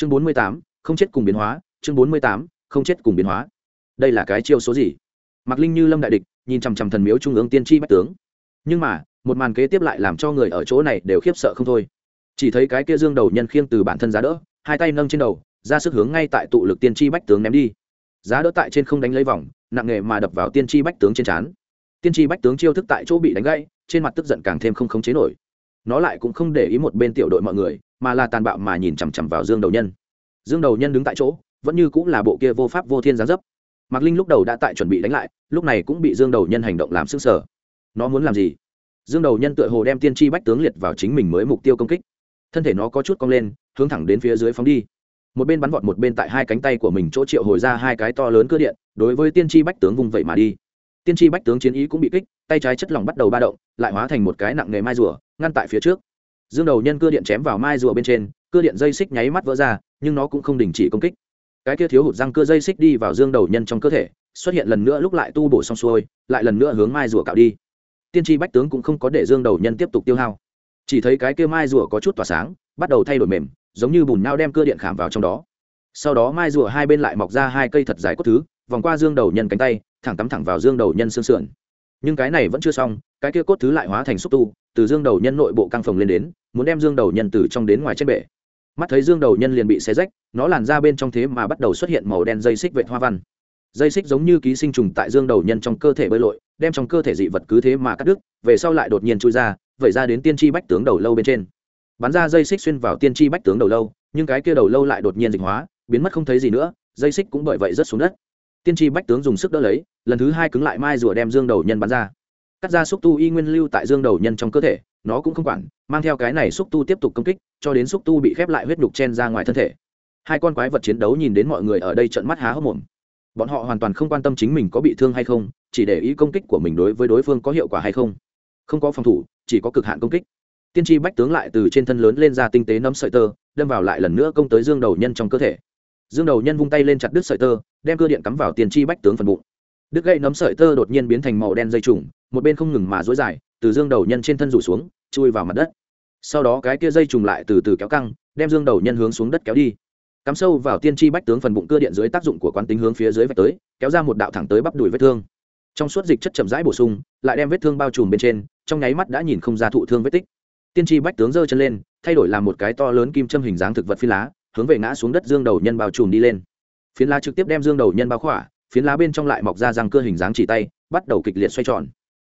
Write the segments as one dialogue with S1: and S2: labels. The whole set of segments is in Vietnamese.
S1: chương bốn mươi tám, không chết cùng biến hóa. Chương bốn mươi tám, không chết cùng biến hóa. Đây là cái chiêu số gì? Mạc linh như lâm đại địch, nhìn chằm chằm thần miếu trung ương tiên tri bách tướng. Nhưng mà, một màn kế tiếp lại làm cho người ở chỗ này đều khiếp sợ không thôi. Chỉ thấy cái kia dương đầu nhân khiêng từ bản thân giá đỡ, hai tay nâng trên đầu, ra sức hướng ngay tại tụ lực tiên tri bách tướng ném đi. Giá đỡ tại trên không đánh lấy vòng, nặng nghề mà đập vào tiên tri bách tướng trên trán. Tiên tri bách tướng chiêu thức tại chỗ bị đánh gãy, trên mặt tức giận càng thêm không khống chế nổi. Nó lại cũng không để ý một bên tiểu đội mọi người mà là tàn bạo mà nhìn chằm chằm vào dương đầu nhân. Dương đầu nhân đứng tại chỗ, vẫn như cũng là bộ kia vô pháp vô thiên gián dấp. Mạc linh lúc đầu đã tại chuẩn bị đánh lại, lúc này cũng bị dương đầu nhân hành động làm sức sở nó muốn làm gì? Dương đầu nhân tựa hồ đem tiên tri bách tướng liệt vào chính mình mới mục tiêu công kích. Thân thể nó có chút cong lên, hướng thẳng đến phía dưới phóng đi. Một bên bắn vọt một bên tại hai cánh tay của mình chỗ triệu hồi ra hai cái to lớn cơ điện, đối với tiên tri bách tướng vùng vậy mà đi. Tiên tri bách tướng chiến ý cũng bị kích, tay trái chất lỏng bắt đầu ba động, lại hóa thành một cái nặng nghề mai rùa, ngăn tại phía trước dương đầu nhân cơ điện chém vào mai rùa bên trên cơ điện dây xích nháy mắt vỡ ra, nhưng nó cũng không đình chỉ công kích. Cái kia thiếu hụt răng cơ dây xích đi vào dương đầu nhân trong cơ thể, xuất hiện lần nữa lúc lại tu bổ xong xuôi, lại lần nữa hướng mai rùa cạo đi. Tiên tri bách tướng cũng không có để dương đầu nhân tiếp tục tiêu hao. Chỉ thấy cái kia mai rùa có chút tỏa sáng, bắt đầu thay đổi mềm, giống như bùn nao đem cơ điện khảm vào trong đó. Sau đó mai rùa hai bên lại mọc ra hai cây thật dài cốt thứ, vòng qua dương đầu nhân cánh tay, thẳng tắm thẳng vào dương đầu nhân xương sườn. Nhưng cái này vẫn chưa xong, cái kia cốt thứ lại hóa thành xúc tu, từ dương đầu nhân nội bộ căng phồng lên đến muốn đem dương đầu nhân từ trong đến ngoài trên bể. Mắt thấy dương đầu nhân liền bị xé rách, nó làn ra bên trong thế mà bắt đầu xuất hiện màu đen dây xích vệ hoa văn. Dây xích giống như ký sinh trùng tại dương đầu nhân trong cơ thể bơi lội, đem trong cơ thể dị vật cứ thế mà cắt đứt, về sau lại đột nhiên chui ra, vẩy ra đến tiên tri bách tướng đầu lâu bên trên. Bắn ra dây xích xuyên vào tiên tri bách tướng đầu lâu, nhưng cái kia đầu lâu lại đột nhiên dịch hóa, biến mất không thấy gì nữa, dây xích cũng bởi vậy rớt xuống đất. Tiên tri bách tướng dùng sức đỡ lấy, lần thứ hai cứng lại mai rùa đem dương đầu nhân bắn ra. Cắt ra xúc tu y nguyên lưu tại dương đầu nhân trong cơ thể nó cũng không quản, mang theo cái này xúc tu tiếp tục công kích, cho đến xúc tu bị khép lại huyết nhục chen ra ngoài thân thể. Hai con quái vật chiến đấu nhìn đến mọi người ở đây trận mắt há hốc mồm. Bọn họ hoàn toàn không quan tâm chính mình có bị thương hay không, chỉ để ý công kích của mình đối với đối phương có hiệu quả hay không. Không có phòng thủ, chỉ có cực hạn công kích. Tiên tri bách tướng lại từ trên thân lớn lên ra tinh tế nấm sợi tơ, đâm vào lại lần nữa công tới dương đầu nhân trong cơ thể. Dương đầu nhân vung tay lên chặt đứt sợi tơ, đem cơ điện cắm vào tiên tri bách tướng phần bụng. Đứt gậy nấm sợi tơ đột nhiên biến thành màu đen dây trùng, một bên không ngừng mà dối dài, từ dương đầu nhân trên thân rủ xuống chui vào mặt đất. Sau đó cái kia dây trùng lại từ từ kéo căng, đem dương đầu nhân hướng xuống đất kéo đi. Cắm sâu vào tiên tri bách tướng phần bụng cơ điện dưới tác dụng của quán tính hướng phía dưới vạch tới, kéo ra một đạo thẳng tới bắp đùi vết thương. Trong suốt dịch chất chậm rãi bổ sung, lại đem vết thương bao trùm bên trên, trong nháy mắt đã nhìn không ra thụ thương vết tích. Tiên tri bách tướng giơ chân lên, thay đổi làm một cái to lớn kim châm hình dáng thực vật phi lá, hướng về ngã xuống đất dương đầu nhân bao trùm đi lên. Phiến lá trực tiếp đem dương đầu nhân bao khỏa, phiến lá bên trong lại mọc ra răng cơ hình dáng chỉ tay, bắt đầu kịch liệt xoay tròn.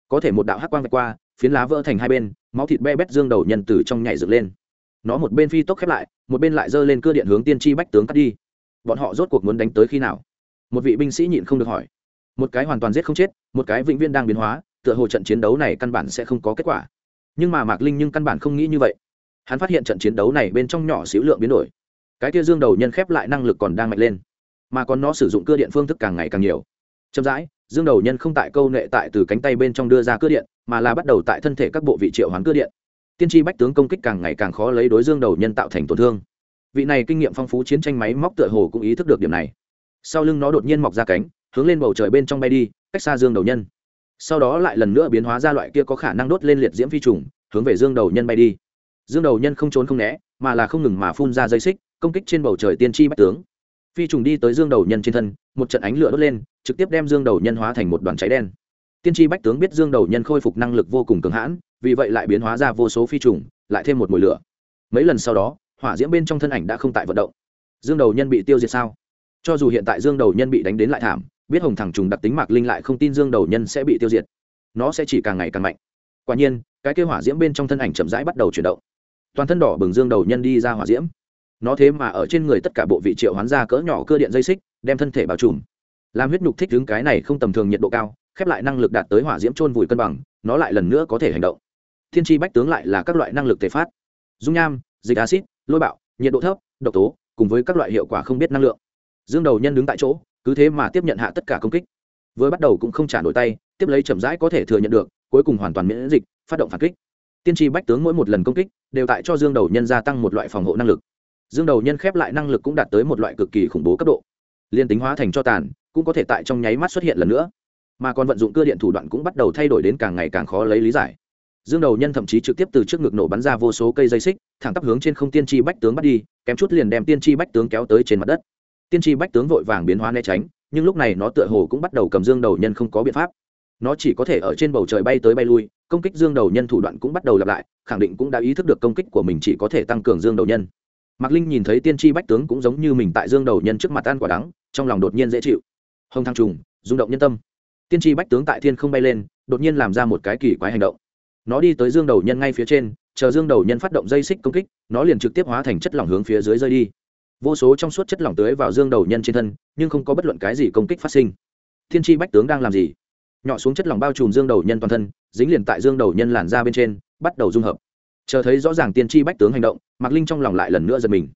S1: Có thể một đạo hắc quang vạch qua, phiến lá vỡ thành hai bên máu thịt be bét dương đầu nhân từ trong nhảy dựng lên. Nó một bên phi tốc khép lại, một bên lại giơ lên cơ điện hướng tiên tri bách tướng cắt đi. Bọn họ rốt cuộc muốn đánh tới khi nào? Một vị binh sĩ nhịn không được hỏi. Một cái hoàn toàn giết không chết, một cái vĩnh viên đang biến hóa, tựa hồ trận chiến đấu này căn bản sẽ không có kết quả. Nhưng mà mạc linh nhưng căn bản không nghĩ như vậy. Hắn phát hiện trận chiến đấu này bên trong nhỏ xíu lượng biến đổi. Cái kia dương đầu nhân khép lại năng lực còn đang mạnh lên. Mà còn nó sử dụng cơ điện phương thức càng ngày càng nhiều. Chậm rãi, dương đầu nhân không tại câu nệ tại từ cánh tay bên trong đưa ra cơ điện mà là bắt đầu tại thân thể các bộ vị triệu hoán cơ điện. Tiên tri bách tướng công kích càng ngày càng khó lấy đối dương đầu nhân tạo thành tổn thương. Vị này kinh nghiệm phong phú chiến tranh máy móc tựa hồ cũng ý thức được điểm này. Sau lưng nó đột nhiên mọc ra cánh, hướng lên bầu trời bên trong bay đi, cách xa dương đầu nhân. Sau đó lại lần nữa biến hóa ra loại kia có khả năng đốt lên liệt diễm phi trùng, hướng về dương đầu nhân bay đi. Dương đầu nhân không trốn không né, mà là không ngừng mà phun ra dây xích, công kích trên bầu trời tiên tri bách tướng. Phi trùng đi tới dương đầu nhân trên thân, một trận ánh lửa đốt lên, trực tiếp đem dương đầu nhân hóa thành một đoàn cháy đen tiên tri bách tướng biết dương đầu nhân khôi phục năng lực vô cùng cường hãn, vì vậy lại biến hóa ra vô số phi trùng, lại thêm một mùi lửa. Mấy lần sau đó, hỏa diễm bên trong thân ảnh đã không tại vận động. Dương đầu nhân bị tiêu diệt sao? Cho dù hiện tại dương đầu nhân bị đánh đến lại thảm, biết hồng thẳng trùng đặc tính mạc linh lại không tin dương đầu nhân sẽ bị tiêu diệt. Nó sẽ chỉ càng ngày càng mạnh. Quả nhiên, cái kêu hỏa diễm bên trong thân ảnh chậm rãi bắt đầu chuyển động. Toàn thân đỏ bừng dương đầu nhân đi ra hỏa diễm. Nó thế mà ở trên người tất cả bộ vị triệu hoán ra cỡ nhỏ cơ điện dây xích, đem thân thể bao trùm. Làm huyết nhục thích đứng cái này không tầm thường nhiệt độ cao khép lại năng lực đạt tới hỏa diễm trôn vùi cân bằng, nó lại lần nữa có thể hành động. Thiên tri bách tướng lại là các loại năng lực thể phát. Dung nham, dịch acid lôi bạo, nhiệt độ thấp, độc tố, cùng với các loại hiệu quả không biết năng lượng. Dương đầu nhân đứng tại chỗ, cứ thế mà tiếp nhận hạ tất cả công kích. Vừa bắt đầu cũng không trả nổi tay, tiếp lấy chậm rãi có thể thừa nhận được, cuối cùng hoàn toàn miễn dịch, phát động phản kích. Tiên tri bách tướng mỗi một lần công kích, đều tại cho dương đầu nhân gia tăng một loại phòng hộ năng lực. Dương đầu nhân khép lại năng lực cũng đạt tới một loại cực kỳ khủng bố cấp độ. Liên tính hóa thành cho tàn, cũng có thể tại trong nháy mắt xuất hiện lần nữa mà còn vận dụng cơ điện thủ đoạn cũng bắt đầu thay đổi đến càng ngày càng khó lấy lý giải. Dương đầu nhân thậm chí trực tiếp từ trước ngực nổ bắn ra vô số cây dây xích, thẳng tắp hướng trên không tiên tri bách tướng bắt đi, kém chút liền đem tiên tri bách tướng kéo tới trên mặt đất. Tiên tri bách tướng vội vàng biến hóa né tránh, nhưng lúc này nó tựa hồ cũng bắt đầu cầm dương đầu nhân không có biện pháp. Nó chỉ có thể ở trên bầu trời bay tới bay lui, công kích dương đầu nhân thủ đoạn cũng bắt đầu lặp lại, khẳng định cũng đã ý thức được công kích của mình chỉ có thể tăng cường dương đầu nhân. Mạc linh nhìn thấy tiên tri bách tướng cũng giống như mình tại dương đầu nhân trước mặt ăn quả đắng, trong lòng đột nhiên dễ chịu. Hông thăng trùng, rung động nhân tâm tiên tri bách tướng tại thiên không bay lên, đột nhiên làm ra một cái kỳ quái hành động. Nó đi tới dương đầu nhân ngay phía trên, chờ dương đầu nhân phát động dây xích công kích, nó liền trực tiếp hóa thành chất lỏng hướng phía dưới rơi đi. Vô số trong suốt chất lỏng tưới vào dương đầu nhân trên thân, nhưng không có bất luận cái gì công kích phát sinh. Thiên tri bách tướng đang làm gì? Nhỏ xuống chất lỏng bao trùm dương đầu nhân toàn thân, dính liền tại dương đầu nhân làn ra bên trên, bắt đầu dung hợp. Chờ thấy rõ ràng tiên tri bách tướng hành động, mạc linh trong lòng lại lần nữa giật mình.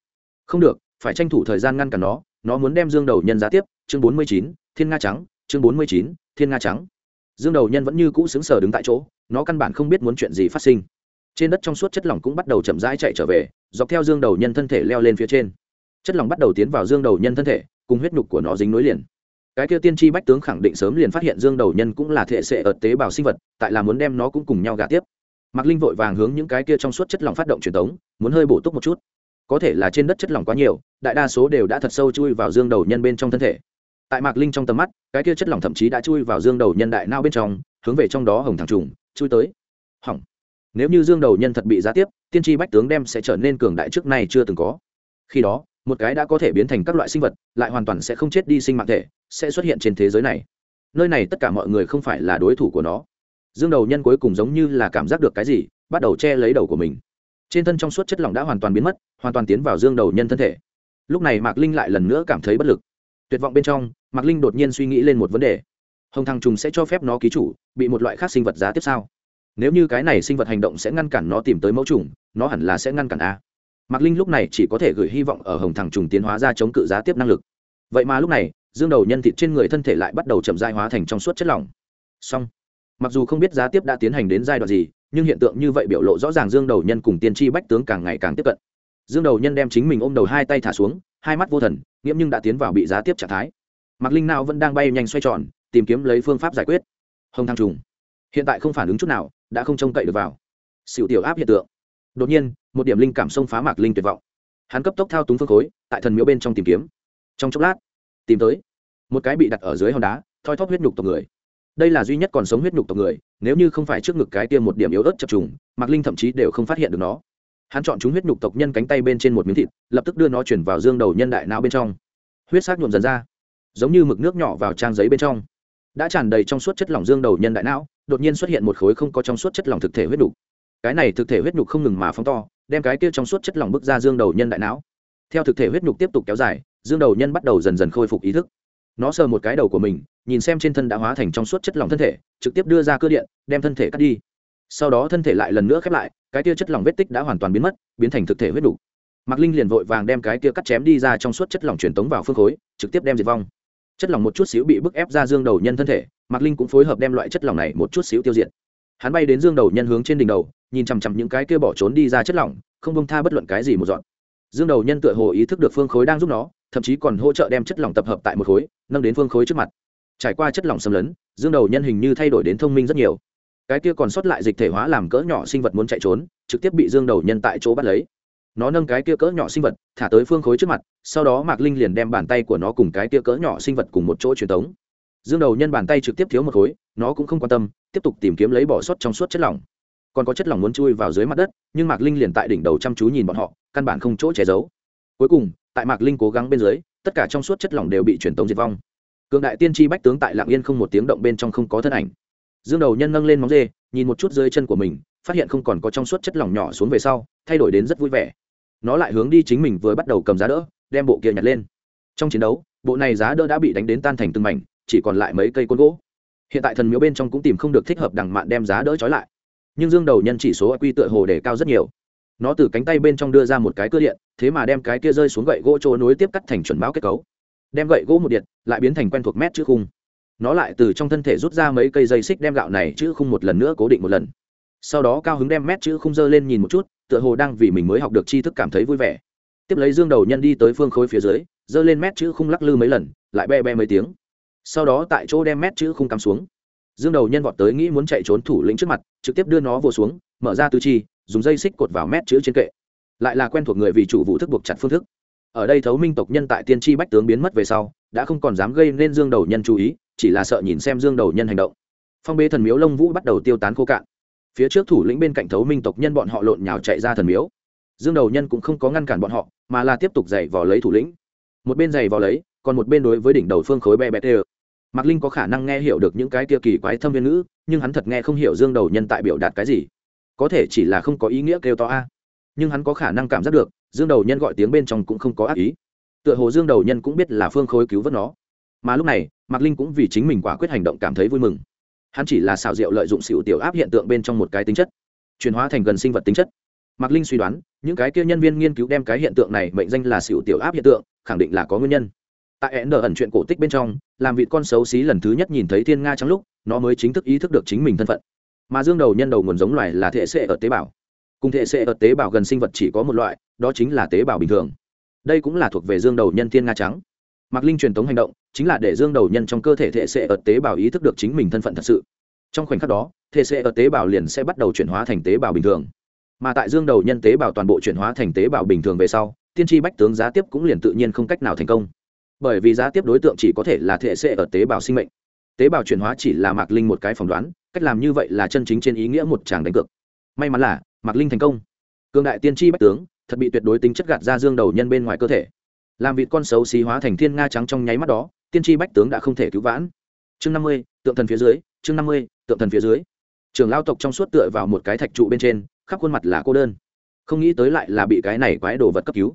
S1: Không được, phải tranh thủ thời gian ngăn cản nó nó muốn đem dương đầu nhân giá tiếp. Chương bốn mươi chín, thiên nga trắng, chương bốn mươi chín thiên nga trắng. Dương đầu nhân vẫn như cũ xứng sờ đứng tại chỗ, nó căn bản không biết muốn chuyện gì phát sinh. Trên đất trong suốt chất lỏng cũng bắt đầu chậm rãi chạy trở về, dọc theo dương đầu nhân thân thể leo lên phía trên. Chất lỏng bắt đầu tiến vào dương đầu nhân thân thể, cùng huyết nhục của nó dính nối liền. Cái kia tiên tri bách tướng khẳng định sớm liền phát hiện dương đầu nhân cũng là thể sệ ở tế bào sinh vật, tại là muốn đem nó cũng cùng nhau gả tiếp. Mạc linh vội vàng hướng những cái kia trong suốt chất lỏng phát động truyền tống, muốn hơi bổ túc một chút. Có thể là trên đất chất lỏng quá nhiều, đại đa số đều đã thật sâu chui vào dương đầu nhân bên trong thân thể tại mạc linh trong tầm mắt, cái kia chất lỏng thậm chí đã chui vào dương đầu nhân đại nao bên trong, hướng về trong đó hồng thẳng trùng, chui tới. Hỏng. Nếu như dương đầu nhân thật bị giá tiếp, tiên tri bách tướng đem sẽ trở nên cường đại trước nay chưa từng có. Khi đó, một cái đã có thể biến thành các loại sinh vật, lại hoàn toàn sẽ không chết đi sinh mạng thể, sẽ xuất hiện trên thế giới này. Nơi này tất cả mọi người không phải là đối thủ của nó. Dương đầu nhân cuối cùng giống như là cảm giác được cái gì, bắt đầu che lấy đầu của mình. Trên thân trong suốt chất lỏng đã hoàn toàn biến mất, hoàn toàn tiến vào dương đầu nhân thân thể. Lúc này mạc linh lại lần nữa cảm thấy bất lực. Tuyệt vọng bên trong mạc linh đột nhiên suy nghĩ lên một vấn đề. Hồng thăng trùng sẽ cho phép nó ký chủ, bị một loại khác sinh vật giá tiếp sau nếu như cái này sinh vật hành động sẽ ngăn cản nó tìm tới mẫu trùng, nó hẳn là sẽ ngăn cản a. Mạc linh lúc này chỉ có thể gửi hy vọng ở hồng Thăng trùng tiến hóa ra chống cự giá tiếp năng lực. Vậy mà lúc này, dương đầu nhân thịt trên người thân thể lại bắt đầu chậm dai hóa thành trong suốt chất lỏng. Song mặc dù không biết giá tiếp đã tiến hành đến giai đoạn gì, nhưng hiện tượng như vậy biểu lộ rõ ràng dương đầu nhân cùng tiên tri bách tướng càng ngày càng tiếp cận. Dương đầu nhân đem chính mình ôm đầu hai tay thả xuống, hai mắt vô thần, nghiễm nhưng đã tiến vào bị giá tiếp trạng thái mạc linh nào vẫn đang bay nhanh xoay tròn, tìm kiếm lấy phương pháp giải quyết. Hồng Thang trùng. Hiện tại không phản ứng chút nào, đã không trông cậy được vào. Sự tiểu áp hiện tượng. Đột nhiên, một điểm linh cảm xông phá mạc linh tuyệt vọng. Hắn cấp tốc thao túng phương khối, tại thần miếu bên trong tìm kiếm. Trong chốc lát, tìm tới một cái bị đặt ở dưới hòn đá, thoi thóp huyết nhục tộc người. Đây là duy nhất còn sống huyết nhục tộc người, nếu như không phải trước ngực cái tiêm một điểm yếu ớt chập trùng, mạc linh thậm chí đều không phát hiện được nó. Hắn chọn chúng huyết nhục tộc nhân cánh tay bên trên một miếng thịt, lập tức đưa nó chuyển vào dương đầu nhân đại não bên trong. Huyết sắc nhuộm dần ra giống như mực nước nhỏ vào trang giấy bên trong. Đã tràn đầy trong suốt chất lỏng dương đầu nhân đại não, đột nhiên xuất hiện một khối không có trong suốt chất lỏng thực thể huyết nhục. Cái này thực thể huyết nhục không ngừng mà phóng to, đem cái kia trong suốt chất lỏng bức ra dương đầu nhân đại não. Theo thực thể huyết nhục tiếp tục kéo dài, dương đầu nhân bắt đầu dần dần khôi phục ý thức. Nó sờ một cái đầu của mình, nhìn xem trên thân đã hóa thành trong suốt chất lỏng thân thể, trực tiếp đưa ra cơ điện, đem thân thể cắt đi. Sau đó thân thể lại lần nữa khép lại, cái kia chất lỏng vết tích đã hoàn toàn biến mất, biến thành thực thể huyết nhục. Mạc linh liền vội vàng đem cái kia cắt chém đi ra trong suốt chất lỏng truyền tống vào phương khối, trực tiếp đem diệt vong chất lỏng một chút xíu bị bức ép ra dương đầu nhân thân thể, mạc linh cũng phối hợp đem loại chất lỏng này một chút xíu tiêu diệt. Hắn bay đến dương đầu nhân hướng trên đỉnh đầu, nhìn chằm chằm những cái kia bỏ trốn đi ra chất lỏng, không bông tha bất luận cái gì một dọn. Dương đầu nhân tựa hồ ý thức được phương khối đang giúp nó, thậm chí còn hỗ trợ đem chất lỏng tập hợp tại một khối, nâng đến phương khối trước mặt. Trải qua chất lỏng xâm lấn, dương đầu nhân hình như thay đổi đến thông minh rất nhiều. Cái kia còn sót lại dịch thể hóa làm cỡ nhỏ sinh vật muốn chạy trốn, trực tiếp bị dương đầu nhân tại chỗ bắt lấy nó nâng cái kia cỡ nhỏ sinh vật, thả tới phương khối trước mặt, sau đó mạc linh liền đem bàn tay của nó cùng cái kia cỡ nhỏ sinh vật cùng một chỗ truyền tống. Dương đầu nhân bàn tay trực tiếp thiếu một khối, nó cũng không quan tâm, tiếp tục tìm kiếm lấy bỏ sót trong suốt chất lỏng. Còn có chất lỏng muốn chui vào dưới mặt đất, nhưng mạc linh liền tại đỉnh đầu chăm chú nhìn bọn họ, căn bản không chỗ che giấu. Cuối cùng, tại mạc linh cố gắng bên dưới, tất cả trong suốt chất lỏng đều bị truyền tống diệt vong. Cường đại tiên tri bách tướng tại lạng yên không một tiếng động bên trong không có thân ảnh. Dương đầu nhân nâng lên móng dê, nhìn một chút dưới chân của mình, phát hiện không còn có trong suốt chất lỏng nhỏ xuống về sau, thay đổi đến rất vui vẻ nó lại hướng đi chính mình vừa bắt đầu cầm giá đỡ, đem bộ kia nhặt lên. Trong chiến đấu, bộ này giá đỡ đã bị đánh đến tan thành từng mảnh, chỉ còn lại mấy cây côn gỗ. Hiện tại thần miếu bên trong cũng tìm không được thích hợp đằng mạn đem giá đỡ trói lại. Nhưng dương đầu nhân chỉ số quy tựa hồ để cao rất nhiều. Nó từ cánh tay bên trong đưa ra một cái cơ điện, thế mà đem cái kia rơi xuống gậy gỗ chỗ nối tiếp cắt thành chuẩn báo kết cấu. Đem gậy gỗ một điện, lại biến thành quen thuộc mét chữ khung. Nó lại từ trong thân thể rút ra mấy cây dây xích đem gạo này chữ khung một lần nữa cố định một lần. Sau đó cao hứng đem mét chữ khung dơ lên nhìn một chút tựa hồ đang vì mình mới học được tri thức cảm thấy vui vẻ. Tiếp lấy dương đầu nhân đi tới phương khối phía dưới dơ lên mét chữ khung lắc lư mấy lần, lại be be mấy tiếng. Sau đó tại chỗ đem mét chữ khung cắm xuống. Dương đầu nhân vọt tới nghĩ muốn chạy trốn thủ lĩnh trước mặt, trực tiếp đưa nó vô xuống, mở ra tứ chi, dùng dây xích cột vào mét chữ trên kệ. Lại là quen thuộc người vì chủ vụ thức buộc chặt phương thức. Ở đây thấu minh tộc nhân tại tiên tri bách tướng biến mất về sau, đã không còn dám gây nên dương đầu nhân chú ý, chỉ là sợ nhìn xem dương đầu nhân hành động. Phong bế thần miếu lông vũ bắt đầu tiêu tán khô cạn phía trước thủ lĩnh bên cạnh thấu minh tộc nhân bọn họ lộn nhào chạy ra thần miếu. Dương đầu nhân cũng không có ngăn cản bọn họ, mà là tiếp tục giày vò lấy thủ lĩnh. Một bên giày vò lấy, còn một bên đối với đỉnh đầu phương khối bè bè tê. Ơ mạc linh có khả năng nghe hiểu được những cái kia kỳ quái thâm viên ngữ, nhưng hắn thật nghe không hiểu dương đầu nhân tại biểu đạt cái gì. Có thể chỉ là không có ý nghĩa kêu to a. Nhưng hắn có khả năng cảm giác được, dương đầu nhân gọi tiếng bên trong cũng không có ác ý. Tựa hồ dương đầu nhân cũng biết là phương khối cứu vớt nó. Mà lúc này, mạc linh cũng vì chính mình quả quyết hành động cảm thấy vui mừng hắn chỉ là xào rượu lợi dụng xỉu tiểu áp hiện tượng bên trong một cái tính chất, chuyển hóa thành gần sinh vật tính chất. Mạc linh suy đoán, những cái kia nhân viên nghiên cứu đem cái hiện tượng này mệnh danh là xỉu tiểu áp hiện tượng, khẳng định là có nguyên nhân. Tại ẻn ẩn chuyện cổ tích bên trong, làm vị con xấu xí lần thứ nhất nhìn thấy thiên nga trắng lúc, nó mới chính thức ý thức được chính mình thân phận. Mà dương đầu nhân đầu nguồn giống loài là thể xệ ở tế bào. Cùng thể xệ ở tế bào gần sinh vật chỉ có một loại, đó chính là tế bào bình thường. Đây cũng là thuộc về dương đầu nhân thiên nga trắng mạc linh truyền thống hành động chính là để dương đầu nhân trong cơ thể thể xệ ở tế bào ý thức được chính mình thân phận thật sự. Trong khoảnh khắc đó thể xệ ở tế bào liền sẽ bắt đầu chuyển hóa thành tế bào bình thường. Mà tại dương đầu nhân tế bào toàn bộ chuyển hóa thành tế bào bình thường về sau, tiên tri bách tướng giá tiếp cũng liền tự nhiên không cách nào thành công. Bởi vì giá tiếp đối tượng chỉ có thể là thể xệ ở tế bào sinh mệnh. Tế bào chuyển hóa chỉ là mạc linh một cái phỏng đoán, cách làm như vậy là chân chính trên ý nghĩa một chàng đánh cược. May mắn là, mạc linh thành công. Cường đại tiên tri bách tướng thật bị tuyệt đối tính chất gạt ra dương đầu nhân bên ngoài cơ thể làm vịt con xấu xí hóa thành thiên nga trắng trong nháy mắt đó, tiên tri bách tướng đã không thể cứu vãn. Chương năm mươi, tượng thần phía dưới, chương năm mươi, tượng thần phía dưới. Trường lao tộc trong suốt tựa vào một cái thạch trụ bên trên, khắp khuôn mặt là cô đơn. Không nghĩ tới lại là bị cái này quái đồ vật cấp cứu.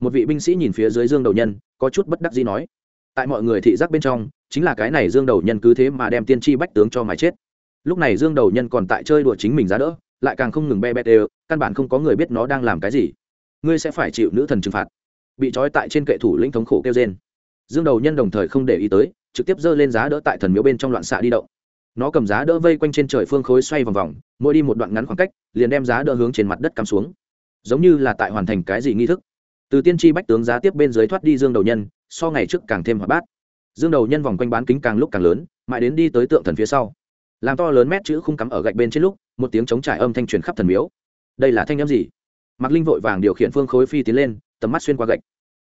S1: Một vị binh sĩ nhìn phía dưới dương đầu nhân, có chút bất đắc gì nói, tại mọi người thị giác bên trong, chính là cái này dương đầu nhân cứ thế mà đem tiên tri bách tướng cho mà chết. Lúc này dương đầu nhân còn tại chơi đùa chính mình ra đỡ, lại càng không ngừng be bét đều căn bản không có người biết nó đang làm cái gì. Ngươi sẽ phải chịu nữ thần trừng phạt bị trói tại trên kệ thủ lĩnh thống khổ kêu trên dương đầu nhân đồng thời không để ý tới, trực tiếp giơ lên giá đỡ tại thần miếu bên trong loạn xạ đi động. Nó cầm giá đỡ vây quanh trên trời phương khối xoay vòng vòng, mỗi đi một đoạn ngắn khoảng cách, liền đem giá đỡ hướng trên mặt đất cắm xuống. Giống như là tại hoàn thành cái gì nghi thức. Từ tiên tri bách tướng giá tiếp bên dưới thoát đi dương đầu nhân, so ngày trước càng thêm hoạt bát. Dương đầu nhân vòng quanh bán kính càng lúc càng lớn, mãi đến đi tới tượng thần phía sau. Làm to lớn mét chữ không cắm ở gạch bên trên lúc, một tiếng chống trải âm thanh truyền khắp thần miếu. Đây là thanh âm gì? Mạc linh vội vàng điều khiển phương khối phi tiến lên tầm mắt xuyên qua gạch.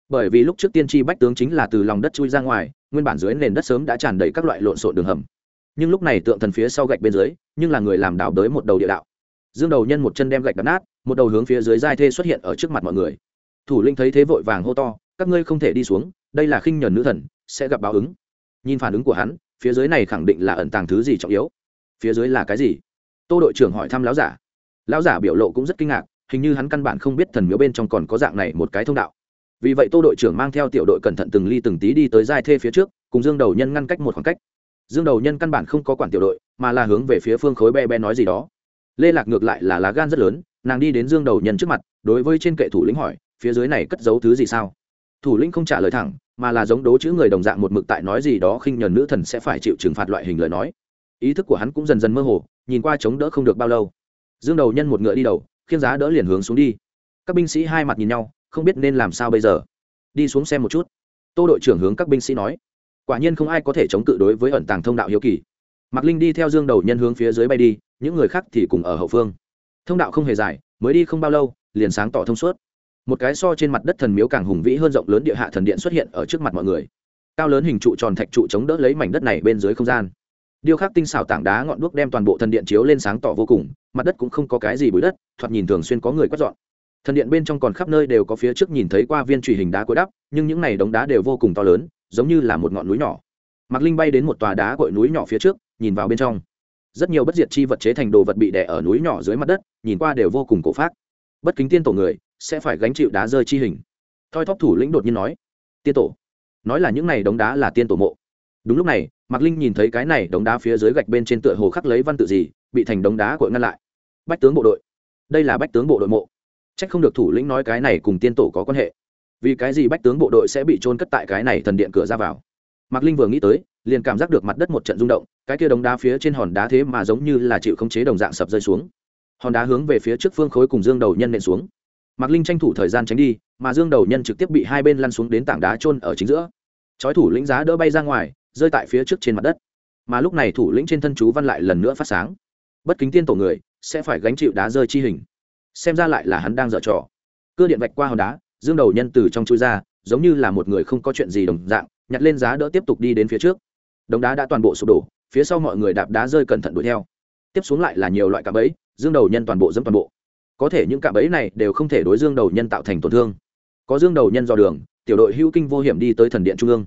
S1: Bởi vì lúc trước tiên tri bách tướng chính là từ lòng đất chui ra ngoài, nguyên bản dưới nền đất sớm đã tràn đầy các loại lộn xộn đường hầm. Nhưng lúc này tượng thần phía sau gạch bên dưới, nhưng là người làm đào đới một đầu địa đạo. Dương đầu nhân một chân đem gạch đập nát, một đầu hướng phía dưới giai thê xuất hiện ở trước mặt mọi người. Thủ linh thấy thế vội vàng hô to, các ngươi không thể đi xuống, đây là khinh nhờn nữ thần, sẽ gặp báo ứng. Nhìn phản ứng của hắn, phía dưới này khẳng định là ẩn tàng thứ gì trọng yếu. Phía dưới là cái gì? Tô đội trưởng hỏi thăm lão giả. Lão giả biểu lộ cũng rất kinh ngạc hình như hắn căn bản không biết thần miếu bên trong còn có dạng này một cái thông đạo. Vì vậy tô đội trưởng mang theo tiểu đội cẩn thận từng ly từng tí đi tới giai thê phía trước, cùng dương đầu nhân ngăn cách một khoảng cách. Dương đầu nhân căn bản không có quản tiểu đội, mà là hướng về phía phương khối be be nói gì đó. Lê lạc ngược lại là lá gan rất lớn, nàng đi đến dương đầu nhân trước mặt, đối với trên kệ thủ lĩnh hỏi, phía dưới này cất giấu thứ gì sao? Thủ lĩnh không trả lời thẳng, mà là giống đố chữ người đồng dạng một mực tại nói gì đó khinh nhờn nữ thần sẽ phải chịu trừng phạt loại hình lời nói. Ý thức của hắn cũng dần dần mơ hồ, nhìn qua chống đỡ không được bao lâu. Dương đầu nhân một ngựa đi đầu khiên giá đỡ liền hướng xuống đi. Các binh sĩ hai mặt nhìn nhau, không biết nên làm sao bây giờ. Đi xuống xem một chút. Tô đội trưởng hướng các binh sĩ nói. Quả nhiên không ai có thể chống cự đối với ẩn tàng thông đạo hiếu kỳ. Mạc linh đi theo dương đầu nhân hướng phía dưới bay đi, những người khác thì cùng ở hậu phương. Thông đạo không hề dài, mới đi không bao lâu, liền sáng tỏ thông suốt. Một cái so trên mặt đất thần miếu càng hùng vĩ hơn rộng lớn địa hạ thần điện xuất hiện ở trước mặt mọi người. Cao lớn hình trụ tròn thạch trụ chống đỡ lấy mảnh đất này bên dưới không gian điêu khắc tinh xảo tảng đá ngọn đuốc đem toàn bộ thần điện chiếu lên sáng tỏ vô cùng, mặt đất cũng không có cái gì bụi đất, thoạt nhìn thường xuyên có người quét dọn. Thần điện bên trong còn khắp nơi đều có phía trước nhìn thấy qua viên truy hình đá cối đắp, nhưng những này đống đá đều vô cùng to lớn, giống như là một ngọn núi nhỏ. Mạc linh bay đến một tòa đá cội núi nhỏ phía trước, nhìn vào bên trong. Rất nhiều bất diệt chi vật chế thành đồ vật bị đè ở núi nhỏ dưới mặt đất, nhìn qua đều vô cùng cổ phát bất kính tiên tổ người, sẽ phải gánh chịu đá rơi chi hình. Thoi thóp thủ lĩnh đột nhiên nói, tiên tổ, nói là những này đống đá là tiên tổ mộ. Đúng lúc này mạc linh nhìn thấy cái này đống đá phía dưới gạch bên trên tựa hồ khắc lấy văn tự gì, bị thành đống đá cội ngăn lại. Bách tướng bộ đội. Đây là bách tướng bộ đội mộ. C h ắ c không được thủ lĩnh nói cái này cùng tiên tổ có quan hệ. Vì cái gì bách tướng bộ đội sẽ bị trôn cất tại cái này thần điện cửa ra vào? Mạc linh vừa nghĩ tới, liền cảm giác được mặt đất một trận rung động, cái kia đống đá phía trên hòn đá thế mà giống như là chịu khống chế đồng dạng sập rơi xuống. Hòn đá hướng về phía trước phương khối cùng dương đầu nhân nện xuống. Mạc linh tranh thủ thời gian tránh đi, mà dương đầu nhân trực tiếp bị hai bên lăn xuống đến tảng đá trôn ở chính giữa. Chói thủ lĩnh giá đỡ bay ra ngoài rơi tại phía trước trên mặt đất. Mà lúc này thủ lĩnh trên thân chú văn lại lần nữa phát sáng. Bất kính tiên tổ người, sẽ phải gánh chịu đá rơi chi hình. Xem ra lại là hắn đang dở trò. Cưa điện vạch qua hòn đá, dương đầu nhân từ trong chui ra, giống như là một người không có chuyện gì đồng dạng, nhặt lên giá đỡ tiếp tục đi đến phía trước. Đống đá đã toàn bộ sụp đổ, phía sau mọi người đạp đá rơi cẩn thận đuổi theo. Tiếp xuống lại là nhiều loại cạm bẫy, dương đầu nhân toàn bộ dẫm toàn bộ. Có thể những cạm bẫy này đều không thể đối dương đầu nhân tạo thành tổn thương. Có dương đầu nhân dò đường, tiểu đội hữu kinh vô hiểm đi tới thần điện trung ương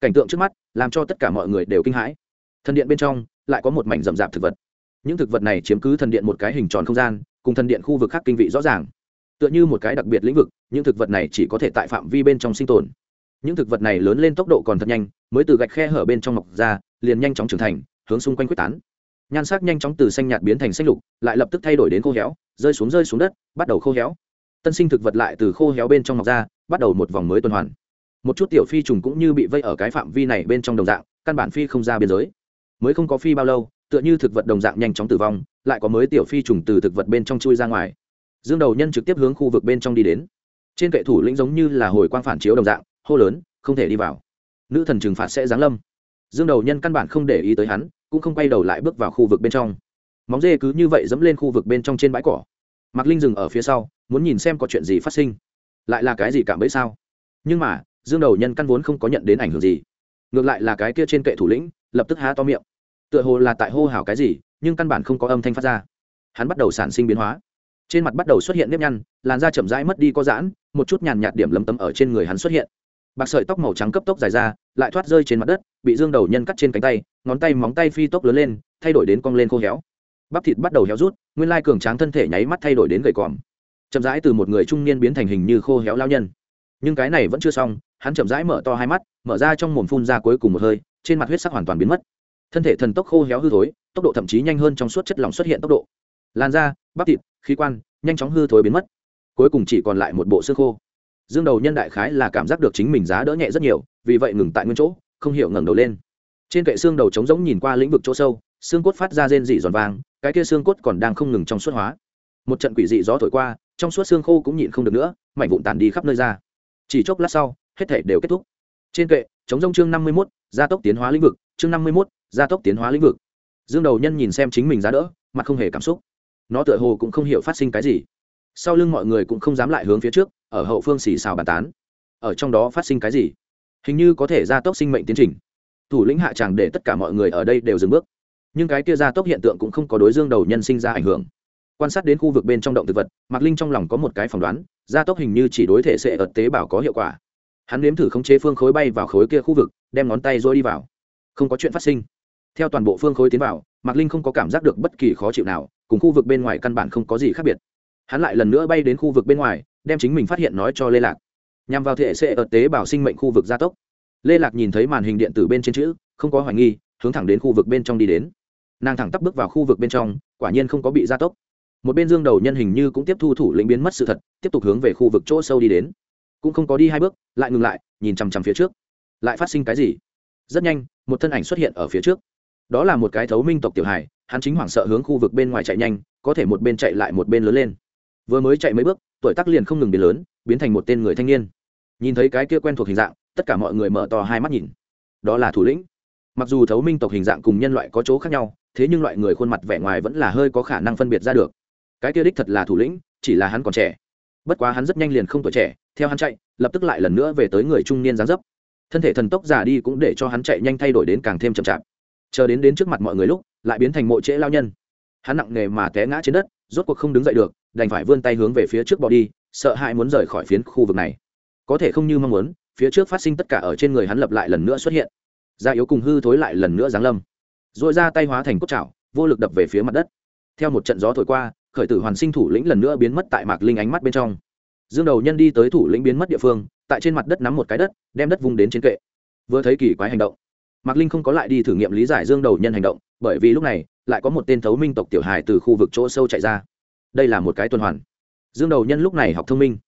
S1: cảnh tượng trước mắt làm cho tất cả mọi người đều kinh hãi. Thần điện bên trong lại có một mảnh rậm rạp thực vật. Những thực vật này chiếm cứ thần điện một cái hình tròn không gian, cùng thần điện khu vực khác kinh vị rõ ràng. Tựa như một cái đặc biệt lĩnh vực, những thực vật này chỉ có thể tại phạm vi bên trong sinh tồn. Những thực vật này lớn lên tốc độ còn thật nhanh, mới từ gạch khe hở bên trong mọc ra, liền nhanh chóng trưởng thành, hướng xung quanh quyết tán. Nhan sắc nhanh chóng từ xanh nhạt biến thành xanh lục, lại lập tức thay đổi đến khô héo, rơi xuống rơi xuống đất, bắt đầu khô héo. Tân sinh thực vật lại từ khô héo bên trong mọc ra, bắt đầu một vòng mới tuần hoàn một chút tiểu phi trùng cũng như bị vây ở cái phạm vi này bên trong đồng dạng, căn bản phi không ra biên giới. Mới không có phi bao lâu, tựa như thực vật đồng dạng nhanh chóng tử vong, lại có mới tiểu phi trùng từ thực vật bên trong chui ra ngoài. Dương đầu nhân trực tiếp hướng khu vực bên trong đi đến. Trên kệ thủ lĩnh giống như là hồi quang phản chiếu đồng dạng, hô lớn, không thể đi vào. Nữ thần trừng phạt sẽ giáng lâm. Dương đầu nhân căn bản không để ý tới hắn, cũng không quay đầu lại bước vào khu vực bên trong. Móng dê cứ như vậy dẫm lên khu vực bên trong trên bãi cỏ. Mạc linh dừng ở phía sau, muốn nhìn xem có chuyện gì phát sinh. Lại là cái gì cảm bẫy sao? Nhưng mà dương đầu nhân căn vốn không có nhận đến ảnh hưởng gì. Ngược lại là cái kia trên kệ thủ lĩnh, lập tức há to miệng. Tựa hồ là tại hô hào cái gì, nhưng căn bản không có âm thanh phát ra. Hắn bắt đầu sản sinh biến hóa. Trên mặt bắt đầu xuất hiện nếp nhăn, làn da chậm rãi mất đi có giãn, một chút nhàn nhạt điểm lấm tấm ở trên người hắn xuất hiện. Bạc sợi tóc màu trắng cấp tốc dài ra, lại thoát rơi trên mặt đất, bị dương đầu nhân cắt trên cánh tay, ngón tay móng tay phi tốc lớn lên, thay đổi đến cong lên khô héo. Bắp thịt bắt đầu héo rút, nguyên lai cường tráng thân thể nháy mắt thay đổi đến gầy còm. Chậm rãi từ một người trung niên biến thành hình như khô héo lao nhân nhưng cái này vẫn chưa xong, hắn chậm rãi mở to hai mắt, mở ra trong mồm phun ra cuối cùng một hơi, trên mặt huyết sắc hoàn toàn biến mất. Thân thể thần tốc khô héo hư thối, tốc độ thậm chí nhanh hơn trong suốt chất lỏng xuất hiện tốc độ. Làn da, bắp thịt, khí quan, nhanh chóng hư thối biến mất. Cuối cùng chỉ còn lại một bộ xương khô. Dương đầu nhân đại khái là cảm giác được chính mình giá đỡ nhẹ rất nhiều, vì vậy ngừng tại nguyên chỗ, không hiểu ngẩng đầu lên. Trên kệ xương đầu trống rỗng nhìn qua lĩnh vực chỗ sâu, xương cốt phát ra rên dị giòn vàng cái kia xương cốt còn đang không ngừng trong suốt hóa. Một trận quỷ dị gió thổi qua, trong suốt xương khô cũng nhịn không được nữa, mảnh vụn tàn đi khắp nơi ra chỉ chốc lát sau, hết thể đều kết thúc. Trên kệ, chống rông chương năm mươi mốt, gia tốc tiến hóa lĩnh vực, chương năm mươi mốt, gia tốc tiến hóa lĩnh vực. Dương đầu nhân nhìn xem chính mình giá đỡ, mặt không hề cảm xúc. Nó tựa hồ cũng không hiểu phát sinh cái gì. Sau lưng mọi người cũng không dám lại hướng phía trước, ở hậu phương xì xào bàn tán. Ở trong đó phát sinh cái gì? Hình như có thể gia tốc sinh mệnh tiến trình. Thủ lĩnh hạ tràng để tất cả mọi người ở đây đều dừng bước. Nhưng cái kia gia tốc hiện tượng cũng không có đối dương đầu nhân sinh ra ảnh hưởng quan sát đến khu vực bên trong động thực vật, mạc linh trong lòng có một cái phỏng đoán, gia tốc hình như chỉ đối thể sẽ ợt tế bào có hiệu quả. Hắn nếm thử khống chế phương khối bay vào khối kia khu vực, đem ngón tay rồi đi vào. Không có chuyện phát sinh. Theo toàn bộ phương khối tiến vào, mạc linh không có cảm giác được bất kỳ khó chịu nào, cùng khu vực bên ngoài căn bản không có gì khác biệt. Hắn lại lần nữa bay đến khu vực bên ngoài, đem chính mình phát hiện nói cho lê lạc. Nhằm vào thể sẽ ợt tế bào sinh mệnh khu vực gia tốc. Lê lạc nhìn thấy màn hình điện tử bên trên chữ, không có hoài nghi, hướng thẳng đến khu vực bên trong đi đến. Nàng thẳng tắp bước vào khu vực bên trong, quả nhiên không có bị gia tốc một bên dương đầu nhân hình như cũng tiếp thu thủ lĩnh biến mất sự thật, tiếp tục hướng về khu vực chỗ sâu đi đến. Cũng không có đi hai bước, lại ngừng lại, nhìn chằm chằm phía trước. Lại phát sinh cái gì? Rất nhanh, một thân ảnh xuất hiện ở phía trước. Đó là một cái thấu minh tộc tiểu hài, hắn chính hoảng sợ hướng khu vực bên ngoài chạy nhanh, có thể một bên chạy lại một bên lớn lên. Vừa mới chạy mấy bước, tuổi tác liền không ngừng biến lớn, biến thành một tên người thanh niên. Nhìn thấy cái kia quen thuộc hình dạng, tất cả mọi người mở to hai mắt nhìn. Đó là thủ lĩnh. Mặc dù thấu minh tộc hình dạng cùng nhân loại có chỗ khác nhau, thế nhưng loại người khuôn mặt vẻ ngoài vẫn là hơi có khả năng phân biệt ra được cái kia đích thật là thủ lĩnh, chỉ là hắn còn trẻ. Bất quá hắn rất nhanh liền không tuổi trẻ, theo hắn chạy, lập tức lại lần nữa về tới người trung niên gián dấp. Thân thể thần tốc già đi cũng để cho hắn chạy nhanh thay đổi đến càng thêm chậm chạp. Chờ đến đến trước mặt mọi người lúc, lại biến thành mộ trễ lao nhân. Hắn nặng nề mà té ngã trên đất, rốt cuộc không đứng dậy được, đành phải vươn tay hướng về phía trước bỏ đi, sợ hãi muốn rời khỏi phiến khu vực này. Có thể không như mong muốn, phía trước phát sinh tất cả ở trên người hắn lập lại lần nữa xuất hiện. Da yếu cùng hư thối lại lần nữa giáng lâm. R ồ i ra tay hóa thành cốt chảo vô lực đập về phía mặt đất. Theo một trận gió thổi qua khởi tử hoàn sinh thủ lĩnh lần nữa biến mất tại mạc linh ánh mắt bên trong. Dương đầu nhân đi tới thủ lĩnh biến mất địa phương, tại trên mặt đất nắm một cái đất, đem đất vung đến trên kệ. Vừa thấy kỳ quái hành động, mạc linh không có lại đi thử nghiệm lý giải dương đầu nhân hành động, bởi vì lúc này, lại có một tên thấu minh tộc tiểu hài từ khu vực chỗ sâu chạy ra. Đây là một cái tuần hoàn. Dương đầu nhân lúc này học thông minh.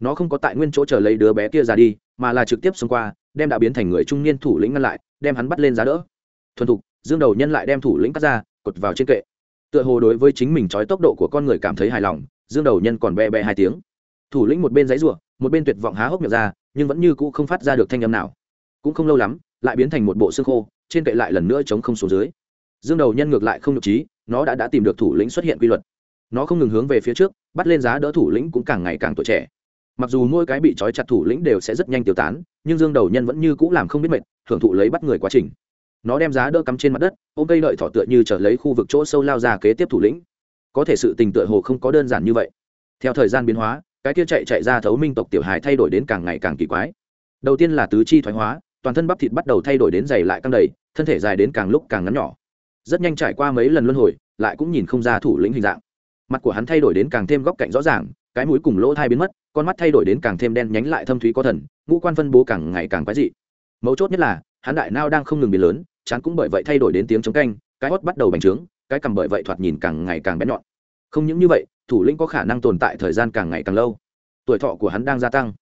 S1: Nó không có tại nguyên chỗ chờ lấy đứa bé kia ra đi, mà là trực tiếp xông qua, đem đã biến thành người trung niên thủ lĩnh ngăn lại, đem hắn bắt lên giá đỡ. Thuần thục, dương đầu nhân lại đem thủ lĩnh cắt ra, cột vào trên kệ tựa hồ đối với chính mình trói tốc độ của con người cảm thấy hài lòng, dương đầu nhân còn be be hai tiếng. Thủ lĩnh một bên giấy ruộng một bên tuyệt vọng há hốc miệng ra, nhưng vẫn như cũ không phát ra được thanh âm nào. Cũng không lâu lắm, lại biến thành một bộ xương khô, trên kệ lại lần nữa chống không xuống dưới. Dương đầu nhân ngược lại không nhục trí, nó đã đã tìm được thủ lĩnh xuất hiện quy luật. Nó không ngừng hướng về phía trước, bắt lên giá đỡ thủ lĩnh cũng càng ngày càng tuổi trẻ. Mặc dù mỗi cái bị trói chặt thủ lĩnh đều sẽ rất nhanh tiêu tán, nhưng dương đầu nhân vẫn như c ũ làm không biết mệt, hưởng thụ lấy bắt người quá trình nó đem giá đỡ cắm trên mặt đất, ôm cây đợi thỏ tựa như trở lấy khu vực chỗ sâu lao ra kế tiếp thủ lĩnh. Có thể sự tình tựa hồ không có đơn giản như vậy. Theo thời gian biến hóa, cái kia chạy chạy ra thấu minh tộc tiểu hài thay đổi đến càng ngày càng kỳ quái. Đầu tiên là tứ chi thoái hóa, toàn thân bắp thịt bắt đầu thay đổi đến dày lại căng đầy, thân thể dài đến càng lúc càng ngắn nhỏ. Rất nhanh trải qua mấy lần luân hồi, lại cũng nhìn không ra thủ lĩnh hình dạng. Mặt của hắn thay đổi đến càng thêm góc cạnh rõ ràng, cái mũi cùng lỗ thai biến mất, con mắt thay đổi đến càng thêm đen nhánh lại thâm thúy có thần, ngũ quan phân bố càng ngày càng quái dị. Mấu chốt nhất là, hắn đại nao đang không ngừng biến lớn chán cũng bởi vậy thay đổi đến tiếng chống canh, cái hót bắt đầu bành trướng, cái cầm bởi vậy thoạt nhìn càng ngày càng bén nhọn. Không những như vậy, thủ lĩnh có khả năng tồn tại thời gian càng ngày càng lâu. Tuổi thọ của hắn đang gia tăng.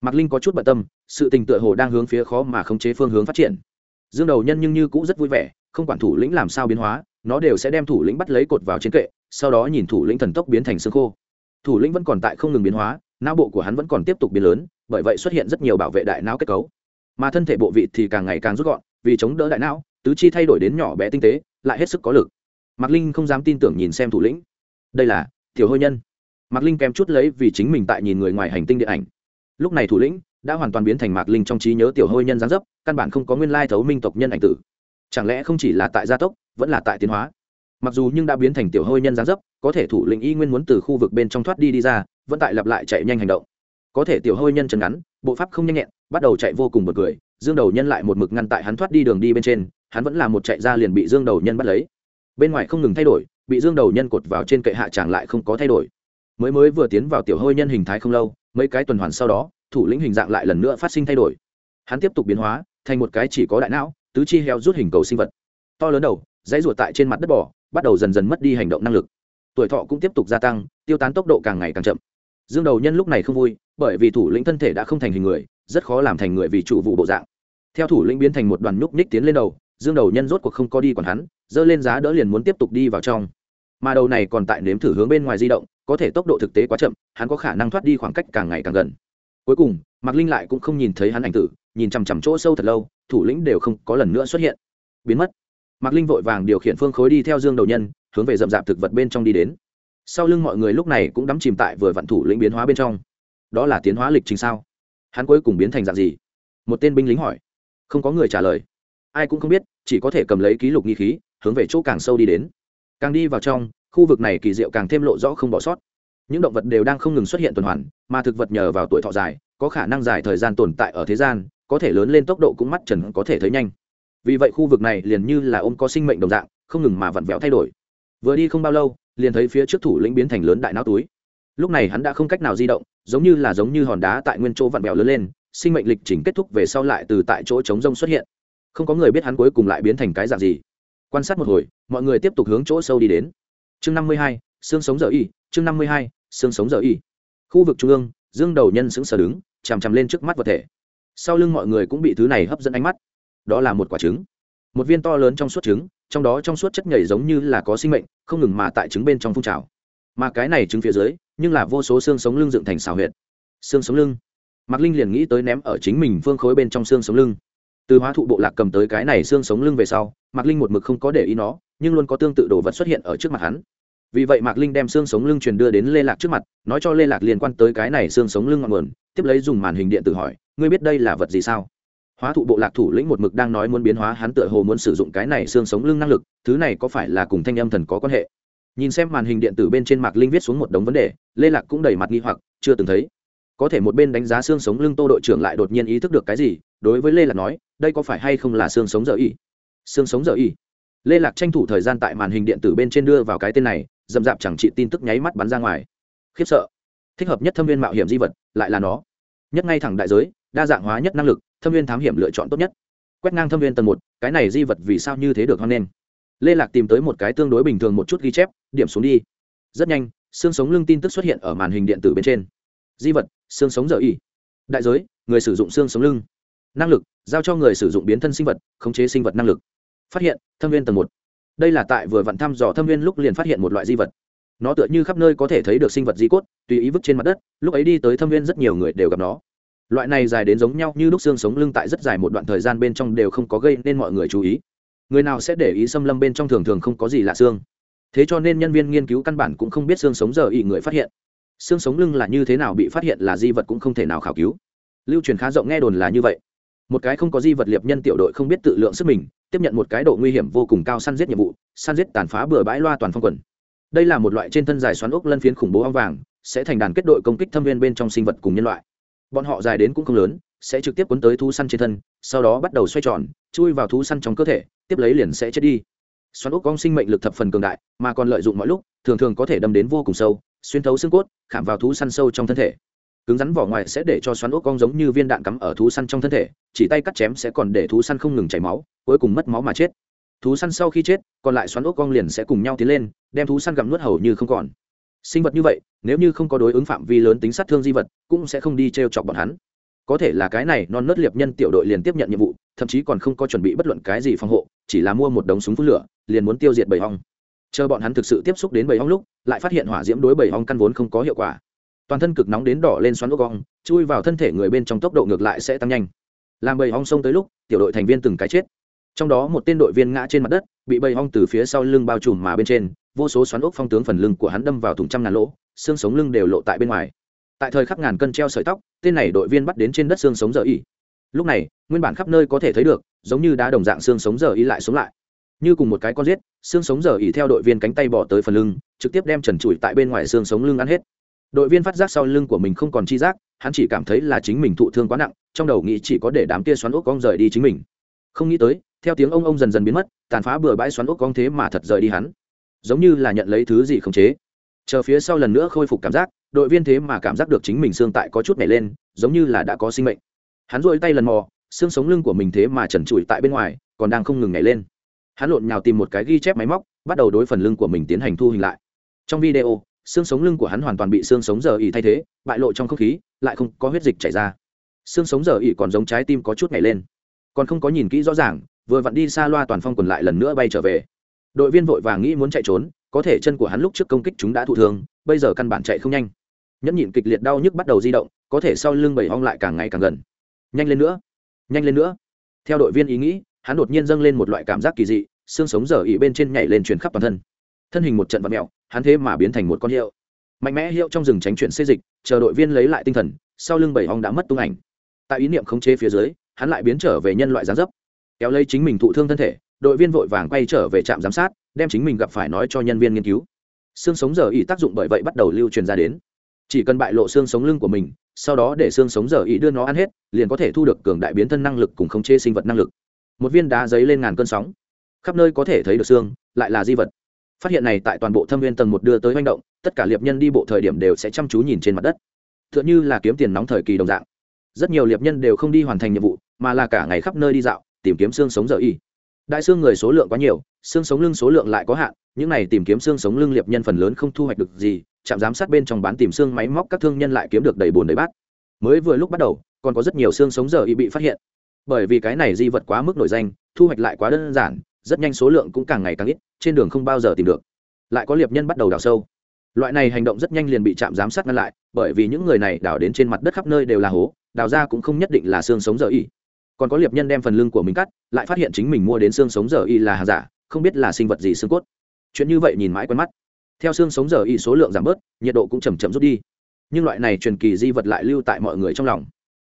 S1: Mạc linh có chút bận tâm, sự tình tựa hồ đang hướng phía khó mà khống chế phương hướng phát triển. Dương đầu nhân nhưng như cũng rất vui vẻ, không quản thủ lĩnh làm sao biến hóa, nó đều sẽ đem thủ lĩnh bắt lấy cột vào trên kệ, sau đó nhìn thủ lĩnh thần tốc biến thành xương khô. Thủ lĩnh vẫn còn tại không ngừng biến hóa, não bộ của hắn vẫn còn tiếp tục biến lớn, bởi vậy xuất hiện rất nhiều bảo vệ đại não kết cấu. Mà thân thể bộ vị thì càng ngày càng rút gọn, vì chống đỡ đại não tứ chi thay đổi đến nhỏ bé tinh tế, lại hết sức có lực. Mạc linh không dám tin tưởng nhìn xem thủ lĩnh. Đây là, tiểu hôi nhân. Mạc linh kém chút lấy vì chính mình tại nhìn người ngoài hành tinh điện ảnh. Lúc này thủ lĩnh đã hoàn toàn biến thành mạc linh trong trí nhớ tiểu hôi nhân gián dấp, căn bản không có nguyên lai thấu minh tộc nhân ảnh tử. Chẳng lẽ không chỉ là tại gia tốc, vẫn là tại tiến hóa? Mặc dù nhưng đã biến thành tiểu hôi nhân gián dấp, có thể thủ lĩnh y nguyên muốn từ khu vực bên trong thoát đi đi ra, vẫn tại lặp lại chạy nhanh hành động. Có thể tiểu hôi nhân chân ngắn, bộ pháp không nhanh nhẹn, bắt đầu chạy vô cùng bật cười, dương đầu nhân lại một mực ngăn tại hắn thoát đi đường đi bên trên hắn vẫn là một chạy ra liền bị dương đầu nhân bắt lấy. Bên ngoài không ngừng thay đổi, bị dương đầu nhân cột vào trên kệ hạ tràng lại không có thay đổi. Mới mới vừa tiến vào tiểu hôi nhân hình thái không lâu, mấy cái tuần hoàn sau đó, thủ lĩnh hình dạng lại lần nữa phát sinh thay đổi. Hắn tiếp tục biến hóa, thành một cái chỉ có đại não, tứ chi heo rút hình cầu sinh vật. To lớn đầu, dãy ruột tại trên mặt đất bỏ bắt đầu dần dần mất đi hành động năng lực. Tuổi thọ cũng tiếp tục gia tăng, tiêu tán tốc độ càng ngày càng chậm. Dương đầu nhân lúc này không vui, bởi vì thủ lĩnh thân thể đã không thành hình người, rất khó làm thành người vì chủ vụ bộ dạng. Theo thủ lĩnh biến thành một đoàn nhúc nhích tiến lên đầu dương đầu nhân rốt cuộc không có đi còn hắn, dơ lên giá đỡ liền muốn tiếp tục đi vào trong. Mà đầu này còn tại nếm thử hướng bên ngoài di động, có thể tốc độ thực tế quá chậm, hắn có khả năng thoát đi khoảng cách càng ngày càng gần. Cuối cùng, mạc linh lại cũng không nhìn thấy hắn ảnh tử, nhìn chằm chằm chỗ sâu thật lâu, thủ lĩnh đều không có lần nữa xuất hiện. Biến mất. Mạc linh vội vàng điều khiển phương khối đi theo dương đầu nhân, hướng về rậm rạp thực vật bên trong đi đến. Sau lưng mọi người lúc này cũng đắm chìm tại vừa vạn thủ lĩnh biến hóa bên trong. Đó là tiến hóa lịch trình sao? Hắn cuối cùng biến thành dạng gì? Một tên binh lính hỏi. Không có người trả lời ai cũng không biết, chỉ có thể cầm lấy ký lục nghi khí, hướng về chỗ càng sâu đi đến. Càng đi vào trong, khu vực này kỳ diệu càng thêm lộ rõ không bỏ sót. Những động vật đều đang không ngừng xuất hiện tuần hoàn, mà thực vật nhờ vào tuổi thọ dài, có khả năng dài thời gian tồn tại ở thế gian, có thể lớn lên tốc độ cũng mắt trần có thể thấy nhanh. Vì vậy khu vực này liền như là ôm có sinh mệnh đồng dạng, không ngừng mà vặn vẹo thay đổi. Vừa đi không bao lâu, liền thấy phía trước thủ lĩnh biến thành lớn đại não túi. Lúc này hắn đã không cách nào di động, giống như là giống như hòn đá tại nguyên chỗ vặn vẹo lớn lên, sinh mệnh lịch trình kết thúc về sau lại từ tại chỗ chống rông xuất hiện không có người biết hắn cuối cùng lại biến thành cái dạng gì. Quan sát một hồi, mọi người tiếp tục hướng chỗ sâu đi đến. Chương năm mươi hai, xương sống dở y, chương năm mươi hai, xương sống dở y. Khu vực trung ương, dương đầu nhân sững sờ đứng, chằm chằm lên trước mắt vật thể. Sau lưng mọi người cũng bị thứ này hấp dẫn ánh mắt. Đó là một quả trứng. Một viên to lớn trong suốt trứng, trong đó trong suốt chất nhảy giống như là có sinh mệnh, không ngừng mà tại trứng bên trong phun trào. Mà cái này trứng phía dưới, nhưng là vô số xương sống lưng dựng thành xào huyệt. Xương sống lưng. Mạc linh liền nghĩ tới ném ở chính mình phương khối bên trong xương sống lưng từ hóa thụ bộ lạc cầm tới cái này xương sống lưng về sau, mạc linh một mực không có để ý nó, nhưng luôn có tương tự đồ vật xuất hiện ở trước mặt hắn. Vì vậy mạc linh đem xương sống lưng truyền đưa đến lê lạc trước mặt, nói cho lê lạc liên quan tới cái này xương sống lưng ngọn nguồn, tiếp lấy dùng màn hình điện tử hỏi, ngươi biết đây là vật gì sao? Hóa thụ bộ lạc thủ lĩnh một mực đang nói muốn biến hóa, hắn tựa hồ muốn sử dụng cái này xương sống lưng năng lực, thứ này có phải là cùng thanh âm thần có quan hệ? Nhìn xem màn hình điện tử bên trên mạc linh viết xuống một đống vấn đề, lê lạc cũng đầy mặt nghi hoặc, chưa từng thấy có thể một bên đánh giá xương sống lưng tô đội trưởng lại đột nhiên ý thức được cái gì, đối với lê lạc nói, đây có phải hay không là xương sống dở y? Xương sống dở y. Lê lạc tranh thủ thời gian tại màn hình điện tử bên trên đưa vào cái tên này d ầ m d chẳng chị tin tức nháy mắt bắn ra ngoài. Khiếp sợ. Thích hợp nhất thâm viên mạo hiểm di vật, lại là nó. Nhất ngay thẳng đại giới, đa dạng hóa nhất năng lực, thâm viên thám hiểm lựa chọn tốt nhất. Quét ngang thâm viên tầng một, cái này di vật vì sao như thế được hoan nghênh? Lê lạc tìm tới một cái tương đối bình thường một chút ghi chép, điểm xuống đi. Rất nhanh, xương sống lưng tin tức xuất hiện ở màn hình điện tử bên trên. Di vật xương sống giờ y. Đại giới, người sử dụng xương sống lưng. Năng lực, giao cho người sử dụng biến thân sinh vật, khống chế sinh vật năng lực. Phát hiện, thâm viên tầng một. Đây là tại vừa vặn thăm dò thâm viên lúc liền phát hiện một loại di vật. Nó tựa như khắp nơi có thể thấy được sinh vật di cốt, tùy ý vứt trên mặt đất, lúc ấy đi tới thâm viên rất nhiều người đều gặp nó. Loại này dài đến giống nhau như lúc xương sống lưng tại rất dài một đoạn thời gian bên trong đều không có gây nên mọi người chú ý. Người nào sẽ để ý xâm lâm bên trong thường thường không có gì lạ xương. Thế cho nên nhân viên nghiên cứu căn bản cũng không biết xương sống giờ ỉ người phát hiện xương sống lưng là như thế nào bị phát hiện là di vật cũng không thể nào khảo cứu. Lưu truyền khá rộng nghe đồn là như vậy. Một cái không có di vật liệp nhân tiểu đội không biết tự lượng sức mình, tiếp nhận một cái độ nguy hiểm vô cùng cao săn giết nhiệm vụ, săn giết tàn phá bừa bãi loa toàn phong quần. Đây là một loại trên thân dài xoắn ốc lân phiến khủng bố ong vàng, sẽ thành đàn kết đội công kích thâm viên bên trong sinh vật cùng nhân loại. Bọn họ dài đến cũng không lớn, sẽ trực tiếp cuốn tới thú săn trên thân, sau đó bắt đầu xoay tròn, chui vào thú săn trong cơ thể, tiếp lấy liền sẽ chết đi. Xoắn ốc cong sinh mệnh lực thập phần cường đại, mà còn lợi dụng mọi lúc, thường thường có thể đâm đến vô cùng sâu xuyên thấu xương cốt, khảm vào thú săn sâu trong thân thể. Cứng rắn vỏ ngoài sẽ để cho xoắn ốc cong giống như viên đạn cắm ở thú săn trong thân thể, chỉ tay cắt chém sẽ còn để thú săn không ngừng chảy máu, cuối cùng mất máu mà chết. Thú săn sau khi chết, còn lại xoắn ốc cong liền sẽ cùng nhau tiến lên, đem thú săn gặm nuốt hầu như không còn. Sinh vật như vậy, nếu như không có đối ứng phạm vi lớn tính sát thương di vật, cũng sẽ không đi t r e o chọc bọn hắn. Có thể là cái này, non nớt liệp nhân tiểu đội liền tiếp nhận nhiệm vụ, thậm chí còn không có chuẩn bị bất luận cái gì phòng hộ, chỉ là mua một đống súng phun lửa, liền muốn tiêu diệt bầy hong chờ bọn hắn thực sự tiếp xúc đến bầy hong lúc, lại phát hiện hỏa diễm đối bầy hong căn vốn không có hiệu quả. Toàn thân cực nóng đến đỏ lên xoắn ốc ong, chui vào thân thể người bên trong tốc độ ngược lại sẽ tăng nhanh. Làm bầy hong xông tới lúc, tiểu đội thành viên từng cái chết. Trong đó một tên đội viên ngã trên mặt đất, bị bầy hong từ phía sau lưng bao trùm mà bên trên, vô số xoắn ốc phong tướng phần lưng của hắn đâm vào thùng trăm ngàn lỗ, xương sống lưng đều lộ tại bên ngoài. Tại thời khắc ngàn cân treo sợi tóc, tên này đội viên bắt đến trên đất xương sống giờ y. Lúc này, nguyên bản khắp nơi có thể thấy được, giống như đá đồng dạng xương sống giờ y lại sống lại như cùng một cái con giết, xương sống giờ ỉ theo đội viên cánh tay bỏ tới phần lưng, trực tiếp đem trần trụi tại bên ngoài xương sống lưng ăn hết. Đội viên phát giác sau lưng của mình không còn chi giác, hắn chỉ cảm thấy là chính mình thụ thương quá nặng, trong đầu nghĩ chỉ có để đám kia xoắn ốc cong rời đi chính mình. Không nghĩ tới, theo tiếng ông ông dần dần biến mất, tàn phá bừa bãi xoắn ốc cong thế mà thật rời đi hắn. Giống như là nhận lấy thứ gì khống chế. Chờ phía sau lần nữa khôi phục cảm giác, đội viên thế mà cảm giác được chính mình xương tại có chút nhảy lên, giống như là đã có sinh mệnh. Hắn dội tay lần mò, xương sống lưng của mình thế mà trần trụi tại bên ngoài, còn đang không ngừng nhảy lên hắn lộn nhào tìm một cái ghi chép máy móc, bắt đầu đối phần lưng của mình tiến hành thu hình lại. Trong video, xương sống lưng của hắn hoàn toàn bị xương sống giờ ỉ thay thế, bại lộ trong không khí, lại không có huyết dịch chảy ra. Xương sống giờ ỉ còn giống trái tim có chút nhảy lên. Còn không có nhìn kỹ rõ ràng, vừa vặn đi xa loa toàn phong quần lại lần nữa bay trở về. Đội viên vội vàng nghĩ muốn chạy trốn, có thể chân của hắn lúc trước công kích chúng đã thụ thương, bây giờ căn bản chạy không nhanh. Nhẫn nhịn kịch liệt đau nhức bắt đầu di động, có thể sau lưng bầy hong lại càng ngày càng gần. Nhanh lên nữa, nhanh lên nữa. Theo đội viên ý nghĩ hắn đột nhiên dâng lên một loại cảm giác kỳ dị, xương sống giờ ỉ bên trên nhảy lên truyền khắp toàn thân. Thân hình một trận vật mẹo hắn thế mà biến thành một con hiệu. Mạnh mẽ hiệu trong rừng tránh chuyển xê dịch, chờ đội viên lấy lại tinh thần, sau lưng bảy hong đã mất tung ảnh. Tại ý niệm khống chế phía dưới, hắn lại biến trở về nhân loại gián dấp. Kéo lấy chính mình thụ thương thân thể, đội viên vội vàng quay trở về trạm giám sát, đem chính mình gặp phải nói cho nhân viên nghiên cứu. Xương sống giờ ỉ tác dụng bởi vậy bắt đầu lưu truyền ra đến. Chỉ cần bại lộ xương sống lưng của mình, sau đó để xương sống giờ ỉ đưa nó ăn hết, liền có thể thu được cường đại biến thân năng lực cùng khống chế sinh vật năng lực một viên đá giấy lên ngàn cơn sóng. Khắp nơi có thể thấy được xương, lại là di vật. Phát hiện này tại toàn bộ thâm viên tầng một đưa tới manh động, tất cả liệp nhân đi bộ thời điểm đều sẽ chăm chú nhìn trên mặt đất. T h ư ợ n h ư là kiếm tiền nóng thời kỳ đồng dạng. Rất nhiều liệp nhân đều không đi hoàn thành nhiệm vụ, mà là cả ngày khắp nơi đi dạo, tìm kiếm xương sống dở y. Đại xương người số lượng quá nhiều, xương sống lưng số lượng lại có hạn, những này tìm kiếm xương sống lưng liệp nhân phần lớn không thu hoạch được gì, trạm giám sát bên trong bán tìm xương máy móc các thương nhân lại kiếm được đầy bồn đầy bát. Mới vừa lúc bắt đầu, còn có rất nhiều xương sống dở y bị phát hiện bởi vì cái này di vật quá mức nổi danh, thu hoạch lại quá đơn giản, rất nhanh số lượng cũng càng ngày càng ít, trên đường không bao giờ tìm được. Lại có liệp nhân bắt đầu đào sâu. Loại này hành động rất nhanh liền bị chạm giám sát ngăn lại, bởi vì những người này đào đến trên mặt đất khắp nơi đều là hố, đào ra cũng không nhất định là xương sống dở y. Còn có liệp nhân đem phần lưng của mình cắt, lại phát hiện chính mình mua đến xương sống dở y là hàng giả, không biết là sinh vật gì xương cốt. Chuyện như vậy nhìn mãi quen mắt. Theo xương sống dở y số lượng giảm bớt, nhiệt độ cũng chầm chậm rút đi. Nhưng loại này truyền kỳ di vật lại lưu tại mọi người trong lòng.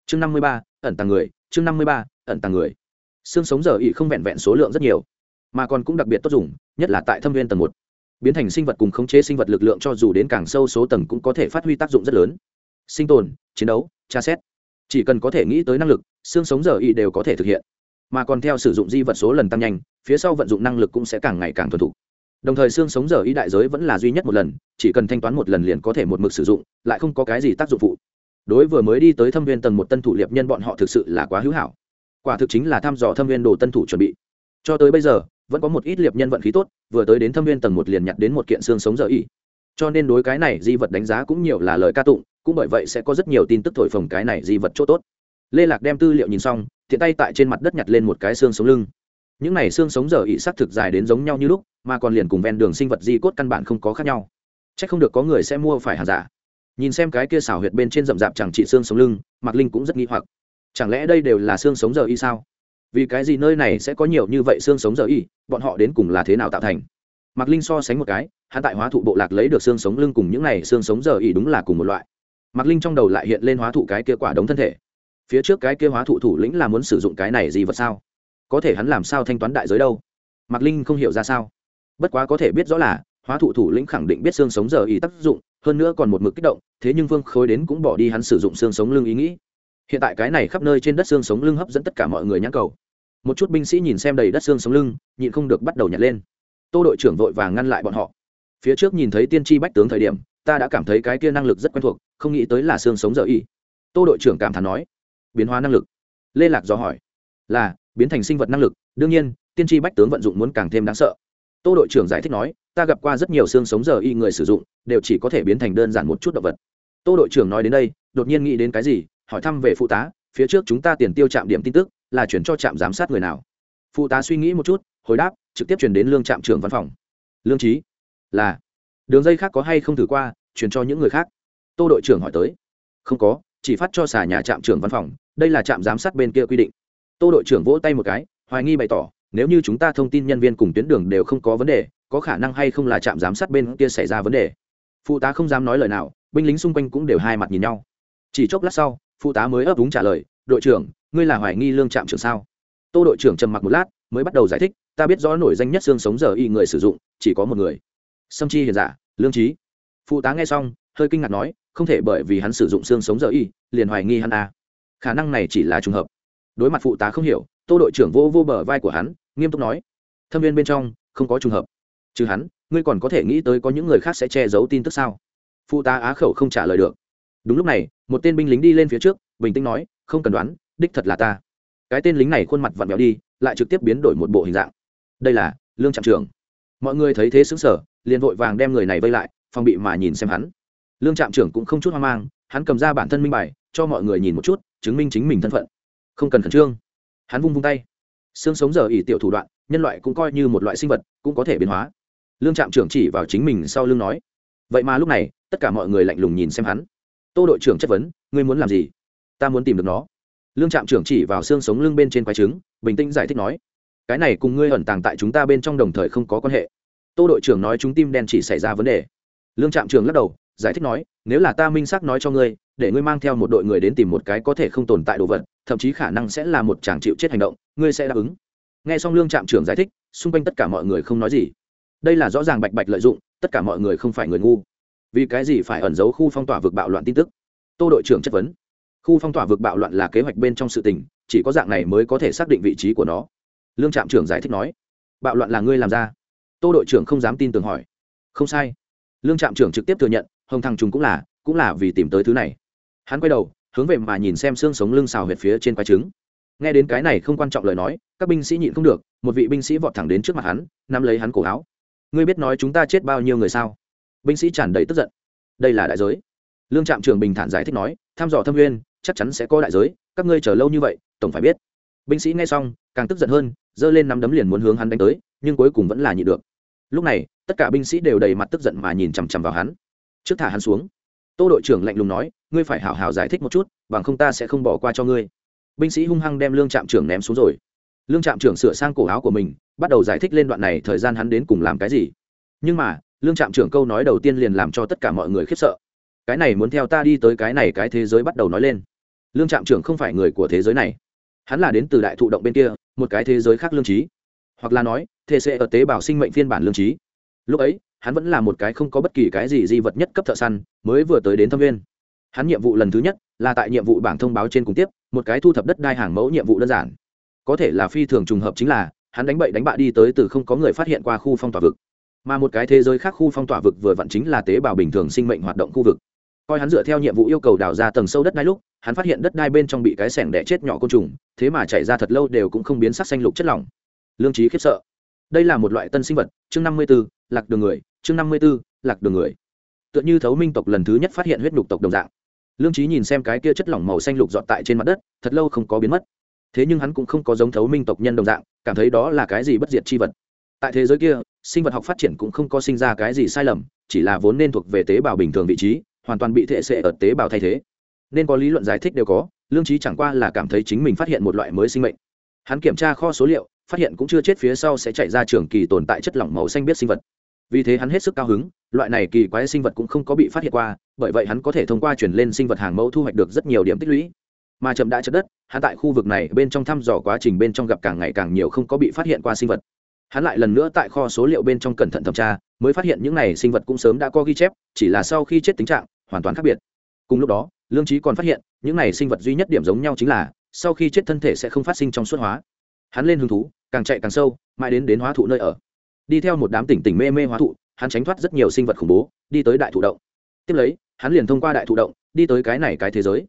S1: Chương năm mươi ba, ẩn tàng người chương năm mươi ba, ẩn tàng người. Xương sống giờ y không vẹn vẹn số lượng rất nhiều, mà còn cũng đặc biệt tốt dùng, nhất là tại thâm viên tầng một. Biến thành sinh vật cùng khống chế sinh vật lực lượng cho dù đến càng sâu số tầng cũng có thể phát huy tác dụng rất lớn. Sinh tồn, chiến đấu, tra xét. Chỉ cần có thể nghĩ tới năng lực, xương sống giờ y đều có thể thực hiện. Mà còn theo sử dụng di vật số lần tăng nhanh, phía sau vận dụng năng lực cũng sẽ càng ngày càng thuần thục. Đồng thời xương sống giờ y đại giới vẫn là duy nhất một lần, chỉ cần thanh toán một lần liền có thể một mực sử dụng, lại không có cái gì tác dụng phụ đối vừa mới đi tới thâm viên tầng một tân thủ liệp nhân bọn họ thực sự là quá hữu hảo. Quả thực chính là thăm dò thâm viên đồ tân thủ chuẩn bị. Cho tới bây giờ, vẫn có một ít liệp nhân vận khí tốt, vừa tới đến thâm viên tầng một liền nhặt đến một kiện xương sống dở ỉ cho nên đối cái này di vật đánh giá cũng nhiều là lời ca tụng, cũng bởi vậy sẽ có rất nhiều tin tức thổi phồng cái này di vật chỗ tốt. Lê lạc đem tư liệu nhìn xong thiện tay tại trên mặt đất nhặt lên một cái xương sống lưng. Những này xương sống dở ỉ xác thực dài đến giống nhau như lúc, mà còn liền cùng ven đường sinh vật di cốt căn bản không có khác nhau. C h ắ c không được có người sẽ mua phải hàng giả nhìn xem cái kia xảo huyệt bên trên rậm rạp chẳng trị xương sống lưng, mạc linh cũng rất nghi hoặc. Chẳng lẽ đây đều là xương sống giờ y sao? Vì cái gì nơi này sẽ có nhiều như vậy xương sống giờ y, bọn họ đến cùng là thế nào tạo thành? Mạc linh so sánh một cái, hắn tại hóa thụ bộ lạc lấy được xương sống lưng cùng những này xương sống giờ y đúng là cùng một loại. Mạc linh trong đầu lại hiện lên hóa thụ cái kia quả đống thân thể. Phía trước cái kia hóa thụ thủ lĩnh là muốn sử dụng cái này gì vật sao? Có thể hắn làm sao thanh toán đại giới đâu? Mạc linh không hiểu ra sao. Bất quá có thể biết rõ là, hóa thụ thủ lĩnh khẳng định biết xương sống giờ y tác dụng hơn nữa còn một mực kích động, thế nhưng vương khối đến cũng bỏ đi hắn sử dụng xương sống lưng ý nghĩ. Hiện tại cái này khắp nơi trên đất xương sống lưng hấp dẫn tất cả mọi người nhãn cầu. Một chút binh sĩ nhìn xem đầy đất xương sống lưng, nhịn không được bắt đầu nhặt lên. Tô đội trưởng vội vàng ngăn lại bọn họ. Phía trước nhìn thấy tiên tri bách tướng thời điểm, ta đã cảm thấy cái kia năng lực rất quen thuộc, không nghĩ tới là xương sống dở y. Tô đội trưởng cảm thán nói, biến hóa năng lực. Lê lạc do hỏi, là, biến thành sinh vật năng lực, đương nhiên, tiên tri bách tướng vận dụng muốn càng thêm đáng sợ. Tô đội trưởng giải thích nói ta gặp qua rất nhiều xương sống giờ y người sử dụng, đều chỉ có thể biến thành đơn giản một chút động vật. Tô đội trưởng nói đến đây, đột nhiên nghĩ đến cái gì, hỏi thăm về phụ tá, phía trước chúng ta tiền tiêu trạm điểm tin tức, là chuyển cho trạm giám sát người nào. Phụ tá suy nghĩ một chút, hồi đáp, trực tiếp chuyển đến lương trạm trưởng văn phòng. Lương trí là, đường dây khác có hay không thử qua, chuyển cho những người khác? Tô đội trưởng hỏi tới. Không có, chỉ phát cho xả nhà trạm trưởng văn phòng, đây là trạm giám sát bên kia quy định. Tô đội trưởng vỗ tay một cái, hoài nghi bày tỏ, nếu như chúng ta thông tin nhân viên cùng tuyến đường đều không có vấn đề có khả năng hay không là trạm giám sát bên kia xảy ra vấn đề. Phụ tá không dám nói lời nào, binh lính xung quanh cũng đều hai mặt nhìn nhau. Chỉ chốc lát sau, phụ tá mới ấp úng trả lời, đội trưởng, ngươi là hoài nghi lương trạm trưởng sao? Tô đội trưởng trầm mặc một lát, mới bắt đầu giải thích, ta biết rõ nổi danh nhất xương sống giờ y người sử dụng, chỉ có một người. Sâm chi hiền giả, lương trí phụ tá nghe xong, hơi kinh ngạc nói, không thể bởi vì hắn sử dụng xương sống giờ y, liền hoài nghi hắn à. khả năng này chỉ là trùng hợp. Đối mặt phụ tá không hiểu, tô đội trưởng vô vô bờ vai của hắn, nghiêm túc nói, thâm viên bên trong, không có trùng hợp trừ hắn, ngươi còn có thể nghĩ tới có những người khác sẽ che giấu tin tức sao? Phụ tá á khẩu không trả lời được. Đúng lúc này, một tên binh lính đi lên phía trước, bình tĩnh nói, không cần đoán, đích thật là ta. Cái tên lính này khuôn mặt vặn vẹo đi, lại trực tiếp biến đổi một bộ hình dạng. Đây là lương trạm trưởng. Mọi người thấy thế xứng sở liền vội vàng đem người này vây lại, phòng bị mà nhìn xem hắn. Lương trạm trưởng cũng không chút hoang mang, hắn cầm ra bản thân minh bài, cho mọi người nhìn một chút, chứng minh chính mình thân phận. Không cần khẩn trương. Hắn vung vung tay. Xương sống giờ ỉ tiểu thủ đoạn, nhân loại cũng coi như một loại sinh vật, cũng có thể biến hóa lương trạm trưởng chỉ vào chính mình sau lưng nói, vậy mà lúc này, tất cả mọi người lạnh lùng nhìn xem hắn. Tô đội trưởng chất vấn, ngươi muốn làm gì? Ta muốn tìm được nó. Lương trạm trưởng chỉ vào xương sống lưng bên trên quái trứng, bình tĩnh giải thích nói, cái này cùng ngươi ẩn tàng tại chúng ta bên trong đồng thời không có quan hệ. Tô đội trưởng nói chúng tim đen chỉ xảy ra vấn đề. Lương trạm trưởng lắc đầu, giải thích nói, nếu là ta minh xác nói cho ngươi, để ngươi mang theo một đội người đến tìm một cái có thể không tồn tại đồ vật, thậm chí khả năng sẽ là một chàng chịu chết hành động, ngươi sẽ đáp ứng. Nghe xong lương trạm trưởng giải thích, xung quanh tất cả mọi người không nói gì đây là rõ ràng bạch bạch lợi dụng, tất cả mọi người không phải người ngu. Vì cái gì phải ẩn giấu khu phong tỏa vực bạo loạn tin tức? Tô đội trưởng chất vấn. Khu phong tỏa vực bạo loạn là kế hoạch bên trong sự tình, chỉ có dạng này mới có thể xác định vị trí của nó. Lương trạm trưởng giải thích nói. Bạo loạn là ngươi làm ra. Tô đội trưởng không dám tin tưởng hỏi. Không sai. Lương trạm trưởng trực tiếp thừa nhận, hồng thằng trùng cũng là cũng là vì tìm tới thứ này. Hắn quay đầu, hướng về mà nhìn xem xương sống lưng xào huyệt phía trên quái trứng. Nghe đến cái này không quan trọng lời nói, các binh sĩ nhịn không được, một vị binh sĩ vọt thẳng đến trước mặt hắn, nắm lấy hắn cổ áo ngươi biết nói chúng ta chết bao nhiêu người sao? Binh sĩ tràn đầy tức giận. Đây là đại giới. Lương trạm trưởng bình thản giải thích nói, thăm dò thâm nguyên, chắc chắn sẽ có đại giới, các ngươi chờ lâu như vậy, tổng phải biết. Binh sĩ nghe xong, càng tức giận hơn, giơ lên nắm đấm liền muốn hướng hắn đánh tới, nhưng cuối cùng vẫn là nhịn được. Lúc này, tất cả binh sĩ đều đầy mặt tức giận mà nhìn chằm chằm vào hắn. Trước thả hắn xuống. Tô đội trưởng lạnh lùng nói, ngươi phải hảo hảo giải thích một chút, bằng không ta sẽ không bỏ qua cho ngươi. Binh sĩ hung hăng đem lương trạm trưởng ném xuống rồi lương trạm trưởng sửa sang cổ áo của mình, bắt đầu giải thích lên đoạn này thời gian hắn đến cùng làm cái gì. Nhưng mà, lương trạm trưởng câu nói đầu tiên liền làm cho tất cả mọi người khiếp sợ. Cái này muốn theo ta đi tới cái này cái thế giới bắt đầu nói lên. Lương trạm trưởng không phải người của thế giới này. Hắn là đến từ đại thụ động bên kia, một cái thế giới khác lương trí. Hoặc là nói thế sẽ ở tế bào sinh mệnh phiên bản lương trí. Lúc ấy, hắn vẫn là một cái không có bất kỳ cái gì di vật nhất cấp thợ săn, mới vừa tới đến thâm viên. Hắn nhiệm vụ lần thứ nhất là tại nhiệm vụ bảng thông báo trên cùng tiếp, một cái thu thập đất đai hàng mẫu nhiệm vụ đơn giản có thể là phi thường trùng hợp chính là, hắn đánh bậy đánh bạ đi tới từ không có người phát hiện qua khu phong tỏa vực. Mà một cái thế giới khác khu phong tỏa vực vừa vặn chính là tế bào bình thường sinh mệnh hoạt động khu vực. Coi hắn dựa theo nhiệm vụ yêu cầu đào ra tầng sâu đất đai lúc, hắn phát hiện đất đai bên trong bị cái sẻng đẻ chết nhỏ côn trùng, thế mà chảy ra thật lâu đều cũng không biến sắc xanh lục chất lỏng. Lương trí khiếp sợ. Đây là một loại tân sinh vật, chương năm mươi b ố lạc đường người, chương năm mươi b ố lạc đường người. Tựa như thấu minh tộc lần thứ nhất phát hiện huyết nhục tộc đồng dạng. Lương trí nhìn xem cái kia chất lỏng màu xanh lục dọn tại trên mặt đất, thật lâu không có biến mất thế nhưng hắn cũng không có giống thấu minh tộc nhân đồng dạng, cảm thấy đó là cái gì bất diệt chi vật. Tại thế giới kia, sinh vật học phát triển cũng không có sinh ra cái gì sai lầm, chỉ là vốn nên thuộc về tế bào bình thường vị trí, hoàn toàn bị thệ xệ ở tế bào thay thế. Nên có lý luận giải thích đều có, lương trí chẳng qua là cảm thấy chính mình phát hiện một loại mới sinh mệnh. Hắn kiểm tra kho số liệu, phát hiện cũng chưa chết phía sau sẽ chạy ra trường kỳ tồn tại chất lỏng màu xanh biết sinh vật. Vì thế hắn hết sức cao hứng, loại này kỳ quái sinh vật cũng không có bị phát hiện qua, bởi vậy hắn có thể thông qua chuyển lên sinh vật hàng mẫu thu hoạch được rất nhiều điểm tích lũy mà chậm đã chất đất, hắn tại khu vực này bên trong thăm dò quá trình bên trong gặp càng ngày càng nhiều không có bị phát hiện qua sinh vật. Hắn lại lần nữa tại kho số liệu bên trong cẩn thận thẩm tra, mới phát hiện những này sinh vật cũng sớm đã có ghi chép, chỉ là sau khi chết tình trạng, hoàn toàn khác biệt. Cùng lúc đó, lương trí còn phát hiện, những này sinh vật duy nhất điểm giống nhau chính là, sau khi chết thân thể sẽ không phát sinh trong suốt hóa. Hắn lên hứng thú, càng chạy càng sâu, mãi đến đến hóa thụ nơi ở. Đi theo một đám tỉnh tỉnh mê mê hóa thụ, hắn tránh thoát rất nhiều sinh vật khủng bố, đi tới đại thụ động. Tiếp lấy, hắn liền thông qua đại thụ động, đi tới cái này cái thế giới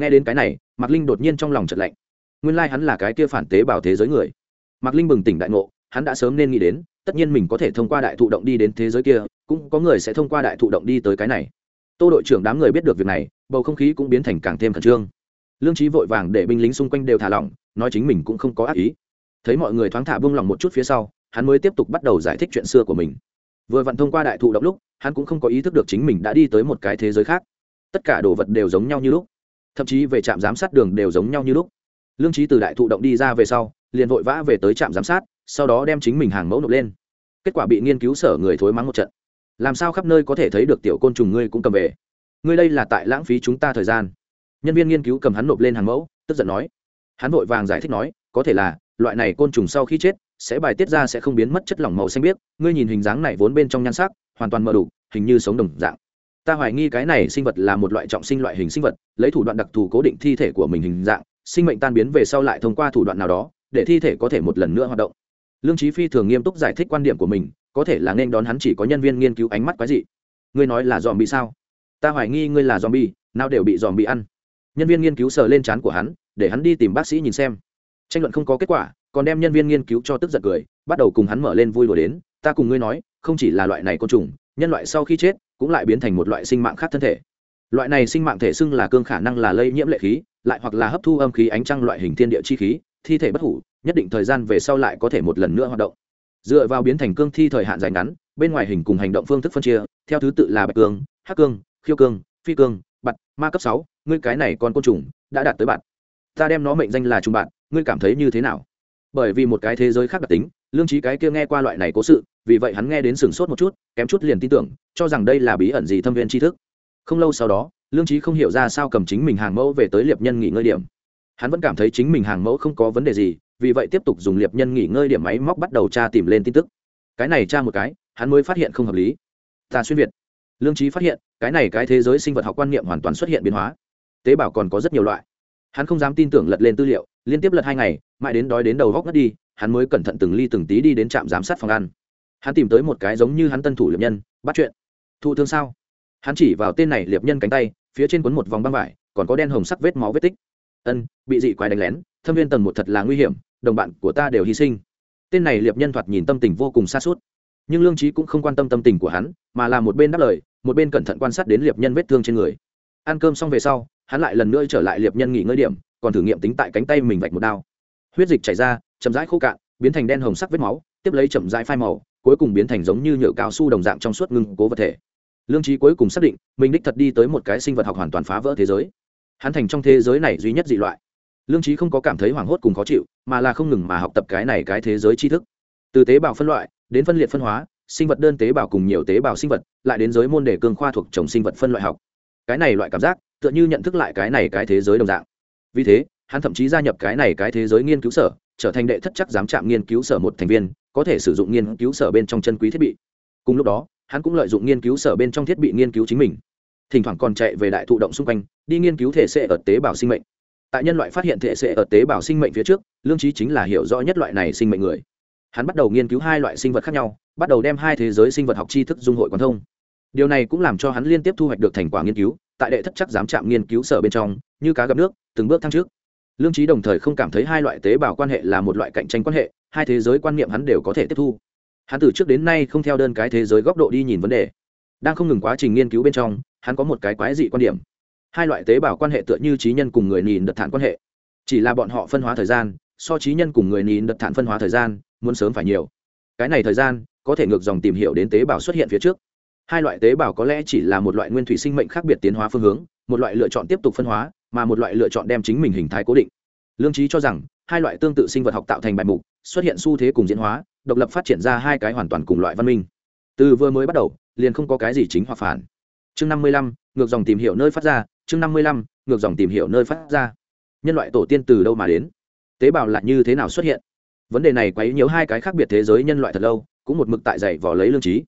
S1: nghe đến cái này, mạc linh đột nhiên trong lòng chật lạnh. Nguyên lai、like、hắn là cái kia phản tế bào thế giới người. Mạc linh bừng tỉnh đại ngộ, hắn đã sớm nên nghĩ đến, tất nhiên mình có thể thông qua đại thụ động đi đến thế giới kia, cũng có người sẽ thông qua đại thụ động đi tới cái này. Tô đội trưởng đám người biết được việc này, bầu không khí cũng biến thành càng thêm khẩn trương. Lương trí vội vàng để binh lính xung quanh đều thả lỏng, nói chính mình cũng không có ác ý. Thấy mọi người thoáng thả bông lỏng một chút phía sau, hắn mới tiếp tục bắt đầu giải thích chuyện xưa của mình. Vừa vặn thông qua đại thụ động lúc, hắn cũng không có ý thức được chính mình đã đi tới một cái thế giới khác. Tất cả đồ vật đều giống nhau như lúc thậm chí về trạm giám sát đường đều giống nhau như lúc. Lương trí từ đại thụ động đi ra về sau, liền vội vã về tới trạm giám sát, sau đó đem chính mình hàng mẫu nộp lên. Kết quả bị nghiên cứu sở người thối mắng một trận. Làm sao khắp nơi có thể thấy được tiểu côn trùng ngươi cũng cầm về? Ngươi đây là tại lãng phí chúng ta thời gian. Nhân viên nghiên cứu cầm hắn nộp lên hàng mẫu, tức giận nói. Hắn vội vàng giải thích nói, có thể là, loại này côn trùng sau khi chết, sẽ bài tiết ra sẽ không biến mất chất lỏng màu xanh biếc. Ngươi nhìn hình dáng này vốn bên trong nhan sắc, hoàn toàn mờ đủ, hình như sống đồng dạng ta hoài nghi cái này sinh vật là một loại trọng sinh loại hình sinh vật lấy thủ đoạn đặc thù cố định thi thể của mình hình dạng sinh mệnh tan biến về sau lại thông qua thủ đoạn nào đó để thi thể có thể một lần nữa hoạt động. Lương trí phi thường nghiêm túc giải thích quan điểm của mình có thể là nên đón hắn chỉ có nhân viên nghiên cứu ánh mắt quái dị. Ngươi nói là dòm bị sao? Ta hoài nghi ngươi là dòm bị, nào đều bị dòm bị ăn. Nhân viên nghiên cứu sờ lên trán của hắn để hắn đi tìm bác sĩ nhìn xem. Tranh luận không có kết quả còn đem nhân viên nghiên cứu cho tức giận cười bắt đầu cùng hắn mở lên vui đùa đến ta cùng ngươi nói không chỉ là loại này côn trùng nhân loại sau khi chết cũng lại biến thành một loại sinh mạng khác thân thể. Loại này sinh mạng thể xưng là cương khả năng là lây nhiễm lệ khí, lại hoặc là hấp thu âm khí ánh trăng loại hình thiên địa chi khí, thi thể bất hủ, nhất định thời gian về sau lại có thể một lần nữa hoạt động. Dựa vào biến thành cương thi thời hạn dài ngắn, bên ngoài hình cùng hành động phương thức phân chia, theo thứ tự là bạch cương, hắc cương, khiêu cương, phi cương, bạch, ma cấp sáu, ngươi cái này còn côn trùng đã đạt tới bạn. Ta đem nó mệnh danh là trùng bạn, ngươi cảm thấy như thế nào? Bởi vì một cái thế giới khác đặc tính, lương trí cái kia nghe qua loại này cố sự vì vậy hắn nghe đến sừng sốt một chút, kém chút liền tin tưởng, cho rằng đây là bí ẩn gì thâm viên tri thức. Không lâu sau đó, lương trí không hiểu ra sao cầm chính mình hàng mẫu về tới liệp nhân nghỉ ngơi điểm. Hắn vẫn cảm thấy chính mình hàng mẫu không có vấn đề gì, vì vậy tiếp tục dùng liệp nhân nghỉ ngơi điểm máy móc bắt đầu tra tìm lên tin tức. Cái này tra một cái, hắn mới phát hiện không hợp lý. Ta xuyên việt. Lương trí phát hiện, cái này cái thế giới sinh vật học quan niệm hoàn toàn xuất hiện biến hóa. Tế bào còn có rất nhiều loại. Hắn không dám tin tưởng lật lên tư liệu, liên tiếp lật hai ngày, mãi đến đói đến đầu góc ngất đi, hắn mới cẩn thận từng ly từng tí đi đến trạm giám sát phòng ăn hắn tìm tới một cái giống như hắn tân thủ liệp nhân, bắt chuyện. Thụ thương sao? Hắn chỉ vào tên này liệp nhân cánh tay, phía trên quấn một vòng băng vải, còn có đen hồng sắc vết máu vết tích. Ân, bị dị quái đánh lén, thâm viên tầng một thật là nguy hiểm, đồng bạn của ta đều hy sinh. Tên này liệp nhân thoạt nhìn tâm tình vô cùng xa suốt nhưng lương trí cũng không quan tâm tâm tình của hắn, mà là một bên đáp lời, một bên cẩn thận quan sát đến liệp nhân vết thương trên người. Ăn cơm xong về sau, hắn lại lần nữa trở lại liệp nhân nghỉ ngơi điểm, còn thử nghiệm tính tại cánh tay mình vạch một đao. Huyết dịch chảy ra, chậm rãi khô cạn, biến thành đen hồng sắc vết máu, tiếp lấy chậm rãi phai màu cuối cùng biến thành giống như nhựa cao su đồng dạng trong suốt ngưng cố vật thể. Lương trí cuối cùng xác định, mình đích thật đi tới một cái sinh vật học hoàn toàn phá vỡ thế giới. Hắn thành trong thế giới này duy nhất dị loại. Lương trí không có cảm thấy hoảng hốt cùng khó chịu, mà là không ngừng mà học tập cái này cái thế giới tri thức. Từ tế bào phân loại, đến phân liệt phân hóa, sinh vật đơn tế bào cùng nhiều tế bào sinh vật, lại đến giới môn đề cương khoa thuộc trồng sinh vật phân loại học. Cái này loại cảm giác, tựa như nhận thức lại cái này cái thế giới đồng dạng. Vì thế, hắn thậm chí gia nhập cái này cái thế giới nghiên cứu sở, trở thành đệ thất chắc giám trạm nghiên cứu sở một thành viên có thể sử dụng nghiên cứu sở bên trong chân quý thiết bị. Cùng lúc đó, hắn cũng lợi dụng nghiên cứu sở bên trong thiết bị nghiên cứu chính mình. Thỉnh thoảng còn chạy về đại thụ động xung quanh, đi nghiên cứu thể xệ ở tế bào sinh mệnh. Tại nhân loại phát hiện thể xệ ở tế bào sinh mệnh phía trước, lương trí chính là hiểu rõ nhất loại này sinh mệnh người. Hắn bắt đầu nghiên cứu hai loại sinh vật khác nhau, bắt đầu đem hai thế giới sinh vật học tri thức dung hội quan thông. Điều này cũng làm cho hắn liên tiếp thu hoạch được thành quả nghiên cứu, tại đệ thất chắc giám trạm nghiên cứu sở bên trong, như cá gặp nước, từng bước thăng trước lương trí đồng thời không cảm thấy hai loại tế bào quan hệ là một loại cạnh tranh quan hệ, hai thế giới quan niệm hắn đều có thể tiếp thu. Hắn từ trước đến nay không theo đơn cái thế giới góc độ đi nhìn vấn đề. Đang không ngừng quá trình nghiên cứu bên trong, hắn có một cái quái dị quan điểm. Hai loại tế bào quan hệ tựa như trí nhân cùng người nhìn đợt thản quan hệ. Chỉ là bọn họ phân hóa thời gian, so trí nhân cùng người nhìn đợt thản phân hóa thời gian, muốn sớm phải nhiều. Cái này thời gian, có thể ngược dòng tìm hiểu đến tế bào xuất hiện phía trước. Hai loại tế bào có lẽ chỉ là một loại nguyên thủy sinh mệnh khác biệt tiến hóa phương hướng, một loại lựa chọn tiếp tục phân hóa mà một loại lựa chọn đem chính mình hình thái cố định. Lương trí cho rằng, hai loại tương tự sinh vật học tạo thành bài mục, xuất hiện xu thế cùng diễn hóa, độc lập phát triển ra hai cái hoàn toàn cùng loại văn minh. Từ vừa mới bắt đầu, liền không có cái gì chính hoặc phản. Chương năm mươi lăm, ngược dòng tìm hiểu nơi phát ra, chương năm mươi lăm, ngược dòng tìm hiểu nơi phát ra. Nhân loại tổ tiên từ đâu mà đến? Tế bào lại như thế nào xuất hiện? Vấn đề này quấy nhiễu hai cái khác biệt thế giới nhân loại thật lâu, cũng một mực tại dày vò lấy lương trí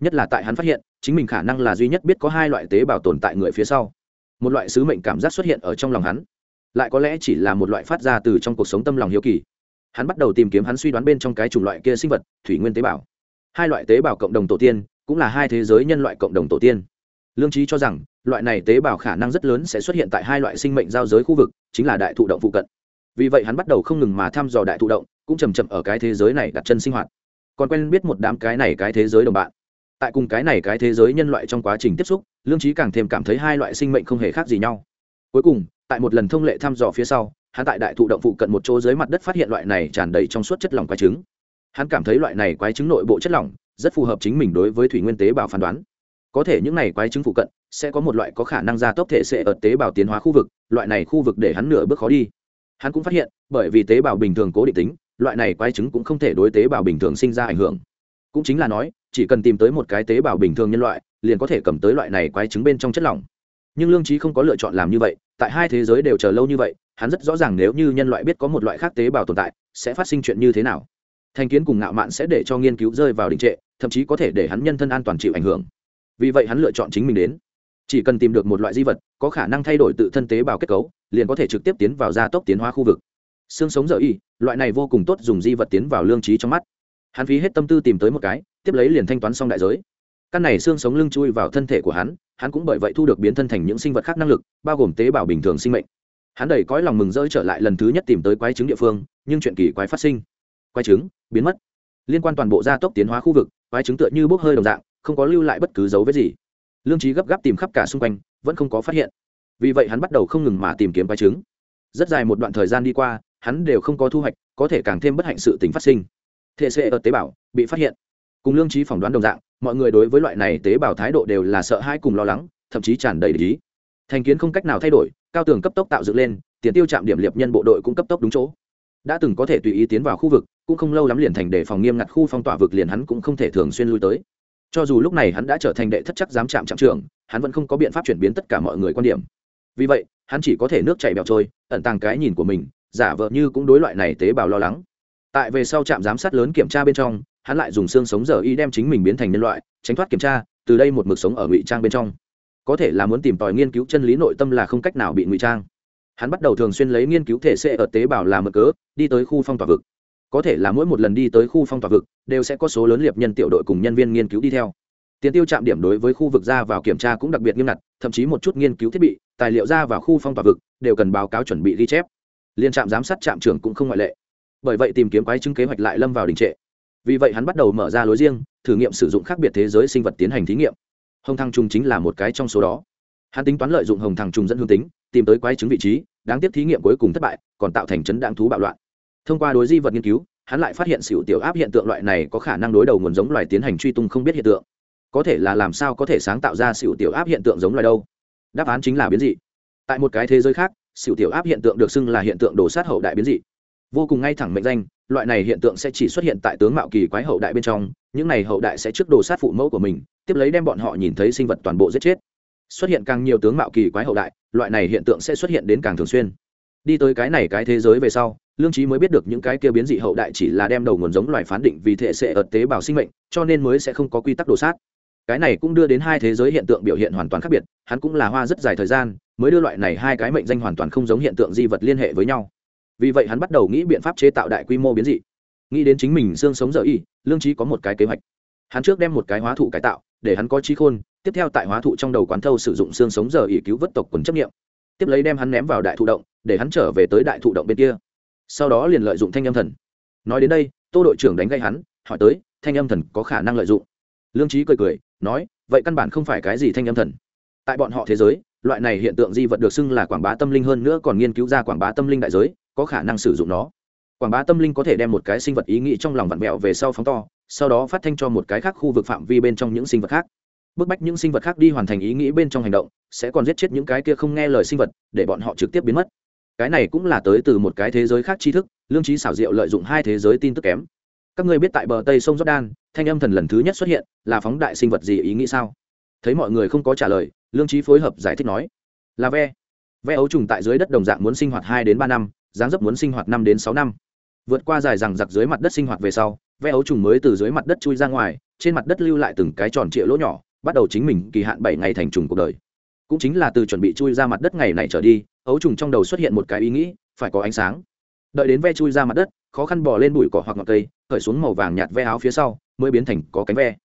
S1: nhất là tại hắn phát hiện, chính mình khả năng là duy nhất biết có hai loại tế bào tồn tại người phía sau một loại sứ mệnh cảm giác xuất hiện ở trong lòng hắn. Lại có lẽ chỉ là một loại phát ra từ trong cuộc sống tâm lòng hiếu kỳ. Hắn bắt đầu tìm kiếm hắn suy đoán bên trong cái chủng loại kia sinh vật, thủy nguyên tế bào. Hai loại tế bào cộng đồng tổ tiên, cũng là hai thế giới nhân loại cộng đồng tổ tiên. Lương trí cho rằng, loại này tế bào khả năng rất lớn sẽ xuất hiện tại hai loại sinh mệnh giao giới khu vực, chính là đại thụ động phụ cận. Vì vậy hắn bắt đầu không ngừng mà thăm dò đại thụ động, cũng chầm chậm ở cái thế giới này đặt chân sinh hoạt. Còn quen biết một đám cái này cái thế giới đồng bạn. Tại cùng cái này cái thế giới nhân loại trong quá trình tiếp xúc lương trí càng thêm cảm thấy hai loại sinh mệnh không hề khác gì nhau. Cuối cùng, tại một lần thông lệ thăm dò phía sau, hắn tại đại thụ động phụ cận một chỗ dưới mặt đất phát hiện loại này tràn đầy trong suốt chất lỏng quái trứng. Hắn cảm thấy loại này quái trứng nội bộ chất lỏng rất phù hợp chính mình đối với thủy nguyên tế bào phán đoán. Có thể những này quái trứng phụ cận sẽ có một loại có khả năng gia tốc thể sẽ ở tế bào tiến hóa khu vực, loại này khu vực để hắn nửa bước khó đi. Hắn cũng phát hiện, bởi vì tế bào bình thường cố định tính, loại này quái trứng cũng không thể đối tế bào bình thường sinh ra ảnh hưởng. Cũng chính là nói chỉ cần tìm tới một cái tế bào bình thường nhân loại, liền có thể cầm tới loại này quái trứng bên trong chất lỏng. Nhưng lương trí không có lựa chọn làm như vậy, tại hai thế giới đều chờ lâu như vậy, hắn rất rõ ràng nếu như nhân loại biết có một loại khác tế bào tồn tại, sẽ phát sinh chuyện như thế nào. Thành kiến cùng ngạo mạn sẽ để cho nghiên cứu rơi vào đình trệ, thậm chí có thể để hắn nhân thân an toàn chịu ảnh hưởng. Vì vậy hắn lựa chọn chính mình đến. Chỉ cần tìm được một loại di vật, có khả năng thay đổi tự thân tế bào kết cấu, liền có thể trực tiếp tiến vào gia tốc tiến hóa khu vực. Xương sống dở y, loại này vô cùng tốt dùng di vật tiến vào lương trí trong mắt hắn phí hết tâm tư tìm tới một cái, tiếp lấy liền thanh toán xong đại giới. Căn này xương sống lưng chui vào thân thể của hắn hắn cũng bởi vậy thu được biến thân thành những sinh vật khác năng lực, bao gồm tế bào bình thường sinh mệnh. Hắn đầy cõi lòng mừng rỡ trở lại lần thứ nhất tìm tới quái trứng địa phương, nhưng chuyện kỳ quái phát sinh. Quái trứng biến mất. Liên quan toàn bộ gia tốc tiến hóa khu vực, quái trứng tựa như bốc hơi đồng dạng, không có lưu lại bất cứ dấu vết gì. Lương trí gấp gáp tìm khắp cả xung quanh, vẫn không có phát hiện. Vì vậy hắn bắt đầu không ngừng mà tìm kiếm quái trứng. rất dài một đoạn thời gian đi qua, hắn đều không có thu hoạch, có thể càng thêm bất hạnh sự tính phát sinh thể xệ ở tế bào, bị phát hiện. Cùng lương trí phỏng đoán đồng dạng, mọi người đối với loại này tế bào thái độ đều là sợ hãi cùng lo lắng, thậm chí tràn đầy lý. Thành kiến không cách nào thay đổi, cao tường cấp tốc tạo dựng lên, tiền tiêu chạm điểm liệp nhân bộ đội cũng cấp tốc đúng chỗ. Đã từng có thể tùy ý tiến vào khu vực, cũng không lâu lắm liền thành để phòng nghiêm ngặt khu phong tỏa vực liền hắn cũng không thể thường xuyên lui tới. Cho dù lúc này hắn đã trở thành đệ thất chắc giám trạm trạm trưởng, hắn vẫn không có biện pháp chuyển biến tất cả mọi người quan điểm. Vì vậy, hắn chỉ có thể nước chảy bẹo trôi, ẩn tàng cái nhìn của mình, giả vợ như cũng đối loại này tế bào lo lắng tại về sau trạm giám sát lớn kiểm tra bên trong, hắn lại dùng xương sống giờ y đem chính mình biến thành nhân loại, tránh thoát kiểm tra, từ đây một mực sống ở ngụy trang bên trong. Có thể là muốn tìm tòi nghiên cứu chân lý nội tâm là không cách nào bị ngụy trang. Hắn bắt đầu thường xuyên lấy nghiên cứu thể xệ ở tế bào làm mực cớ, đi tới khu phong tỏa vực. Có thể là mỗi một lần đi tới khu phong tỏa vực, đều sẽ có số lớn liệp nhân tiểu đội cùng nhân viên nghiên cứu đi theo. Tiền tiêu chạm điểm đối với khu vực ra vào kiểm tra cũng đặc biệt nghiêm ngặt, thậm chí một chút nghiên cứu thiết bị, tài liệu ra vào khu phong tỏa vực, đều cần báo cáo chuẩn bị ghi chép. Liên trạm giám sát trạm trưởng cũng không ngoại lệ bởi vậy tìm kiếm quái chứng kế hoạch lại lâm vào đình trệ. Vì vậy hắn bắt đầu mở ra lối riêng, thử nghiệm sử dụng khác biệt thế giới sinh vật tiến hành thí nghiệm. Hồng thăng trùng chính là một cái trong số đó. Hắn tính toán lợi dụng hồng thăng trùng dẫn hương tính, tìm tới quái chứng vị trí, đáng tiếc thí nghiệm cuối cùng thất bại, còn tạo thành chấn đáng thú bạo loạn. Thông qua đối di vật nghiên cứu, hắn lại phát hiện xỉu tiểu áp hiện tượng loại này có khả năng đối đầu nguồn giống loài tiến hành truy tung không biết hiện tượng. Có thể là làm sao có thể sáng tạo ra xỉu tiểu áp hiện tượng giống loài đâu? Đáp án chính là biến dị. Tại một cái thế giới khác, xỉu tiểu áp hiện tượng được xưng là hiện tượng đổ sát hậu đại biến dị vô cùng ngay thẳng mệnh danh, loại này hiện tượng sẽ chỉ xuất hiện tại tướng mạo kỳ quái hậu đại bên trong, những này hậu đại sẽ trước đồ sát phụ mẫu của mình, tiếp lấy đem bọn họ nhìn thấy sinh vật toàn bộ giết chết. Xuất hiện càng nhiều tướng mạo kỳ quái hậu đại, loại này hiện tượng sẽ xuất hiện đến càng thường xuyên. Đi tới cái này cái thế giới về sau, lương trí mới biết được những cái kia biến dị hậu đại chỉ là đem đầu nguồn giống loài phán định vì thể sẽ ợt tế bào sinh mệnh, cho nên mới sẽ không có quy tắc đồ sát. Cái này cũng đưa đến hai thế giới hiện tượng biểu hiện hoàn toàn khác biệt, hắn cũng là hoa rất dài thời gian, mới đưa loại này hai cái mệnh danh hoàn toàn không giống hiện tượng di vật liên hệ với nhau vì vậy hắn bắt đầu nghĩ biện pháp chế tạo đại quy mô biến dị. Nghĩ đến chính mình xương sống dở y, lương trí có một cái kế hoạch. Hắn trước đem một cái hóa thụ cải tạo, để hắn có trí khôn, tiếp theo tại hóa thụ trong đầu quán thâu sử dụng xương sống dở y cứu vớt tộc quần chấp nghiệm tiếp lấy đem hắn ném vào đại thụ động, để hắn trở về tới đại thụ động bên kia. Sau đó liền lợi dụng thanh âm thần. Nói đến đây, tô đội trưởng đánh gây hắn, hỏi tới, thanh âm thần có khả năng lợi dụng? Lương trí cười cười, nói, vậy căn bản không phải cái gì thanh âm thần. Tại bọn họ thế giới, loại này hiện tượng di vật được xưng là quảng bá tâm linh hơn nữa còn nghiên cứu ra quảng bá tâm linh đại giới có khả năng sử dụng nó. Quảng bá tâm linh có thể đem một cái sinh vật ý nghĩ trong lòng vặn vẹo về sau phóng to, sau đó phát thanh cho một cái khác khu vực phạm vi bên trong những sinh vật khác. Bức bách những sinh vật khác đi hoàn thành ý nghĩ bên trong hành động, sẽ còn giết chết những cái kia không nghe lời sinh vật, để bọn họ trực tiếp biến mất. Cái này cũng là tới từ một cái thế giới khác tri thức, lương trí xảo diệu lợi dụng hai thế giới tin tức kém. Các ngươi biết tại bờ tây sông jordan, thanh âm thần lần thứ nhất xuất hiện, là phóng đại sinh vật gì ý nghĩ sao? Thấy mọi người không có trả lời, lương trí phối hợp giải thích nói. Là ve. Ve ấu trùng tại dưới đất đồng dạng muốn sinh hoạt hai đến ba năm dáng dấp muốn sinh hoạt năm đến sáu năm. Vượt qua dài rằng giặc dưới mặt đất sinh hoạt về sau ve ấu trùng mới từ dưới mặt đất chui ra ngoài, trên mặt đất lưu lại từng cái tròn trịa lỗ nhỏ, bắt đầu chính mình kỳ hạn bảy ngày thành trùng cuộc đời. Cũng chính là từ chuẩn bị chui ra mặt đất ngày này trở đi, ấu trùng trong đầu xuất hiện một cái ý nghĩ, phải có ánh sáng. Đợi đến ve chui ra mặt đất, khó khăn bỏ lên bụi cỏ hoặc ngọn cây, khởi xuống màu vàng nhạt ve áo phía sau, mới biến thành có cánh ve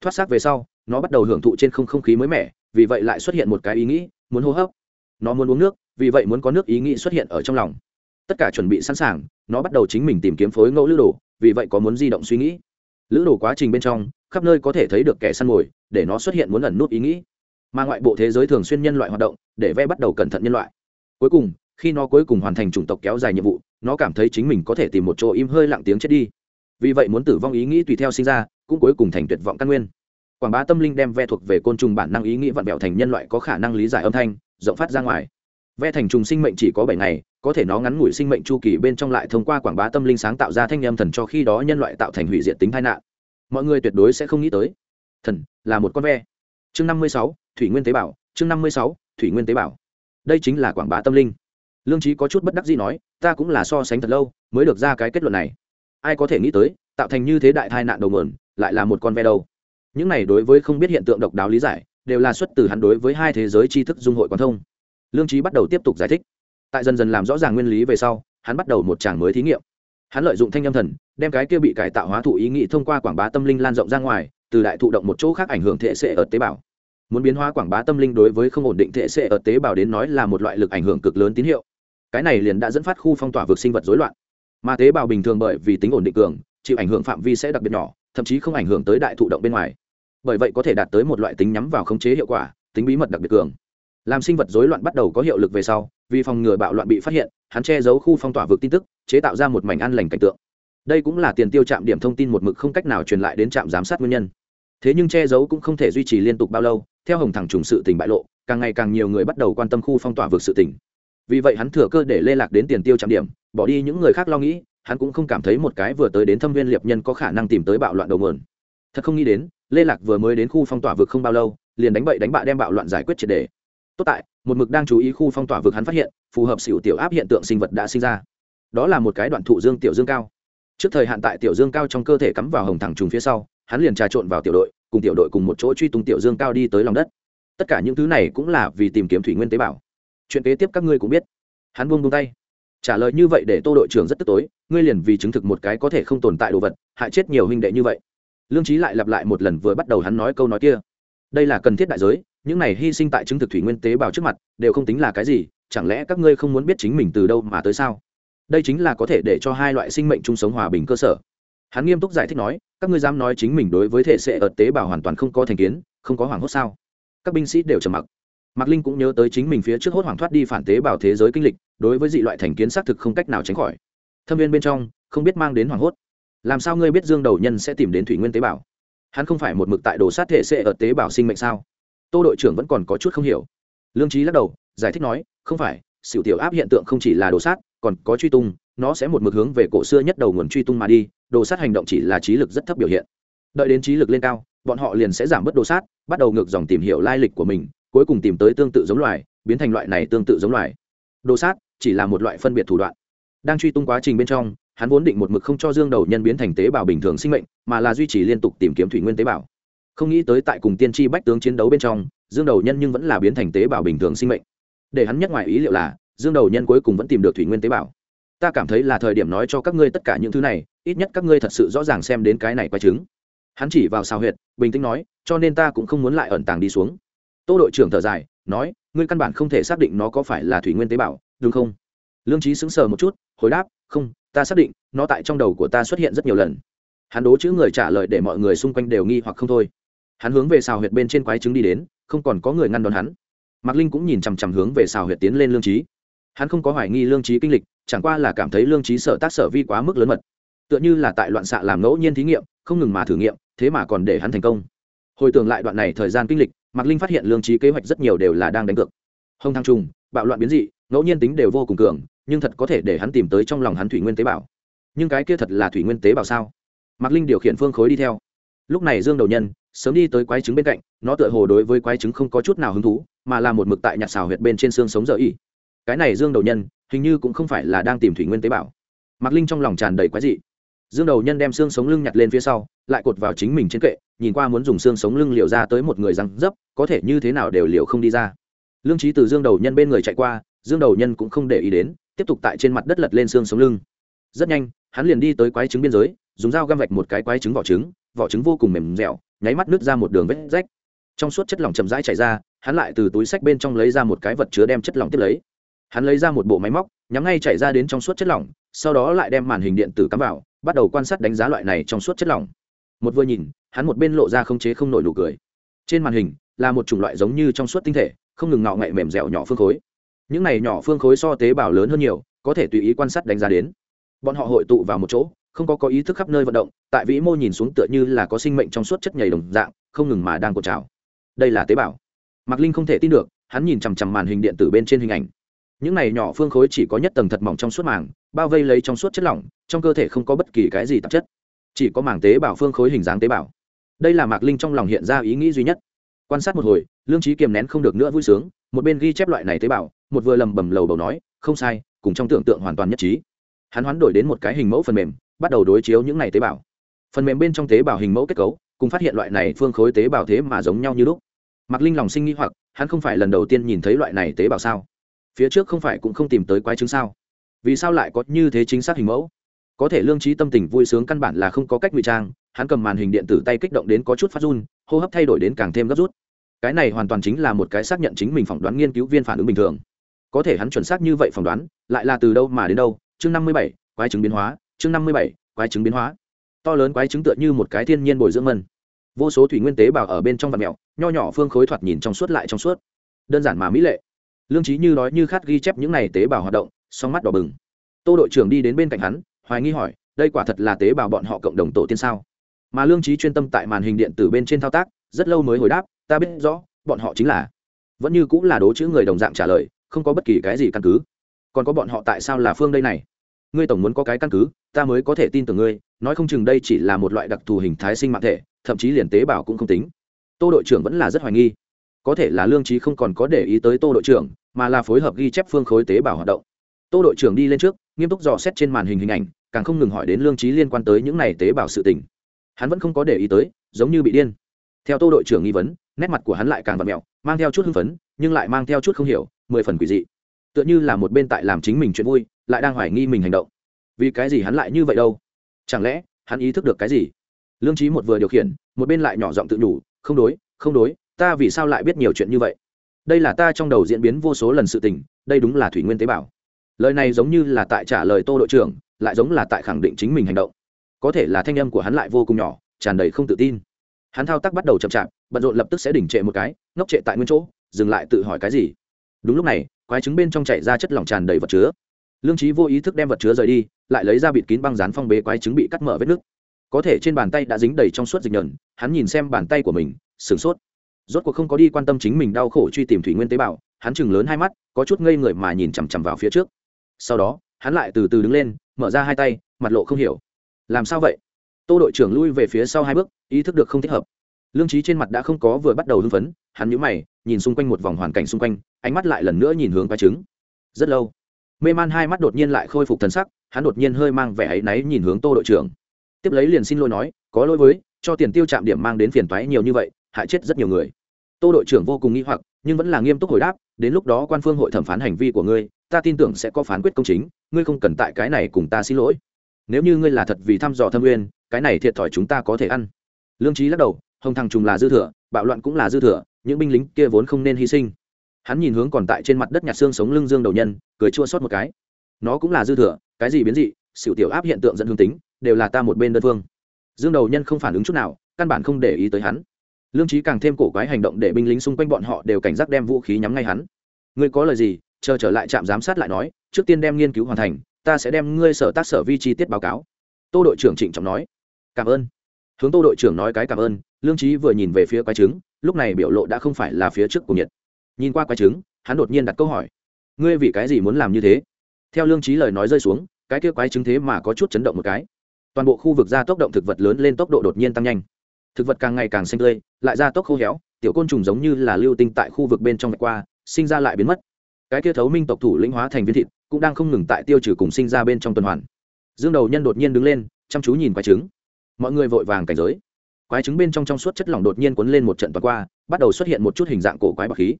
S1: thoát xác về sau, nó bắt đầu hưởng thụ trên không không khí mới mẻ, vì vậy lại xuất hiện một cái ý nghĩ, muốn hô hấp. Nó muốn uống nước, vì vậy muốn có nước ý nghĩ xuất hiện ở trong lòng tất cả chuẩn bị sẵn sàng, nó bắt đầu chính mình tìm kiếm phối ngẫu lữ đồ, vì vậy có muốn di động suy nghĩ. Lữ đồ quá trình bên trong, khắp nơi có thể thấy được kẻ săn mồi, để nó xuất hiện muốn ẩn nút ý nghĩ. Mà ngoại bộ thế giới thường xuyên nhân loại hoạt động, để ve bắt đầu cẩn thận nhân loại. Cuối cùng, khi nó cuối cùng hoàn thành chủng tộc kéo dài nhiệm vụ, nó cảm thấy chính mình có thể tìm một chỗ im hơi lặng tiếng chết đi. Vì vậy muốn tử vong ý nghĩ tùy theo sinh ra, cũng cuối cùng thành tuyệt vọng căn nguyên. Quảng bá tâm linh đem ve thuộc về côn trùng bản năng ý nghĩ vặn vẹo thành nhân loại có khả năng lý giải âm thanh, rộng phát ra ngoài ve thành trùng sinh mệnh chỉ có bảy ngày, có thể nó ngắn ngủi sinh mệnh chu kỳ bên trong lại thông qua quảng bá tâm linh sáng tạo ra thanh âm thần cho khi đó nhân loại tạo thành hủy diệt tính tai nạn. Mọi người tuyệt đối sẽ không nghĩ tới. Thần là một con ve. Chương năm mươi sáu, thủy nguyên tế bào chương năm mươi sáu, thủy nguyên tế bào đây chính là quảng bá tâm linh. Lương trí có chút bất đắc gì nói, ta cũng là so sánh thật lâu, mới được ra cái kết luận này. Ai có thể nghĩ tới, tạo thành như thế đại tai nạn đầu nguồn lại là một con ve đâu? Những này đối với không biết hiện tượng độc đáo lý giải, đều là xuất từ hắn đối với hai thế giới tri thức dung hội quan thông lương trí bắt đầu tiếp tục giải thích. Tại dần dần làm rõ ràng nguyên lý về sau, hắn bắt đầu một tràng mới thí nghiệm. Hắn lợi dụng thanh âm thần, đem cái kia bị cải tạo hóa thụ ý nghĩ thông qua quảng bá tâm linh lan rộng ra ngoài, từ đại thụ động một chỗ khác ảnh hưởng thể xệ ở tế bào. Muốn biến hóa quảng bá tâm linh đối với không ổn định thể xệ ở tế bào đến nói là một loại lực ảnh hưởng cực lớn tín hiệu. Cái này liền đã dẫn phát khu phong tỏa vực sinh vật rối loạn. Mà tế bào bình thường bởi vì tính ổn định cường, chịu ảnh hưởng phạm vi sẽ đặc biệt nhỏ, thậm chí không ảnh hưởng tới đại thụ động bên ngoài. Bởi vậy có thể đạt tới một loại tính nhắm vào khống chế hiệu quả, tính bí mật đặc biệt cường làm sinh vật rối loạn bắt đầu có hiệu lực về sau, vì phòng ngừa bạo loạn bị phát hiện, hắn che giấu khu phong tỏa vực tin tức, chế tạo ra một mảnh an lành cảnh tượng. Đây cũng là tiền tiêu trạm điểm thông tin một mực không cách nào truyền lại đến trạm giám sát nguyên nhân. Thế nhưng che giấu cũng không thể duy trì liên tục bao lâu, theo hồng thẳng trùng sự tình bại lộ, càng ngày càng nhiều người bắt đầu quan tâm khu phong tỏa vực sự tình. Vì vậy hắn thừa cơ để lê lạc đến tiền tiêu trạm điểm, bỏ đi những người khác lo nghĩ, hắn cũng không cảm thấy một cái vừa tới đến thâm viên liệp nhân có khả năng tìm tới bạo loạn đầu mườn thật không nghĩ đến, lê lạc vừa mới đến khu phong tỏa vực không bao lâu, liền đánh bậy đánh bạ đem bạo loạn giải quyết triệt đề tốt tại, một mực đang chú ý khu phong tỏa vực hắn phát hiện, phù hợp xỉu tiểu áp hiện tượng sinh vật đã sinh ra. Đó là một cái đoạn thụ dương tiểu dương cao. Trước thời hạn tại tiểu dương cao trong cơ thể cắm vào hồng thẳng trùng phía sau, hắn liền trà trộn vào tiểu đội, cùng tiểu đội cùng một chỗ truy tung tiểu dương cao đi tới lòng đất. Tất cả những thứ này cũng là vì tìm kiếm thủy nguyên tế bào. Chuyện kế tiếp các ngươi cũng biết. Hắn buông buông tay. Trả lời như vậy để tô đội trưởng rất tức tối, ngươi liền vì chứng thực một cái có thể không tồn tại đồ vật, hại chết nhiều huynh đệ như vậy. Lương trí lại lặp lại một lần vừa bắt đầu hắn nói câu nói kia. Đây là cần thiết đại giới những này hy sinh tại chứng thực thủy nguyên tế bào trước mặt, đều không tính là cái gì, chẳng lẽ các ngươi không muốn biết chính mình từ đâu mà tới sao? Đây chính là có thể để cho hai loại sinh mệnh chung sống hòa bình cơ sở. Hắn nghiêm túc giải thích nói, các ngươi dám nói chính mình đối với thể sẽ ở tế bào hoàn toàn không có thành kiến, không có hoảng hốt sao? Các binh sĩ đều trầm mặc. Mạc linh cũng nhớ tới chính mình phía trước hốt hoảng thoát đi phản tế bào thế giới kinh lịch, đối với dị loại thành kiến xác thực không cách nào tránh khỏi. Thâm viên bên trong, không biết mang đến hoảng hốt. Làm sao ngươi biết dương đầu nhân sẽ tìm đến thủy nguyên tế bào? Hắn không phải một mực tại đồ sát thể sẽ ở tế bào sinh mệnh sao? Tô đội trưởng vẫn còn có chút không hiểu. Lương trí lắc đầu, giải thích nói, không phải, xỉu tiểu áp hiện tượng không chỉ là đồ sát, còn có truy tung, nó sẽ một mực hướng về cổ xưa nhất đầu nguồn truy tung mà đi, đồ sát hành động chỉ là trí lực rất thấp biểu hiện. Đợi đến trí lực lên cao, bọn họ liền sẽ giảm bớt đồ sát, bắt đầu ngược dòng tìm hiểu lai lịch của mình, cuối cùng tìm tới tương tự giống loài, biến thành loại này tương tự giống loài. Đồ sát chỉ là một loại phân biệt thủ đoạn. Đang truy tung quá trình bên trong, hắn vốn định một mực không cho dương đầu nhân biến thành tế bào bình thường sinh mệnh, mà là duy trì liên tục tìm kiếm thủy nguyên tế bào không nghĩ tới tại cùng tiên tri bách tướng chiến đấu bên trong, dương đầu nhân nhưng vẫn là biến thành tế bào bình thường sinh mệnh. Để hắn nhắc ngoài ý liệu là, dương đầu nhân cuối cùng vẫn tìm được thủy nguyên tế bào. Ta cảm thấy là thời điểm nói cho các ngươi tất cả những thứ này, ít nhất các ngươi thật sự rõ ràng xem đến cái này quay chứng. Hắn chỉ vào sao huyệt, bình tĩnh nói, cho nên ta cũng không muốn lại ẩn tàng đi xuống. Tô đội trưởng thở dài, nói, ngươi căn bản không thể xác định nó có phải là thủy nguyên tế bào, đúng không? Lương trí sững sờ một chút, hồi đáp, không, ta xác định, nó tại trong đầu của ta xuất hiện rất nhiều lần. Hắn đố chữ người trả lời để mọi người xung quanh đều nghi hoặc không thôi hắn hướng về xào huyệt bên trên quái trứng đi đến, không còn có người ngăn đón hắn. Mạc linh cũng nhìn chằm chằm hướng về xào huyệt tiến lên lương trí. Hắn không có hoài nghi lương trí kinh lịch, chẳng qua là cảm thấy lương trí sợ tác sở vi quá mức lớn mật. Tựa như là tại loạn xạ làm ngẫu nhiên thí nghiệm, không ngừng mà thử nghiệm, thế mà còn để hắn thành công. Hồi tưởng lại đoạn này thời gian kinh lịch, mạc linh phát hiện lương trí kế hoạch rất nhiều đều là đang đánh cược. Hông thăng trùng, bạo loạn biến dị, ngẫu nhiên tính đều vô cùng cường, nhưng thật có thể để hắn tìm tới trong lòng hắn thủy nguyên tế bào nhưng cái kia thật là thủy nguyên tế bào sao? Mạc linh điều khiển phương khối đi theo. Lúc này dương đầu nhân sớm đi tới quái trứng bên cạnh, nó tựa hồ đối với quái trứng không có chút nào hứng thú, mà là một mực tại nhặt xào huyệt bên trên xương sống dở ỉ cái này dương đầu nhân, hình như cũng không phải là đang tìm thủy nguyên tế bào. Mạc linh trong lòng tràn đầy quái dị. Dương đầu nhân đem xương sống lưng nhặt lên phía sau, lại cột vào chính mình trên kệ, nhìn qua muốn dùng xương sống lưng liệu ra tới một người răng dấp, có thể như thế nào đều liệu không đi ra. Lương trí từ dương đầu nhân bên người chạy qua, dương đầu nhân cũng không để ý đến, tiếp tục tại trên mặt đất lật lên xương sống lưng. Rất nhanh, hắn liền đi tới quái trứng biên giới, dùng dao găm vạch một cái quái trứng vỏ trứng vỏ trứng vô cùng mềm dẻo nháy mắt nứt ra một đường vết rách. Trong suốt chất lỏng chậm rãi chảy ra, hắn lại từ túi sách bên trong lấy ra một cái vật chứa đem chất lỏng tiếp lấy. Hắn lấy ra một bộ máy móc, nhắm ngay chảy ra đến trong suốt chất lỏng, sau đó lại đem màn hình điện tử cắm vào, bắt đầu quan sát đánh giá loại này trong suốt chất lỏng. Một vừa nhìn, hắn một bên lộ ra không chế không nổi nụ cười. Trên màn hình, là một chủng loại giống như trong suốt tinh thể, không ngừng ngọ ngậy mềm dẻo nhỏ phương khối. Những này nhỏ phương khối so tế bào lớn hơn nhiều, có thể tùy ý quan sát đánh giá đến. Bọn họ hội tụ vào một chỗ không có có ý thức khắp nơi vận động, tại vĩ mô nhìn xuống tựa như là có sinh mệnh trong suốt chất nhầy đồng dạng, không ngừng mà đang cột trào. Đây là tế bào. Mạc linh không thể tin được, hắn nhìn chằm chằm màn hình điện tử bên trên hình ảnh. Những này nhỏ phương khối chỉ có nhất tầng thật mỏng trong suốt màng, bao vây lấy trong suốt chất lỏng, trong cơ thể không có bất kỳ cái gì tạp chất. Chỉ có màng tế bào phương khối hình dáng tế bào. Đây là mạc linh trong lòng hiện ra ý nghĩ duy nhất. Quan sát một hồi, lương trí kiềm nén không được nữa vui sướng, một bên ghi chép loại này tế bào, một vừa lầm bầm lầu bầu nói, không sai, cùng trong tưởng tượng hoàn toàn nhất trí. Hắn hoán đổi đến một cái hình mẫu phần mềm bắt đầu đối chiếu những này tế bào. Phần mềm bên trong tế bào hình mẫu kết cấu, cùng phát hiện loại này phương khối tế bào thế mà giống nhau như lúc. Mạc linh lòng sinh nghi hoặc, hắn không phải lần đầu tiên nhìn thấy loại này tế bào sao? Phía trước không phải cũng không tìm tới quái chứng sao? Vì sao lại có như thế chính xác hình mẫu? Có thể lương trí tâm tình vui sướng căn bản là không có cách ngụy trang, hắn cầm màn hình điện tử tay kích động đến có chút phát run, hô hấp thay đổi đến càng thêm gấp rút. Cái này hoàn toàn chính là một cái xác nhận chính mình phỏng đoán nghiên cứu viên phản ứng bình thường. Có thể hắn chuẩn xác như vậy phỏng đoán, lại là từ đâu mà đến đâu? Chương năm mươi bảy, quái chứng biến hóa chương năm mươi bảy, quái trứng biến hóa. To lớn quái trứng tựa như một cái thiên nhiên bồi dưỡng mân vô số thủy nguyên tế bào ở bên trong vật mẹo, nho nhỏ phương khối thoạt nhìn trong suốt lại trong suốt. Đơn giản mà mỹ lệ. Lương trí như nói như khát ghi chép những này tế bào hoạt động, song mắt đỏ bừng. Tô đội trưởng đi đến bên cạnh hắn, hoài nghi hỏi, đây quả thật là tế bào bọn họ cộng đồng tổ tiên sao? Mà lương trí chuyên tâm tại màn hình điện tử bên trên thao tác, rất lâu mới hồi đáp, ta biết rõ, bọn họ chính là. Vẫn như cũng là đố chữ người đồng dạng trả lời, không có bất kỳ cái gì căn cứ. Còn có bọn họ tại sao là phương đây này? Ngươi tổng muốn có cái căn cứ, ta mới có thể tin tưởng ngươi, nói không chừng đây chỉ là một loại đặc thù hình thái sinh mạng thể, thậm chí liền tế bào cũng không tính. Tô đội trưởng vẫn là rất hoài nghi. Có thể là lương trí không còn có để ý tới tô đội trưởng, mà là phối hợp ghi chép phương khối tế bào hoạt động. Tô đội trưởng đi lên trước, nghiêm túc dò xét trên màn hình hình ảnh, càng không ngừng hỏi đến lương trí liên quan tới những này tế bào sự tình. Hắn vẫn không có để ý tới, giống như bị điên. Theo tô đội trưởng nghi vấn, nét mặt của hắn lại càng vặt mẹo, mang theo chút hưng phấn, nhưng lại mang theo chút không hiểu, mười phần quỷ dị. Tựa như là một bên tại làm chính mình chuyện vui lại đang hoài nghi mình hành động. Vì cái gì hắn lại như vậy đâu? Chẳng lẽ hắn ý thức được cái gì? Lương trí một vừa điều khiển, một bên lại nhỏ giọng tự nhủ, không đối không đối, ta vì sao lại biết nhiều chuyện như vậy? Đây là ta trong đầu diễn biến vô số lần sự tình, đây đúng là thủy nguyên tế bào lời này giống như là tại trả lời tô đội trưởng, lại giống là tại khẳng định chính mình hành động. Có thể là thanh âm của hắn lại vô cùng nhỏ, tràn đầy không tự tin. Hắn thao tác bắt đầu chậm chạp, bận rộn lập tức sẽ đỉnh trệ một cái, ngốc trệ tại nguyên chỗ, dừng lại tự hỏi cái gì? Đúng lúc này, quái trứng bên trong chảy ra chất lỏng tràn đầy vật chứa lương trí vô ý thức đem vật chứa rời đi, lại lấy ra bịt kín băng dán phong bế quái trứng bị cắt mở vết nứt có thể trên bàn tay đã dính đầy trong suốt dịch nhờn, hắn nhìn xem bàn tay của mình, sửng sốt. Rốt cuộc không có đi quan tâm chính mình đau khổ truy tìm thủy nguyên tế bào hắn chừng lớn hai mắt, có chút ngây người mà nhìn chằm chằm vào phía trước. Sau đó, hắn lại từ từ đứng lên, mở ra hai tay, mặt lộ không hiểu. Làm sao vậy? Tô đội trưởng lui về phía sau hai bước, ý thức được không thích hợp. Lương trí trên mặt đã không có vừa bắt đầu hưng phấn, hắn nhũ mày, nhìn xung quanh một vòng hoàn cảnh xung quanh, ánh mắt lại lần nữa nhìn hướng quái trứng. Rất lâu mê man hai mắt đột nhiên lại khôi phục thần sắc, hắn đột nhiên hơi mang vẻ áy náy nhìn hướng tô đội trưởng. Tiếp lấy liền xin lỗi nói, có lỗi với, cho tiền tiêu chạm điểm mang đến phiền toái nhiều như vậy, hại chết rất nhiều người. Tô đội trưởng vô cùng nghi hoặc, nhưng vẫn là nghiêm túc hồi đáp, đến lúc đó quan phương hội thẩm phán hành vi của ngươi, ta tin tưởng sẽ có phán quyết công chính, ngươi không cần tại cái này cùng ta xin lỗi. Nếu như ngươi là thật vì thăm dò thâm nguyên cái này thiệt thòi chúng ta có thể ăn. Lương trí lắc đầu, hồng thằng trùng là dư thừa, bạo loạn cũng là dư thừa, những binh lính kia vốn không nên hy sinh hắn nhìn hướng còn tại trên mặt đất nhặt xương sống lưng dương đầu nhân, cười chua xót một cái. Nó cũng là dư thừa, cái gì biến dị sự tiểu áp hiện tượng dẫn hương tính, đều là ta một bên đơn phương. Dương đầu nhân không phản ứng chút nào, căn bản không để ý tới hắn. Lương trí càng thêm cổ quái hành động để binh lính xung quanh bọn họ đều cảnh giác đem vũ khí nhắm ngay hắn. Ngươi có lời gì, chờ trở lại trạm giám sát lại nói, trước tiên đem nghiên cứu hoàn thành, ta sẽ đem ngươi sở tác sở vi chi tiết báo cáo. Tô đội trưởng trịnh trọng nói. Cảm ơn. Hướng tô đội trưởng nói cái cảm ơn, lương trí vừa nhìn về phía quái trứng, lúc này biểu lộ đã không phải là phía trước của nhiệt nhìn qua quái trứng hắn đột nhiên đặt câu hỏi. Ngươi vì cái gì muốn làm như thế? Theo lương trí lời nói rơi xuống, cái kia quái trứng thế mà có chút chấn động một cái. Toàn bộ khu vực ra tốc động thực vật lớn lên tốc độ đột nhiên tăng nhanh. Thực vật càng ngày càng xanh tươi, lại ra tốc khô héo, tiểu côn trùng giống như là lưu tinh tại khu vực bên trong qua, sinh ra lại biến mất. Cái kia thấu minh tộc thủ lĩnh hóa thành viên thịt, cũng đang không ngừng tại tiêu trừ cùng sinh ra bên trong tuần hoàn. Dương đầu nhân đột nhiên đứng lên, chăm chú nhìn quái trứng mọi người vội vàng cảnh giới. Quái trứng bên trong trong suốt chất lỏng đột nhiên cuốn lên một trận toàn qua, bắt đầu xuất hiện một chút hình dạng cổ quái bọc khí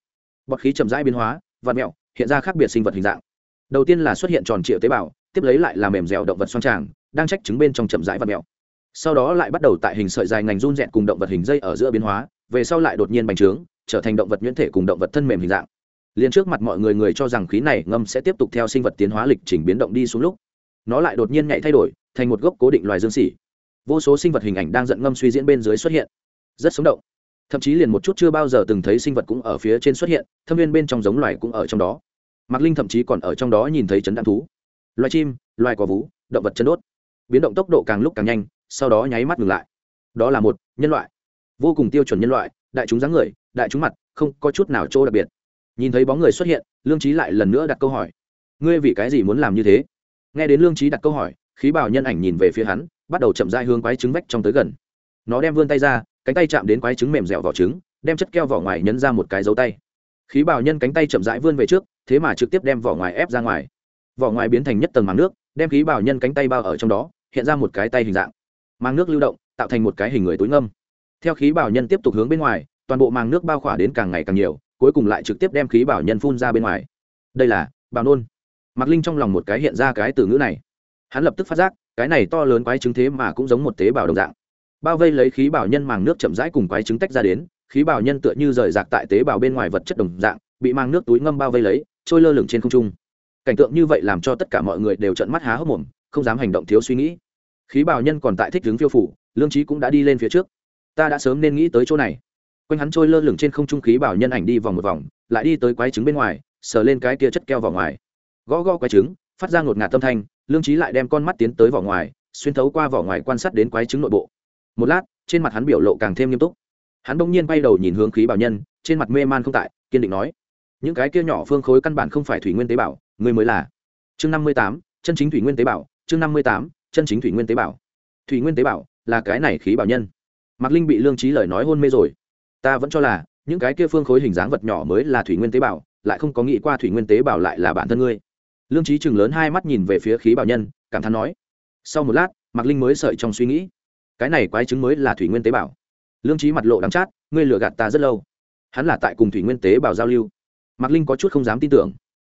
S1: bọt khí chậm rãi biến hóa và mẹo, hiện ra khác biệt sinh vật hình dạng. Đầu tiên là xuất hiện tròn triệu tế bào, tiếp lấy lại là mềm dẻo động vật xoan tràng, đang trách chứng bên trong chậm rãi và mẹo. Sau đó lại bắt đầu tại hình sợi dài ngành run rẹn cùng động vật hình dây ở giữa biến hóa, về sau lại đột nhiên bành trướng, trở thành động vật nhuyễn thể cùng động vật thân mềm hình dạng. Liền trước mặt mọi người người cho rằng khí này ngâm sẽ tiếp tục theo sinh vật tiến hóa lịch trình biến động đi xuống lúc, nó lại đột nhiên nhảy thay đổi, thành một gốc cố định loài dương xỉ. Vô số sinh vật hình ảnh đang giận ngâm suy diễn bên dưới xuất hiện, rất sống động thậm chí liền một chút chưa bao giờ từng thấy sinh vật cũng ở phía trên xuất hiện, thâm viên bên trong giống loài cũng ở trong đó. Mạc linh thậm chí còn ở trong đó nhìn thấy chấn đạn thú. Loài chim, loài quả vú, động vật chân đốt. Biến động tốc độ càng lúc càng nhanh, sau đó nháy mắt ngừng lại. Đó là một, nhân loại. Vô cùng tiêu chuẩn nhân loại, đại chúng dáng người, đại chúng mặt, không có chút nào chỗ đặc biệt. Nhìn thấy bóng người xuất hiện, lương trí lại lần nữa đặt câu hỏi. Ngươi vì cái gì muốn làm như thế? Nghe đến lương trí đặt câu hỏi, khí bảo nhân ảnh nhìn về phía hắn, bắt đầu chậm dai hướng quái trứng vách trong tới gần. Nó đem vươn tay ra cánh tay chạm đến quái trứng mềm dẻo vỏ trứng, đem chất keo vỏ ngoài nhấn ra một cái dấu tay. Khí bảo nhân cánh tay chậm rãi vươn về trước, thế mà trực tiếp đem vỏ ngoài ép ra ngoài. Vỏ ngoài biến thành nhất tầng màng nước, đem khí bảo nhân cánh tay bao ở trong đó, hiện ra một cái tay hình dạng. Mang nước lưu động, tạo thành một cái hình người túi ngâm. Theo khí bảo nhân tiếp tục hướng bên ngoài, toàn bộ màng nước bao khỏa đến càng ngày càng nhiều, cuối cùng lại trực tiếp đem khí bảo nhân phun ra bên ngoài. Đây là bào nôn. Mạc linh trong lòng một cái hiện ra cái từ ngữ này. Hắn lập tức phát giác, cái này to lớn quái trứng thế mà cũng giống một tế bào đồng dạng bao vây lấy khí bảo nhân màng nước chậm rãi cùng quái trứng tách ra đến, khí bảo nhân tựa như rời rạc tại tế bào bên ngoài vật chất đồng dạng, bị mang nước túi ngâm bao vây lấy, trôi lơ lửng trên không trung. Cảnh tượng như vậy làm cho tất cả mọi người đều trận mắt há hốc mồm, không dám hành động thiếu suy nghĩ. Khí bảo nhân còn tại thích hướng phiêu phủ, lương trí cũng đã đi lên phía trước. Ta đã sớm nên nghĩ tới chỗ này. Quanh hắn trôi lơ lửng trên không trung khí bảo nhân ảnh đi vòng một vòng, lại đi tới quái trứng bên ngoài, sờ lên cái kia chất keo vào ngoài. Gõ gõ quái trứng, phát ra ngột ngạt tâm thanh, lương trí lại đem con mắt tiến tới vỏ ngoài, xuyên thấu qua vỏ ngoài quan sát đến quái trứng nội bộ một lát, trên mặt hắn biểu lộ càng thêm nghiêm túc. Hắn bỗng nhiên bay đầu nhìn hướng khí bảo nhân, trên mặt mê man không tại, kiên định nói, những cái kia nhỏ phương khối căn bản không phải thủy nguyên tế bào, người mới là. Chương năm mươi tám, chân chính thủy nguyên tế bào, chương năm mươi tám, chân chính thủy nguyên tế bào. Thủy nguyên tế bào là cái này khí bảo nhân. Mạc linh bị lương trí lời nói hôn mê rồi. Ta vẫn cho là, những cái kia phương khối hình dáng vật nhỏ mới là thủy nguyên tế bào, lại không có nghĩ qua thủy nguyên tế bào lại là bản thân ngươi. Lương trí chừng lớn hai mắt nhìn về phía khí bảo nhân, cảm thán nói. Sau một lát, mạc linh mới sợi trong suy nghĩ cái này quái chứng mới là thủy nguyên tế bào. Lương trí mặt lộ đắng chát, ngươi lừa gạt ta rất lâu. Hắn là tại cùng thủy nguyên tế bào giao lưu. Mạc linh có chút không dám tin tưởng.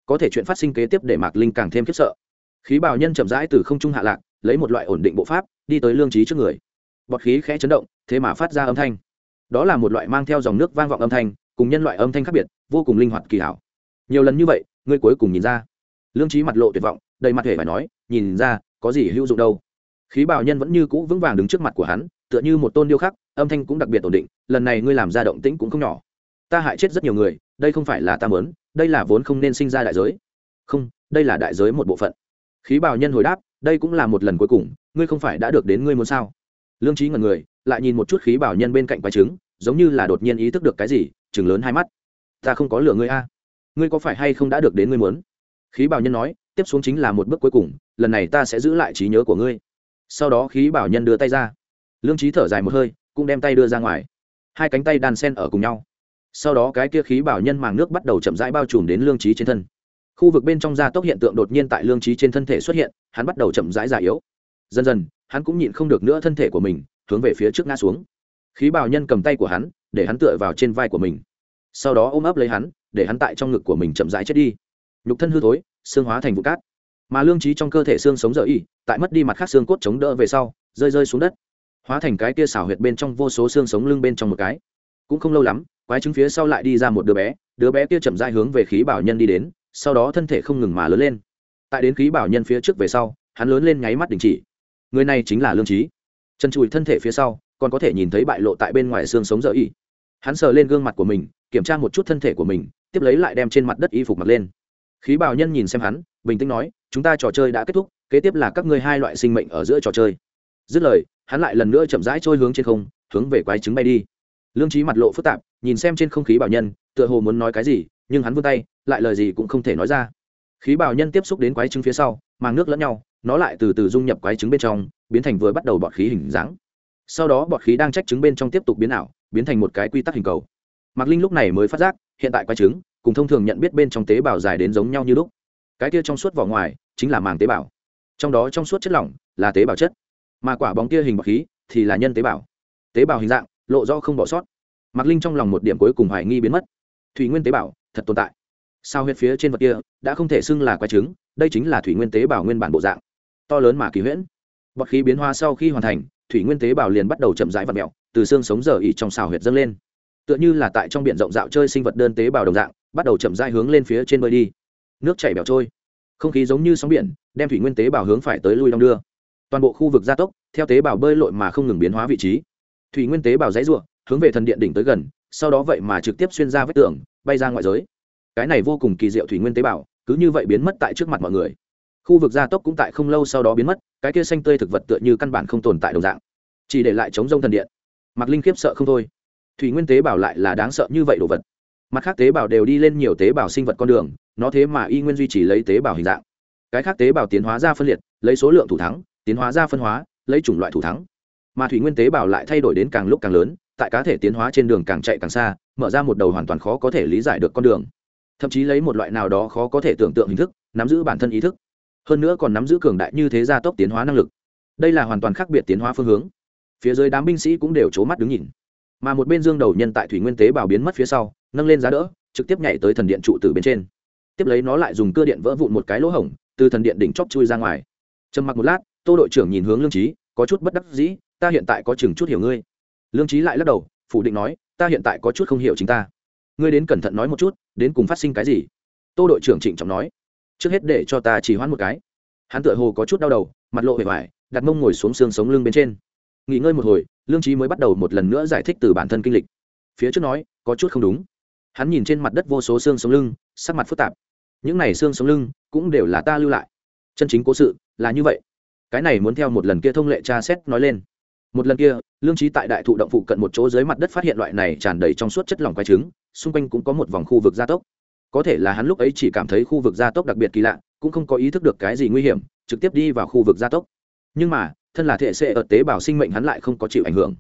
S1: Có thể chuyện phát sinh kế tiếp để mạc linh càng thêm khiếp sợ. Khí bào nhân chậm rãi từ không trung hạ lạc, lấy một loại ổn định bộ pháp, đi tới lương trí trước người. Bọt khí khẽ chấn động, thế mà phát ra âm thanh. Đó là một loại mang theo dòng nước vang vọng âm thanh, cùng nhân loại âm thanh khác biệt, vô cùng linh hoạt kỳ hảo. Nhiều lần như vậy, ngươi cuối cùng nhìn ra. Lương trí mặt lộ tuyệt vọng, đầy mặt hề phải nói, nhìn ra, có gì hữu dụng đâu? Khí bào nhân vẫn như cũ vững vàng đứng trước mặt của hắn, tựa như một tôn điêu khắc, âm thanh cũng đặc biệt ổn định, lần này ngươi làm ra động tĩnh cũng không nhỏ. Ta hại chết rất nhiều người, đây không phải là ta mớn đây là vốn không nên sinh ra đại giới. Không, đây là đại giới một bộ phận. Khí bào nhân hồi đáp, đây cũng là một lần cuối cùng, ngươi không phải đã được đến ngươi muốn sao? Lương trí ngần người, lại nhìn một chút khí bảo nhân bên cạnh quái trứng, giống như là đột nhiên ý thức được cái gì chừng lớn hai mắt. Ta không có lửa ngươi a. Ngươi có phải hay không đã được đến ngươi muốn? Khí bảo nhân nói, tiếp xuống chính là một bước cuối cùng, lần này ta sẽ giữ lại trí nhớ của ngươi sau đó khí bảo nhân đưa tay ra. Lương trí thở dài một hơi, cũng đem tay đưa ra ngoài. Hai cánh tay đàn sen ở cùng nhau. Sau đó cái kia khí bảo nhân màng nước bắt đầu chậm rãi bao trùm đến lương trí trên thân. Khu vực bên trong da tốc hiện tượng đột nhiên tại lương trí trên thân thể xuất hiện, hắn bắt đầu chậm rãi già yếu. Dần dần, hắn cũng nhịn không được nữa thân thể của mình, hướng về phía trước ngã xuống. Khí bảo nhân cầm tay của hắn, để hắn tựa vào trên vai của mình. Sau đó ôm ấp lấy hắn, để hắn tại trong ngực của mình chậm rãi chết đi. Nhục thân hư thối, xương hóa thành vụ cát mà lương trí trong cơ thể xương sống dở y, tại mất đi mặt khác xương cốt chống đỡ về sau, rơi rơi xuống đất. Hóa thành cái kia xảo huyệt bên trong vô số xương sống lưng bên trong một cái. Cũng không lâu lắm, quái trứng phía sau lại đi ra một đứa bé đứa bé kia chậm rãi hướng về khí bảo nhân đi đến, sau đó thân thể không ngừng mà lớn lên. Tại đến khí bảo nhân phía trước về sau, hắn lớn lên nháy mắt đình chỉ. Người này chính là lương trí. Chân chùi thân thể phía sau, còn có thể nhìn thấy bại lộ tại bên ngoài xương sống dở y. Hắn sờ lên gương mặt của mình, kiểm tra một chút thân thể của mình, tiếp lấy lại đem trên mặt đất y phục mặc lên. Khí bảo nhân nhìn xem hắn, bình tĩnh nói chúng ta trò chơi đã kết thúc, kế tiếp là các ngươi hai loại sinh mệnh ở giữa trò chơi. Dứt lời, hắn lại lần nữa chậm rãi trôi hướng trên không, hướng về quái trứng bay đi. Lương trí mặt lộ phức tạp, nhìn xem trên không khí bảo nhân, tựa hồ muốn nói cái gì, nhưng hắn vươn tay, lại lời gì cũng không thể nói ra. Khí bảo nhân tiếp xúc đến quái trứng phía sau mang nước lẫn nhau, nó lại từ từ dung nhập quái trứng bên trong, biến thành vừa bắt đầu bọt khí hình dáng. Sau đó bọt khí đang trách trứng bên trong tiếp tục biến ảo, biến thành một cái quy tắc hình cầu. Mạc linh lúc này mới phát giác, hiện tại quái trứng, cùng thông thường nhận biết bên trong tế bào dài đến giống nhau như lúc. Cái kia trong suốt vỏ ngoài chính là màng tế bào. Trong đó trong suốt chất lỏng là tế bào chất, mà quả bóng kia hình bọc khí thì là nhân tế bào. Tế bào hình dạng lộ do không bỏ sót. Mạc linh trong lòng một điểm cuối cùng hoài nghi biến mất. Thủy nguyên tế bào thật tồn tại. Sao huyết phía trên vật kia đã không thể xưng là quái trứng, đây chính là thủy nguyên tế bào nguyên bản bộ dạng. To lớn mà kỳ huyễn. Bọt khí biến hóa sau khi hoàn thành, thủy nguyên tế bào liền bắt đầu chậm rãi vật mẹo từ xương sống giờ ỉ trong xào huyệt dâng lên. Tựa như là tại trong biển rộng dạo chơi sinh vật đơn tế bào đồng dạng, bắt đầu chậm rãi hướng lên phía trên bơi đi. Nước chảy bẻo trôi không khí giống như sóng biển, đem thủy nguyên tế bào hướng phải tới lui đong đưa. Toàn bộ khu vực gia tốc, theo tế bào bơi lội mà không ngừng biến hóa vị trí. Thủy nguyên tế bào dãy ruộng, hướng về thần điện đỉnh tới gần, sau đó vậy mà trực tiếp xuyên ra vết tường, bay ra ngoại giới. Cái này vô cùng kỳ diệu thủy nguyên tế bào, cứ như vậy biến mất tại trước mặt mọi người. Khu vực gia tốc cũng tại không lâu sau đó biến mất, cái kia xanh tươi thực vật tựa như căn bản không tồn tại đồng dạng. Chỉ để lại chống rông thần điện. Mặc linh khiếp sợ không thôi. Thủy nguyên tế bào lại là đáng sợ như vậy đồ vật. Mặt khác tế bào đều đi lên nhiều tế bào sinh vật con đường nó thế mà y nguyên duy trì lấy tế bào hình dạng. Cái khác tế bào tiến hóa ra phân liệt, lấy số lượng thủ thắng, tiến hóa ra phân hóa, lấy chủng loại thủ thắng. Mà thủy nguyên tế bào lại thay đổi đến càng lúc càng lớn, tại cá thể tiến hóa trên đường càng chạy càng xa, mở ra một đầu hoàn toàn khó có thể lý giải được con đường. Thậm chí lấy một loại nào đó khó có thể tưởng tượng hình thức, nắm giữ bản thân ý thức. Hơn nữa còn nắm giữ cường đại như thế gia tốc tiến hóa năng lực. Đây là hoàn toàn khác biệt tiến hóa phương hướng. Phía dưới đám binh sĩ cũng đều c h ố mắt đứng nhìn. Mà một bên dương đầu nhân tại thủy nguyên tế bào biến mất phía sau, nâng lên giá đỡ, trực tiếp nhảy tới thần điện trụ từ bên trên tiếp lấy nó lại dùng cơ điện vỡ vụn một cái lỗ hổng, từ thần điện đỉnh chóp chui ra ngoài. Trầm mặc một lát, tô đội trưởng nhìn hướng lương trí có chút bất đắc dĩ, ta hiện tại có chừng chút hiểu ngươi. Lương trí lại lắc đầu, phủ định nói, ta hiện tại có chút không hiểu chính ta. Ngươi đến cẩn thận nói một chút, đến cùng phát sinh cái gì? Tô đội trưởng trịnh trọng nói, trước hết để cho ta chỉ hoãn một cái. Hắn tựa hồ có chút đau đầu, mặt lộ vẻ vải đặt mông ngồi xuống xương sống lưng bên trên. Nghỉ ngơi một hồi, lương trí mới bắt đầu một lần nữa giải thích từ bản thân kinh lịch. Phía trước nói, có chút không đúng. Hắn nhìn trên mặt đất vô số xương sống lưng, sắc mặt phức tạp những này xương sống lưng cũng đều là ta lưu lại. Chân chính cố sự là như vậy. Cái này muốn theo một lần kia thông lệ tra xét nói lên. Một lần kia, lương trí tại đại thụ động phụ cận một chỗ dưới mặt đất phát hiện loại này tràn đầy trong suốt chất lỏng quái trứng, xung quanh cũng có một vòng khu vực gia tốc. Có thể là hắn lúc ấy chỉ cảm thấy khu vực gia tốc đặc biệt kỳ lạ, cũng không có ý thức được cái gì nguy hiểm, trực tiếp đi vào khu vực gia tốc. Nhưng mà, thân là thể xệ ở tế bào sinh mệnh hắn lại không có chịu ảnh hưởng.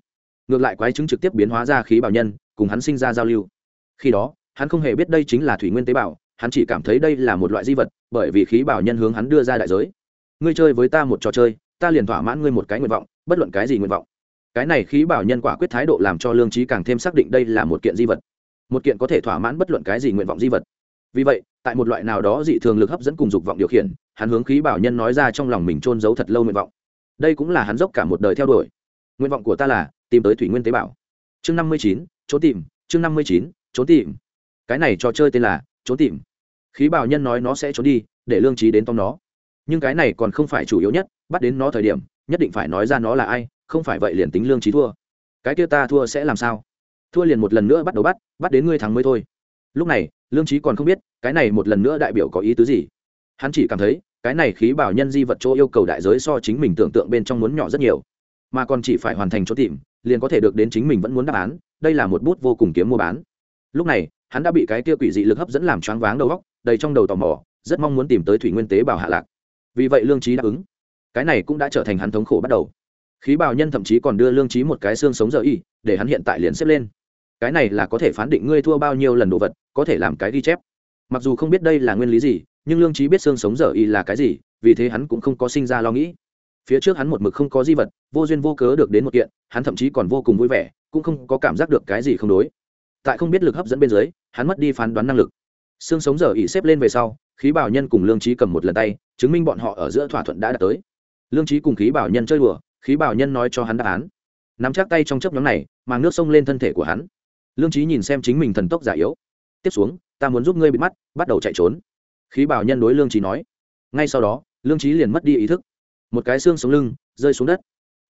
S1: Ngược lại quái trứng trực tiếp biến hóa ra khí bào nhân, cùng hắn sinh ra giao lưu. Khi đó, hắn không hề biết đây chính là thủy nguyên tế bào hắn chỉ cảm thấy đây là một loại di vật, bởi vì khí bảo nhân hướng hắn đưa ra đại giới. Ngươi chơi với ta một trò chơi, ta liền thỏa mãn ngươi một cái nguyện vọng, bất luận cái gì nguyện vọng. Cái này khí bảo nhân quả quyết thái độ làm cho lương trí càng thêm xác định đây là một kiện di vật. Một kiện có thể thỏa mãn bất luận cái gì nguyện vọng di vật. Vì vậy, tại một loại nào đó dị thường lực hấp dẫn cùng dục vọng điều khiển, hắn hướng khí bảo nhân nói ra trong lòng mình trôn giấu thật lâu nguyện vọng. Đây cũng là hắn dốc cả một đời theo đuổi. Nguyện vọng của ta là, tìm tới thủy nguyên tế bảo. Chương năm mươi chín, trốn tìm, chương năm mươi chín, trốn tìm. Cái này trò chơi tên là, trốn tìm khí bảo nhân nói nó sẽ trốn đi, để lương trí đến tóm nó. Nhưng cái này còn không phải chủ yếu nhất, bắt đến nó thời điểm, nhất định phải nói ra nó là ai, không phải vậy liền tính lương trí thua. Cái kia ta thua sẽ làm sao? Thua liền một lần nữa bắt đầu bắt bắt đến ngươi thắng mới thôi. Lúc này, lương trí còn không biết, cái này một lần nữa đại biểu có ý tứ gì. Hắn chỉ cảm thấy, cái này khí bảo nhân di vật chỗ yêu cầu đại giới so chính mình tưởng tượng bên trong muốn nhỏ rất nhiều. Mà còn chỉ phải hoàn thành chỗ tìm, liền có thể được đến chính mình vẫn muốn đáp án, đây là một bút vô cùng kiếm mua bán. Lúc này, hắn đã bị cái kia quỷ dị lực hấp dẫn làm choáng váng đầu óc đầy trong đầu tò mò, rất mong muốn tìm tới thủy nguyên tế bào hạ lạc. Vì vậy lương trí đáp ứng. Cái này cũng đã trở thành hắn thống khổ bắt đầu. Khí bào nhân thậm chí còn đưa lương trí một cái xương sống dở y, để hắn hiện tại liền xếp lên. Cái này là có thể phán định ngươi thua bao nhiêu lần đồ vật, có thể làm cái ghi chép. Mặc dù không biết đây là nguyên lý gì, nhưng lương trí biết xương sống dở y là cái gì, vì thế hắn cũng không có sinh ra lo nghĩ. Phía trước hắn một mực không có di vật, vô duyên vô cớ được đến một kiện, hắn thậm chí còn vô cùng vui vẻ, cũng không có cảm giác được cái gì không đối. Tại không biết lực hấp dẫn bên dưới, hắn mất đi phán đoán năng lực xương sống giờ ỉ xếp lên về sau, khí bảo nhân cùng lương trí cầm một lần tay, chứng minh bọn họ ở giữa thỏa thuận đã đạt tới. Lương trí cùng khí bảo nhân chơi đùa, khí bảo nhân nói cho hắn đáp án. Nắm chắc tay trong chấp nhóm này mang nước sông lên thân thể của hắn. Lương trí nhìn xem chính mình thần tốc giả yếu. Tiếp xuống, ta muốn giúp ngươi bị mắt, bắt đầu chạy trốn. Khí bảo nhân đối lương trí nói. Ngay sau đó, lương trí liền mất đi ý thức. Một cái xương sống lưng, rơi xuống đất.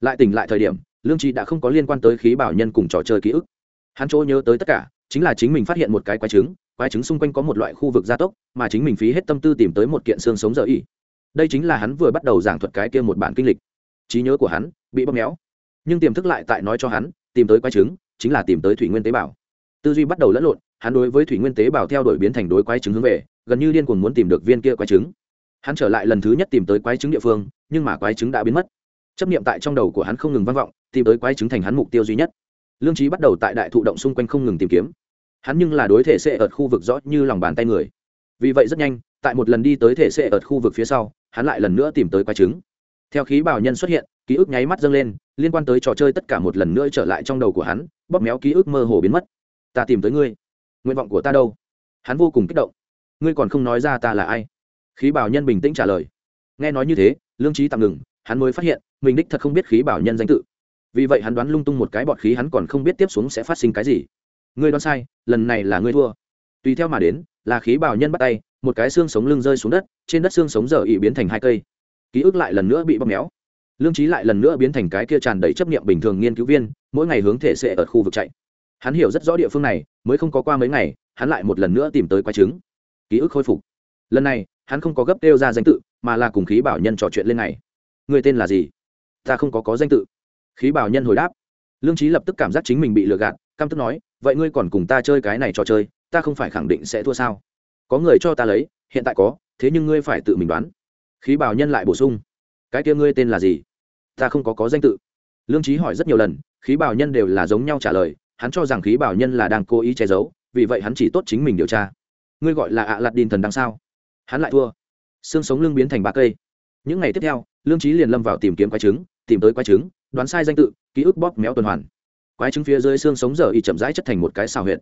S1: Lại tỉnh lại thời điểm, lương trí đã không có liên quan tới khí bảo nhân cùng trò chơi ký ức. Hắn chỗ nhớ tới tất cả chính là chính mình phát hiện một cái quái trứng quái trứng xung quanh có một loại khu vực gia tốc, mà chính mình phí hết tâm tư tìm tới một kiện xương sống dở y. Đây chính là hắn vừa bắt đầu giảng thuật cái kia một bản kinh lịch. Trí nhớ của hắn bị bóp méo. Nhưng tiềm thức lại tại nói cho hắn, tìm tới quái trứng chính là tìm tới thủy nguyên tế bào. Tư duy bắt đầu lẫn lộn, hắn đối với thủy nguyên tế bào theo đuổi biến thành đối quái trứng hướng về, gần như điên cuồng muốn tìm được viên kia quái trứng. Hắn trở lại lần thứ nhất tìm tới quái trứng địa phương, nhưng mà quái trứng đã biến mất. Chấp niệm tại trong đầu của hắn không ngừng vang vọng, tìm tới quái trứng thành hắn mục tiêu duy nhất. Lương trí bắt đầu tại đại thụ động xung quanh không ngừng tìm kiếm hắn nhưng là đối thể sẽ ở khu vực rõ như lòng bàn tay người. Vì vậy rất nhanh, tại một lần đi tới thể sẽ ở khu vực phía sau, hắn lại lần nữa tìm tới quái trứng. Theo khí bảo nhân xuất hiện, ký ức nháy mắt dâng lên, liên quan tới trò chơi tất cả một lần nữa trở lại trong đầu của hắn, bóp méo ký ức mơ hồ biến mất. Ta tìm tới ngươi. Nguyện vọng của ta đâu? Hắn vô cùng kích động. Ngươi còn không nói ra ta là ai? Khí bảo nhân bình tĩnh trả lời. Nghe nói như thế, lương trí tạm ngừng, hắn mới phát hiện, mình đích thật không biết khí bảo nhân danh tự. Vì vậy hắn đoán lung tung một cái bọt khí hắn còn không biết tiếp xuống sẽ phát sinh cái gì ngươi đoán sai, lần này là ngươi thua. Tùy theo mà đến, là khí bảo nhân bắt tay, một cái xương sống lưng rơi xuống đất, trên đất xương sống dở ỉ biến thành hai cây. Ký ức lại lần nữa bị bóp méo. Lương trí lại lần nữa biến thành cái kia tràn đầy chấp nghiệm bình thường nghiên cứu viên, mỗi ngày hướng thể sẽ ở khu vực chạy. Hắn hiểu rất rõ địa phương này, mới không có qua mấy ngày, hắn lại một lần nữa tìm tới quái trứng ký ức khôi phục. Lần này, hắn không có gấp kêu ra danh tự, mà là cùng khí bảo nhân trò chuyện lên này người tên là gì? Ta không có có danh tự. Khí bảo nhân hồi đáp lương trí lập tức cảm giác chính mình bị lừa gạt cam tức nói, vậy ngươi còn cùng ta chơi cái này trò chơi, ta không phải khẳng định sẽ thua sao? Có người cho ta lấy, hiện tại có, thế nhưng ngươi phải tự mình đoán. Khí bảo nhân lại bổ sung, cái kia ngươi tên là gì? Ta không có có danh tự. Lương trí hỏi rất nhiều lần, khí bảo nhân đều là giống nhau trả lời, hắn cho rằng khí bảo nhân là đang cố ý che giấu, vì vậy hắn chỉ tốt chính mình điều tra. Ngươi gọi là ạ lặt đìn thần đằng sao? Hắn lại thua. Xương sống lưng biến thành ba cây. Những ngày tiếp theo, lương trí liền lâm vào tìm kiếm quái trứng, tìm tới quái trứng đoán sai danh tự, ký ức bóp méo tuần hoàn. Quái trứng phía dưới xương sống giờ y chậm rãi chất thành một cái xào huyệt.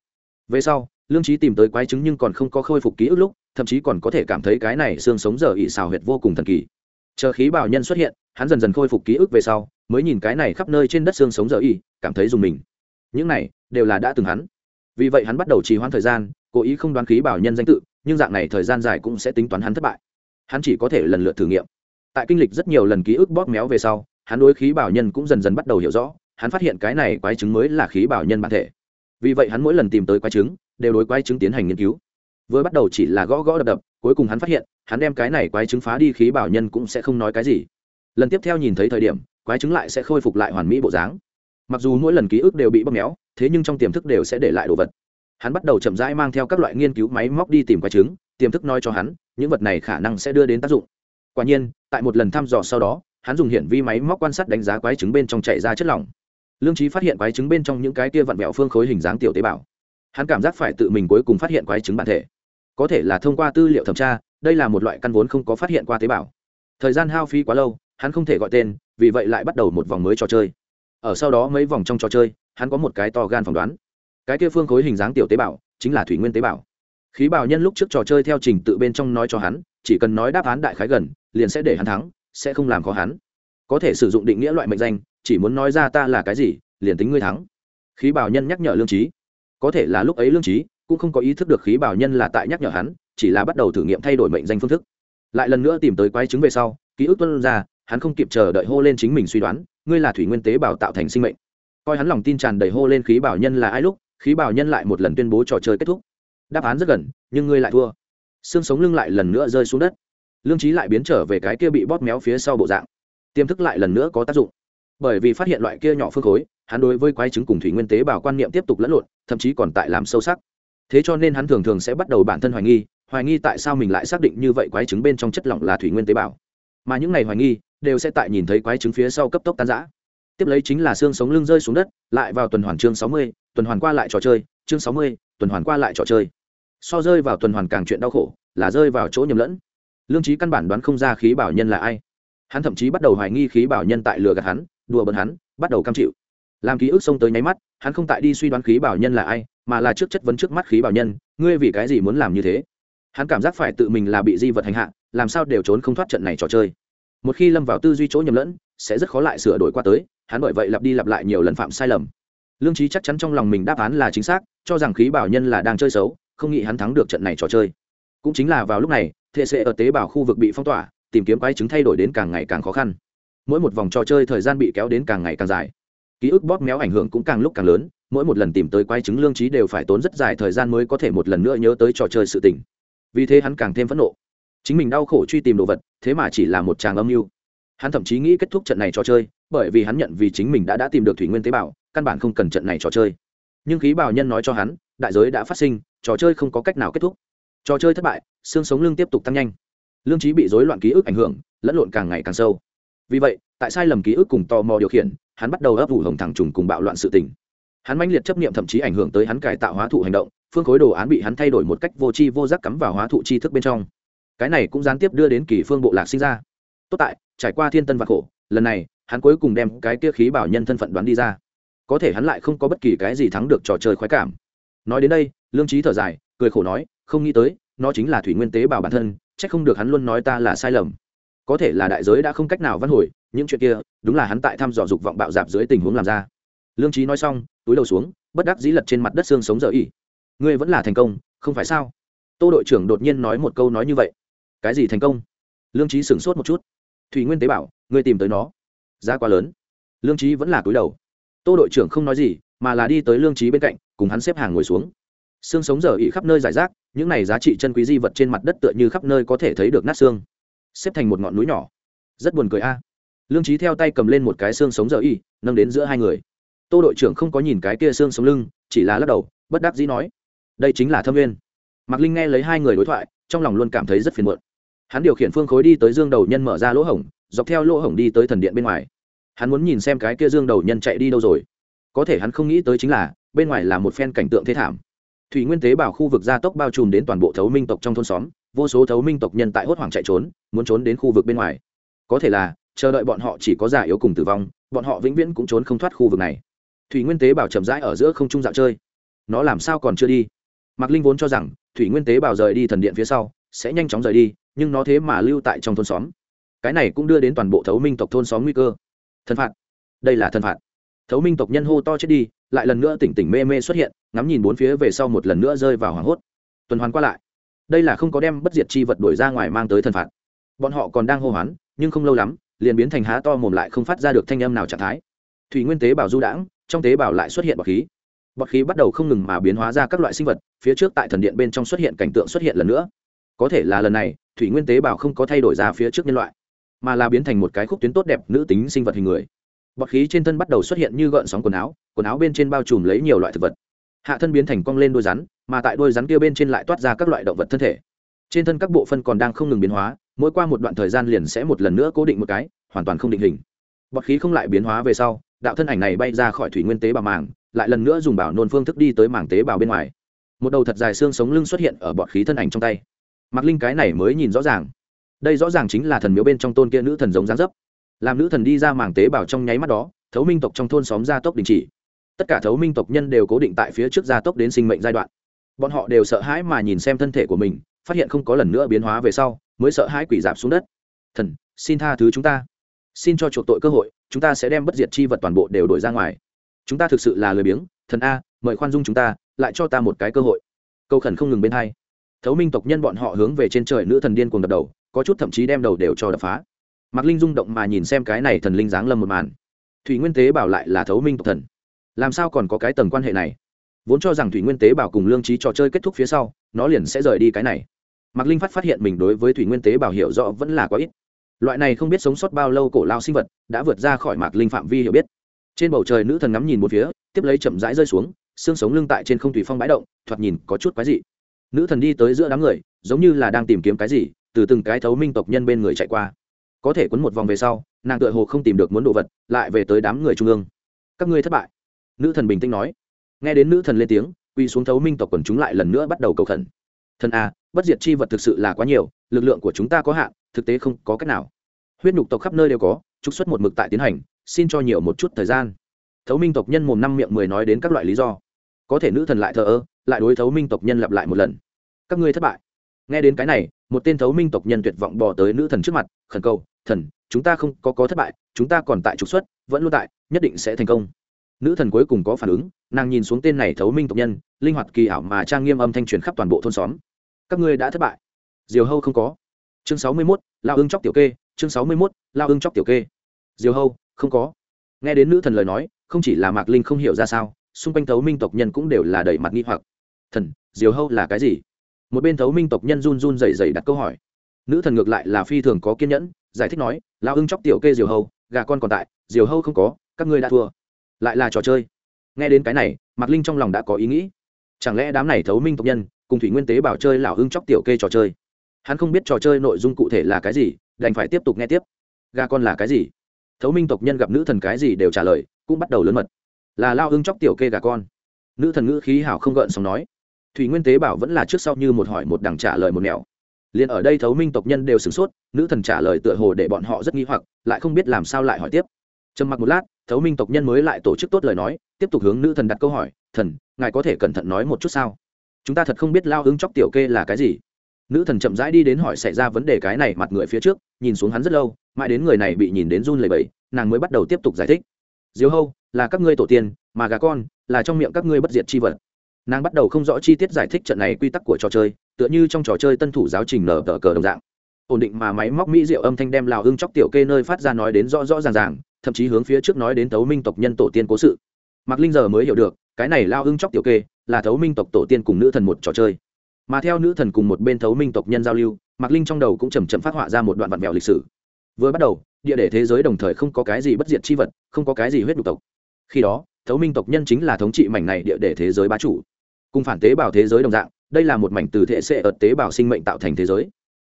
S1: Về sau, lương trí tìm tới quái trứng nhưng còn không có khôi phục ký ức lúc, thậm chí còn có thể cảm thấy cái này xương sống giờ y xào huyệt vô cùng thần kỳ. Chờ khí bảo nhân xuất hiện, hắn dần dần khôi phục ký ức về sau, mới nhìn cái này khắp nơi trên đất xương sống giờ y, cảm thấy dùng mình. Những này đều là đã từng hắn. Vì vậy hắn bắt đầu trì hoãn thời gian, cố ý không đoán khí bảo nhân danh tự, nhưng dạng này thời gian dài cũng sẽ tính toán hắn thất bại. Hắn chỉ có thể lần lượt thử nghiệm. Tại kinh lịch rất nhiều lần ký ức bóp méo về sau hắn đối khí bảo nhân cũng dần dần bắt đầu hiểu rõ, hắn phát hiện cái này quái chứng mới là khí bảo nhân bản thể. Vì vậy hắn mỗi lần tìm tới quái chứng đều đối quái chứng tiến hành nghiên cứu. Vừa bắt đầu chỉ là gõ gõ đập đập, cuối cùng hắn phát hiện, hắn đem cái này quái chứng phá đi khí bảo nhân cũng sẽ không nói cái gì. Lần tiếp theo nhìn thấy thời điểm, quái chứng lại sẽ khôi phục lại hoàn mỹ bộ dáng. Mặc dù mỗi lần ký ức đều bị bóp méo, thế nhưng trong tiềm thức đều sẽ để lại đồ vật. Hắn bắt đầu chậm rãi mang theo các loại nghiên cứu máy móc đi tìm quái chứng tiềm thức nói cho hắn, những vật này khả năng sẽ đưa đến tác dụng. Quả nhiên, tại một lần thăm dò sau đó hắn dùng hiển vi máy móc quan sát đánh giá quái trứng bên trong chạy ra chất lỏng. Lương trí phát hiện quái trứng bên trong những cái kia vặn vẹo phương khối hình dáng tiểu tế bào. Hắn cảm giác phải tự mình cuối cùng phát hiện quái trứng bản thể. Có thể là thông qua tư liệu thẩm tra, đây là một loại căn vốn không có phát hiện qua tế bào. Thời gian hao phí quá lâu, hắn không thể gọi tên, vì vậy lại bắt đầu một vòng mới trò chơi. Ở sau đó mấy vòng trong trò chơi, hắn có một cái to gan phỏng đoán. Cái kia phương khối hình dáng tiểu tế bào, chính là thủy nguyên tế bào. Khí bào nhân lúc trước trò chơi theo trình tự bên trong nói cho hắn, chỉ cần nói đáp án đại khái gần, liền sẽ để hắn thắng sẽ không làm khó hắn. Có thể sử dụng định nghĩa loại mệnh danh, chỉ muốn nói ra ta là cái gì, liền tính ngươi thắng. Khí bảo nhân nhắc nhở lương trí. Có thể là lúc ấy lương trí, cũng không có ý thức được khí bảo nhân là tại nhắc nhở hắn, chỉ là bắt đầu thử nghiệm thay đổi mệnh danh phương thức. Lại lần nữa tìm tới quái chứng về sau, ký ức tuân ra, hắn không kịp chờ đợi hô lên chính mình suy đoán, ngươi là thủy nguyên tế bào tạo thành sinh mệnh. Coi hắn lòng tin tràn đầy hô lên khí bảo nhân là ai lúc, khí bảo nhân lại một lần tuyên bố trò chơi kết thúc. Đáp án rất gần, nhưng ngươi lại thua. Xương sống lưng lại lần nữa rơi xuống đất lương trí lại biến trở về cái kia bị bóp méo phía sau bộ dạng. Tiềm thức lại lần nữa có tác dụng. Bởi vì phát hiện loại kia nhỏ phương khối, hắn đối với quái chứng cùng thủy nguyên tế bào quan niệm tiếp tục lẫn lộn, thậm chí còn tại làm sâu sắc. Thế cho nên hắn thường thường sẽ bắt đầu bản thân hoài nghi hoài nghi tại sao mình lại xác định như vậy quái chứng bên trong chất lỏng là thủy nguyên tế bào. Mà những ngày hoài nghi, đều sẽ tại nhìn thấy quái chứng phía sau cấp tốc tan giã tiếp lấy chính là xương sống lưng rơi xuống đất, lại vào tuần hoàn chương sáu mươi, tuần hoàn qua lại trò chơi, chương sáu mươi, tuần hoàn qua lại trò chơi. So rơi vào tuần hoàn càng chuyện đau khổ, là rơi vào chỗ nhầm lẫn lương trí căn bản đoán không ra khí bảo nhân là ai. Hắn thậm chí bắt đầu hoài nghi khí bảo nhân tại lừa gạt hắn, đùa bận hắn, bắt đầu cam chịu. Làm ký ức xông tới nháy mắt, hắn không tại đi suy đoán khí bảo nhân là ai, mà là trước chất vấn trước mắt khí bảo nhân, ngươi vì cái gì muốn làm như thế? Hắn cảm giác phải tự mình là bị di vật hành hạ, làm sao đều trốn không thoát trận này trò chơi. Một khi lâm vào tư duy chỗ nhầm lẫn, sẽ rất khó lại sửa đổi qua tới, hắn bởi vậy lặp đi lặp lại nhiều lần phạm sai lầm. Lương trí chắc chắn trong lòng mình đáp án là chính xác, cho rằng khí bảo nhân là đang chơi xấu, không nghĩ hắn thắng được trận này trò chơi cũng chính là vào lúc này, thệ sệ ở tế bào khu vực bị phong tỏa, tìm kiếm quái chứng thay đổi đến càng ngày càng khó khăn. Mỗi một vòng trò chơi thời gian bị kéo đến càng ngày càng dài. Ký ức bóp méo ảnh hưởng cũng càng lúc càng lớn, mỗi một lần tìm tới quái chứng lương trí đều phải tốn rất dài thời gian mới có thể một lần nữa nhớ tới trò chơi sự tình. Vì thế hắn càng thêm phẫn nộ. Chính mình đau khổ truy tìm đồ vật, thế mà chỉ là một tràng âm mưu. Hắn thậm chí nghĩ kết thúc trận này trò chơi, bởi vì hắn nhận vì chính mình đã đã tìm được thủy nguyên tế bào, căn bản không cần trận này trò chơi. Nhưng khí bào nhân nói cho hắn, đại giới đã phát sinh, trò chơi không có cách nào kết thúc trò chơi thất bại, xương sống lưng tiếp tục tăng nhanh. Lương trí bị rối loạn ký ức ảnh hưởng, lẫn lộn càng ngày càng sâu. Vì vậy, tại sai lầm ký ức cùng tò mò điều khiển, hắn bắt đầu ấp ủ hồng thẳng trùng cùng bạo loạn sự tình. Hắn mãnh liệt chấp nghiệm thậm chí ảnh hưởng tới hắn cải tạo hóa thụ hành động, phương khối đồ án bị hắn thay đổi một cách vô tri vô giác cắm vào hóa thụ tri thức bên trong. Cái này cũng gián tiếp đưa đến kỳ phương bộ lạc sinh ra. Tốt tại, trải qua thiên tân và khổ, lần này, hắn cuối cùng đem cái kia khí bảo nhân thân phận đoán đi ra. Có thể hắn lại không có bất kỳ cái gì thắng được trò chơi khoái cảm. Nói đến đây, lương trí thở dài, cười khổ nói không nghĩ tới, nó chính là thủy nguyên tế bào bản thân c h ắ c không được hắn luôn nói ta là sai lầm. Có thể là đại giới đã không cách nào văn hồi, những chuyện kia, đúng là hắn tại thăm dò dục vọng bạo dạp dưới tình huống làm ra. Lương trí nói xong, túi đầu xuống, bất đắc dĩ lật trên mặt đất xương sống dở ỉ. Ngươi vẫn là thành công, không phải sao? Tô đội trưởng đột nhiên nói một câu nói như vậy. Cái gì thành công? Lương trí sửng sốt một chút. Thủy nguyên tế bảo ngươi tìm tới nó. Giá quá lớn. Lương trí vẫn là túi đầu. Tô đội trưởng không nói gì, mà là đi tới lương trí bên cạnh, cùng hắn xếp hàng ngồi xuống. Xương sống dở ỉ khắp nơi giải rác những này giá trị chân quý di vật trên mặt đất tựa như khắp nơi có thể thấy được nát xương, xếp thành một ngọn núi nhỏ. Rất buồn cười a. Lương trí theo tay cầm lên một cái xương sống dở y, nâng đến giữa hai người. Tô đội trưởng không có nhìn cái kia xương sống lưng, chỉ là lắc đầu, bất đắc dĩ nói, đây chính là thâm nguyên. Mạc linh nghe lấy hai người đối thoại, trong lòng luôn cảm thấy rất phiền muộn. Hắn điều khiển phương khối đi tới dương đầu nhân mở ra lỗ hổng, dọc theo lỗ hổng đi tới thần điện bên ngoài. Hắn muốn nhìn xem cái kia dương đầu nhân chạy đi đâu rồi. Có thể hắn không nghĩ tới chính là, bên ngoài là một phen cảnh tượng thế thảm thủy nguyên tế bảo khu vực gia tốc bao trùm đến toàn bộ thấu minh tộc trong thôn xóm, vô số thấu minh tộc nhân tại hốt hoảng chạy trốn, muốn trốn đến khu vực bên ngoài. Có thể là, chờ đợi bọn họ chỉ có giả yếu cùng tử vong, bọn họ vĩnh viễn cũng trốn không thoát khu vực này. Thủy nguyên tế bảo chậm rãi ở giữa không trung dạo chơi. Nó làm sao còn chưa đi? Mạc linh vốn cho rằng, thủy nguyên tế bảo rời đi thần điện phía sau, sẽ nhanh chóng rời đi, nhưng nó thế mà lưu tại trong thôn xóm. Cái này cũng đưa đến toàn bộ thấu minh tộc thôn xóm nguy cơ. Thân phạt. Đây là thân phạt. Thấu minh tộc nhân hô to chết đi lại lần nữa tỉnh tỉnh mê mê xuất hiện, ngắm nhìn bốn phía về sau một lần nữa rơi vào hoảng hốt. Tuần hoàn qua lại, đây là không có đem bất diệt chi vật đuổi ra ngoài mang tới thân phạt. Bọn họ còn đang hô hoán, nhưng không lâu lắm, liền biến thành há to mồm lại không phát ra được thanh âm nào trạng thái. Thủy nguyên tế bào du đãng, trong tế bào lại xuất hiện bọt khí. Bọt khí bắt đầu không ngừng mà biến hóa ra các loại sinh vật, phía trước tại thần điện bên trong xuất hiện cảnh tượng xuất hiện lần nữa. Có thể là lần này, thủy nguyên tế bào không có thay đổi ra phía trước nhân loại, mà là biến thành một cái khúc tuyến tốt đẹp nữ tính sinh vật hình người bọt khí trên thân bắt đầu xuất hiện như gợn sóng quần áo quần áo bên trên bao trùm lấy nhiều loại thực vật. Hạ thân biến thành cong lên đôi rắn, mà tại đôi rắn kia bên trên lại toát ra các loại động vật thân thể. Trên thân các bộ phân còn đang không ngừng biến hóa, mỗi qua một đoạn thời gian liền sẽ một lần nữa cố định một cái, hoàn toàn không định hình. Bọt khí không lại biến hóa về sau, đạo thân ảnh này bay ra khỏi thủy nguyên tế bào màng, lại lần nữa dùng bảo nôn phương thức đi tới màng tế bào bên ngoài. Một đầu thật dài xương sống lưng xuất hiện ở bọt khí thân ảnh trong tay. Mặc linh cái này mới nhìn rõ ràng. Đây rõ ràng chính là thần miếu bên trong tôn kia nữ thần giống dáng dấp làm nữ thần đi ra màng tế bào trong nháy mắt đó, thấu minh tộc trong thôn xóm gia tốc đình chỉ. Tất cả thấu minh tộc nhân đều cố định tại phía trước gia tốc đến sinh mệnh giai đoạn. Bọn họ đều sợ hãi mà nhìn xem thân thể của mình, phát hiện không có lần nữa biến hóa về sau, mới sợ hãi quỷ dạp xuống đất. Thần, xin tha thứ chúng ta. Xin cho chuộc tội cơ hội, chúng ta sẽ đem bất diệt chi vật toàn bộ đều đổi ra ngoài. Chúng ta thực sự là lười biếng, thần a, mời khoan dung chúng ta, lại cho ta một cái cơ hội. Câu khẩn không ngừng bên hai. Thấu minh tộc nhân bọn họ hướng về trên trời nữ thần điên cuồng đập đầu, có chút thậm chí đem đầu đều cho đập phá mạc linh rung động mà nhìn xem cái này thần linh giáng lâm một màn. Thủy nguyên tế bảo lại là thấu minh tộc thần. Làm sao còn có cái tầng quan hệ này? Vốn cho rằng thủy nguyên tế bảo cùng lương trí trò chơi kết thúc phía sau, nó liền sẽ rời đi cái này. Mạc linh phát phát hiện mình đối với thủy nguyên tế bảo hiểu rõ vẫn là quá ít. Loại này không biết sống sót bao lâu cổ lao sinh vật đã vượt ra khỏi mạc linh phạm vi hiểu biết. Trên bầu trời nữ thần ngắm nhìn một phía, tiếp lấy chậm rãi rơi xuống, xương sống lưng tại trên không thủy phong bãi động, thoạt nhìn có chút quái dị. Nữ thần đi tới giữa đám người, giống như là đang tìm kiếm cái gì, từ từng cái thấu minh tộc nhân bên người chạy qua có thể quấn một vòng về sau, nàng tựa hồ không tìm được muốn đồ vật, lại về tới đám người trung ương. Các ngươi thất bại, nữ thần bình tĩnh nói. Nghe đến nữ thần lên tiếng quy xuống thấu minh tộc quần chúng lại lần nữa bắt đầu cầu khẩn. Thần a, bất diệt chi vật thực sự là quá nhiều, lực lượng của chúng ta có hạn, thực tế không có cách nào. Huyết nhục tộc khắp nơi đều có, trục xuất một mực tại tiến hành, xin cho nhiều một chút thời gian. Thấu minh tộc nhân mồm năm miệng mười nói đến các loại lý do. Có thể nữ thần lại thờ ơ, lại đối thấu minh tộc nhân lặp lại một lần. Các ngươi thất bại. Nghe đến cái này một tên thấu minh tộc nhân tuyệt vọng bỏ tới nữ thần trước mặt, khẩn cầu, thần, chúng ta không có có thất bại, chúng ta còn tại trục xuất, vẫn luôn tại, nhất định sẽ thành công. Nữ thần cuối cùng có phản ứng, nàng nhìn xuống tên này thấu minh tộc nhân, linh hoạt kỳ ảo mà trang nghiêm âm thanh truyền khắp toàn bộ thôn xóm. Các ngươi đã thất bại. Diều hâu không có. Chương sáu mươi mốt, lao ưng chóc tiểu kê, chương sáu mươi mốt, lao ưng chóc tiểu kê. Diều hâu, không có. Nghe đến nữ thần lời nói, không chỉ là mạc linh không hiểu ra sao, xung quanh thấu minh tộc nhân cũng đều là đầy mặt nghi hoặc. Thần, diều hâu là cái gì? Một bên thấu minh tộc nhân run run dày dày đặt câu hỏi. Nữ thần ngược lại là phi thường có kiên nhẫn, giải thích nói lao ưng chóc tiểu kê diều hâu, gà con còn tại, diều hâu không có, các ngươi đã thua. Lại là trò chơi. Nghe đến cái này, mạc linh trong lòng đã có ý nghĩ. Chẳng lẽ đám này thấu minh tộc nhân, cùng thủy nguyên tế bảo chơi lão hưng chóc tiểu kê trò chơi? Hắn không biết trò chơi nội dung cụ thể là cái gì, đành phải tiếp tục nghe tiếp. Gà con là cái gì? Thấu minh tộc nhân gặp nữ thần cái gì đều trả lời, cũng bắt đầu lớn mật. Là lao hưng chóc tiểu kê gà con. Nữ thần ngữ khí hảo không gợn sóng nói thủy nguyên tế bảo vẫn là trước sau như một hỏi một đằng trả lời một nẻo. Liền ở đây thấu minh tộc nhân đều sửng sốt, nữ thần trả lời tựa hồ để bọn họ rất nghi hoặc, lại không biết làm sao lại hỏi tiếp. Trầm mặc một lát, thấu minh tộc nhân mới lại tổ chức tốt lời nói, tiếp tục hướng nữ thần đặt câu hỏi, thần, ngài có thể cẩn thận nói một chút sao? Chúng ta thật không biết lao hứng chóc tiểu kê là cái gì. Nữ thần chậm rãi đi đến hỏi xảy ra vấn đề cái này mặt người phía trước, nhìn xuống hắn rất lâu, mãi đến người này bị nhìn đến run lầy bẫy nàng mới bắt đầu tiếp tục giải thích. Diếu hâu, là các ngươi tổ tiên, mà gà con, là trong miệng các ngươi bất diệt chi vật nàng bắt đầu không rõ chi tiết giải thích trận này quy tắc của trò chơi, tựa như trong trò chơi tân thủ giáo trình nở tờ cờ đồng dạng. Ổn định mà máy móc mỹ rượu âm thanh đem lào hưng chóc tiểu kê nơi phát ra nói đến rõ rõ ràng ràng, thậm chí hướng phía trước nói đến tấu minh tộc nhân tổ tiên cố sự. Mạc linh giờ mới hiểu được, cái này lao hưng chóc tiểu kê là thấu minh tộc tổ tiên cùng nữ thần một trò chơi. Mà theo nữ thần cùng một bên thấu minh tộc nhân giao lưu, mạc linh trong đầu cũng chầm chậm phát họa ra một đoạn vặn vẹo lịch sử. Vừa bắt đầu, địa để thế giới đồng thời không có cái gì bất diệt chi vật, không có cái gì huyết đục tộc. Khi đó thấu minh tộc nhân chính là thống trị mảnh này địa để thế giới bá chủ cùng phản tế bào thế giới đồng dạng, đây là một mảnh từ thể xệ ợt tế bào sinh mệnh tạo thành thế giới.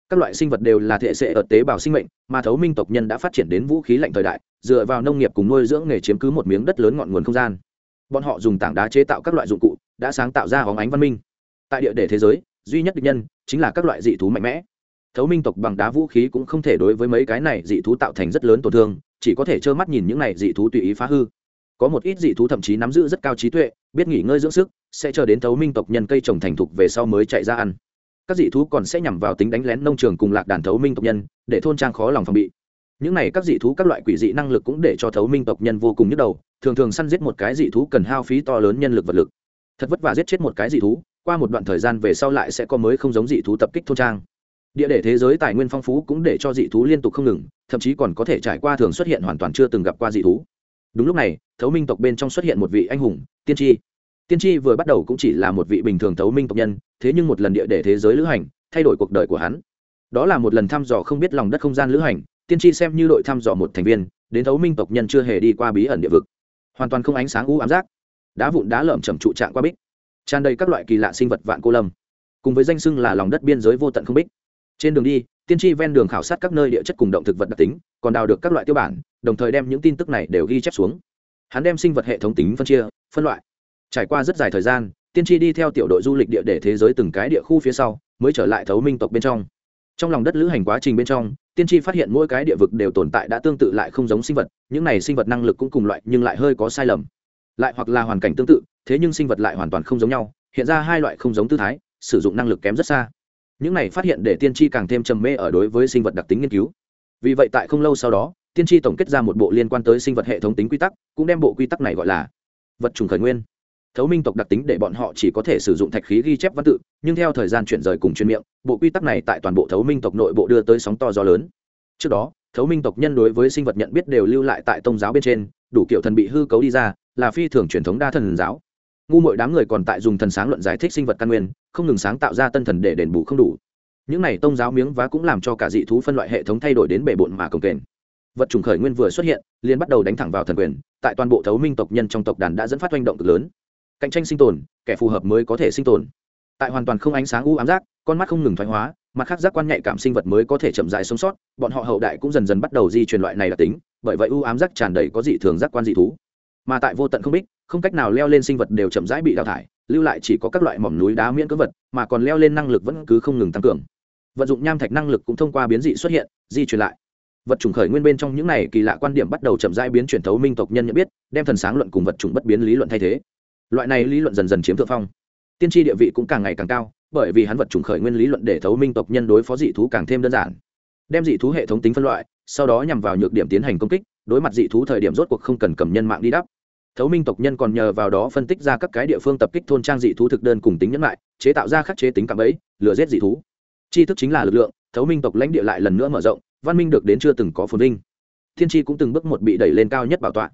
S1: Các loại sinh vật đều là thể xệ ợt tế bào sinh mệnh, mà thấu minh tộc nhân đã phát triển đến vũ khí lạnh thời đại, dựa vào nông nghiệp cùng nuôi dưỡng nghề chiếm cứ một miếng đất lớn ngọn nguồn không gian. Bọn họ dùng tảng đá chế tạo các loại dụng cụ, đã sáng tạo ra hóng ánh văn minh. Tại địa để thế giới, duy nhất địch nhân chính là các loại dị thú mạnh mẽ. Thấu minh tộc bằng đá vũ khí cũng không thể đối với mấy cái này dị thú tạo thành rất lớn tổn thương, chỉ có thể trơ mắt nhìn những này dị thú tùy ý phá hư có một ít dị thú thậm chí nắm giữ rất cao trí tuệ, biết nghỉ ngơi dưỡng sức, sẽ chờ đến thấu minh tộc nhân cây trồng thành thục về sau mới chạy ra ăn. Các dị thú còn sẽ nhằm vào tính đánh lén nông trường cùng lạc đàn thấu minh tộc nhân, để thôn trang khó lòng phòng bị. Những này các dị thú các loại quỷ dị năng lực cũng để cho thấu minh tộc nhân vô cùng nhức đầu, thường thường săn giết một cái dị thú cần hao phí to lớn nhân lực vật lực. Thật vất vả giết chết một cái dị thú, qua một đoạn thời gian về sau lại sẽ có mới không giống dị thú tập kích thôn trang. Địa để thế giới tài nguyên phong phú cũng để cho dị thú liên tục không ngừng, thậm chí còn có thể trải qua thường xuất hiện hoàn toàn chưa từng gặp qua dị thú đúng lúc này, thấu minh tộc bên trong xuất hiện một vị anh hùng, tiên tri. Tiên tri vừa bắt đầu cũng chỉ là một vị bình thường thấu minh tộc nhân, thế nhưng một lần địa để thế giới lữ hành, thay đổi cuộc đời của hắn. Đó là một lần thăm dò không biết lòng đất không gian lữ hành, tiên tri xem như đội thăm dò một thành viên, đến thấu minh tộc nhân chưa hề đi qua bí ẩn địa vực. Hoàn toàn không ánh sáng u ám giác. Đá vụn đá lởm chầm trụ trạng qua bích. Tràn đầy các loại kỳ lạ sinh vật vạn cô lâm. Cùng với danh xưng là lòng đất biên giới vô tận không bích. Trên đường đi tiên tri ven đường khảo sát các nơi địa chất cùng động thực vật đặc tính, còn đào được các loại tiêu bản, đồng thời đem những tin tức này đều ghi chép xuống. Hắn đem sinh vật hệ thống tính phân chia, phân loại. Trải qua rất dài thời gian, tiên tri đi theo tiểu đội du lịch địa để thế giới từng cái địa khu phía sau, mới trở lại thấu minh tộc bên trong. Trong lòng đất lữ hành quá trình bên trong, tiên tri phát hiện mỗi cái địa vực đều tồn tại đã tương tự lại không giống sinh vật, những này sinh vật năng lực cũng cùng loại, nhưng lại hơi có sai lầm. Lại hoặc là hoàn cảnh tương tự, thế nhưng sinh vật lại hoàn toàn không giống nhau, hiện ra hai loại không giống tư thái, sử dụng năng lực kém rất xa những này phát hiện để tiên tri càng thêm trầm mê ở đối với sinh vật đặc tính nghiên cứu. Vì vậy tại không lâu sau đó, tiên tri tổng kết ra một bộ liên quan tới sinh vật hệ thống tính quy tắc, cũng đem bộ quy tắc này gọi là vật chủng khởi nguyên. Thấu minh tộc đặc tính để bọn họ chỉ có thể sử dụng thạch khí ghi chép văn tự, nhưng theo thời gian chuyển rời cùng chuyên miệng, bộ quy tắc này tại toàn bộ thấu minh tộc nội bộ đưa tới sóng to gió lớn. Trước đó, thấu minh tộc nhân đối với sinh vật nhận biết đều lưu lại tại tôn giáo bên trên, đủ kiểu thần bị hư cấu đi ra, là phi thường truyền thống đa thần giáo ngu Mội đám người còn tại dùng thần sáng luận giải thích sinh vật căn nguyên, không ngừng sáng tạo ra tân thần để đền bù không đủ. Những này tôn giáo miếng vá cũng làm cho cả dị thú phân loại hệ thống thay đổi đến bể bộn mà cồng kềnh. Vật chủng khởi nguyên vừa xuất hiện, liền bắt đầu đánh thẳng vào thần quyền, tại toàn bộ thấu minh tộc nhân trong tộc đàn đã dẫn phát manh động cực lớn. Cạnh tranh sinh tồn, kẻ phù hợp mới có thể sinh tồn. Tại hoàn toàn không ánh sáng u ám giác, con mắt không ngừng thoái hóa, mặt khác giác quan nhạy cảm sinh vật mới có thể chậm dài sống sót, bọn họ hậu đại cũng dần dần bắt đầu di truyền loại này đặc tính, bởi vậy u ám giác tràn đầy có dị thường giác quan dị thú. Mà tại vô tận không bích không cách nào leo lên sinh vật đều chậm rãi bị đào thải, lưu lại chỉ có các loại mỏm núi đá miễn cưỡng vật, mà còn leo lên năng lực vẫn cứ không ngừng tăng cường. Vận dụng nham thạch năng lực cũng thông qua biến dị xuất hiện, di chuyển lại. Vật chủng khởi nguyên bên trong những này kỳ lạ quan điểm bắt đầu chậm rãi biến chuyển thấu minh tộc nhân nhận biết, đem thần sáng luận cùng vật chủng bất biến lý luận thay thế. Loại này lý luận dần dần chiếm thượng phong. Tiên tri địa vị cũng càng ngày càng cao, bởi vì hắn vật chủng khởi nguyên lý luận để thấu minh tộc nhân đối phó dị thú càng thêm đơn giản. Đem dị thú hệ thống tính phân loại, sau đó nhằm vào nhược điểm tiến hành công kích, đối mặt dị thú thời điểm rốt cuộc không cần cầm nhân mạng đi đắp thấu minh tộc nhân còn nhờ vào đó phân tích ra các cái địa phương tập kích thôn trang dị thú thực đơn cùng tính nhẫn lại, chế tạo ra khắc chế tính cạm ấy lừa giết dị thú. Tri thức chính là lực lượng, thấu minh tộc lãnh địa lại lần nữa mở rộng, văn minh được đến chưa từng có phồn vinh. Thiên tri cũng từng bước một bị đẩy lên cao nhất bảo tọa.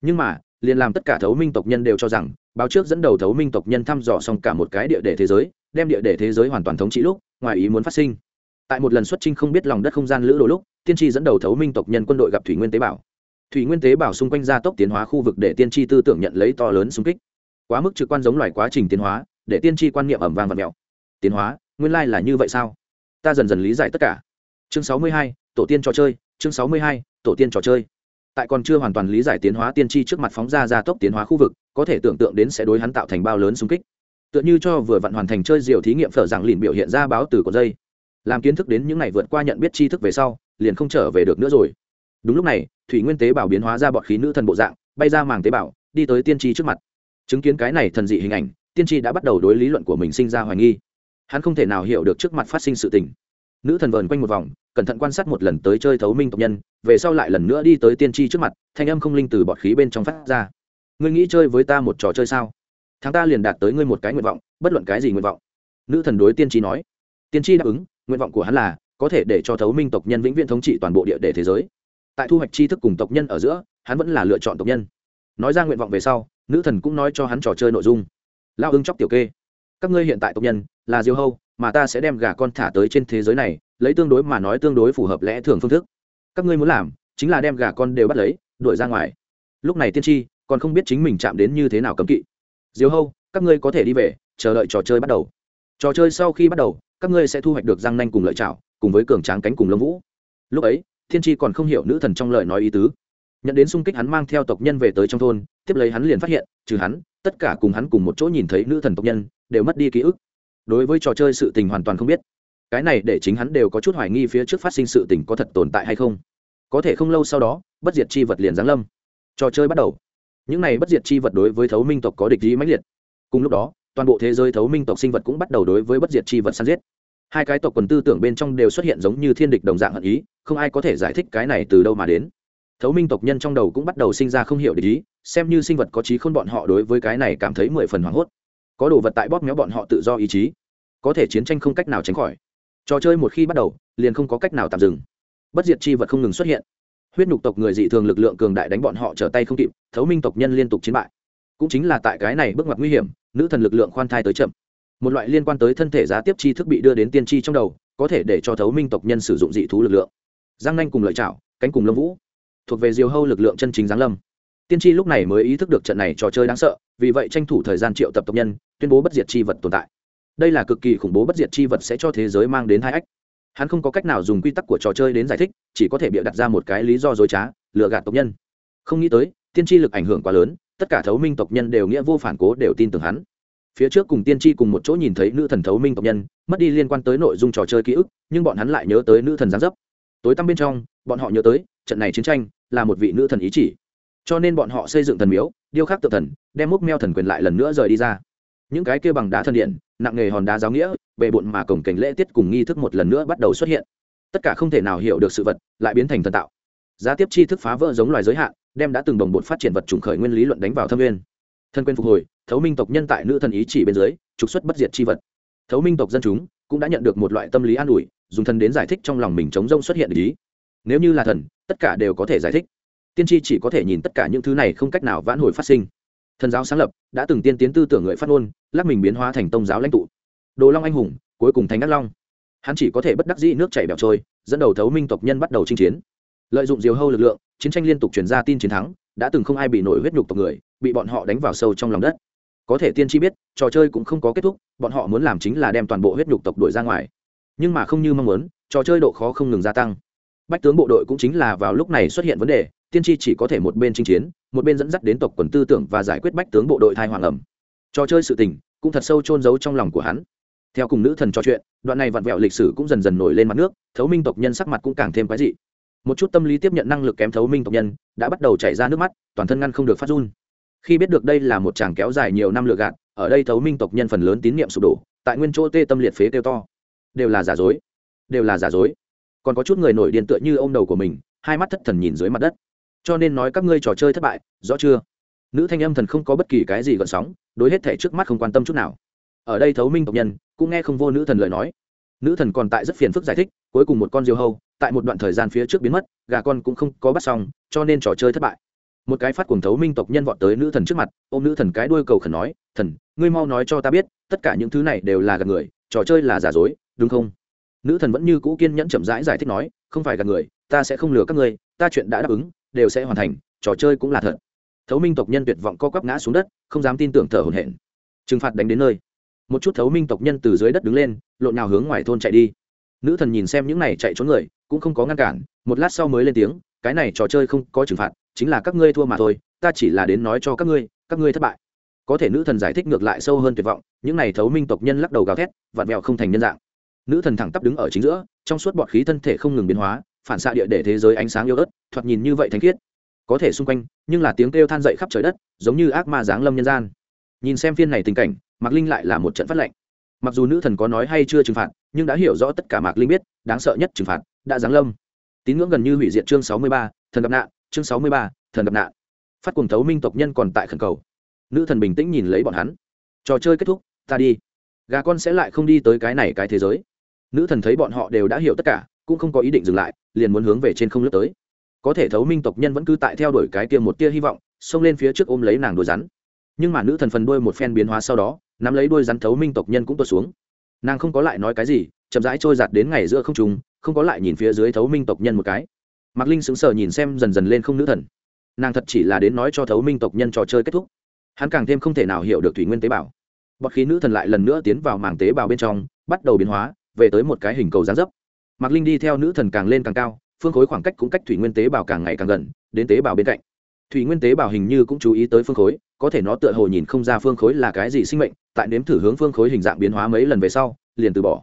S1: Nhưng mà, liền làm tất cả thấu minh tộc nhân đều cho rằng, báo trước dẫn đầu thấu minh tộc nhân thăm dò xong cả một cái địa để thế giới, đem địa để thế giới hoàn toàn thống trị lúc, ngoài ý muốn phát sinh. Tại một lần xuất trinh không biết lòng đất không gian lữ đồ lúc tiên tri dẫn đầu thấu minh tộc nhân quân đội gặp thủy nguyên tế bảo thủy nguyên tế bảo xung quanh gia tốc tiến hóa khu vực để tiên tri tư tưởng nhận lấy to lớn xung kích. Quá mức trực quan giống loài quá trình tiến hóa, để tiên tri quan niệm ẩm vang và mẹo tiến hóa, nguyên lai là như vậy sao? Ta dần dần lý giải tất cả. Chương sáu mươi hai, tổ tiên trò chơi, chương sáu mươi hai, tổ tiên trò chơi. Tại còn chưa hoàn toàn lý giải tiến hóa, tiên tri trước mặt phóng ra gia tốc tiến hóa khu vực, có thể tưởng tượng đến sẽ đối hắn tạo thành bao lớn xung kích. Tựa như cho vừa vặn hoàn thành chơi diều thí nghiệm phở rằng lìn biểu hiện ra báo từ cột dây. Làm kiến thức đến những ngày vượt qua nhận biết tri thức về sau, liền không trở về được nữa rồi đúng lúc này, thủy nguyên tế bào biến hóa ra bọt khí nữ thần bộ dạng, bay ra màng tế bào, đi tới tiên tri trước mặt. Chứng kiến cái này thần dị hình ảnh, tiên tri đã bắt đầu đối lý luận của mình sinh ra hoài nghi. Hắn không thể nào hiểu được trước mặt phát sinh sự tình. Nữ thần vờn quanh một vòng, cẩn thận quan sát một lần tới chơi thấu minh tộc nhân, về sau lại lần nữa đi tới tiên tri trước mặt, thanh âm không linh từ bọt khí bên trong phát ra. Ngươi nghĩ chơi với ta một trò chơi sao? Tháng ta liền đạt tới ngươi một cái nguyện vọng, bất luận cái gì nguyện vọng. Nữ thần đối tiên tri nói. Tiên tri đáp ứng, nguyện vọng của hắn là, có thể để cho thấu minh tộc nhân vĩnh viễn thống trị toàn bộ địa để thế giới tại thu hoạch tri thức cùng tộc nhân ở giữa, hắn vẫn là lựa chọn tộc nhân. Nói ra nguyện vọng về sau, nữ thần cũng nói cho hắn trò chơi nội dung. Lao hưng chóc tiểu kê, các ngươi hiện tại tộc nhân là diêu hâu, mà ta sẽ đem gà con thả tới trên thế giới này, lấy tương đối mà nói tương đối phù hợp lẽ thường phương thức. Các ngươi muốn làm chính là đem gà con đều bắt lấy, đuổi ra ngoài. Lúc này tiên tri còn không biết chính mình chạm đến như thế nào cấm kỵ. Diêu hâu, các ngươi có thể đi về, chờ đợi trò chơi bắt đầu. Trò chơi sau khi bắt đầu, các ngươi sẽ thu hoạch được răng nanh cùng lợi chảo, cùng với cường tráng cánh cùng lông vũ. Lúc ấy thiên tri còn không hiểu nữ thần trong lời nói ý tứ. Nhận đến sung kích hắn mang theo tộc nhân về tới trong thôn, tiếp lấy hắn liền phát hiện, trừ hắn, tất cả cùng hắn cùng một chỗ nhìn thấy nữ thần tộc nhân, đều mất đi ký ức. Đối với trò chơi sự tình hoàn toàn không biết. Cái này để chính hắn đều có chút hoài nghi phía trước phát sinh sự tình có thật tồn tại hay không. Có thể không lâu sau đó, bất diệt chi vật liền giáng lâm. Trò chơi bắt đầu. Những này bất diệt chi vật đối với thấu minh tộc có địch ý mãnh liệt. Cùng lúc đó, toàn bộ thế giới thấu minh tộc sinh vật cũng bắt đầu đối với bất diệt chi vật săn giết hai cái tộc quần tư tưởng bên trong đều xuất hiện giống như thiên địch đồng dạng hận ý, không ai có thể giải thích cái này từ đâu mà đến. Thấu minh tộc nhân trong đầu cũng bắt đầu sinh ra không hiểu để ý, xem như sinh vật có trí khôn bọn họ đối với cái này cảm thấy mười phần hoảng hốt. Có đồ vật tại bóp méo bọn họ tự do ý chí, có thể chiến tranh không cách nào tránh khỏi. Trò chơi một khi bắt đầu, liền không có cách nào tạm dừng. Bất diệt chi vật không ngừng xuất hiện. Huyết nhục tộc người dị thường lực lượng cường đại đánh bọn họ trở tay không kịp, thấu minh tộc nhân liên tục chiến bại. Cũng chính là tại cái này bước ngoặt nguy hiểm, nữ thần lực lượng khoan thai tới chậm một loại liên quan tới thân thể giá tiếp chi thức bị đưa đến tiên tri trong đầu, có thể để cho thấu minh tộc nhân sử dụng dị thú lực lượng. Giang nanh cùng lợi chảo cánh cùng lâm vũ, thuộc về diều hâu lực lượng chân chính giáng lâm. Tiên tri lúc này mới ý thức được trận này trò chơi đáng sợ, vì vậy tranh thủ thời gian triệu tập tộc nhân, tuyên bố bất diệt chi vật tồn tại. Đây là cực kỳ khủng bố bất diệt chi vật sẽ cho thế giới mang đến hai ách. Hắn không có cách nào dùng quy tắc của trò chơi đến giải thích, chỉ có thể bịa đặt ra một cái lý do dối trá, lừa gạt tộc nhân. Không nghĩ tới, tiên tri lực ảnh hưởng quá lớn, tất cả thấu minh tộc nhân đều nghĩa vô phản cố đều tin tưởng hắn phía trước cùng tiên tri cùng một chỗ nhìn thấy nữ thần thấu minh tộc nhân, mất đi liên quan tới nội dung trò chơi ký ức, nhưng bọn hắn lại nhớ tới nữ thần giáng dấp. Tối tăm bên trong, bọn họ nhớ tới, trận này chiến tranh là một vị nữ thần ý chỉ. Cho nên bọn họ xây dựng thần miếu, điêu khắc tự thần, đem múc meo thần quyền lại lần nữa rời đi ra. Những cái kia bằng đá thần điện, nặng nghề hòn đá giáo nghĩa, bề bộn mà cổng cảnh lễ tiết cùng nghi thức một lần nữa bắt đầu xuất hiện. Tất cả không thể nào hiểu được sự vật, lại biến thành thần tạo. Giá tiếp chi thức phá vỡ giống loài giới hạn, đem đã từng đồng bột phát triển vật chủng khởi nguyên lý luận đánh vào thâm nguyên thân quyền phục hồi, thấu minh tộc nhân tại nữ thần ý chỉ bên dưới, trục xuất bất diệt chi vật. Thấu minh tộc dân chúng cũng đã nhận được một loại tâm lý an ủi, dùng thần đến giải thích trong lòng mình chống rông xuất hiện ý. Nếu như là thần, tất cả đều có thể giải thích. Tiên tri chỉ có thể nhìn tất cả những thứ này không cách nào vãn hồi phát sinh. Thần giáo sáng lập, đã từng tiên tiến tư tưởng người phát ngôn, lắc mình biến hóa thành tông giáo lãnh tụ. Đồ long anh hùng, cuối cùng thành đắc long. Hắn chỉ có thể bất đắc dĩ nước chảy bẹo trôi, dẫn đầu thấu minh tộc nhân bắt đầu chinh chiến. Lợi dụng diều hâu lực lượng, chiến tranh liên tục chuyển ra tin chiến thắng, đã từng không ai bị nổi huyết nhục tộc người bị bọn họ đánh vào sâu trong lòng đất. Có thể tiên tri biết, trò chơi cũng không có kết thúc, bọn họ muốn làm chính là đem toàn bộ huyết nhục tộc đuổi ra ngoài. Nhưng mà không như mong muốn, trò chơi độ khó không ngừng gia tăng. Bách tướng bộ đội cũng chính là vào lúc này xuất hiện vấn đề, tiên tri chỉ có thể một bên chinh chiến, một bên dẫn dắt đến tộc quần tư tưởng và giải quyết bách tướng bộ đội thai hoàng ẩm. Trò chơi sự tình cũng thật sâu chôn giấu trong lòng của hắn. Theo cùng nữ thần trò chuyện, đoạn này vặn vẹo lịch sử cũng dần dần nổi lên mặt nước, thấu minh tộc nhân sắc mặt cũng càng thêm quái dị. Một chút tâm lý tiếp nhận năng lực kém thấu minh tộc nhân, đã bắt đầu chảy ra nước mắt, toàn thân ngăn không được phát run khi biết được đây là một chàng kéo dài nhiều năm lừa gạt, ở đây thấu minh tộc nhân phần lớn tín nhiệm sụp đổ, tại nguyên chỗ tê tâm liệt phế kêu to. Đều là giả dối. Đều là giả dối. Còn có chút người nổi điên tựa như ô m đầu của mình, hai mắt thất thần nhìn dưới mặt đất. Cho nên nói các ngươi trò chơi thất bại, rõ chưa? Nữ thanh âm thần không có bất kỳ cái gì gợn sóng, đối hết thể trước mắt không quan tâm chút nào. Ở đây thấu minh tộc nhân, cũng nghe không vô nữ thần lời nói. Nữ thần còn tại rất phiền phức giải thích, cuối cùng một con diều hâu, tại một đoạn thời gian phía trước biến mất, gà con cũng không có bắt xong, cho nên trò chơi thất bại một cái phát cuồng thấu minh tộc nhân vọt tới nữ thần trước mặt ô m nữ thần cái đuôi cầu khẩn nói thần ngươi mau nói cho ta biết tất cả những thứ này đều là gạt người trò chơi là giả dối đúng không? Nữ thần vẫn như cũ kiên nhẫn chậm rãi giải, giải thích nói không phải gạt người ta sẽ không lừa các ngươi ta chuyện đã đáp ứng đều sẽ hoàn thành trò chơi cũng là thật. Thấu minh tộc nhân tuyệt vọng co quắp ngã xuống đất không dám tin tưởng thở hổn hển. Trừng phạt đánh đến nơi. Một chút thấu minh tộc nhân từ dưới đất đứng lên lộn nào hướng ngoài thôn chạy đi. Nữ thần nhìn xem những này chạy trốn người cũng không có ngăn cản một lát sau mới lên tiếng cái này trò chơi không có trừng phạt chính là các ngươi thua mà thôi, ta chỉ là đến nói cho các ngươi các ngươi thất bại. Có thể nữ thần giải thích ngược lại sâu hơn tuyệt vọng, những này thấu minh tộc nhân lắc đầu gào thét, vặn vẹo không thành nhân dạng. Nữ thần thẳng tắp đứng ở chính giữa, trong suốt bọt khí thân thể không ngừng biến hóa, phản xạ địa để thế giới ánh sáng yếu ớt, thoạt nhìn như vậy thanh khiết. Có thể xung quanh, nhưng là tiếng kêu than dậy khắp trời đất, giống như ác ma giáng lâm nhân gian. Nhìn xem phiên này tình cảnh, mạc linh lại là một trận phát lệnh. Mặc dù nữ thần có nói hay chưa trừng phạt, nhưng đã hiểu rõ tất cả mạc linh biết, đáng sợ nhất trừng phạt, đã giáng lâm. Tín ngưỡng gần như hủy diệt chương sáu mươi ba, thần gặp nạn chương sáu mươi ba, thần gặp nạn. Phát cùng thấu minh tộc nhân còn tại khẩn cầu. Nữ thần bình tĩnh nhìn lấy bọn hắn. Trò chơi kết thúc, ta đi. Gà con sẽ lại không đi tới cái này cái thế giới. Nữ thần thấy bọn họ đều đã hiểu tất cả, cũng không có ý định dừng lại, liền muốn hướng về trên không lướt tới. Có thể thấu minh tộc nhân vẫn cứ tại theo đuổi cái kia một tia hy vọng, xông lên phía trước ôm lấy nàng đuôi rắn. Nhưng mà nữ thần phần đuôi một phen biến hóa sau đó, nắm lấy đuôi rắn thấu minh tộc nhân cũng tuột xuống. Nàng không có lại nói cái gì, chậm rãi trôi giạt đến ngày giữa không trùng không có lại nhìn phía dưới thấu minh tộc nhân một cái mạc linh sững sờ nhìn xem dần dần lên không nữ thần. Nàng thật chỉ là đến nói cho thấu minh tộc nhân trò chơi kết thúc. Hắn càng thêm không thể nào hiểu được thủy nguyên tế bào. Bọt khí nữ thần lại lần nữa tiến vào màng tế bào bên trong, bắt đầu biến hóa, về tới một cái hình cầu gián dấp. Mạc linh đi theo nữ thần càng lên càng cao, phương khối khoảng cách cũng cách thủy nguyên tế bào càng ngày càng gần, đến tế bào bên cạnh. Thủy nguyên tế bào hình như cũng chú ý tới phương khối, có thể nó tựa hồ nhìn không ra phương khối là cái gì sinh mệnh, tại nếm thử hướng phương khối hình dạng biến hóa mấy lần về sau, liền từ bỏ.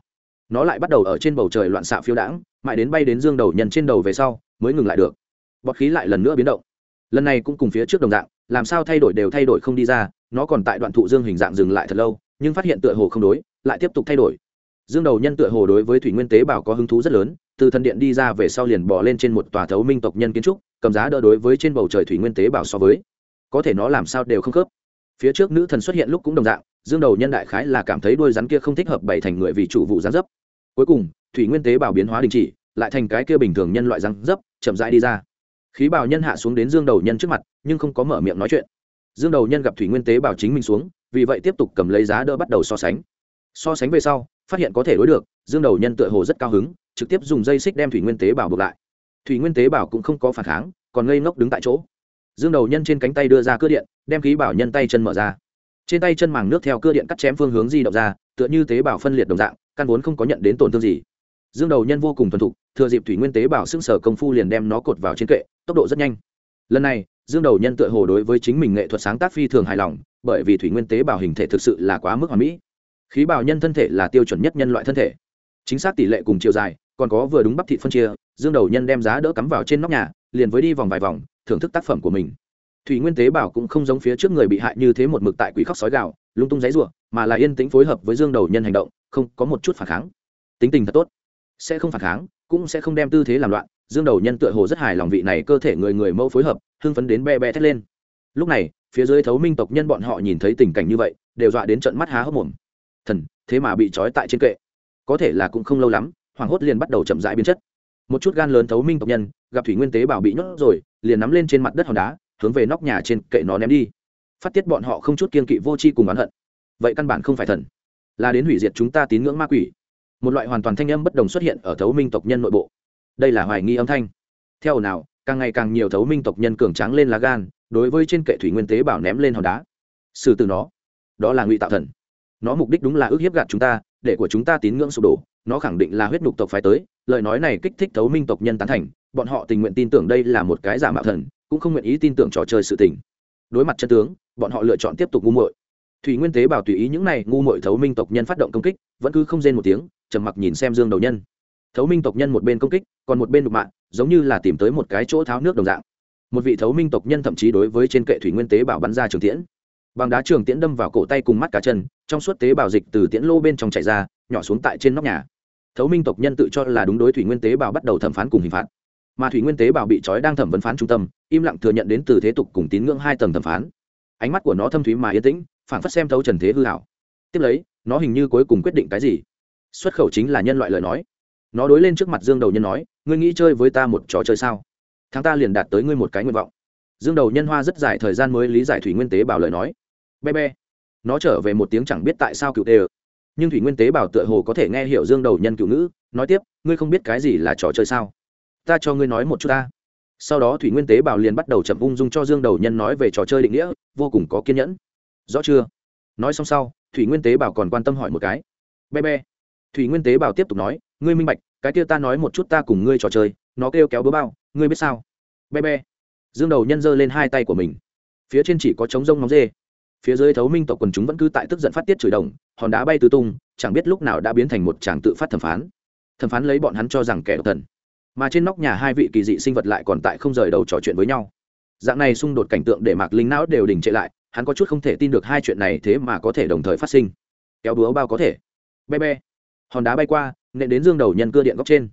S1: Nó lại bắt đầu ở trên bầu trời loạn xạ phiêu đãng mãi đến bay đến dương đầu nhân trên đầu về sau, mới ngừng lại được. Bọt khí lại lần nữa biến động. Lần này cũng cùng phía trước đồng dạng, làm sao thay đổi đều thay đổi không đi ra, nó còn tại đoạn thụ dương hình dạng dừng lại thật lâu, nhưng phát hiện tựa hồ không đối, lại tiếp tục thay đổi. Dương đầu nhân tựa hồ đối với thủy nguyên tế bào có hứng thú rất lớn, từ thần điện đi ra về sau liền bỏ lên trên một tòa thấu minh tộc nhân kiến trúc, cầm giá đỡ đối với trên bầu trời thủy nguyên tế bào so với. Có thể nó làm sao đều không khớp. Phía trước nữ thần xuất hiện lúc cũng đồng dạng, dương đầu nhân đại khái là cảm thấy đôi rắn kia không thích hợp bảy thành người vì chủ vụ gián dấp. Cuối cùng thủy nguyên tế bào biến hóa đình chỉ, lại thành cái kia bình thường nhân loại răng dấp, chậm rãi đi ra. Khí bào nhân hạ xuống đến dương đầu nhân trước mặt, nhưng không có mở miệng nói chuyện. Dương đầu nhân gặp thủy nguyên tế bào chính mình xuống, vì vậy tiếp tục cầm lấy giá đỡ bắt đầu so sánh. So sánh về sau, phát hiện có thể đối được, dương đầu nhân tựa hồ rất cao hứng, trực tiếp dùng dây xích đem thủy nguyên tế bào buộc lại. Thủy nguyên tế bào cũng không có phản kháng, còn ngây ngốc đứng tại chỗ. Dương đầu nhân trên cánh tay đưa ra cơ điện, đem khí bảo nhân tay chân mở ra. Trên tay chân màng nước theo cơ điện cắt chém phương hướng di động ra, tựa như tế bào phân liệt đồng dạng, căn vốn không có nhận đến tổn thương gì dương đầu nhân vô cùng thuần thục, thừa dịp thủy nguyên tế Bảo xưng sở công phu liền đem nó cột vào trên kệ, tốc độ rất nhanh. Lần này, dương đầu nhân tựa hồ đối với chính mình nghệ thuật sáng tác phi thường hài lòng, bởi vì thủy nguyên tế bào hình thể thực sự là quá mức hoàn mỹ. Khí bào nhân thân thể là tiêu chuẩn nhất nhân loại thân thể. Chính xác tỷ lệ cùng chiều dài, còn có vừa đúng bắp thị phân chia, dương đầu nhân đem giá đỡ cắm vào trên nóc nhà, liền với đi vòng vài vòng, thưởng thức tác phẩm của mình. Thủy nguyên tế bảo cũng không giống phía trước người bị hại như thế một mực tại quỷ khóc sói gạo lung tung giấy ruộng mà là yên tĩnh phối hợp với dương đầu nhân hành động, không có một chút phản kháng. Tính tình thật tốt sẽ không phản kháng, cũng sẽ không đem tư thế làm loạn, dương đầu nhân tựa hồ rất hài lòng vị này cơ thể người người mẫu phối hợp, hưng phấn đến be be thét lên. Lúc này, phía dưới thấu minh tộc nhân bọn họ nhìn thấy tình cảnh như vậy, đều dọa đến trận mắt há hốc mồm. Thần, thế mà bị trói tại trên kệ. Có thể là cũng không lâu lắm hoảng hốt liền bắt đầu chậm rãi biến chất. Một chút gan lớn thấu minh tộc nhân, gặp thủy nguyên tế bảo bị nhốt rồi, liền nắm lên trên mặt đất hòn đá, hướng về nóc nhà trên kệ nó ném đi. Phát tiết bọn họ không chút kiên kỵ vô tri cùng oán hận. Vậy căn bản không phải thần. Là đến hủy diệt chúng ta tín ngưỡng ma quỷ một loại hoàn toàn thanh âm bất đồng xuất hiện ở thấu minh tộc nhân nội bộ. Đây là hoài nghi âm thanh. Theo nào, càng ngày càng nhiều thấu minh tộc nhân cường tráng lên lá gan, đối với trên kệ thủy nguyên tế bảo ném lên hòn đá. Xử từ nó, đó là ngụy tạo thần. Nó mục đích đúng là ước hiếp gạt chúng ta, để của chúng ta tín ngưỡng sụp đổ. Nó khẳng định là huyết nhục tộc phái tới, lời nói này kích thích thấu minh tộc nhân tán thành. Bọn họ tình nguyện tin tưởng đây là một cái giả mạo thần, cũng không nguyện ý tin tưởng trò chơi sự tình. Đối mặt chân tướng, bọn họ lựa chọn tiếp tục ngu muội thủy nguyên tế bảo tùy ý những này ngu muội thấu minh tộc nhân phát động công kích, vẫn cứ không rên một tiếng, trầm mặc nhìn xem dương đầu nhân. Thấu minh tộc nhân một bên công kích, còn một bên đục mạng, giống như là tìm tới một cái chỗ tháo nước đồng dạng. Một vị thấu minh tộc nhân thậm chí đối với trên kệ thủy nguyên tế bảo bắn ra trường tiễn. Bằng đá trường tiễn đâm vào cổ tay cùng mắt cả chân, trong suốt tế bào dịch từ tiễn lô bên trong chạy ra, nhỏ xuống tại trên nóc nhà. Thấu minh tộc nhân tự cho là đúng đối thủy nguyên tế bào bắt đầu thẩm phán cùng hình phạt. Mà thủy nguyên tế bào bị trói đang thẩm vấn phán trung tâm, im lặng thừa nhận đến từ thế tục cùng tín ngưỡng hai tầng thẩm phán. Ánh mắt của nó thâm thúy mà yên tĩnh phản phất xem thấu trần thế hư hảo tiếp lấy, nó hình như cuối cùng quyết định cái gì? Xuất khẩu chính là nhân loại lời nói. Nó đối lên trước mặt dương đầu nhân nói, ngươi nghĩ chơi với ta một trò chơi sao? Tháng ta liền đạt tới ngươi một cái nguyện vọng. Dương đầu nhân hoa rất dài thời gian mới lý giải thủy nguyên tế Bảo lời nói. Be be. Nó trở về một tiếng chẳng biết tại sao cựu tê nhưng thủy nguyên tế Bảo tựa hồ có thể nghe hiểu dương đầu nhân cựu ngữ, nói tiếp, ngươi không biết cái gì là trò chơi sao? Ta cho ngươi nói một chút ta. Sau đó thủy nguyên tế Bảo liền bắt đầu chậm ung dung cho dương đầu nhân nói về trò chơi định nghĩa, vô cùng có kiên nhẫn rõ chưa? Nói xong sau, thủy nguyên tế bảo còn quan tâm hỏi một cái. Be be. Thủy nguyên tế bảo tiếp tục nói, ngươi minh bạch, cái kia ta nói một chút ta cùng ngươi trò chơi, nó kêu kéo bớ bao, ngươi biết sao? Be be. Dương đầu nhân giơ lên hai tay của mình. Phía trên chỉ có trống rông nóng dê. Phía dưới thấu minh tộc quần chúng vẫn cứ tại tức giận phát tiết chửi đồng, hòn đá bay tứ tung, chẳng biết lúc nào đã biến thành một tràng tự phát thẩm phán. Thẩm phán lấy bọn hắn cho rằng kẻ độc thần. Mà trên nóc nhà hai vị kỳ dị sinh vật lại còn tại không rời đầu trò chuyện với nhau. Dạng này xung đột cảnh tượng để mạc linh não đều đình trệ lại hắn có chút không thể tin được hai chuyện này thế mà có thể đồng thời phát sinh. Kéo búa bao có thể. Be be hòn đá bay qua, nện đến dương đầu nhân cưa điện góc trên.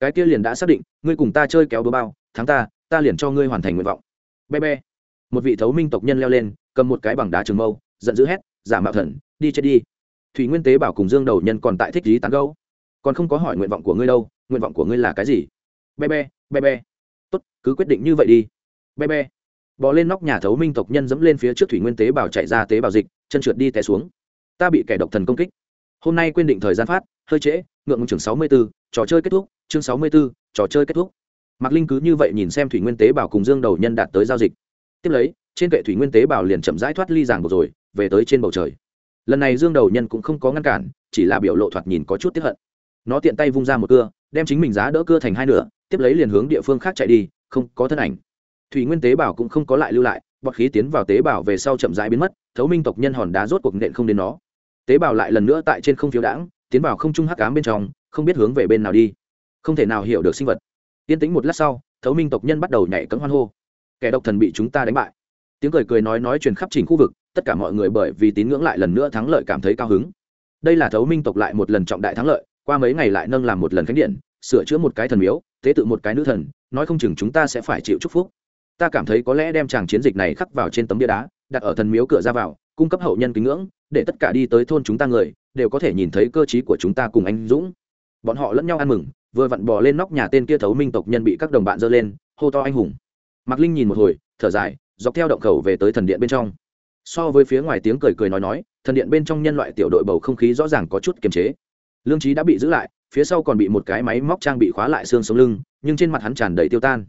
S1: Cái kia liền đã xác định, ngươi cùng ta chơi kéo búa bao, thắng ta ta liền cho ngươi hoàn thành nguyện vọng. Be be một vị thấu minh tộc nhân leo lên, cầm một cái bằng đá trường mâu, giận dữ hét, giả mạo thần, đi chết đi. Thủy nguyên tế bảo cùng dương đầu nhân còn tại thích lý tán gâu còn không có hỏi nguyện vọng của ngươi đâu, nguyện vọng của ngươi là cái gì? Be be be be tốt, cứ quyết định như vậy đi. Be be bò lên nóc nhà thấu minh tộc nhân dẫm lên phía trước thủy nguyên tế bào chạy ra tế bào dịch chân trượt đi té xuống. Ta bị kẻ độc thần công kích. Hôm nay quyết định thời gian phát hơi trễ ngượng chương sáu mươi 64, trò chơi kết thúc chương sáu mươi 64, trò chơi kết thúc. Mạc linh cứ như vậy nhìn xem thủy nguyên tế bào cùng dương đầu nhân đạt tới giao dịch. Tiếp lấy trên kệ thủy nguyên tế bào liền chậm rãi thoát ly giảng buộc rồi về tới trên bầu trời. Lần này dương đầu nhân cũng không có ngăn cản chỉ là biểu lộ thoạt nhìn có chút tiếp hận. Nó tiện tay vung ra một cưa đem chính mình giá đỡ cưa thành hai nửa tiếp lấy liền hướng địa phương khác chạy đi không có thân ảnh thủy nguyên tế bào cũng không có lại lưu lại, bọt khí tiến vào tế bào về sau chậm rãi biến mất, thấu minh tộc nhân hòn đá rốt cuộc nện không đến nó. Tế bào lại lần nữa tại trên không phiếu đãng, tiến vào không trung hắc cám bên trong, không biết hướng về bên nào đi. Không thể nào hiểu được sinh vật. Yên tĩnh một lát sau, thấu minh tộc nhân bắt đầu nhảy cấm hoan hô. Kẻ độc thần bị chúng ta đánh bại. Tiếng cười cười nói nói truyền khắp trình khu vực, tất cả mọi người bởi vì tín ngưỡng lại lần nữa thắng lợi cảm thấy cao hứng. Đây là thấu minh tộc lại một lần trọng đại thắng lợi, qua mấy ngày lại nâng làm một lần khánh điện, sửa chữa một cái thần miếu, tế tự một cái nữ thần, nói không chừng chúng ta sẽ phải chịu chúc phúc ta cảm thấy có lẽ đem chàng chiến dịch này khắc vào trên tấm bia đá, đặt ở thần miếu cửa ra vào, cung cấp hậu nhân kính ngưỡng, để tất cả đi tới thôn chúng ta người, đều có thể nhìn thấy cơ chí của chúng ta cùng anh dũng. Bọn họ lẫn nhau ăn mừng, vừa vặn bò lên nóc nhà tên kia thấu minh tộc nhân bị các đồng bạn dơ lên, hô to anh hùng. Mạc linh nhìn một hồi, thở dài, dọc theo động khẩu về tới thần điện bên trong. So với phía ngoài tiếng cười cười nói nói, thần điện bên trong nhân loại tiểu đội bầu không khí rõ ràng có chút kiềm chế. Lương trí đã bị giữ lại, phía sau còn bị một cái máy móc trang bị khóa lại xương sống lưng, nhưng trên mặt hắn tràn đầy tiêu tan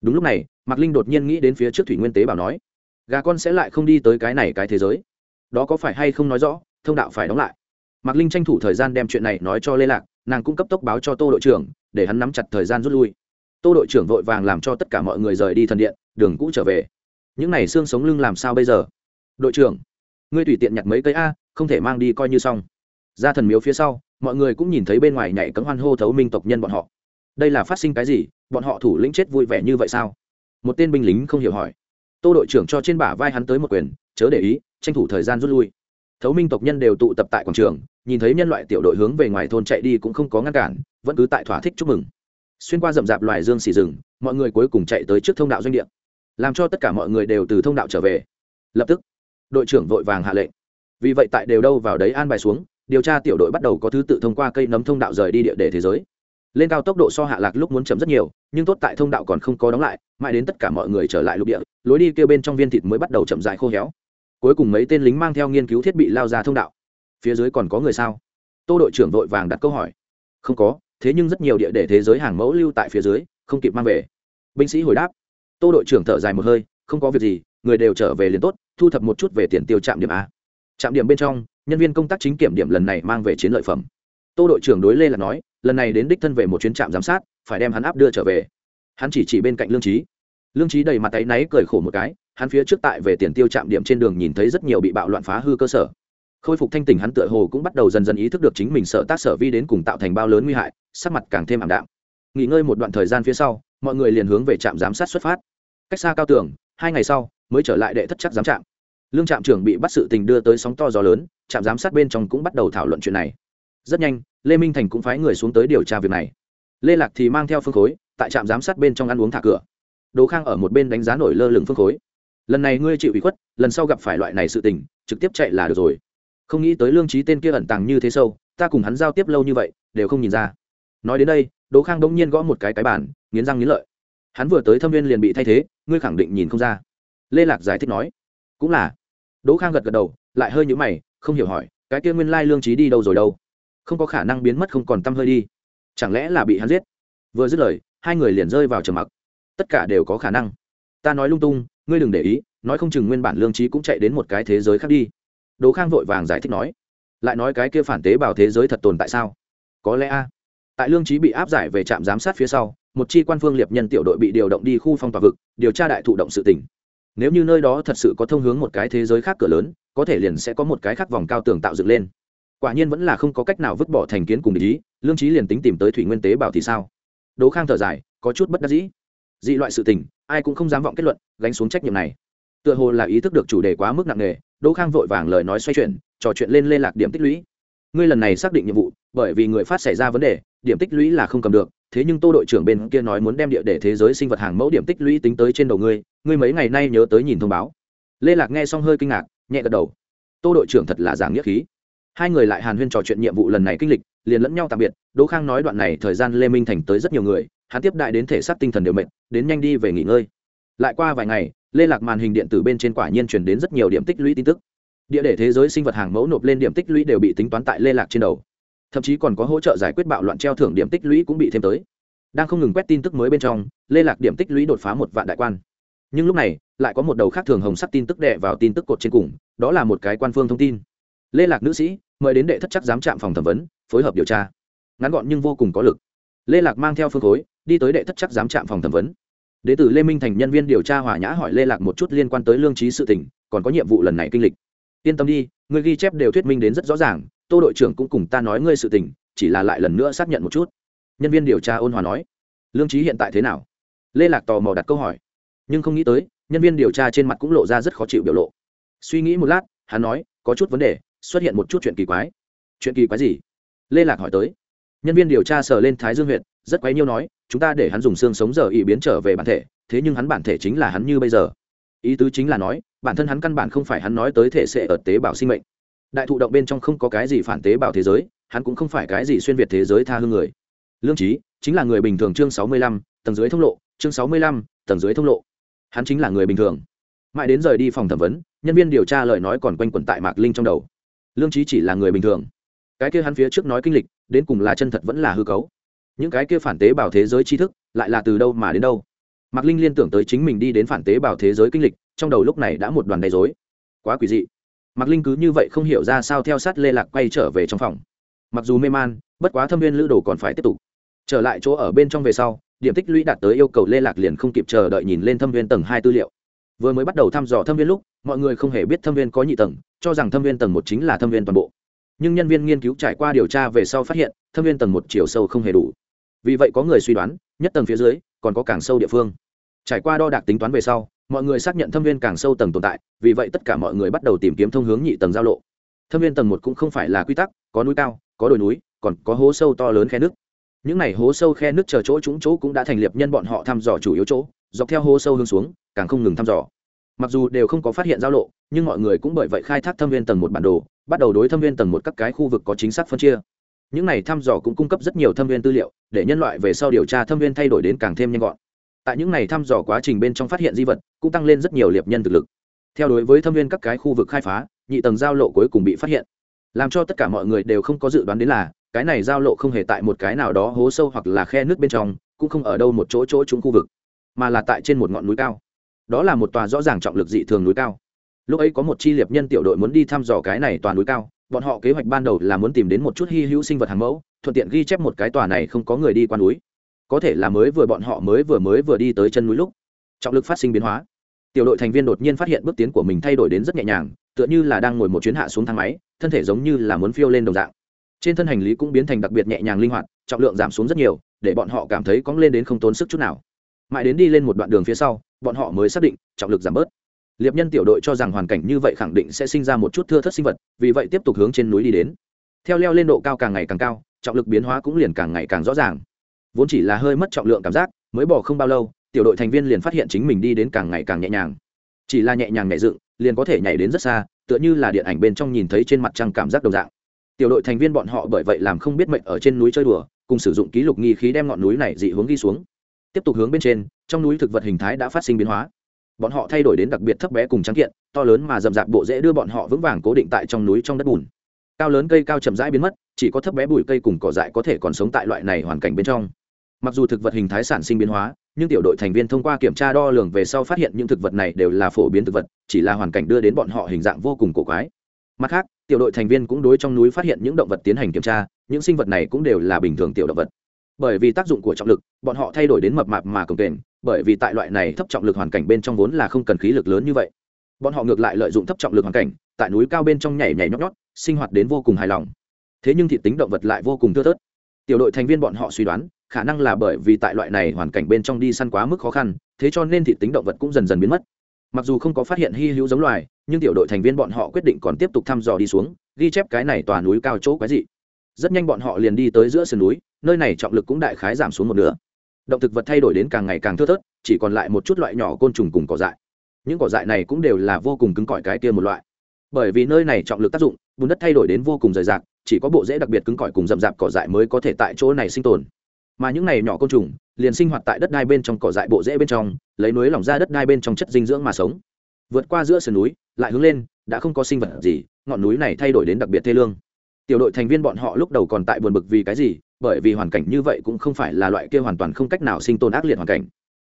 S1: đúng lúc này, mạc linh đột nhiên nghĩ đến phía trước thủy nguyên tế bảo nói, gà con sẽ lại không đi tới cái này cái thế giới. Đó có phải hay không nói rõ, thông đạo phải đóng lại. Mạc linh tranh thủ thời gian đem chuyện này nói cho lê lạc, nàng cũng cấp tốc báo cho tô đội trưởng, để hắn nắm chặt thời gian rút lui. Tô đội trưởng vội vàng làm cho tất cả mọi người rời đi thần điện, đường cũ trở về. Những này xương sống lưng làm sao bây giờ? Đội trưởng, ngươi tùy tiện nhặt mấy cây a, không thể mang đi coi như xong. Ra thần miếu phía sau, mọi người cũng nhìn thấy bên ngoài nhảy cấm hoan hô thấu minh tộc nhân bọn họ. Đây là phát sinh cái gì? Bọn họ thủ lĩnh chết vui vẻ như vậy sao? Một tên binh lính không hiểu hỏi. Tô đội trưởng cho trên bả vai hắn tới một quyền, chớ để ý, tranh thủ thời gian rút lui. Thấu minh tộc nhân đều tụ tập tại quảng trường, nhìn thấy nhân loại tiểu đội hướng về ngoài thôn chạy đi cũng không có ngăn cản, vẫn cứ tại thỏa thích chúc mừng. Xuyên qua rậm rạp loài dương xì rừng, mọi người cuối cùng chạy tới trước thông đạo doanh địa. Làm cho tất cả mọi người đều từ thông đạo trở về. Lập tức, đội trưởng vội vàng hạ lệnh. Vì vậy tại đều đâu vào đấy an bài xuống, điều tra tiểu đội bắt đầu có thứ tự thông qua cây nấm thông đạo rời đi địa để thế giới lên cao tốc độ so hạ lạc lúc muốn chậm rất nhiều, nhưng tốt tại thông đạo còn không có đóng lại, mãi đến tất cả mọi người trở lại lục địa, lối đi kêu bên trong viên thịt mới bắt đầu chậm dài khô héo. Cuối cùng mấy tên lính mang theo nghiên cứu thiết bị lao ra thông đạo. Phía dưới còn có người sao? Tô đội trưởng vội vàng đặt câu hỏi. Không có, thế nhưng rất nhiều địa để thế giới hàng mẫu lưu tại phía dưới, không kịp mang về. Binh sĩ hồi đáp. Tô đội trưởng thở dài một hơi, không có việc gì, người đều trở về liền tốt, thu thập một chút về tiền tiêu trạm điểm a. Trạm điểm bên trong, nhân viên công tác chính kiểm điểm lần này mang về chiến lợi phẩm. Tô đội trưởng đối lê là nói lần này đến đích thân về một chuyến trạm giám sát, phải đem hắn áp đưa trở về. Hắn chỉ chỉ bên cạnh lương trí lương trí đầy mặt tay náy cười khổ một cái, hắn phía trước tại về tiền tiêu trạm điểm trên đường nhìn thấy rất nhiều bị bạo loạn phá hư cơ sở. Khôi phục thanh tỉnh hắn tựa hồ cũng bắt đầu dần dần ý thức được chính mình sợ tác sở vi đến cùng tạo thành bao lớn nguy hại, sắc mặt càng thêm ảm đạm. Nghỉ ngơi một đoạn thời gian phía sau, mọi người liền hướng về trạm giám sát xuất phát. Cách xa cao tường, hai ngày sau, mới trở lại đệ thất chắc giám trạm. Lương trạm trưởng bị bắt sự tình đưa tới sóng to gió lớn, trạm giám sát bên trong cũng bắt đầu thảo luận chuyện này rất nhanh, lê minh thành cũng phái người xuống tới điều tra việc này. Lê lạc thì mang theo phương khối, tại trạm giám sát bên trong ăn uống thả cửa. Đỗ khang ở một bên đánh giá nổi lơ lửng phương khối. Lần này ngươi chịu ủy khuất, lần sau gặp phải loại này sự tình, trực tiếp chạy là được rồi. Không nghĩ tới lương trí tên kia ẩn tàng như thế sâu, ta cùng hắn giao tiếp lâu như vậy, đều không nhìn ra. Nói đến đây, đỗ khang bỗng nhiên gõ một cái cái bản nghiến răng nghiến lợi. Hắn vừa tới thâm viên liền bị thay thế, ngươi khẳng định nhìn không ra. Lê lạc giải thích nói. Cũng là. Đỗ khang gật gật đầu, lại hơi nhũ mày, không hiểu hỏi, cái kia nguyên lai lương trí đi đâu rồi đâu? Không có khả năng biến mất không còn t hơi đi. Chẳng lẽ là bị hắn giết? Vừa dứt lời, hai người liền rơi vào trầm mặc. Tất cả đều có khả năng. Ta nói lung tung, ngươi đừng để ý, nói không chừng nguyên bản lương trí cũng chạy đến một cái thế giới khác đi. Đỗ khang vội vàng giải thích nói, lại nói cái kia phản tế bào thế giới thật tồn tại sao? Có lẽ a. Tại lương trí bị áp giải về trạm giám sát phía sau, một chi quan phương liệp nhân tiểu đội bị điều động đi khu phong tỏa vực, điều tra đại thụ động sự tỉnh nếu như nơi đó thật sự có thông hướng một cái thế giới khác cửa lớn, có thể liền sẽ có một cái khác vòng cao tường tạo dựng lên quả nhiên vẫn là không có cách nào vứt bỏ thành kiến cùng ý, lương trí liền tính tìm tới thủy nguyên tế bảo thì sao? Đỗ khang thở dài, có chút bất đắc dĩ. Dị loại sự tình, ai cũng không dám vọng kết luận, gánh xuống trách nhiệm này. Tựa hồ là ý thức được chủ đề quá mức nặng nề, đỗ khang vội vàng lời nói xoay chuyển, trò chuyện lên lên lạc điểm tích lũy. Ngươi lần này xác định nhiệm vụ, bởi vì người phát xảy ra vấn đề, điểm tích lũy là không cầm được, thế nhưng tô đội trưởng bên kia nói muốn đem địa để thế giới sinh vật hàng mẫu điểm tích lũy tính tới trên đầu ngươi ngươi mấy ngày nay nhớ tới nhìn thông báo. Lê lạc nghe xong hơi kinh ngạc, nhẹ gật đầu. Tô đội trưởng thật là giảng nghĩa khí hai người lại hàn huyên trò chuyện nhiệm vụ lần này kinh lịch, liền lẫn nhau tạm biệt. Đỗ khang nói đoạn này thời gian lê minh thành tới rất nhiều người, hắn tiếp đại đến thể xác tinh thần đều mệt, đến nhanh đi về nghỉ ngơi. Lại qua vài ngày, lê lạc màn hình điện tử bên trên quả nhiên truyền đến rất nhiều điểm tích lũy tin tức. Địa để thế giới sinh vật hàng mẫu nộp lên điểm tích lũy đều bị tính toán tại lê lạc trên đầu. Thậm chí còn có hỗ trợ giải quyết bạo loạn treo thưởng điểm tích lũy cũng bị thêm tới. Đang không ngừng quét tin tức mới bên trong, lê lạc điểm tích lũy đột phá một vạn đại quan. Nhưng lúc này, lại có một đầu khác thường hồng sắc tin tức đệ vào tin tức cột trên cùng, đó là một cái quan phương thông tin lê lạc nữ sĩ, mời đến đệ thất chắc giám trạm phòng thẩm vấn, phối hợp điều tra. Ngắn gọn nhưng vô cùng có lực. Lê lạc mang theo phương khối, đi tới đệ thất chắc giám trạm phòng thẩm vấn. Đệ tử lê minh thành nhân viên điều tra hòa nhã hỏi lê lạc một chút liên quan tới lương trí sự tỉnh còn có nhiệm vụ lần này kinh lịch. Yên tâm đi, người ghi chép đều thuyết minh đến rất rõ ràng, tô đội trưởng cũng cùng ta nói ngươi sự tình, chỉ là lại lần nữa xác nhận một chút. Nhân viên điều tra ôn hòa nói, lương trí hiện tại thế nào? Lê lạc tò mò đặt câu hỏi. Nhưng không nghĩ tới, nhân viên điều tra trên mặt cũng lộ ra rất khó chịu biểu lộ. Suy nghĩ một lát, hắn nói, có chút vấn đề xuất hiện một chút chuyện kỳ quái. Chuyện kỳ quái gì? Lê lạc hỏi tới. Nhân viên điều tra sờ lên thái dương huyện rất quấy nhiêu nói, chúng ta để hắn dùng xương sống giờ ý biến trở về bản thể, thế nhưng hắn bản thể chính là hắn như bây giờ. Ý tứ chính là nói, bản thân hắn căn bản không phải hắn nói tới thể sẽ ở tế bào sinh mệnh. Đại thụ động bên trong không có cái gì phản tế bào thế giới, hắn cũng không phải cái gì xuyên việt thế giới tha hương người. Lương trí chính là người bình thường chương sáu mươi lăm, tầng dưới thông lộ, chương sáu mươi lăm, tầng dưới thông lộ. Hắn chính là người bình thường. Mãi đến rời đi phòng thẩm vấn, nhân viên điều tra lời nói còn quanh quẩn tại mạc linh trong đầu lương trí chỉ là người bình thường. Cái kia hắn phía trước nói kinh lịch, đến cùng là chân thật vẫn là hư cấu. Những cái kia phản tế bào thế giới tri thức, lại là từ đâu mà đến đâu? Mạc linh liên tưởng tới chính mình đi đến phản tế bào thế giới kinh lịch, trong đầu lúc này đã một đoàn đầy dối quá quỷ dị. Mạc linh cứ như vậy không hiểu ra sao theo sát lê lạc quay trở về trong phòng. Mặc dù mê man, bất quá thâm viên lữ đồ còn phải tiếp tục. Trở lại chỗ ở bên trong về sau, điểm tích lũy đạt tới yêu cầu lê lạc liền không kịp chờ đợi nhìn lên thâm viên tầng hai tư liệu. Vừa mới bắt đầu thăm dò thâm viên lúc, mọi người không hề biết thâm viên có nhị tầng cho rằng thâm viên tầng một chính là thâm viên toàn bộ. Nhưng nhân viên nghiên cứu trải qua điều tra về sau phát hiện, thâm viên tầng một chiều sâu không hề đủ. Vì vậy có người suy đoán, nhất tầng phía dưới, còn có càng sâu địa phương. Trải qua đo đạc tính toán về sau, mọi người xác nhận thâm viên càng sâu tầng tồn tại, vì vậy tất cả mọi người bắt đầu tìm kiếm thông hướng nhị tầng giao lộ. Thâm viên tầng một cũng không phải là quy tắc, có núi cao, có đồi núi, còn có hố sâu to lớn khe nước. Những này hố sâu khe nước chờ chỗ trúng chỗ cũng đã thành lập nhân bọn họ thăm dò chủ yếu chỗ, dọc theo hố sâu hướng xuống, càng không ngừng thăm dò mặc dù đều không có phát hiện giao lộ, nhưng mọi người cũng bởi vậy khai thác thâm viên tầng một bản đồ, bắt đầu đối thâm viên tầng một các cái khu vực có chính xác phân chia. Những này thăm dò cũng cung cấp rất nhiều thâm viên tư liệu, để nhân loại về sau điều tra thâm viên thay đổi đến càng thêm nhanh gọn. Tại những này thăm dò quá trình bên trong phát hiện di vật, cũng tăng lên rất nhiều liệp nhân thực lực. Theo đối với thâm viên các cái khu vực khai phá, nhị tầng giao lộ cuối cùng bị phát hiện. Làm cho tất cả mọi người đều không có dự đoán đến là, cái này giao lộ không hề tại một cái nào đó hố sâu hoặc là khe nước bên trong, cũng không ở đâu một chỗ chỗ trúng khu vực, mà là tại trên một ngọn núi cao đó là một tòa rõ ràng trọng lực dị thường núi cao. Lúc ấy có một chi liệp nhân tiểu đội muốn đi thăm dò cái này tòa núi cao, bọn họ kế hoạch ban đầu là muốn tìm đến một chút hy hữu sinh vật hàng mẫu, thuận tiện ghi chép một cái tòa này không có người đi qua núi. Có thể là mới vừa bọn họ mới vừa mới vừa đi tới chân núi lúc, trọng lực phát sinh biến hóa. Tiểu đội thành viên đột nhiên phát hiện bước tiến của mình thay đổi đến rất nhẹ nhàng, tựa như là đang ngồi một chuyến hạ xuống thang máy, thân thể giống như là muốn phiêu lên đồng dạng. Trên thân hành lý cũng biến thành đặc biệt nhẹ nhàng linh hoạt, trọng lượng giảm xuống rất nhiều, để bọn họ cảm thấy cóng lên đến không tốn sức chút nào mãi đến đi lên một đoạn đường phía sau, bọn họ mới xác định trọng lực giảm bớt. Liệp nhân tiểu đội cho rằng hoàn cảnh như vậy khẳng định sẽ sinh ra một chút thưa thất sinh vật, vì vậy tiếp tục hướng trên núi đi đến. Theo leo lên độ cao càng ngày càng cao, trọng lực biến hóa cũng liền càng ngày càng rõ ràng. Vốn chỉ là hơi mất trọng lượng cảm giác, mới bỏ không bao lâu, tiểu đội thành viên liền phát hiện chính mình đi đến càng ngày càng nhẹ nhàng. Chỉ là nhẹ nhàng nhảy dựng, liền có thể nhảy đến rất xa, tựa như là điện ảnh bên trong nhìn thấy trên mặt trăng cảm giác đồng dạng. Tiểu đội thành viên bọn họ bởi vậy làm không biết mệnh ở trên núi chơi đùa, cùng sử dụng ký lục nghi khí đem ngọn núi này dị hướng ghi xuống tiếp tục hướng bên trên, trong núi thực vật hình thái đã phát sinh biến hóa. Bọn họ thay đổi đến đặc biệt thấp bé cùng trắng kiện, to lớn mà rậm rạp bộ dễ đưa bọn họ vững vàng cố định tại trong núi trong đất bùn. Cao lớn cây cao chậm rãi biến mất, chỉ có thấp bé bụi cây cùng cỏ dại có thể còn sống tại loại này hoàn cảnh bên trong. Mặc dù thực vật hình thái sản sinh biến hóa, nhưng tiểu đội thành viên thông qua kiểm tra đo lường về sau phát hiện những thực vật này đều là phổ biến thực vật, chỉ là hoàn cảnh đưa đến bọn họ hình dạng vô cùng cổ quái. Mặt khác, tiểu đội thành viên cũng đối trong núi phát hiện những động vật tiến hành kiểm tra, những sinh vật này cũng đều là bình thường tiểu động vật bởi vì tác dụng của trọng lực, bọn họ thay đổi đến mập mạp mà cồng kềnh, bởi vì tại loại này thấp trọng lực hoàn cảnh bên trong vốn là không cần khí lực lớn như vậy. Bọn họ ngược lại lợi dụng thấp trọng lực hoàn cảnh, tại núi cao bên trong nhảy nhảy nhót nhót, sinh hoạt đến vô cùng hài lòng. Thế nhưng thị tính động vật lại vô cùng thưa thớt. Tiểu đội thành viên bọn họ suy đoán, khả năng là bởi vì tại loại này hoàn cảnh bên trong đi săn quá mức khó khăn, thế cho nên thị tính động vật cũng dần dần biến mất. Mặc dù không có phát hiện hy hữu giống loài, nhưng tiểu đội thành viên bọn họ quyết định còn tiếp tục thăm dò đi xuống, ghi chép cái này tòa núi cao chỗ quái dị rất nhanh bọn họ liền đi tới giữa sườn núi, nơi này trọng lực cũng đại khái giảm xuống một nửa. Động thực vật thay đổi đến càng ngày càng thưa thớt, chỉ còn lại một chút loại nhỏ côn trùng cùng cỏ dại. Những cỏ dại này cũng đều là vô cùng cứng cỏi cái kia một loại. Bởi vì nơi này trọng lực tác dụng, bùn đất thay đổi đến vô cùng rời rạc, chỉ có bộ rễ đặc biệt cứng cỏi cùng rậm rạp cỏ dại mới có thể tại chỗ này sinh tồn. Mà những này nhỏ côn trùng, liền sinh hoạt tại đất đai bên trong cỏ dại bộ rễ bên trong, lấy núi lỏng ra đất đai bên trong chất dinh dưỡng mà sống. Vượt qua giữa sườn núi, lại hướng lên, đã không có sinh vật gì, ngọn núi này thay đổi đến đặc biệt thê lương tiểu đội thành viên bọn họ lúc đầu còn tại buồn bực vì cái gì, bởi vì hoàn cảnh như vậy cũng không phải là loại kia hoàn toàn không cách nào sinh tồn ác liệt hoàn cảnh.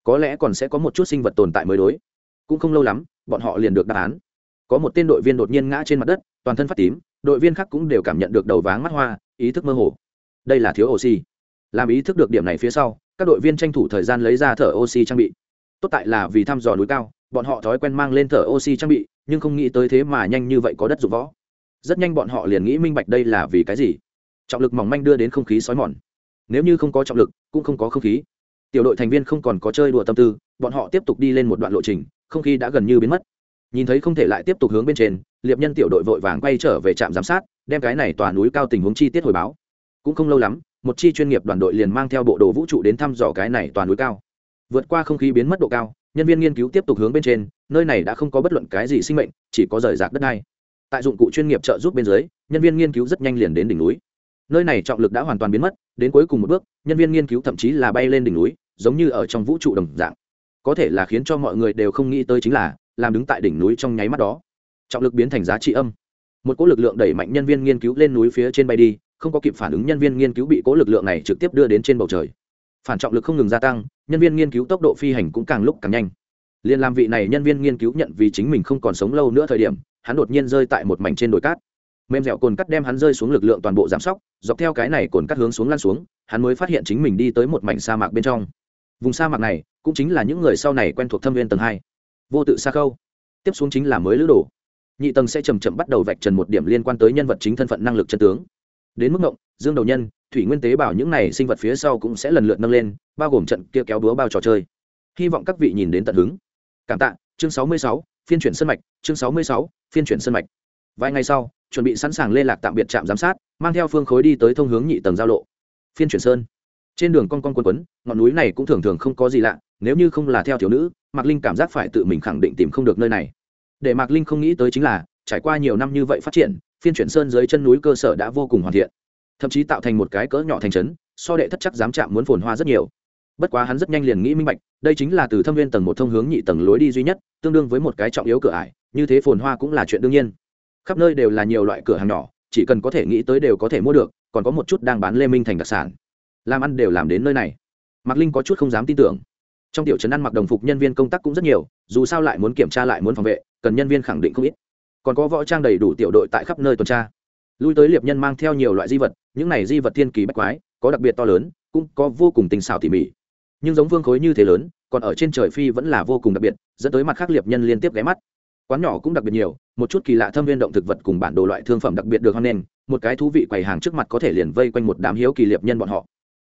S1: Có lẽ còn sẽ có một chút sinh vật tồn tại mới đối. Cũng không lâu lắm, bọn họ liền được đáp án. Có một tên đội viên đột nhiên ngã trên mặt đất, toàn thân phát tím, đội viên khác cũng đều cảm nhận được đầu váng mắt hoa, ý thức mơ hồ. Đây là thiếu oxy. Làm ý thức được điểm này phía sau, các đội viên tranh thủ thời gian lấy ra thở oxy trang bị. Tốt tại là vì thăm dò núi cao, bọn họ thói quen mang lên thở oxy trang bị, nhưng không nghĩ tới thế mà nhanh như vậy có đất dụng võ rất nhanh bọn họ liền nghĩ minh bạch đây là vì cái gì. Trọng lực mỏng manh đưa đến không khí xói mòn. Nếu như không có trọng lực, cũng không có không khí. Tiểu đội thành viên không còn có chơi đùa tâm tư, bọn họ tiếp tục đi lên một đoạn lộ trình, không khí đã gần như biến mất. Nhìn thấy không thể lại tiếp tục hướng bên trên, liệp nhân tiểu đội vội vàng quay trở về trạm giám sát, đem cái này tòa núi cao tình huống chi tiết hồi báo. Cũng không lâu lắm, một chi chuyên nghiệp đoàn đội liền mang theo bộ đồ vũ trụ đến thăm dò cái này tòa núi cao. Vượt qua không khí biến mất độ cao, nhân viên nghiên cứu tiếp tục hướng bên trên, nơi này đã không có bất luận cái gì sinh mệnh, chỉ có rời rạc đất đai tại dụng cụ chuyên nghiệp trợ giúp bên dưới, nhân viên nghiên cứu rất nhanh liền đến đỉnh núi. Nơi này trọng lực đã hoàn toàn biến mất, đến cuối cùng một bước, nhân viên nghiên cứu thậm chí là bay lên đỉnh núi, giống như ở trong vũ trụ đồng dạng. Có thể là khiến cho mọi người đều không nghĩ tới chính là, làm đứng tại đỉnh núi trong nháy mắt đó, trọng lực biến thành giá trị âm. Một cỗ lực lượng đẩy mạnh nhân viên nghiên cứu lên núi phía trên bay đi, không có kịp phản ứng nhân viên nghiên cứu bị cỗ lực lượng này trực tiếp đưa đến trên bầu trời. Phản trọng lực không ngừng gia tăng, nhân viên nghiên cứu tốc độ phi hành cũng càng lúc càng nhanh. Liên làm vị này nhân viên nghiên cứu nhận vì chính mình không còn sống lâu nữa thời điểm hắn đột nhiên rơi tại một mảnh trên đồi cát. Mềm dẻo cồn cắt đem hắn rơi xuống lực lượng toàn bộ giảm sóc dọc theo cái này cồn cắt hướng xuống lan xuống hắn mới phát hiện chính mình đi tới một mảnh sa mạc bên trong. Vùng sa mạc này cũng chính là những người sau này quen thuộc thâm viên tầng hai. Vô tự xa khâu. Tiếp xuống chính là mới lữ đồ. Nhị tầng sẽ chầm chậm bắt đầu vạch trần một điểm liên quan tới nhân vật chính thân phận năng lực chân tướng. Đến mức ngộng dương đầu nhân thủy nguyên tế bảo những này sinh vật phía sau cũng sẽ lần lượt nâng lên bao gồm trận kia kéo búa bao trò chơi. Hy vọng các vị nhìn đến tận hứng. Cảm tạ chương 66, phiên chuyển sân mạch chương 66, phiên chuyển sân mạch. Vài ngày sau chuẩn bị sẵn sàng liên lạc tạm biệt trạm giám sát mang theo phương khối đi tới thông hướng nhị tầng giao lộ. Phiên chuyển sơn. Trên đường con con quấn quấn ngọn núi này cũng thường thường không có gì lạ nếu như không là theo thiếu nữ mạc linh cảm giác phải tự mình khẳng định tìm không được nơi này. Để mạc linh không nghĩ tới chính là trải qua nhiều năm như vậy phát triển phiên chuyển sơn dưới chân núi cơ sở đã vô cùng hoàn thiện. Thậm chí tạo thành một cái cỡ nhỏ thành trấn so đệ thất chắc dám chạm muốn phồn hoa rất nhiều bất quá hắn rất nhanh liền nghĩ minh bạch, đây chính là từ thâm viên tầng một thông hướng nhị tầng lối đi duy nhất, tương đương với một cái trọng yếu cửa ải, như thế phồn hoa cũng là chuyện đương nhiên. Khắp nơi đều là nhiều loại cửa hàng nhỏ, chỉ cần có thể nghĩ tới đều có thể mua được, còn có một chút đang bán lê minh thành đặc sản. Làm ăn đều làm đến nơi này. Mạc linh có chút không dám tin tưởng. Trong tiểu trấn ăn mặc đồng phục nhân viên công tác cũng rất nhiều, dù sao lại muốn kiểm tra lại muốn phòng vệ, cần nhân viên khẳng định không ít. Còn có võ trang đầy đủ tiểu đội tại khắp nơi tuần tra. Lui tới liệp nhân mang theo nhiều loại di vật, những này di vật thiên kỳ bách quái, có đặc biệt to lớn, cũng có vô cùng tình xảo tỉ mỉ nhưng giống vương khối như thế lớn, còn ở trên trời phi vẫn là vô cùng đặc biệt, dẫn tới mặt khác liệp nhân liên tiếp ghé mắt. Quán nhỏ cũng đặc biệt nhiều, một chút kỳ lạ thâm viên động thực vật cùng bản đồ loại thương phẩm đặc biệt được hoan nghênh, một cái thú vị quầy hàng trước mặt có thể liền vây quanh một đám hiếu kỳ liệp nhân bọn họ.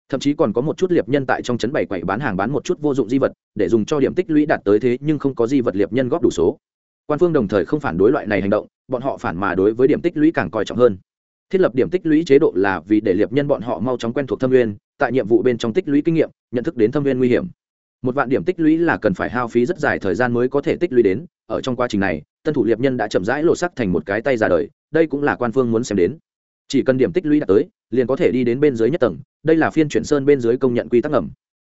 S1: Thậm chí còn có một chút liệp nhân tại trong chấn bảy quầy bán hàng bán một chút vô dụng di vật, để dùng cho điểm tích lũy đạt tới thế nhưng không có di vật liệp nhân góp đủ số. Quan phương đồng thời không phản đối loại này hành động, bọn họ phản mà đối với điểm tích lũy càng coi trọng hơn thiết lập điểm tích lũy chế độ là vì để liệp nhân bọn họ mau chóng quen thuộc thâm nguyên, tại nhiệm vụ bên trong tích lũy kinh nghiệm, nhận thức đến thâm nguyên nguy hiểm. Một vạn điểm tích lũy là cần phải hao phí rất dài thời gian mới có thể tích lũy đến, ở trong quá trình này, tân thủ liệp nhân đã chậm rãi lộ sắc thành một cái tay ra đời, đây cũng là quan phương muốn xem đến. Chỉ cần điểm tích lũy đạt tới, liền có thể đi đến bên dưới nhất tầng, đây là phiên chuyển sơn bên dưới công nhận quy tắc ngầm.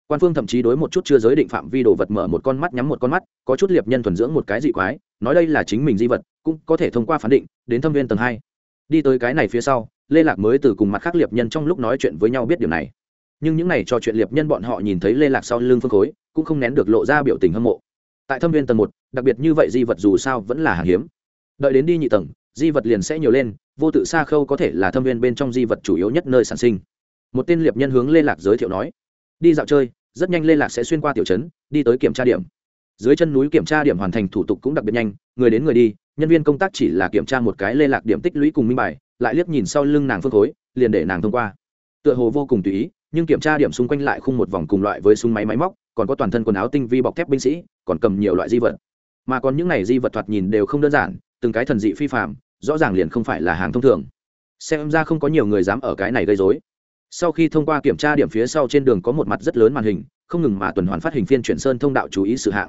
S1: Quan phương thậm chí đối một chút chưa giới định phạm vi đồ vật mở một con mắt nhắm một con mắt, có chút liệp nhân thuần dưỡng một cái dị quái, nói đây là chính mình di vật, cũng có thể thông qua phán định, đến thâm viên tầng hai đi tới cái này phía sau, lê lạc mới từ cùng mặt khác liệp nhân trong lúc nói chuyện với nhau biết điều này. Nhưng những này cho chuyện liệp nhân bọn họ nhìn thấy lê lạc sau lưng phương khối, cũng không nén được lộ ra biểu tình hâm mộ. Tại thâm viên tầng một, đặc biệt như vậy di vật dù sao vẫn là hàng hiếm. Đợi đến đi nhị tầng, di vật liền sẽ nhiều lên, vô tự xa khâu có thể là thâm viên bên trong di vật chủ yếu nhất nơi sản sinh. Một tên liệp nhân hướng lê lạc giới thiệu nói, đi dạo chơi, rất nhanh lê lạc sẽ xuyên qua tiểu trấn, đi tới kiểm tra điểm dưới chân núi kiểm tra điểm hoàn thành thủ tục cũng đặc biệt nhanh, người đến người đi, nhân viên công tác chỉ là kiểm tra một cái lê lạc điểm tích lũy cùng minh bài, lại liếc nhìn sau lưng nàng phương khối, liền để nàng thông qua. Tựa hồ vô cùng tùy ý, nhưng kiểm tra điểm xung quanh lại khung một vòng cùng loại với súng máy máy móc, còn có toàn thân quần áo tinh vi bọc thép binh sĩ, còn cầm nhiều loại di vật. Mà còn những này di vật thoạt nhìn đều không đơn giản, từng cái thần dị phi phạm rõ ràng liền không phải là hàng thông thường. Xem ra không có nhiều người dám ở cái này gây dối sau khi thông qua kiểm tra điểm phía sau trên đường có một mặt rất lớn màn hình, không ngừng mà tuần hoàn phát hình phiên chuyển sơn thông đạo chú ý sự hạng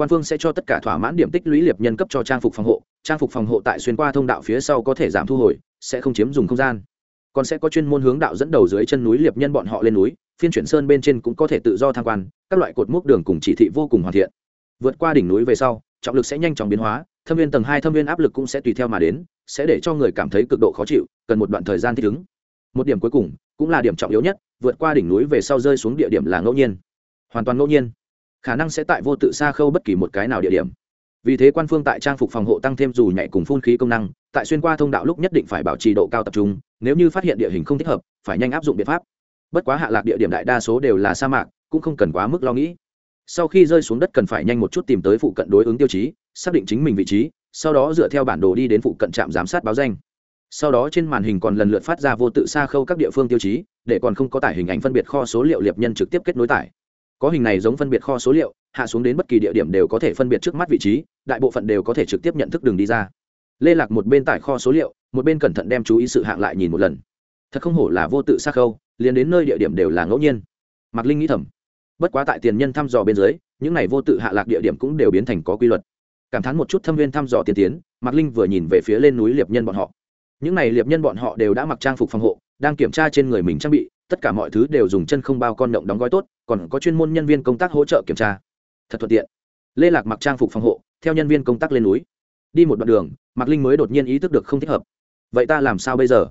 S1: quan phương sẽ cho tất cả thỏa mãn điểm tích lũy liệp nhân cấp cho trang phục phòng hộ, trang phục phòng hộ tại xuyên qua thông đạo phía sau có thể giảm thu hồi, sẽ không chiếm dùng không gian. Còn sẽ có chuyên môn hướng đạo dẫn đầu dưới chân núi liệp nhân bọn họ lên núi, phiên chuyển sơn bên trên cũng có thể tự do tham quan, các loại cột mốc đường cùng chỉ thị vô cùng hoàn thiện. Vượt qua đỉnh núi về sau, trọng lực sẽ nhanh chóng biến hóa, thâm viên tầng hai thâm viên áp lực cũng sẽ tùy theo mà đến, sẽ để cho người cảm thấy cực độ khó chịu, cần một đoạn thời gian thích ứng. Một điểm cuối cùng, cũng là điểm trọng yếu nhất, vượt qua đỉnh núi về sau rơi xuống địa điểm là ngẫu nhiên. Hoàn toàn ngẫu nhiên khả năng sẽ tại vô tự xa khâu bất kỳ một cái nào địa điểm. Vì thế quan phương tại trang phục phòng hộ tăng thêm dù nhạy cùng phun khí công năng, tại xuyên qua thông đạo lúc nhất định phải bảo trì độ cao tập trung, nếu như phát hiện địa hình không thích hợp, phải nhanh áp dụng biện pháp. Bất quá hạ lạc địa điểm đại đa số đều là sa mạc, cũng không cần quá mức lo nghĩ. Sau khi rơi xuống đất cần phải nhanh một chút tìm tới phụ cận đối ứng tiêu chí, xác định chính mình vị trí, sau đó dựa theo bản đồ đi đến phụ cận trạm giám sát báo danh. Sau đó trên màn hình còn lần lượt phát ra vô tự xa khâu các địa phương tiêu chí, để còn không có tải hình ảnh phân biệt kho số liệu liệp nhân trực tiếp kết nối tải có hình này giống phân biệt kho số liệu, hạ xuống đến bất kỳ địa điểm đều có thể phân biệt trước mắt vị trí, đại bộ phận đều có thể trực tiếp nhận thức đường đi ra. Lê lạc một bên tải kho số liệu, một bên cẩn thận đem chú ý sự hạng lại nhìn một lần. Thật không hổ là vô tự xác khâu, liền đến nơi địa điểm đều là ngẫu nhiên. Mạc linh nghĩ thầm, bất quá tại tiền nhân thăm dò bên dưới, những này vô tự hạ lạc địa điểm cũng đều biến thành có quy luật. Cảm thán một chút thâm viên thăm dò tiên tiến, mạc linh vừa nhìn về phía lên núi liệp nhân bọn họ. Những này liệp nhân bọn họ đều đã mặc trang phục phòng hộ, đang kiểm tra trên người mình trang bị tất cả mọi thứ đều dùng chân không bao con động đóng gói tốt, còn có chuyên môn nhân viên công tác hỗ trợ kiểm tra. Thật thuận tiện. Lê lạc mặc trang phục phòng hộ, theo nhân viên công tác lên núi. Đi một đoạn đường, mạc linh mới đột nhiên ý thức được không thích hợp. Vậy ta làm sao bây giờ?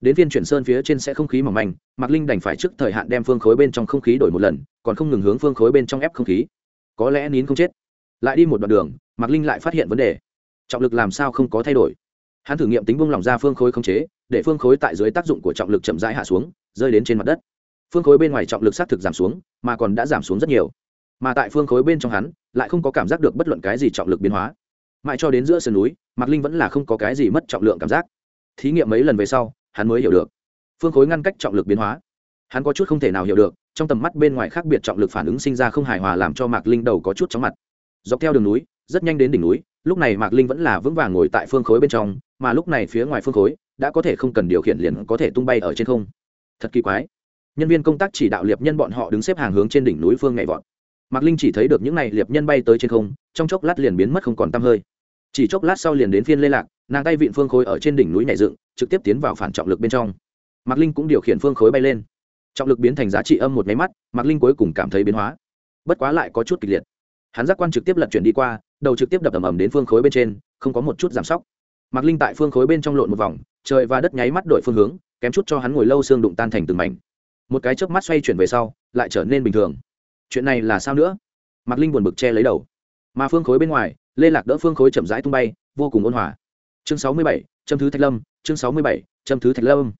S1: Đến phiên chuyển sơn phía trên sẽ không khí mỏng manh, mạc linh đành phải trước thời hạn đem phương khối bên trong không khí đổi một lần, còn không ngừng hướng phương khối bên trong ép không khí. Có lẽ nín không chết. Lại đi một đoạn đường, mạc linh lại phát hiện vấn đề. Trọng lực làm sao không có thay đổi? Hắn thử nghiệm tính bung lỏng ra phương khối không chế, để phương khối tại dưới tác dụng của trọng lực chậm rãi hạ xuống, rơi đến trên mặt đất. Phương khối bên ngoài trọng lực xác thực giảm xuống, mà còn đã giảm xuống rất nhiều. Mà tại phương khối bên trong hắn, lại không có cảm giác được bất luận cái gì trọng lực biến hóa. Mãi cho đến giữa sườn núi, mạc linh vẫn là không có cái gì mất trọng lượng cảm giác. Thí nghiệm mấy lần về sau, hắn mới hiểu được. Phương khối ngăn cách trọng lực biến hóa. Hắn có chút không thể nào hiểu được, trong tầm mắt bên ngoài khác biệt trọng lực phản ứng sinh ra không hài hòa làm cho mạc linh đầu có chút chóng mặt. Dọc theo đường núi, rất nhanh đến đỉnh núi, lúc này mạc linh vẫn là vững vàng ngồi tại phương khối bên trong mà lúc này phía ngoài phương khối, đã có thể không cần điều khiển liền có thể tung bay ở trên không. Thật kỳ quái. Nhân viên công tác chỉ đạo liệp nhân bọn họ đứng xếp hàng hướng trên đỉnh núi phương nhảy vọt. Mạc linh chỉ thấy được những n à y liệp nhân bay tới trên không, trong chốc lát liền biến mất không còn t hơi. Chỉ chốc lát sau liền đến phiên lê lạc, nàng tay vịn phương khối ở trên đỉnh núi nhảy dựng, trực tiếp tiến vào phản trọng lực bên trong. Mạc linh cũng điều khiển phương khối bay lên. Trọng lực biến thành giá trị âm một máy mắt, mạc linh cuối cùng cảm thấy biến hóa. Bất quá lại có chút kịch liệt. Hắn giác quan trực tiếp lật chuyển đi qua, đầu trực tiếp đập ầm ầm đến phương khối bên trên, không có một chút giảm sóc mạc linh tại phương khối bên trong lộn một vòng, trời và đất nháy mắt đổi phương hướng, kém chút cho hắn ngồi lâu xương đụng tan thành từng mảnh. Một cái chớp mắt xoay chuyển về sau, lại trở nên bình thường. Chuyện này là sao nữa? Mạc linh buồn bực che lấy đầu. Mà phương khối bên ngoài, lê lạc đỡ phương khối chậm rãi tung bay, vô cùng ôn hòa. Chương sáu mươi bảy, châm thứ thạch lâm, chương sáu mươi bảy, châm thứ thạch lâm.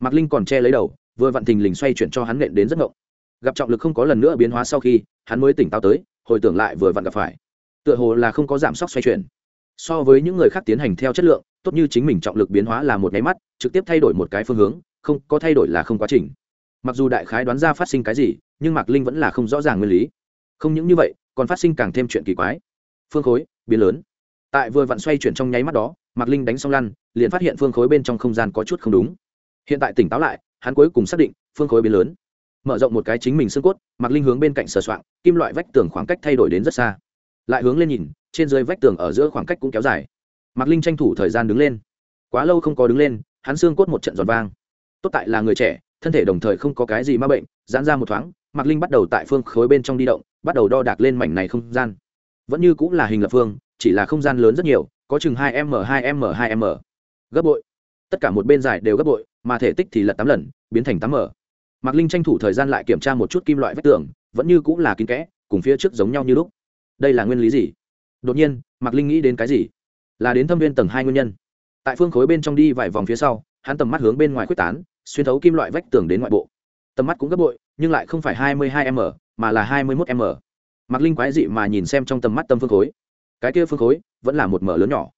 S1: Mạc linh còn che lấy đầu, vừa vặn thình lình xoay chuyển cho hắn nện đến rất ngộng. Gặp trọng lực không có lần nữa biến hóa sau khi, hắn mới tỉnh táo tới, hồi tưởng lại vừa vặn gặp phải. Tựa hồ là không có giảm sốc xoay chuyển so với những người khác tiến hành theo chất lượng, tốt như chính mình trọng lực biến hóa là một nháy mắt, trực tiếp thay đổi một cái phương hướng, không, có thay đổi là không quá trình. Mặc dù đại khái đoán ra phát sinh cái gì, nhưng mạc linh vẫn là không rõ ràng nguyên lý. Không những như vậy, còn phát sinh càng thêm chuyện kỳ quái. Phương khối, biến lớn. Tại vừa vặn xoay chuyển trong nháy mắt đó, mạc linh đánh xong lăn, liền phát hiện phương khối bên trong không gian có chút không đúng. Hiện tại tỉnh táo lại, hắn cuối cùng xác định, phương khối biến lớn. Mở rộng một cái chính mình xương cốt, mạc linh hướng bên cạnh sờ soạng, kim loại vách tường khoảng cách thay đổi đến rất xa. Lại hướng lên nhìn trên dưới vách tường ở giữa khoảng cách cũng kéo dài. Mạc linh tranh thủ thời gian đứng lên. Quá lâu không có đứng lên, hắn xương cốt một trận giòn vang. Tốt tại là người trẻ, thân thể đồng thời không có cái gì m a bệnh, giãn ra một thoáng, mạc linh bắt đầu tại phương khối bên trong đi động, bắt đầu đo đạc lên mảnh này không gian. Vẫn như cũng là hình lập phương, chỉ là không gian lớn rất nhiều, có chừng hai m hai m hai m. Gấp bội. Tất cả một bên dài đều gấp bội, mà thể tích thì lật tám lần, biến thành tám m. Mạc linh tranh thủ thời gian lại kiểm tra một chút kim loại vách tường, vẫn như cũng là kín kẽ, cùng phía trước giống nhau như lúc. Đây là nguyên lý gì? Đột nhiên, mạc linh nghĩ đến cái gì? Là đến thâm viên tầng hai nguyên nhân. Tại phương khối bên trong đi vài vòng phía sau, hắn tầm mắt hướng bên ngoài quyết tán, xuyên thấu kim loại vách tường đến ngoại bộ. Tầm mắt cũng gấp bội, nhưng lại không phải hai mươi hai m, mà là hai mươi mốt m. Mặc linh quái dị mà nhìn xem trong tầm mắt tâm phương khối. Cái kia phương khối vẫn là một mở lớn nhỏ.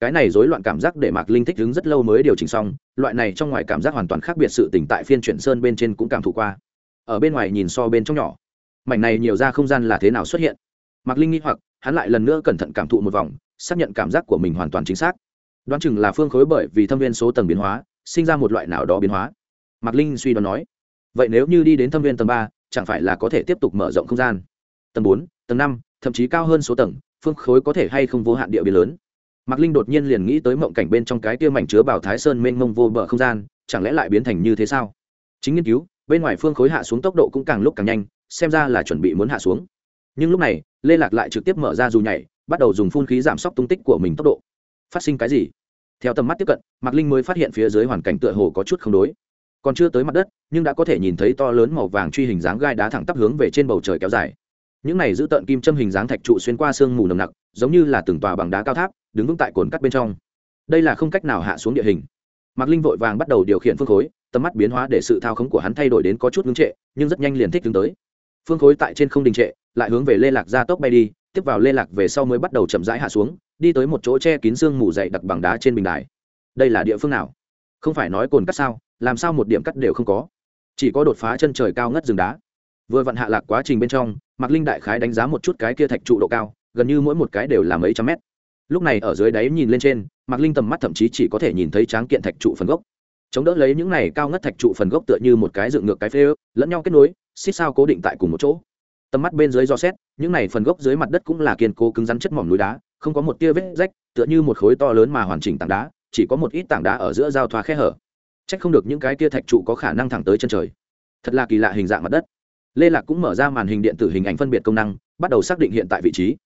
S1: Cái này rối loạn cảm giác để mạc linh thích đứng rất lâu mới điều chỉnh xong, loại này trong ngoài cảm giác hoàn toàn khác biệt sự tỉnh tại phiên chuyển sơn bên trên cũng cảm thụ qua. Ở bên ngoài nhìn so bên trong nhỏ, mảnh này nhiều ra không gian là thế nào xuất hiện? Mạc linh nghi hoặc, hắn lại lần nữa cẩn thận cảm thụ một vòng, xác nhận cảm giác của mình hoàn toàn chính xác. Đoán chừng là phương khối bởi vì thâm viên số tầng biến hóa, sinh ra một loại nào đó biến hóa. Mạc linh suy đoán nói, vậy nếu như đi đến thâm viên tầng ba, chẳng phải là có thể tiếp tục mở rộng không gian? Tầng bốn, tầng năm, thậm chí cao hơn số tầng, phương khối có thể hay không vô hạn địa biến lớn? Mạc linh đột nhiên liền nghĩ tới mộng cảnh bên trong cái tiêu mảnh chứa bảo thái sơn mênh mông vô bờ không gian, chẳng lẽ lại biến thành như thế sao? Chính nghiên cứu, bên ngoài phương khối hạ xuống tốc độ cũng càng lúc càng nhanh, xem ra là chuẩn bị muốn hạ xuống. Nhưng lúc này lê lạc lại trực tiếp mở ra dù nhảy, bắt đầu dùng phun khí giảm sốc tung tích của mình tốc độ. Phát sinh cái gì? Theo tầm mắt tiếp cận, mạc linh mới phát hiện phía dưới hoàn cảnh tựa hồ có chút không đối. Còn chưa tới mặt đất, nhưng đã có thể nhìn thấy to lớn màu vàng truy hình dáng gai đá thẳng tắp hướng về trên bầu trời kéo dài. Những này giữ tận kim châm hình dáng thạch trụ xuyên qua sương mù nồng nặc, giống như là từng tòa bằng đá cao tháp, đứng vững tại cồn cắt bên trong. Đây là không cách nào hạ xuống địa hình. Mạc linh vội vàng bắt đầu điều khiển phương khối, tầm mắt biến hóa để sự thao khống của hắn thay đổi đến có chút ngưng trệ, nhưng rất nhanh liền thích đứng tới phương khối tại trên không đình trệ lại hướng về lê lạc ra tốc bay đi tiếp vào lê lạc về sau mới bắt đầu chậm rãi hạ xuống đi tới một chỗ che kín xương mù dày đặc bằng đá trên bình đài. Đây là địa phương nào? Không phải nói cồn cắt sao? Làm sao một điểm cắt đều không có? Chỉ có đột phá chân trời cao ngất rừng đá. Vừa vặn hạ lạc quá trình bên trong mạc linh đại khái đánh giá một chút cái kia thạch trụ độ cao gần như mỗi một cái đều là mấy trăm mét. Lúc này ở dưới đáy nhìn lên trên mạc linh tầm mắt thậm chí chỉ có thể nhìn thấy tráng kiện thạch trụ phần gốc. Chống đỡ lấy những này cao ngất thạch trụ phần gốc tựa như một cái dựng ngược cái phê ớ, lẫn nhau kết nối xích sao cố định tại cùng một chỗ. Tầm mắt bên dưới do xét, những này phần gốc dưới mặt đất cũng là kiên cố cứng rắn chất mỏm núi đá, không có một tia vết rách, tựa như một khối to lớn mà hoàn chỉnh tảng đá, chỉ có một ít tảng đá ở giữa giao thoa khe hở. C không được những cái tia thạch trụ có khả năng thẳng tới chân trời. Thật là kỳ lạ hình dạng mặt đất. Lê lạc cũng mở ra màn hình điện tử hình ảnh phân biệt công năng, bắt đầu xác định hiện tại vị trí.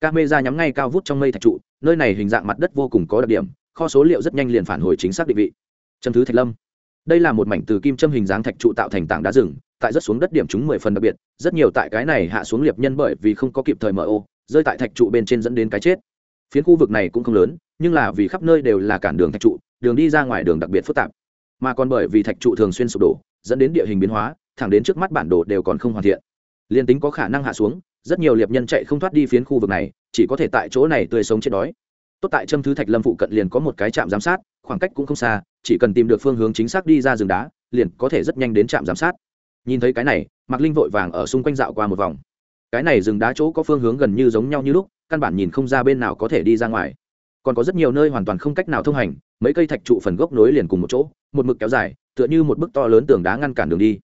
S1: Camera nhắm ngay cao vút trong mây thạch trụ, nơi này hình dạng mặt đất vô cùng có đặc điểm, kho số liệu rất nhanh liền phản hồi chính xác định vị. Châm thứ thạch lâm. Đây là một mảnh từ kim châm hình dáng thạch trụ tạo thành tảng đá rừng tại rất xuống đất điểm chúng mười phần đặc biệt, rất nhiều tại cái này hạ xuống liệp nhân bởi vì không có kịp thời mở ô, rơi tại thạch trụ bên trên dẫn đến cái chết. Phiến khu vực này cũng không lớn, nhưng là vì khắp nơi đều là cản đường thạch trụ, đường đi ra ngoài đường đặc biệt phức tạp. Mà còn bởi vì thạch trụ thường xuyên sụp đổ, dẫn đến địa hình biến hóa, thẳng đến trước mắt bản đồ đều còn không hoàn thiện. Liên tính có khả năng hạ xuống, rất nhiều liệp nhân chạy không thoát đi phiến khu vực này, chỉ có thể tại chỗ này tươi sống chết đói. Tốt tại châm thứ thạch lâm phụ cận liền có một cái trạm giám sát, khoảng cách cũng không xa, chỉ cần tìm được phương hướng chính xác đi ra rừng đá, liền có thể rất nhanh đến trạm giám sát nhìn thấy cái này, mạc linh vội vàng ở xung quanh dạo qua một vòng. Cái này rừng đá chỗ có phương hướng gần như giống nhau như lúc, căn bản nhìn không ra bên nào có thể đi ra ngoài. Còn có rất nhiều nơi hoàn toàn không cách nào thông hành, mấy cây thạch trụ phần gốc nối liền cùng một chỗ, một mực kéo dài, tựa như một bức to lớn tường đá ngăn cản đường đi.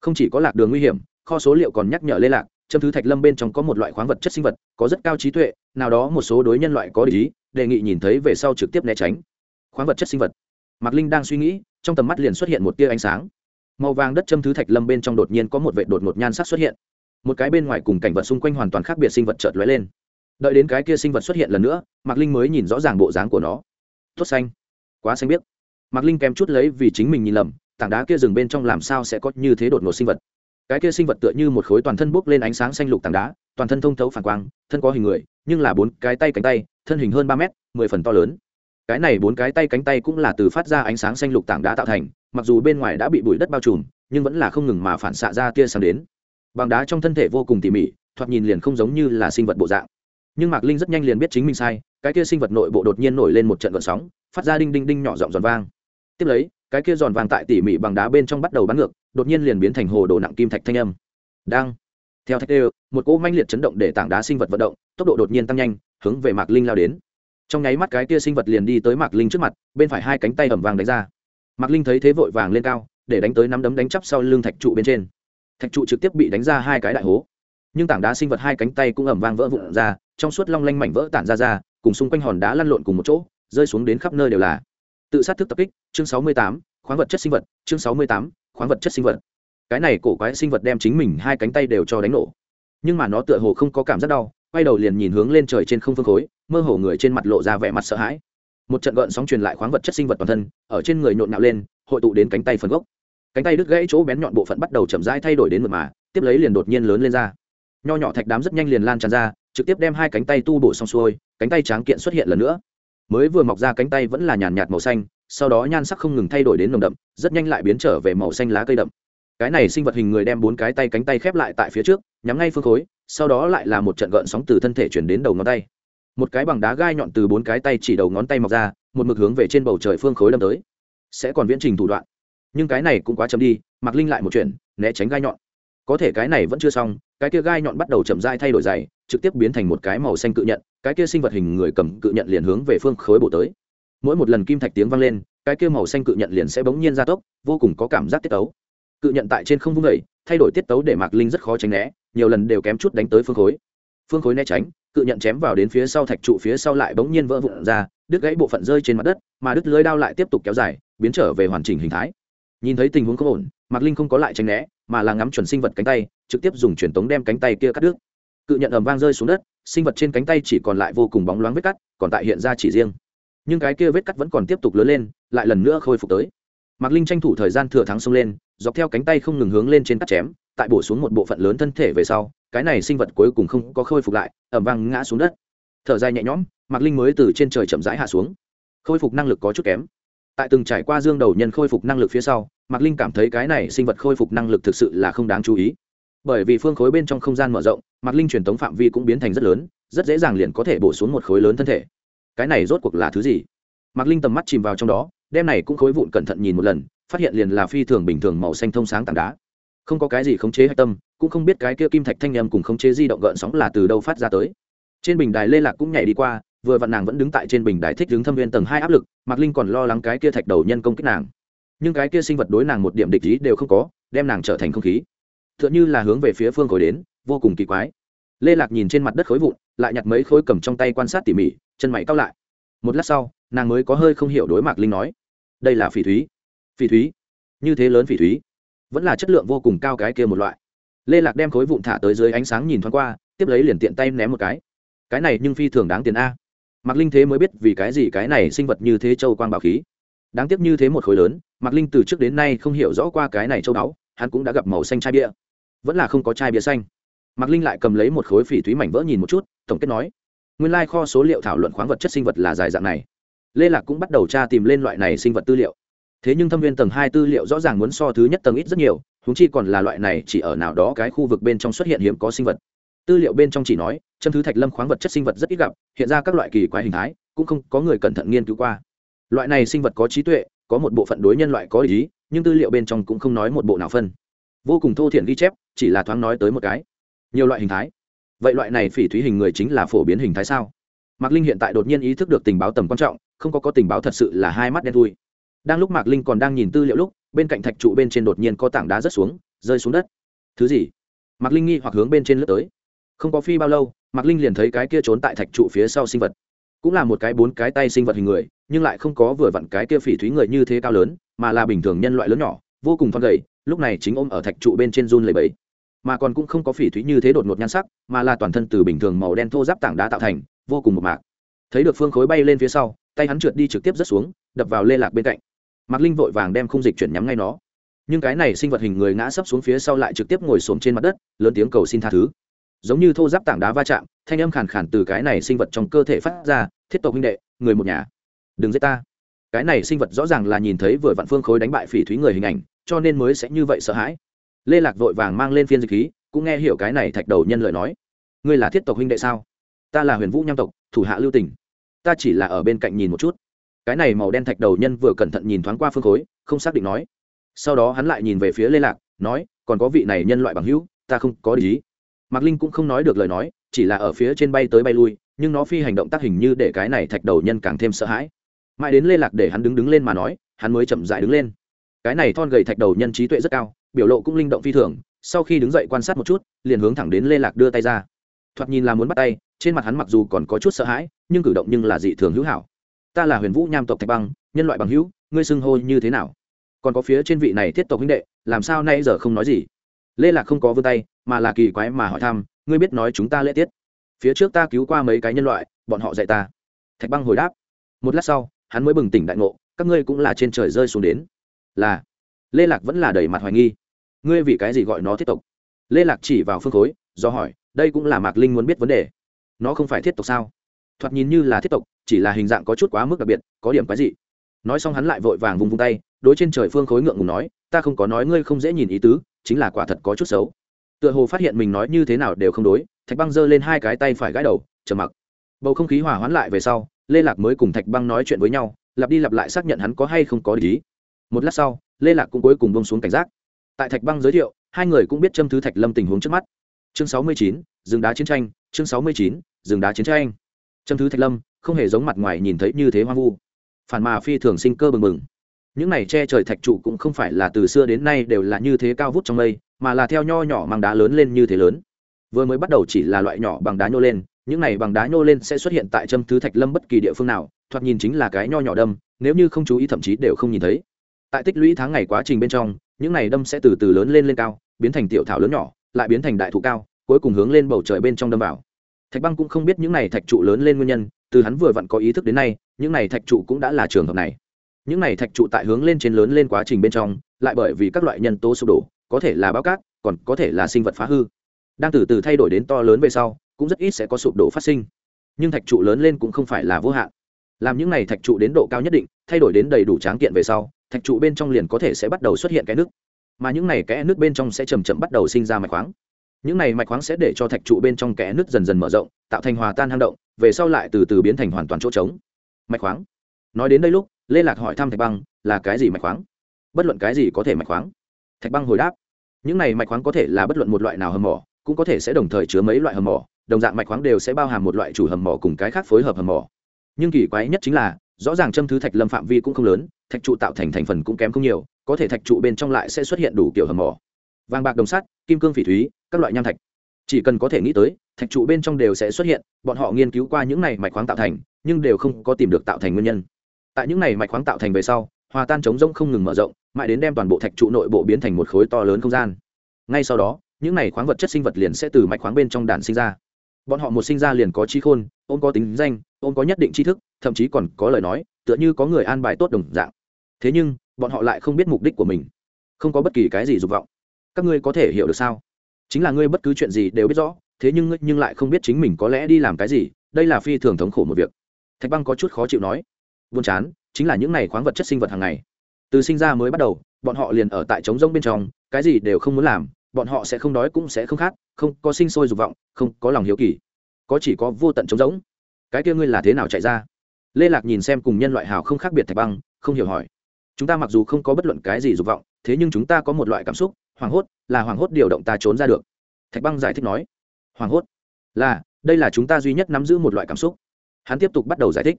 S1: Không chỉ có lạc đường nguy hiểm, kho số liệu còn nhắc nhở lê lạc, châm thứ thạch lâm bên trong có một loại khoáng vật chất sinh vật, có rất cao trí tuệ, nào đó một số đối nhân loại có lý, đề nghị nhìn thấy về sau trực tiếp né tránh. Khoáng vật chất sinh vật. Mạc linh đang suy nghĩ, trong tầm mắt liền xuất hiện một tia ánh sáng màu vàng đất châm thứ thạch lâm bên trong đột nhiên có một vệ đột ngột nhan sắc xuất hiện. Một cái bên ngoài cùng cảnh vật xung quanh hoàn toàn khác biệt sinh vật chợt lóe lên. Đợi đến cái kia sinh vật xuất hiện lần nữa, mạc linh mới nhìn rõ ràng bộ dáng của nó. Tốt xanh. Quá xanh biết mạc linh kém chút lấy vì chính mình nhìn lầm, tảng đá kia rừng bên trong làm sao sẽ có như thế đột ngột sinh vật? Cái kia sinh vật tựa như một khối toàn thân bốc lên ánh sáng xanh lục tảng đá, toàn thân thông thấu phản quang, thân có hình người, nhưng là bốn cái tay cánh tay, thân hình hơn ba mét, mười phần to lớn. Cái này bốn cái tay cánh tay cũng là từ phát ra ánh sáng xanh lục tảng đá tạo thành mặc dù bên ngoài đã bị bụi đất bao trùm, nhưng vẫn là không ngừng mà phản xạ ra tia sáng đến. Bằng đá trong thân thể vô cùng tỉ mỉ, thoạt nhìn liền không giống như là sinh vật bộ dạng. Nhưng mạc linh rất nhanh liền biết chính mình sai, cái kia sinh vật nội bộ đột nhiên nổi lên một trận gọn sóng, phát ra đinh đinh đinh nhỏ giọng giòn vang. Tiếp lấy, cái kia giòn vàng tại tỉ mỉ bằng đá bên trong bắt đầu bắn ngược, đột nhiên liền biến thành hồ đồ nặng kim thạch thanh âm. Đang. Theo thạch đều, một cỗ manh liệt chấn động để tảng đá sinh vật vận động, tốc độ đột nhiên tăng nhanh, hướng về mạc linh lao đến. Trong nháy mắt cái kia sinh vật liền đi tới mạc linh trước mặt, bên phải hai cánh tay ẩm vàng đánh ra mạc linh thấy thế vội vàng lên cao, để đánh tới nắm đấm đánh chắp sau lưng thạch trụ bên trên. Thạch trụ trực tiếp bị đánh ra hai cái đại hố. Nhưng tảng đá sinh vật hai cánh tay cũng ẩm vang vỡ vụn ra, trong suốt long lanh mảnh vỡ tản ra ra, cùng xung quanh hòn đá lăn lộn cùng một chỗ, rơi xuống đến khắp nơi đều là. Tự sát thức tập kích, chương sáu mươi tám, khoáng vật chất sinh vật, chương sáu mươi tám, khoáng vật chất sinh vật. Cái này cổ quái sinh vật đem chính mình hai cánh tay đều cho đánh nổ. Nhưng mà nó tựa hồ không có cảm giác đau, quay đầu liền nhìn hướng lên trời trên không phương khối, mơ hồ người trên mặt lộ ra vẻ mặt sợ hãi một trận gợn sóng truyền lại khoáng vật chất sinh vật toàn thân, ở trên người nhộn nạo lên, hội tụ đến cánh tay phần gốc. Cánh tay đứt gãy chỗ bén nhọn bộ phận bắt đầu chậm rãi thay đổi đến mượt mà, tiếp lấy liền đột nhiên lớn lên ra. Nho nhỏ thạch đám rất nhanh liền lan tràn ra, trực tiếp đem hai cánh tay tu bổ xong xuôi, cánh tay tráng kiện xuất hiện lần nữa. Mới vừa mọc ra cánh tay vẫn là nhàn nhạt màu xanh, sau đó nhan sắc không ngừng thay đổi đến nồng đậm, rất nhanh lại biến trở về màu xanh lá cây đậm. Cái này sinh vật hình người đem bốn cái tay cánh tay khép lại tại phía trước, nhắm ngay phương khối, sau đó lại là một trận gợn sóng từ thân thể chuyển đến đầu ngón tay một cái bằng đá gai nhọn từ bốn cái tay chỉ đầu ngón tay mọc ra, một mực hướng về trên bầu trời phương khối đâm tới. Sẽ còn viễn trình thủ đoạn. Nhưng cái này cũng quá chậm đi mặc linh lại một chuyện, né tránh gai nhọn. Có thể cái này vẫn chưa xong, cái kia gai nhọn bắt đầu chậm dai thay đổi dày trực tiếp biến thành một cái màu xanh cự nhận cái kia sinh vật hình người cầm cự nhận liền hướng về phương khối bổ tới. Mỗi một lần kim thạch tiếng vang lên, cái kia màu xanh cự nhận liền sẽ bỗng nhiên ra tốc, vô cùng có cảm giác tiết tấu. Cự nhận tại trên không vung vẩy thay đổi tiết tấu để mạc linh rất khó tránh né, nhiều lần đều kém chút đánh tới phương khối. Phương khối né tránh cự nhận chém vào đến phía sau thạch trụ phía sau lại bỗng nhiên vỡ vụn ra, đứt gãy bộ phận rơi trên mặt đất, mà đứt lưới đao lại tiếp tục kéo dài, biến trở về hoàn chỉnh hình thái. Nhìn thấy tình huống không ổn, mạc linh không có lại tránh né, mà là ngắm chuẩn sinh vật cánh tay, trực tiếp dùng truyền tống đem cánh tay kia cắt đứt. Cự nhận ầm vang rơi xuống đất, sinh vật trên cánh tay chỉ còn lại vô cùng bóng loáng vết cắt, còn tại hiện ra chỉ riêng. Nhưng cái kia vết cắt vẫn còn tiếp tục lớn lên, lại lần nữa khôi phục tới. Mạc linh tranh thủ thời gian thừa thắng xông lên, dọc theo cánh tay không ngừng hướng lên trên cắt chém, tại bổ xuống một bộ phận lớn thân thể về sau cái này sinh vật cuối cùng không có khôi phục lại ẩm vang ngã xuống đất. Thở dài nhẹ nhõm, mạc linh mới từ trên trời chậm rãi hạ xuống. Khôi phục năng lực có chút kém. Tại từng trải qua dương đầu nhân khôi phục năng lực phía sau, mạc linh cảm thấy cái này sinh vật khôi phục năng lực thực sự là không đáng chú ý. Bởi vì phương khối bên trong không gian mở rộng, mạc linh truyền tống phạm vi cũng biến thành rất lớn, rất dễ dàng liền có thể bổ xuống một khối lớn thân thể. Cái này rốt cuộc là thứ gì? Mạc linh tầm mắt chìm vào trong đó đem này cũng khối vụn cẩn thận nhìn một lần, phát hiện liền là phi thường bình thường màu xanh thông sáng tảng đá. Không có cái gì khống chế hạch tâm cũng không biết cái kia kim thạch thanh nhầm cùng khống chế di động gợn sóng là từ đâu phát ra tới. Trên bình đài lê lạc cũng nhảy đi qua, vừa vặn nàng vẫn đứng tại trên bình đài thích đứng thâm viên tầng hai áp lực, mạc linh còn lo lắng cái kia thạch đầu nhân công kích nàng. Nhưng cái kia sinh vật đối nàng một điểm địch ý đều không có, đem nàng trở thành không khí. T h ư ợ n h ư là hướng về phía phương khối đến, vô cùng kỳ quái. Lê lạc nhìn trên mặt đất khối vụn, lại nhặt mấy khối cầm trong tay quan sát tỉ mỉ, chân mày cao lại. Một lát sau, nàng mới có hơi không hiểu đối mạc linh nói, đây là phỉ thúy. Phỉ thúy. Như thế lớn phỉ thúy. Vẫn là chất lượng vô cùng cao cái kia một loại lê lạc đem khối vụn thả tới dưới ánh sáng nhìn thoáng qua, tiếp lấy liền tiện tay ném một cái. Cái này nhưng phi thường đáng tiền a. Mạc linh thế mới biết vì cái gì cái này sinh vật như thế châu quang bảo khí. Đáng tiếc như thế một khối lớn, mạc linh từ trước đến nay không hiểu rõ qua cái này châu báu, hắn cũng đã gặp màu xanh chai bia. Vẫn là không có chai bia xanh. Mạc linh lại cầm lấy một khối phỉ thúy mảnh vỡ nhìn một chút, tổng kết nói, nguyên lai、like、kho số liệu thảo luận khoáng vật chất sinh vật là dài dạng này. Lê lạc cũng bắt đầu tra tìm lên loại này sinh vật tư liệu. Thế nhưng thâm viên tầng hai tư liệu rõ ràng muốn so thứ nhất tầng ít rất nhiều huống chi còn là loại này chỉ ở nào đó cái khu vực bên trong xuất hiện hiếm có sinh vật. Tư liệu bên trong chỉ nói châm thứ thạch lâm khoáng vật chất sinh vật rất ít gặp, hiện ra các loại kỳ quái hình thái, cũng không có người cẩn thận nghiên cứu qua. Loại này sinh vật có trí tuệ, có một bộ phận đối nhân loại có ý, nhưng tư liệu bên trong cũng không nói một bộ nào phân. Vô cùng thô thiển ghi chép, chỉ là thoáng nói tới một cái. Nhiều loại hình thái. Vậy loại này phỉ thúy hình người chính là phổ biến hình thái sao? Mạc linh hiện tại đột nhiên ý thức được tình báo tầm quan trọng, không có có tình báo thật sự là hai mắt đen thui. Đang lúc mạc linh còn đang nhìn tư liệu lúc bên cạnh thạch trụ bên trên đột nhiên có tảng đá rớt xuống, rơi xuống đất. Thứ gì? Mạc linh nghi hoặc hướng bên trên lướt tới. Không có phi bao lâu, mạc linh liền thấy cái kia trốn tại thạch trụ phía sau sinh vật. Cũng là một cái bốn cái tay sinh vật hình người, nhưng lại không có vừa vặn cái kia phỉ thúy người như thế cao lớn, mà là bình thường nhân loại lớn nhỏ, vô cùng thon gầy, lúc này chính ôm ở thạch trụ bên trên run lầy bẫy mà còn cũng không có phỉ thúy như thế đột ngột nhan sắc, mà là toàn thân từ bình thường màu đen thô giáp tảng đá tạo thành, vô cùng một mạc. Thấy được phương khối bay lên phía sau, tay hắn trượt đi trực tiếp rớt xuống, đập vào lê lạc bên cạnh mạc linh vội vàng đem khung dịch chuyển nhắm ngay nó. Nhưng cái này sinh vật hình người ngã sấp xuống phía sau lại trực tiếp ngồi xổm trên mặt đất, lớn tiếng cầu xin tha thứ. Giống như thô giáp tảng đá va chạm, thanh âm khàn khàn từ cái này sinh vật trong cơ thể phát ra, thiết tộc huynh đệ, người một nhà, đừng giết ta. Cái này sinh vật rõ ràng là nhìn thấy vừa vạn phương khối đánh bại phỉ thúy người hình ảnh, cho nên mới sẽ như vậy sợ hãi. Lê lạc vội vàng mang lên phiên dịch khí, cũng nghe hiểu cái này thạch đầu nhân lời nói. Ngươi là thiết tộc huynh đệ sao? Ta là huyền vũ nham tộc, thủ hạ lưu tỉnh ta chỉ là ở bên cạnh nhìn một chút cái này màu đen thạch đầu nhân vừa cẩn thận nhìn thoáng qua phương khối, không xác định nói. Sau đó hắn lại nhìn về phía lê lạc, nói, còn có vị này nhân loại bằng hữu, ta không có lý mạc linh cũng không nói được lời nói, chỉ là ở phía trên bay tới bay lui, nhưng nó phi hành động tác hình như để cái này thạch đầu nhân càng thêm sợ hãi. Mãi đến lê lạc để hắn đứng đứng lên mà nói, hắn mới chậm dại đứng lên. Cái này thon gầy thạch đầu nhân trí tuệ rất cao, biểu lộ cũng linh động phi thường, sau khi đứng dậy quan sát một chút, liền hướng thẳng đến lê lạc đưa tay ra. Thoạt nhìn là muốn bắt tay, trên mặt hắn mặc dù còn có chút sợ hãi, nhưng cử động nhưng là dị thường hữu hảo ta là huyền vũ nham tộc thạch băng, nhân loại bằng hữu, ngươi xưng hô như thế nào? Còn có phía trên vị này thiết tộc huynh đệ, làm sao nay giờ không nói gì? Lê lạc không có vươn tay, mà là kỳ quái mà hỏi thăm, ngươi biết nói chúng ta lễ tiết. Phía trước ta cứu qua mấy cái nhân loại, bọn họ dạy ta. Thạch băng hồi đáp. Một lát sau, hắn mới bừng tỉnh đại ngộ, các ngươi cũng là trên trời rơi xuống đến. Là. Lê lạc vẫn là đầy mặt hoài nghi. Ngươi vì cái gì gọi nó thiết tộc? Lê lạc chỉ vào phương khối, do hỏi, đây cũng là mạc linh muốn biết vấn đề. Nó không phải thiết tộc sao? Thoạt nhìn như là thiết tộc, chỉ là hình dạng có chút quá mức đặc biệt, có điểm cái gì nói xong hắn lại vội vàng vung vung tay, đối trên trời phương khối ngượng ngùng nói, ta không có nói ngươi không dễ nhìn ý tứ, chính là quả thật có chút xấu. Tựa hồ phát hiện mình nói như thế nào đều không đối, thạch băng giơ lên hai cái tay phải gãi đầu, trầm mặc. Bầu không khí hòa hoãn lại về sau, lê lạc mới cùng thạch băng nói chuyện với nhau, lặp đi lặp lại xác nhận hắn có hay không có lý. Một lát sau, lê lạc cũng cuối cùng bông xuống cảnh giác. Tại thạch băng giới thiệu, hai người cũng biết châm thứ thạch lâm tình huống trước mắt. Chương sáu mươi chín, rừng đá chiến tranh, chương sáu mươi chín, rừng đá chiến tranh châm thứ thạch lâm không hề giống mặt ngoài nhìn thấy như thế hoang vu. Phản mà phi thường sinh cơ bừng bừng. Những này che trời thạch trụ cũng không phải là từ xưa đến nay đều là như thế cao vút trong mây, mà là theo nho nhỏ bằng đá lớn lên như thế lớn. Vừa mới bắt đầu chỉ là loại nhỏ bằng đá nhô lên, những này bằng đá nhô lên sẽ xuất hiện tại châm thứ thạch lâm bất kỳ địa phương nào, thoạt nhìn chính là cái nho nhỏ đâm, nếu như không chú ý thậm chí đều không nhìn thấy. Tại tích lũy tháng ngày quá trình bên trong, những này đâm sẽ từ từ lớn lên lên cao, biến thành tiểu thảo lớn nhỏ, lại biến thành đại thụ cao, cuối cùng hướng lên bầu trời bên trong đâm vào thạch băng cũng không biết những này thạch trụ lớn lên nguyên nhân, từ hắn vừa vặn có ý thức đến nay, những này thạch trụ cũng đã là trường hợp này. Những này thạch trụ tại hướng lên trên lớn lên quá trình bên trong, lại bởi vì các loại nhân tố sụp đổ, có thể là bao cát, còn có thể là sinh vật phá hư. Đang từ từ thay đổi đến to lớn về sau, cũng rất ít sẽ có sụp đổ phát sinh. Nhưng thạch trụ lớn lên cũng không phải là vô hạn. Làm những này thạch trụ đến độ cao nhất định, thay đổi đến đầy đủ tráng kiện về sau, thạch trụ bên trong liền có thể sẽ bắt đầu xuất hiện cái nước. Mà những này kẽ nước bên trong sẽ chầm chậm bắt đầu sinh ra mạch khoáng những này mạch khoáng sẽ để cho thạch trụ bên trong kẽ nước dần dần mở rộng, tạo thành hòa tan hang động, về sau lại từ từ biến thành hoàn toàn chỗ trống. Mạch khoáng. Nói đến đây lúc, lê lạc hỏi thăm thạch băng, là cái gì mạch khoáng? Bất luận cái gì có thể mạch khoáng. Thạch băng hồi đáp. Những này mạch khoáng có thể là bất luận một loại nào hầm mỏ, cũng có thể sẽ đồng thời chứa mấy loại hầm mỏ, đồng dạng mạch khoáng đều sẽ bao hàm một loại chủ hầm mỏ cùng cái khác phối hợp hầm mỏ. Nhưng kỳ quái nhất chính là, rõ ràng châm thứ thạch lâm phạm vi cũng không lớn, thạch trụ tạo thành thành phần cũng kém không nhiều, có thể thạch trụ bên trong lại sẽ xuất hiện đủ kiểu hầm mỏ vàng bạc đồng sắt, kim cương phỉ thúy, các loại nham thạch. Chỉ cần có thể nghĩ tới, thạch trụ bên trong đều sẽ xuất hiện, bọn họ nghiên cứu qua những này mạch khoáng tạo thành, nhưng đều không có tìm được tạo thành nguyên nhân. Tại những này mạch khoáng tạo thành về sau, hòa tan chống rông không ngừng mở rộng, mãi đến đem toàn bộ thạch trụ nội bộ biến thành một khối to lớn không gian. Ngay sau đó, những này khoáng vật chất sinh vật liền sẽ từ mạch khoáng bên trong đàn sinh ra. Bọn họ một sinh ra liền có trí khôn, ôm có tính danh, ôm có nhất định tri thức, thậm chí còn có lời nói, tựa như có người an bài tốt đồng dạng. Thế nhưng, bọn họ lại không biết mục đích của mình. Không có bất kỳ cái gì dục vọng các ngươi có thể hiểu được sao? Chính là ngươi bất cứ chuyện gì đều biết rõ, thế nhưng ngươi nhưng lại không biết chính mình có lẽ đi làm cái gì, đây là phi thường thống khổ một việc. Thạch băng có chút khó chịu nói. Buồn chán, chính là những này khoáng vật chất sinh vật hàng ngày. Từ sinh ra mới bắt đầu, bọn họ liền ở tại trống rông bên trong, cái gì đều không muốn làm, bọn họ sẽ không đói cũng sẽ không khát, không có sinh sôi dục vọng, không có lòng hiếu kỳ. Có chỉ có vô tận trống rỗng. Cái kia ngươi là thế nào chạy ra? Lê lạc nhìn xem cùng nhân loại hào không khác biệt thạch băng, không hiểu hỏi. Chúng ta mặc dù không có bất luận cái gì dục vọng, thế nhưng chúng ta có một loại cảm xúc hoảng hốt, là hoảng hốt điều động ta trốn ra được. Thạch băng giải thích nói. Hoảng hốt? Là, đây là chúng ta duy nhất nắm giữ một loại cảm xúc. Hắn tiếp tục bắt đầu giải thích.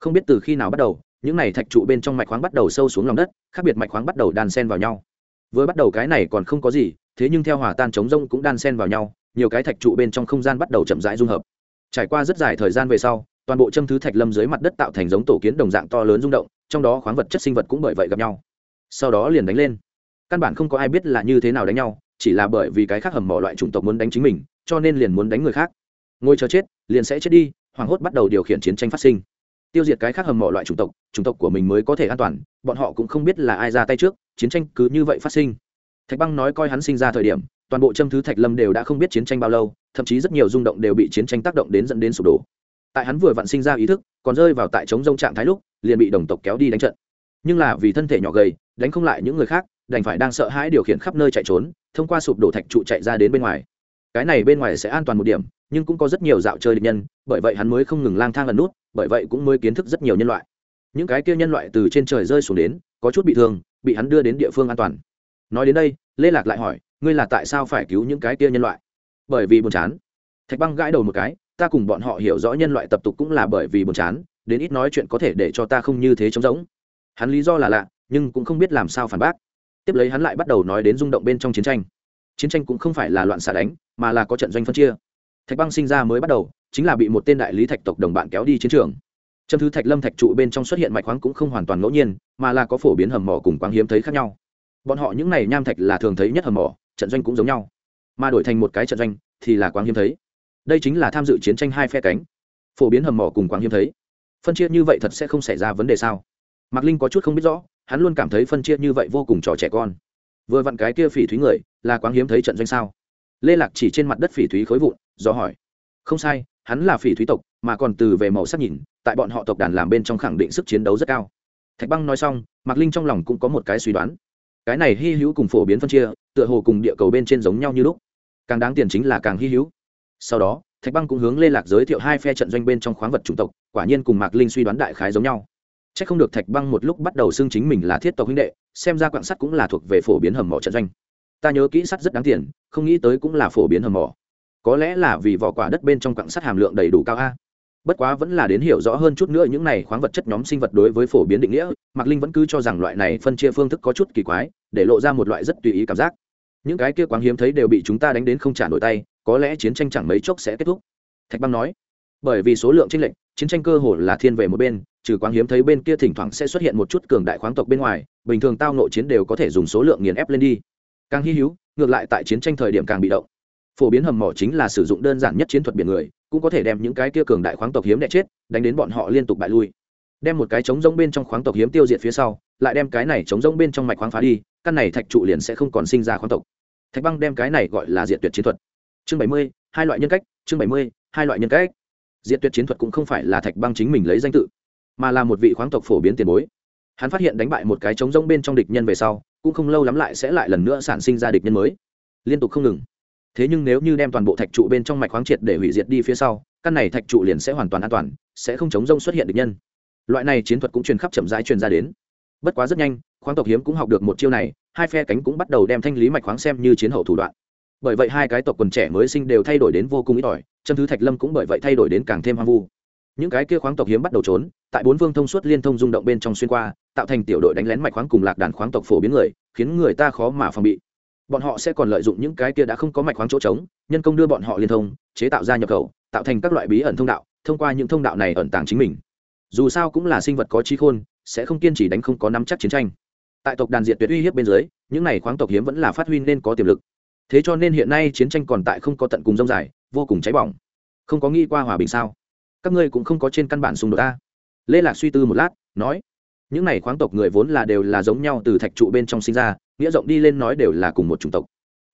S1: Không biết từ khi nào bắt đầu, những này thạch trụ bên trong mạch khoáng bắt đầu sâu xuống lòng đất, khác biệt mạch khoáng bắt đầu đan sen vào nhau. Vừa bắt đầu cái này còn không có gì, thế nhưng theo hòa tan chống rông cũng đan sen vào nhau, nhiều cái thạch trụ bên trong không gian bắt đầu chậm rãi dung hợp. Trải qua rất dài thời gian về sau, toàn bộ châm thứ thạch lâm dưới mặt đất tạo thành giống tổ kiến đồng dạng to lớn rung động, trong đó khoáng vật chất sinh vật cũng bởi vậy gặp nhau. Sau đó liền đánh lên căn bản không có ai biết là như thế nào đánh nhau, chỉ là bởi vì cái khác hầm mỏ loại chủng tộc muốn đánh chính mình, cho nên liền muốn đánh người khác. Ngồi chờ chết, liền sẽ chết đi, hoảng hốt bắt đầu điều khiển chiến tranh phát sinh. Tiêu diệt cái khác hầm mỏ loại chủng tộc chủng tộc của mình mới có thể an toàn, bọn họ cũng không biết là ai ra tay trước, chiến tranh cứ như vậy phát sinh. Thạch băng nói coi hắn sinh ra thời điểm, toàn bộ châm thứ thạch lâm đều đã không biết chiến tranh bao lâu, thậm chí rất nhiều rung động đều bị chiến tranh tác động đến dẫn đến sụp đổ. Tại hắn vừa vặn sinh ra ý thức, còn rơi vào tại chống rông trạng thái lúc, liền bị đồng tộc kéo đi đánh trận. Nhưng là vì thân thể nhỏ gầy, đánh không lại những người khác đành phải đang sợ hãi điều khiển khắp nơi chạy trốn, thông qua sụp đổ thạch trụ chạy ra đến bên ngoài. Cái này bên ngoài sẽ an toàn một điểm, nhưng cũng có rất nhiều dạo chơi địch nhân, bởi vậy hắn mới không ngừng lang thang lần nút, bởi vậy cũng mới kiến thức rất nhiều nhân loại. Những cái kia nhân loại từ trên trời rơi xuống đến, có chút bị thương, bị hắn đưa đến địa phương an toàn. Nói đến đây, lê lạc lại hỏi, ngươi là tại sao phải cứu những cái kia nhân loại? Bởi vì buồn chán. Thạch băng gãi đầu một cái, ta cùng bọn họ hiểu rõ nhân loại tập tục cũng là bởi vì buồn chán, đến ít nói chuyện có thể để cho ta không như thế trống rỗng. Hắn lý do là lạ, nhưng cũng không biết làm sao phản bác tiếp lấy hắn lại bắt đầu nói đến rung động bên trong chiến tranh. Chiến tranh cũng không phải là loạn xả đánh, mà là có trận doanh phân chia. Thạch băng sinh ra mới bắt đầu, chính là bị một tên đại lý thạch tộc đồng bạn kéo đi chiến trường. Châm thứ thạch lâm thạch trụ bên trong xuất hiện mạch khoáng cũng không hoàn toàn ngẫu nhiên, mà là có phổ biến hầm mỏ cùng quáng hiếm thấy khác nhau. Bọn họ những này nham thạch là thường thấy nhất hầm mỏ, trận doanh cũng giống nhau. Mà đổi thành một cái trận doanh, thì là quáng hiếm thấy. Đây chính là tham dự chiến tranh hai phe cánh. Phổ biến hầm mỏ cùng quáng hiếm thấy. Phân chia như vậy thật sẽ không xảy ra vấn đề sao? Mạc linh có chút không biết rõ hắn luôn cảm thấy phân chia như vậy vô cùng trò trẻ con. Vừa vặn cái kia phỉ thúy người, là quáng hiếm thấy trận doanh sao? Lê lạc chỉ trên mặt đất phỉ thúy khối vụn, do hỏi. Không sai, hắn là phỉ thúy tộc, mà còn từ về màu sắc nhìn, tại bọn họ tộc đàn làm bên trong khẳng định sức chiến đấu rất cao. Thạch băng nói xong, mạc linh trong lòng cũng có một cái suy đoán. Cái này hy hữu cùng phổ biến phân chia, tựa hồ cùng địa cầu bên trên giống nhau như lúc. Càng đáng tiền chính là càng hy hữu. Sau đó, thạch băng cũng hướng lê lạc giới thiệu hai phe trận doanh bên trong khoáng vật chủng tộc, quả nhiên cùng mạc linh suy đoán đại khái giống nhau. Chắc không được thạch băng một lúc bắt đầu xưng chính mình là thiết tộc huynh đệ, xem ra quặng sắt cũng là thuộc về phổ biến hầm mỏ trận doanh. Ta nhớ kỹ sắt rất đáng tiền, không nghĩ tới cũng là phổ biến hầm mỏ. Có lẽ là vì vỏ quả đất bên trong quặng sắt hàm lượng đầy đủ cao a. Bất quá vẫn là đến hiểu rõ hơn chút nữa những này khoáng vật chất nhóm sinh vật đối với phổ biến định nghĩa, mạc linh vẫn cứ cho rằng loại này phân chia phương thức có chút kỳ quái, để lộ ra một loại rất tùy ý cảm giác. Những cái kia quáng hiếm thấy đều bị chúng ta đánh đến không trả nổi tay, có lẽ chiến tranh chẳng mấy chốc sẽ kết thúc. Thạch băng nói, bởi vì số lượng tranh lệch, chiến tranh cơ hồ là thiên về một bên trừ quáng hiếm thấy bên kia thỉnh thoảng sẽ xuất hiện một chút cường đại khoáng tộc bên ngoài, bình thường tao nội chiến đều có thể dùng số lượng nghiền ép lên đi. Càng hy hữu, ngược lại tại chiến tranh thời điểm càng bị động. Phổ biến hầm mỏ chính là sử dụng đơn giản nhất chiến thuật biển người, cũng có thể đem những cái kia cường đại khoáng tộc hiếm đẻ chết, đánh đến bọn họ liên tục bại lui. Đem một cái trống rông bên trong khoáng tộc hiếm tiêu diệt phía sau, lại đem cái này trống rông bên trong mạch khoáng phá đi, căn này thạch trụ liền sẽ không còn sinh ra khoáng tộc. Thạch băng đem cái này gọi là diệt tuyệt chiến thuật. Chương bảy mươi, hai loại nhân cách, chương bảy mươi, hai loại nhân cách. Diệt tuyệt chiến thuật cũng không phải là thạch băng chính mình lấy danh tự mà là một vị khoáng tộc phổ biến tiền bối. Hắn phát hiện đánh bại một cái trống rông bên trong địch nhân về sau, cũng không lâu lắm lại sẽ lại lần nữa sản sinh ra địch nhân mới. Liên tục không ngừng. Thế nhưng nếu như đem toàn bộ thạch trụ bên trong mạch khoáng triệt để hủy diệt đi phía sau, căn này thạch trụ liền sẽ hoàn toàn an toàn, sẽ không chống rông xuất hiện địch nhân. Loại này chiến thuật cũng truyền khắp chậm rãi truyền ra đến. Bất quá rất nhanh, khoáng tộc hiếm cũng học được một chiêu này, hai phe cánh cũng bắt đầu đem thanh lý mạch khoáng xem như chiến hậu thủ đoạn. Bởi vậy hai cái tộc quần trẻ mới sinh đều thay đổi đến vô cùng ít ỏi châm thứ thạch lâm cũng bởi vậy thay đổi đến càng thêm hoang vu. Những cái kia khoáng tộc hiếm bắt đầu trốn tại bốn phương thông suốt liên thông rung động bên trong xuyên qua, tạo thành tiểu đội đánh lén mạch khoáng cùng lạc đàn khoáng tộc phổ biến người, khiến người ta khó mà phòng bị. Bọn họ sẽ còn lợi dụng những cái kia đã không có mạch khoáng chỗ trống, nhân công đưa bọn họ liên thông, chế tạo ra nhập khẩu, tạo thành các loại bí ẩn thông đạo, thông qua những thông đạo này ẩn tàng chính mình. Dù sao cũng là sinh vật có trí khôn, sẽ không kiên trì đánh không có nắm chắc chiến tranh. Tại tộc đàn diệt tuyệt uy hiếp bên dưới, những này khoáng tộc hiếm vẫn là phát huy nên có tiềm lực. Thế cho nên hiện nay chiến tranh còn tại không có tận cùng rông dài, vô cùng cháy bỏng. Không có nghĩ qua hòa bình sao? Các ngươi cũng không có trên căn bản xung đột ta lê lạc suy tư một lát, nói, những này khoáng tộc người vốn là đều là giống nhau từ thạch trụ bên trong sinh ra, nghĩa rộng đi lên nói đều là cùng một chủng tộc.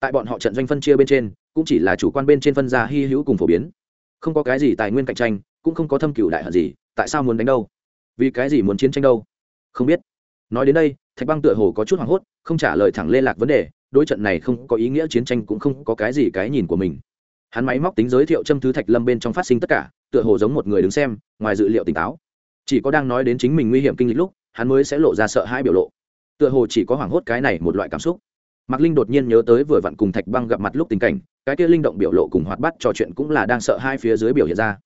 S1: Tại bọn họ trận doanh phân chia bên trên, cũng chỉ là chủ quan bên trên phân gia hy hữu cùng phổ biến. Không có cái gì tài nguyên cạnh tranh, cũng không có thâm cựu đại hận gì, tại sao muốn đánh đâu? Vì cái gì muốn chiến tranh đâu? Không biết. Nói đến đây, thạch băng tựa hồ có chút hoảng hốt, không trả lời thẳng lê lạc vấn đề, đối trận này không có ý nghĩa chiến tranh cũng không có cái gì cái nhìn của mình. Hắn máy móc tính giới thiệu châm thứ thạch lâm bên trong phát sinh tất cả, tựa hồ giống một người đứng xem, ngoài dự liệu tỉnh táo chỉ có đang nói đến chính mình nguy hiểm kinh lịch lúc, hắn mới sẽ lộ ra sợ hãi biểu lộ. Tựa hồ chỉ có hoảng hốt cái này một loại cảm xúc. Mạc linh đột nhiên nhớ tới vừa vặn cùng thạch băng gặp mặt lúc tình cảnh, cái kia linh động biểu lộ cùng hoạt bắt trò chuyện cũng là đang sợ hai phía dưới biểu hiện ra.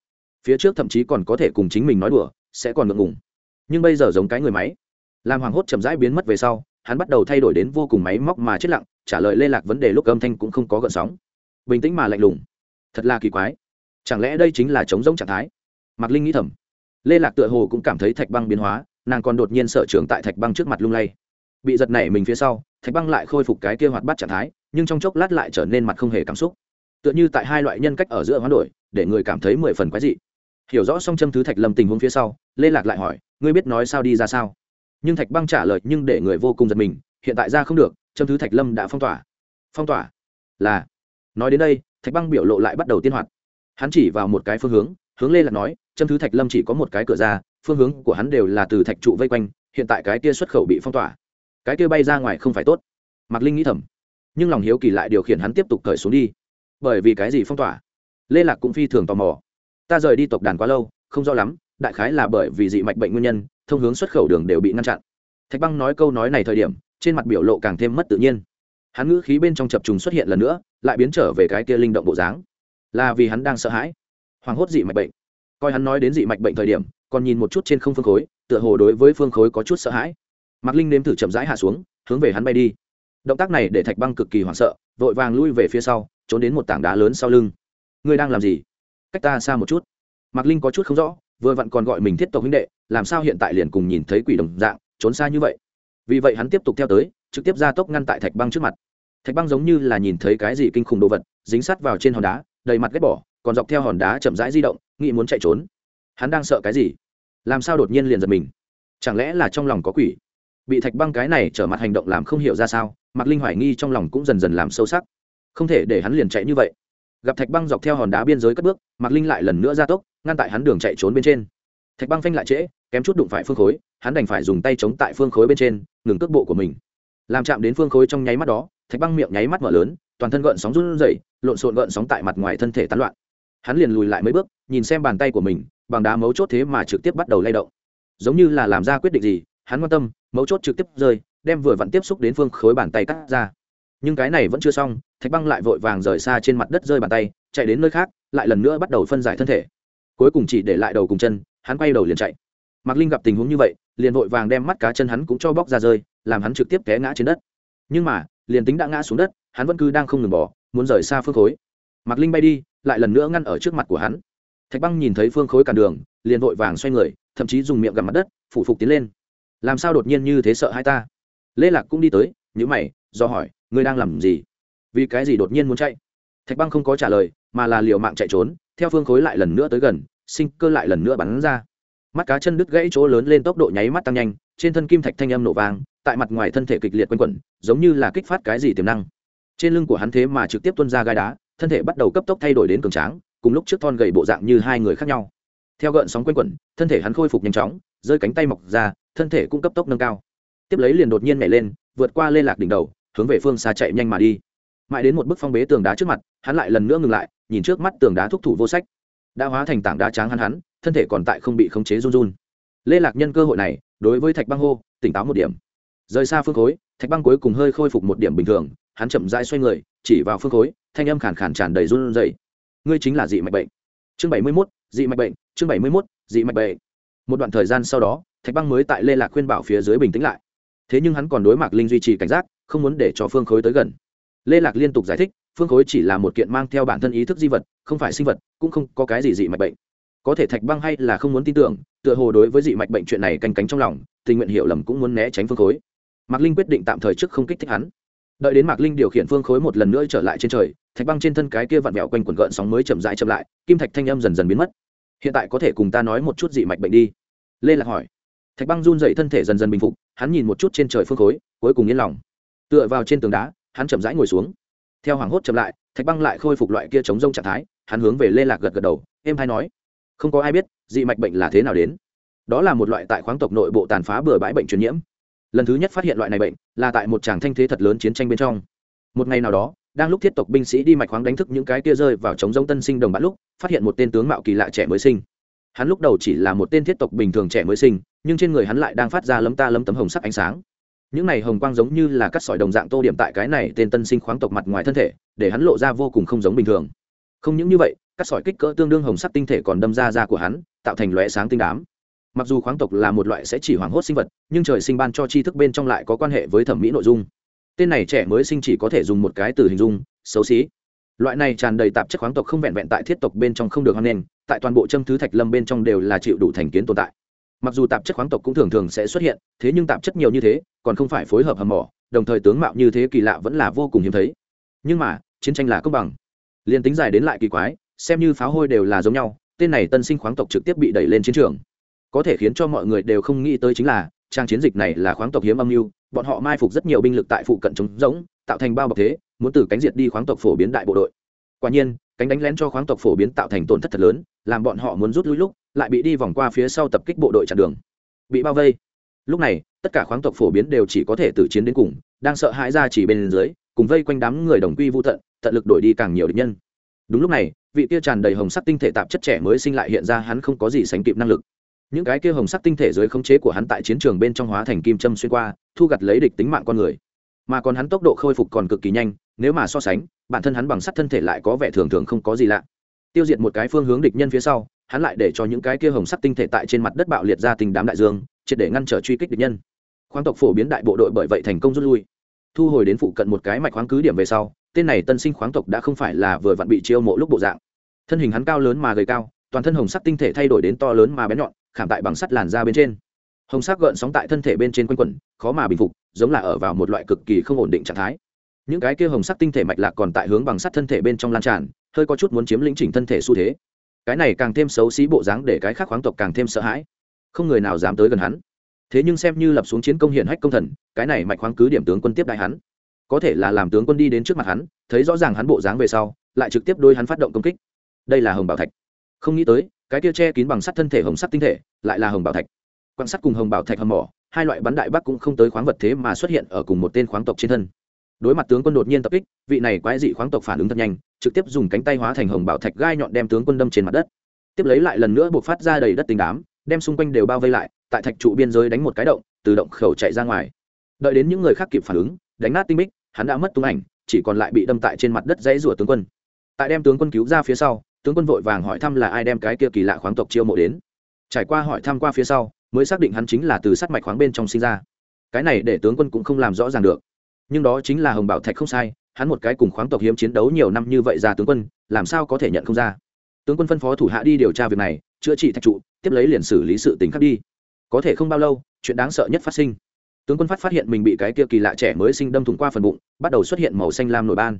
S1: Phía trước thậm chí còn có thể cùng chính mình nói đùa, sẽ còn ngượng ngùng. Nhưng bây giờ giống cái người máy. Làm hoàng hốt chậm rãi biến mất về sau, hắn bắt đầu thay đổi đến vô cùng máy móc mà chết lặng, trả lời lê lạc vấn đề lúc âm thanh cũng không có gợn sóng. Bình tĩnh mà lạnh lùng. Thật là kỳ quái. Chẳng lẽ đây chính là chống giống trạng thái? Mạc linh nghĩ thầm lê lạc tựa hồ cũng cảm thấy thạch băng biến hóa, nàng còn đột nhiên sợ trưởng tại thạch băng trước mặt lung lay. Bị giật nảy mình phía sau, thạch băng lại khôi phục cái kia hoạt bát trạng thái, nhưng trong chốc lát lại trở nên mặt không hề cảm xúc. Tựa như tại hai loại nhân cách ở giữa hoán đổi, để người cảm thấy mười phần quái dị. Hiểu rõ xong châm thứ thạch lâm tình huống phía sau, lê lạc lại hỏi, ngươi biết nói sao đi ra sao? Nhưng thạch băng trả lời, nhưng để người vô cùng giật mình, hiện tại ra không được, châm thứ thạch lâm đã phong tỏa. Phong tỏa? Là. Nói đến đây, thạch băng biểu lộ lại bắt đầu tiên hoạt. Hắn chỉ vào một cái phương hướng hướng lê lạc nói châm thứ thạch lâm chỉ có một cái cửa ra, phương hướng của hắn đều là từ thạch trụ vây quanh, hiện tại cái kia xuất khẩu bị phong tỏa. Cái kia bay ra ngoài không phải tốt. Mạc linh nghĩ thầm, nhưng lòng hiếu kỳ lại điều khiển hắn tiếp tục cởi xuống đi. Bởi vì cái gì phong tỏa? Lê lạc cũng phi thường tò mò. Ta rời đi tộc đàn quá lâu, không rõ lắm, đại khái là bởi vì dị mạch bệnh nguyên nhân, thông hướng xuất khẩu đường đều bị ngăn chặn. Thạch băng nói câu nói này thời điểm, trên mặt biểu lộ càng thêm mất tự nhiên. Hắn ngữ khí bên trong chập trùng xuất hiện lần nữa, lại biến trở về cái kia linh động bộ dáng. Là vì hắn đang sợ hãi. Hoảng hốt dị mạch bệnh coi hắn nói đến dị mạch bệnh thời điểm, còn nhìn một chút trên không phương khối, tựa hồ đối với phương khối có chút sợ hãi. Mạc linh nếm thử chậm rãi hạ xuống, hướng về hắn bay đi. Động tác này để thạch băng cực kỳ hoảng sợ, vội vàng lui về phía sau, trốn đến một tảng đá lớn sau lưng. Ngươi đang làm gì? Cách ta xa một chút. Mạc linh có chút không rõ, vừa vặn còn gọi mình thiết tộc huynh đệ, làm sao hiện tại liền cùng nhìn thấy quỷ đồng dạng, trốn xa như vậy. Vì vậy hắn tiếp tục theo tới, trực tiếp ra tốc ngăn tại thạch băng trước mặt. Thạch băng giống như là nhìn thấy cái gì kinh khủng đồ vật, dính sắt vào trên hòn đá, đầy mặt ghét bỏ còn dọc theo hòn đá chậm rãi di động, nghĩ muốn chạy trốn. Hắn đang sợ cái gì? Làm sao đột nhiên liền giật mình? Chẳng lẽ là trong lòng có quỷ? Bị thạch băng cái này trở mặt hành động làm không hiểu ra sao, mạc linh hoài nghi trong lòng cũng dần dần làm sâu sắc. Không thể để hắn liền chạy như vậy. Gặp thạch băng dọc theo hòn đá biên giới cất bước, mạc linh lại lần nữa ra tốc, ngăn tại hắn đường chạy trốn bên trên. Thạch băng phanh lại trễ, kém chút đụng phải phương khối, hắn đành phải dùng tay chống tại phương khối bên trên, ngừng cước bộ của mình. Làm chạm đến phương khối trong nháy mắt đó, thạch băng miệng nháy mắt mở lớn, toàn thân gợn sóng run rẩy, lộn xộn gợn sóng tại mặt ngoài thân thể tán loạn hắn liền lùi lại mấy bước, nhìn xem bàn tay của mình, bằng đá mấu chốt thế mà trực tiếp bắt đầu lay động. Giống như là làm ra quyết định gì, hắn quan tâm, mấu chốt trực tiếp rơi, đem vừa vặn tiếp xúc đến phương khối bàn tay cắt ra. Nhưng cái này vẫn chưa xong, thạch băng lại vội vàng rời xa trên mặt đất rơi bàn tay, chạy đến nơi khác, lại lần nữa bắt đầu phân giải thân thể. Cuối cùng chỉ để lại đầu cùng chân, hắn quay đầu liền chạy. Mạc linh gặp tình huống như vậy, liền vội vàng đem mắt cá chân hắn cũng cho bóc ra rơi, làm hắn trực tiếp té ngã trên đất. Nhưng mà, liền tính đã ngã xuống đất, hắn vẫn cứ đang không ngừng bỏ, muốn rời xa phương khối. Mạc linh bay đi lại lần nữa ngăn ở trước mặt của hắn. Thạch băng nhìn thấy phương khối cản đường, liền vội vàng xoay người, thậm chí dùng miệng gặm mặt đất, phủ phục tiến lên. Làm sao đột nhiên như thế sợ hai ta? Lê lạc cũng đi tới nhữ mày, do hỏi, ngươi đang làm gì? Vì cái gì đột nhiên muốn chạy? Thạch băng không có trả lời, mà là liều mạng chạy trốn, theo phương khối lại lần nữa tới gần, sinh cơ lại lần nữa bắn ra. Mắt cá chân đứt gãy chỗ lớn lên tốc độ nháy mắt tăng nhanh, trên thân kim thạch thanh âm nổ vang, tại mặt ngoài thân thể kịch liệt quanh quẩn, giống như là kích phát cái gì tiềm năng. Trên lưng của hắn thế mà trực tiếp tuân ra gai đá thân thể bắt đầu cấp tốc thay đổi đến cường tráng, cùng lúc trước thon gầy bộ dạng như hai người khác nhau. Theo gợn sóng quanh quẩn, thân thể hắn khôi phục nhanh chóng rơi cánh tay mọc ra, thân thể cũng cấp tốc nâng cao. Tiếp lấy liền đột nhiên nhảy lên, vượt qua lê lạc đỉnh đầu, hướng về phương xa chạy nhanh mà đi. Mãi đến một bức phong bế tường đá trước mặt, hắn lại lần nữa ngừng lại, nhìn trước mắt tường đá thúc thủ vô sách. Đã hóa thành tảng đá tráng hắn hắn, thân thể còn tại không bị khống chế run run. Lê lạc nhân cơ hội này, đối với thạch băng hô, tỉnh táo một điểm. Rời xa phương khối, thạch băng cuối cùng hơi khôi phục một điểm bình thường, hắn chậm rãi xoay người, chỉ vào phương khối thanh âm khàn khàn tràn đầy run rẩy. Ngươi chính là dị mạch bệnh. Chương bảy mươi 71, dị mạch bệnh chương bảy mươi 71, dị mạch bệnh. Một đoạn thời gian sau đó thạch băng mới tại lê lạc khuyên bảo phía dưới bình tĩnh lại. Thế nhưng hắn còn đối mặt linh duy trì cảnh giác không muốn để cho phương khối tới gần. Lê lạc liên tục giải thích phương khối chỉ là một kiện mang theo bản thân ý thức di vật không phải sinh vật cũng không có cái gì dị mạch bệnh. Có thể thạch băng hay là không muốn tin tưởng tựa hồ đối với dị mạch bệnh chuyện này canh cánh trong lòng tình nguyện hiểu lầm cũng muốn né tránh phương khối. Mạc linh quyết định tạm thời trước không kích thích hắn. Đợi đến mạc linh điều khiển phương khối một lần nữa trở lại trên trời thạch băng trên thân cái kia vặn vẹo quanh quần gợn sóng mới chậm rãi chậm lại, kim thạch thanh âm dần dần biến mất. Hiện tại có thể cùng ta nói một chút dị mạch bệnh đi. Lê lạc hỏi. Thạch băng run dậy thân thể dần dần bình phục, hắn nhìn một chút trên trời phương khối, cuối cùng yên lòng. Tựa vào trên tường đá, hắn chậm rãi ngồi xuống. Theo hoảng hốt chậm lại, thạch băng lại khôi phục loại kia chống rông trạng thái, hắn hướng về lê lạc gật gật đầu em hay nói. Không có ai biết, dị mạch bệnh là thế nào đến. Đó là một loại tại khoáng tộc nội bộ tàn phá bừa bãi bệnh truyền nhiễm. Lần thứ nhất phát hiện loại này bệnh, là tại một tràng thanh thế thật lớn chiến tranh bên trong. Một ngày nào đó đang lúc thiết tộc binh sĩ đi mạch khoáng đánh thức những cái kia rơi vào chống giống tân sinh đồng bạn lúc, phát hiện một tên tướng mạo kỳ lạ trẻ mới sinh. Hắn lúc đầu chỉ là một tên thiết tộc bình thường trẻ mới sinh, nhưng trên người hắn lại đang phát ra lấm ta lấm tấm hồng sắc ánh sáng. Những này hồng quang giống như là cắt sỏi đồng dạng tô điểm tại cái này tên tân sinh khoáng tộc mặt ngoài thân thể, để hắn lộ ra vô cùng không giống bình thường. Không những như vậy, cắt sỏi kích cỡ tương đương hồng sắc tinh thể còn đâm ra da của hắn, tạo thành lóe sáng tinh đám. Mặc dù khoáng tộc là một loại sẽ chỉ hoảng hốt sinh vật, nhưng trời sinh ban cho tri thức bên trong lại có quan hệ với thẩm mỹ nội dung tên này trẻ mới sinh chỉ có thể dùng một cái từ hình dung, xấu xí. Loại này tràn đầy tạp chất khoáng tộc không vẹn vẹn tại thiết tộc bên trong không được hoan nghênh, tại toàn bộ châm thứ thạch lâm bên trong đều là chịu đủ thành kiến tồn tại. Mặc dù tạp chất khoáng tộc cũng thường thường sẽ xuất hiện, thế nhưng tạp chất nhiều như thế, còn không phải phối hợp hầm mỏ, đồng thời tướng mạo như thế kỳ lạ vẫn là vô cùng hiếm thấy. Nhưng mà, chiến tranh là công bằng. Liền tính dài đến lại kỳ quái, xem như pháo hôi đều là giống nhau, tên này tân sinh khoáng tộc trực tiếp bị đẩy lên chiến trường. Có thể khiến cho mọi người đều không nghĩ tới chính là, trang chiến dịch này là khoáng tộc hiếm âm mưu bọn họ mai phục rất nhiều binh lực tại phụ cận trống rỗng, tạo thành bao bọc thế, muốn từ cánh diệt đi khoáng tộc phổ biến đại bộ đội. Quả nhiên, cánh đánh lén cho khoáng tộc phổ biến tạo thành tổn thất thật lớn, làm bọn họ muốn rút lui lúc, lại bị đi vòng qua phía sau tập kích bộ đội chặn đường. Bị bao vây. Lúc này, tất cả khoáng tộc phổ biến đều chỉ có thể tự chiến đến cùng, đang sợ hãi ra chỉ bên dưới, cùng vây quanh đám người đồng quy vô tận tận lực đổi đi càng nhiều địch nhân. Đúng lúc này, vị kia tràn đầy hồng sắc tinh thể tạp chất trẻ mới sinh lại hiện ra hắn không có gì sánh kịp năng lực những cái kia hồng sắc tinh thể dưới khống chế của hắn tại chiến trường bên trong hóa thành kim châm xuyên qua, thu gặt lấy địch tính mạng con người. Mà còn hắn tốc độ khôi phục còn cực kỳ nhanh, nếu mà so sánh, bản thân hắn bằng sắt thân thể lại có vẻ thường thường không có gì lạ. Tiêu diệt một cái phương hướng địch nhân phía sau, hắn lại để cho những cái kia hồng sắc tinh thể tại trên mặt đất bạo liệt ra tình đám đại dương, triệt để ngăn trở truy kích địch nhân. Khoáng tộc phổ biến đại bộ đội bởi vậy thành công rút lui. Thu hồi đến phụ cận một cái mạch khoáng cứ điểm về sau, tên này tân sinh khoáng tộc đã không phải là vừa vặn bị chiêu mộ lúc bộ dạng. Thân hình hắn cao lớn mà gầy cao toàn thân hồng sắc tinh thể thay đổi đến to lớn mà bén nhọn, khảm tại bằng sắt làn da bên trên. Hồng sắc gợn sóng tại thân thể bên trên quanh quẩn, khó mà bình phục, giống là ở vào một loại cực kỳ không ổn định trạng thái. Những cái kia hồng sắc tinh thể mạch lạc còn tại hướng bằng sắt thân thể bên trong lan tràn, hơi có chút muốn chiếm lĩnh chỉnh thân thể xu thế. Cái này càng thêm xấu xí bộ dáng để cái khác khoáng tộc càng thêm sợ hãi. Không người nào dám tới gần hắn. Thế nhưng xem như lập xuống chiến công hiển hách công thần, cái này mạch khoáng cứ điểm tướng quân tiếp đại hắn. Có thể là làm tướng quân đi đến trước mặt hắn, thấy rõ ràng hắn bộ dáng về sau, lại trực tiếp đôi hắn phát động công kích. Đây là hồng bảo thạch không nghĩ tới, cái kia che kín bằng sắt thân thể hồng sắt tinh thể, lại là hồng bảo thạch. Quan sắt cùng hồng bảo thạch hầm mỏ, hai loại bắn đại bắc cũng không tới khoáng vật thế mà xuất hiện ở cùng một tên khoáng tộc trên thân. Đối mặt tướng quân đột nhiên tập kích, vị này quái dị khoáng tộc phản ứng thật nhanh, trực tiếp dùng cánh tay hóa thành hồng bảo thạch gai nhọn đem tướng quân đâm trên mặt đất. Tiếp lấy lại lần nữa buộc phát ra đầy đất tình đám, đem xung quanh đều bao vây lại, tại thạch trụ biên giới đánh một cái động, từ động khẩu chạy ra ngoài. Đợi đến những người khác kịp phản ứng, đánh nát tinh bích, hắn đã mất tung ảnh, chỉ còn lại bị đâm tại trên mặt đất dãy rủa tướng quân. Tại đem tướng quân cứu ra phía sau tướng quân vội vàng hỏi thăm là ai đem cái kia kỳ lạ khoáng tộc chiêu mộ đến. Trải qua hỏi thăm qua phía sau, mới xác định hắn chính là từ sắt mạch khoáng bên trong sinh ra. Cái này để tướng quân cũng không làm rõ ràng được. Nhưng đó chính là hồng bảo thạch không sai, hắn một cái cùng khoáng tộc hiếm chiến đấu nhiều năm như vậy ra tướng quân, làm sao có thể nhận không ra? Tướng quân phân phó thủ hạ đi điều tra việc này, chữa trị thạch trụ, tiếp lấy liền xử lý sự tình khác đi. Có thể không bao lâu, chuyện đáng sợ nhất phát sinh. Tướng quân phát phát hiện mình bị cái kia kỳ lạ trẻ mới sinh đâm thủng qua phần bụng, bắt đầu xuất hiện màu xanh lam nổi ban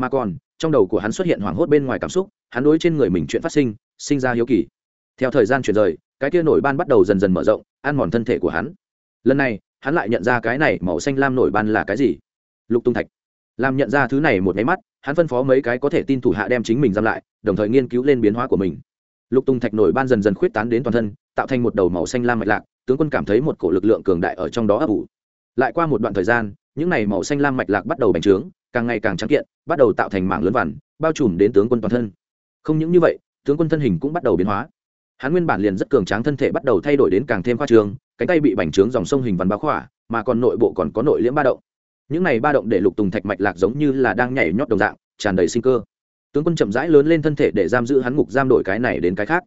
S1: mà còn, trong đầu của hắn xuất hiện hoảng hốt bên ngoài cảm xúc, hắn đối trên người mình chuyện phát sinh sinh ra hiếu kỳ. Theo thời gian chuyển rời, cái kia nổi ban bắt đầu dần dần mở rộng, ăn mòn thân thể của hắn. Lần này, hắn lại nhận ra cái này màu xanh lam nổi ban là cái gì. Lục tung thạch. Làm nhận ra thứ này một máy mắt, hắn phân phó mấy cái có thể tin thủ hạ đem chính mình giam lại, đồng thời nghiên cứu lên biến hóa của mình. Lục tung thạch nổi ban dần dần khuyết tán đến toàn thân, tạo thành một đầu màu xanh lam mạch lạc, tướng quân cảm thấy một cổ lực lượng cường đại ở trong đó ấp ủ. Lại qua một đoạn thời gian, những này màu xanh lam mạch lạc bắt đầu bành trướng càng ngày càng trắng kiện, bắt đầu tạo thành mảng lớn vằn, bao trùm đến tướng quân toàn thân. Không những như vậy, tướng quân thân hình cũng bắt đầu biến hóa. Hắn nguyên bản liền rất cường tráng thân thể bắt đầu thay đổi đến càng thêm khoa trường cánh tay bị bành trướng dòng sông hình vằn bao khỏa, mà còn nội bộ còn có nội liễm ba động. Những này ba động để lục tùng thạch mạch lạc giống như là đang nhảy nhót đồng dạng, tràn đầy sinh cơ. Tướng quân chậm rãi lớn lên thân thể để giam giữ hắn ngục giam đổi cái này đến cái khác.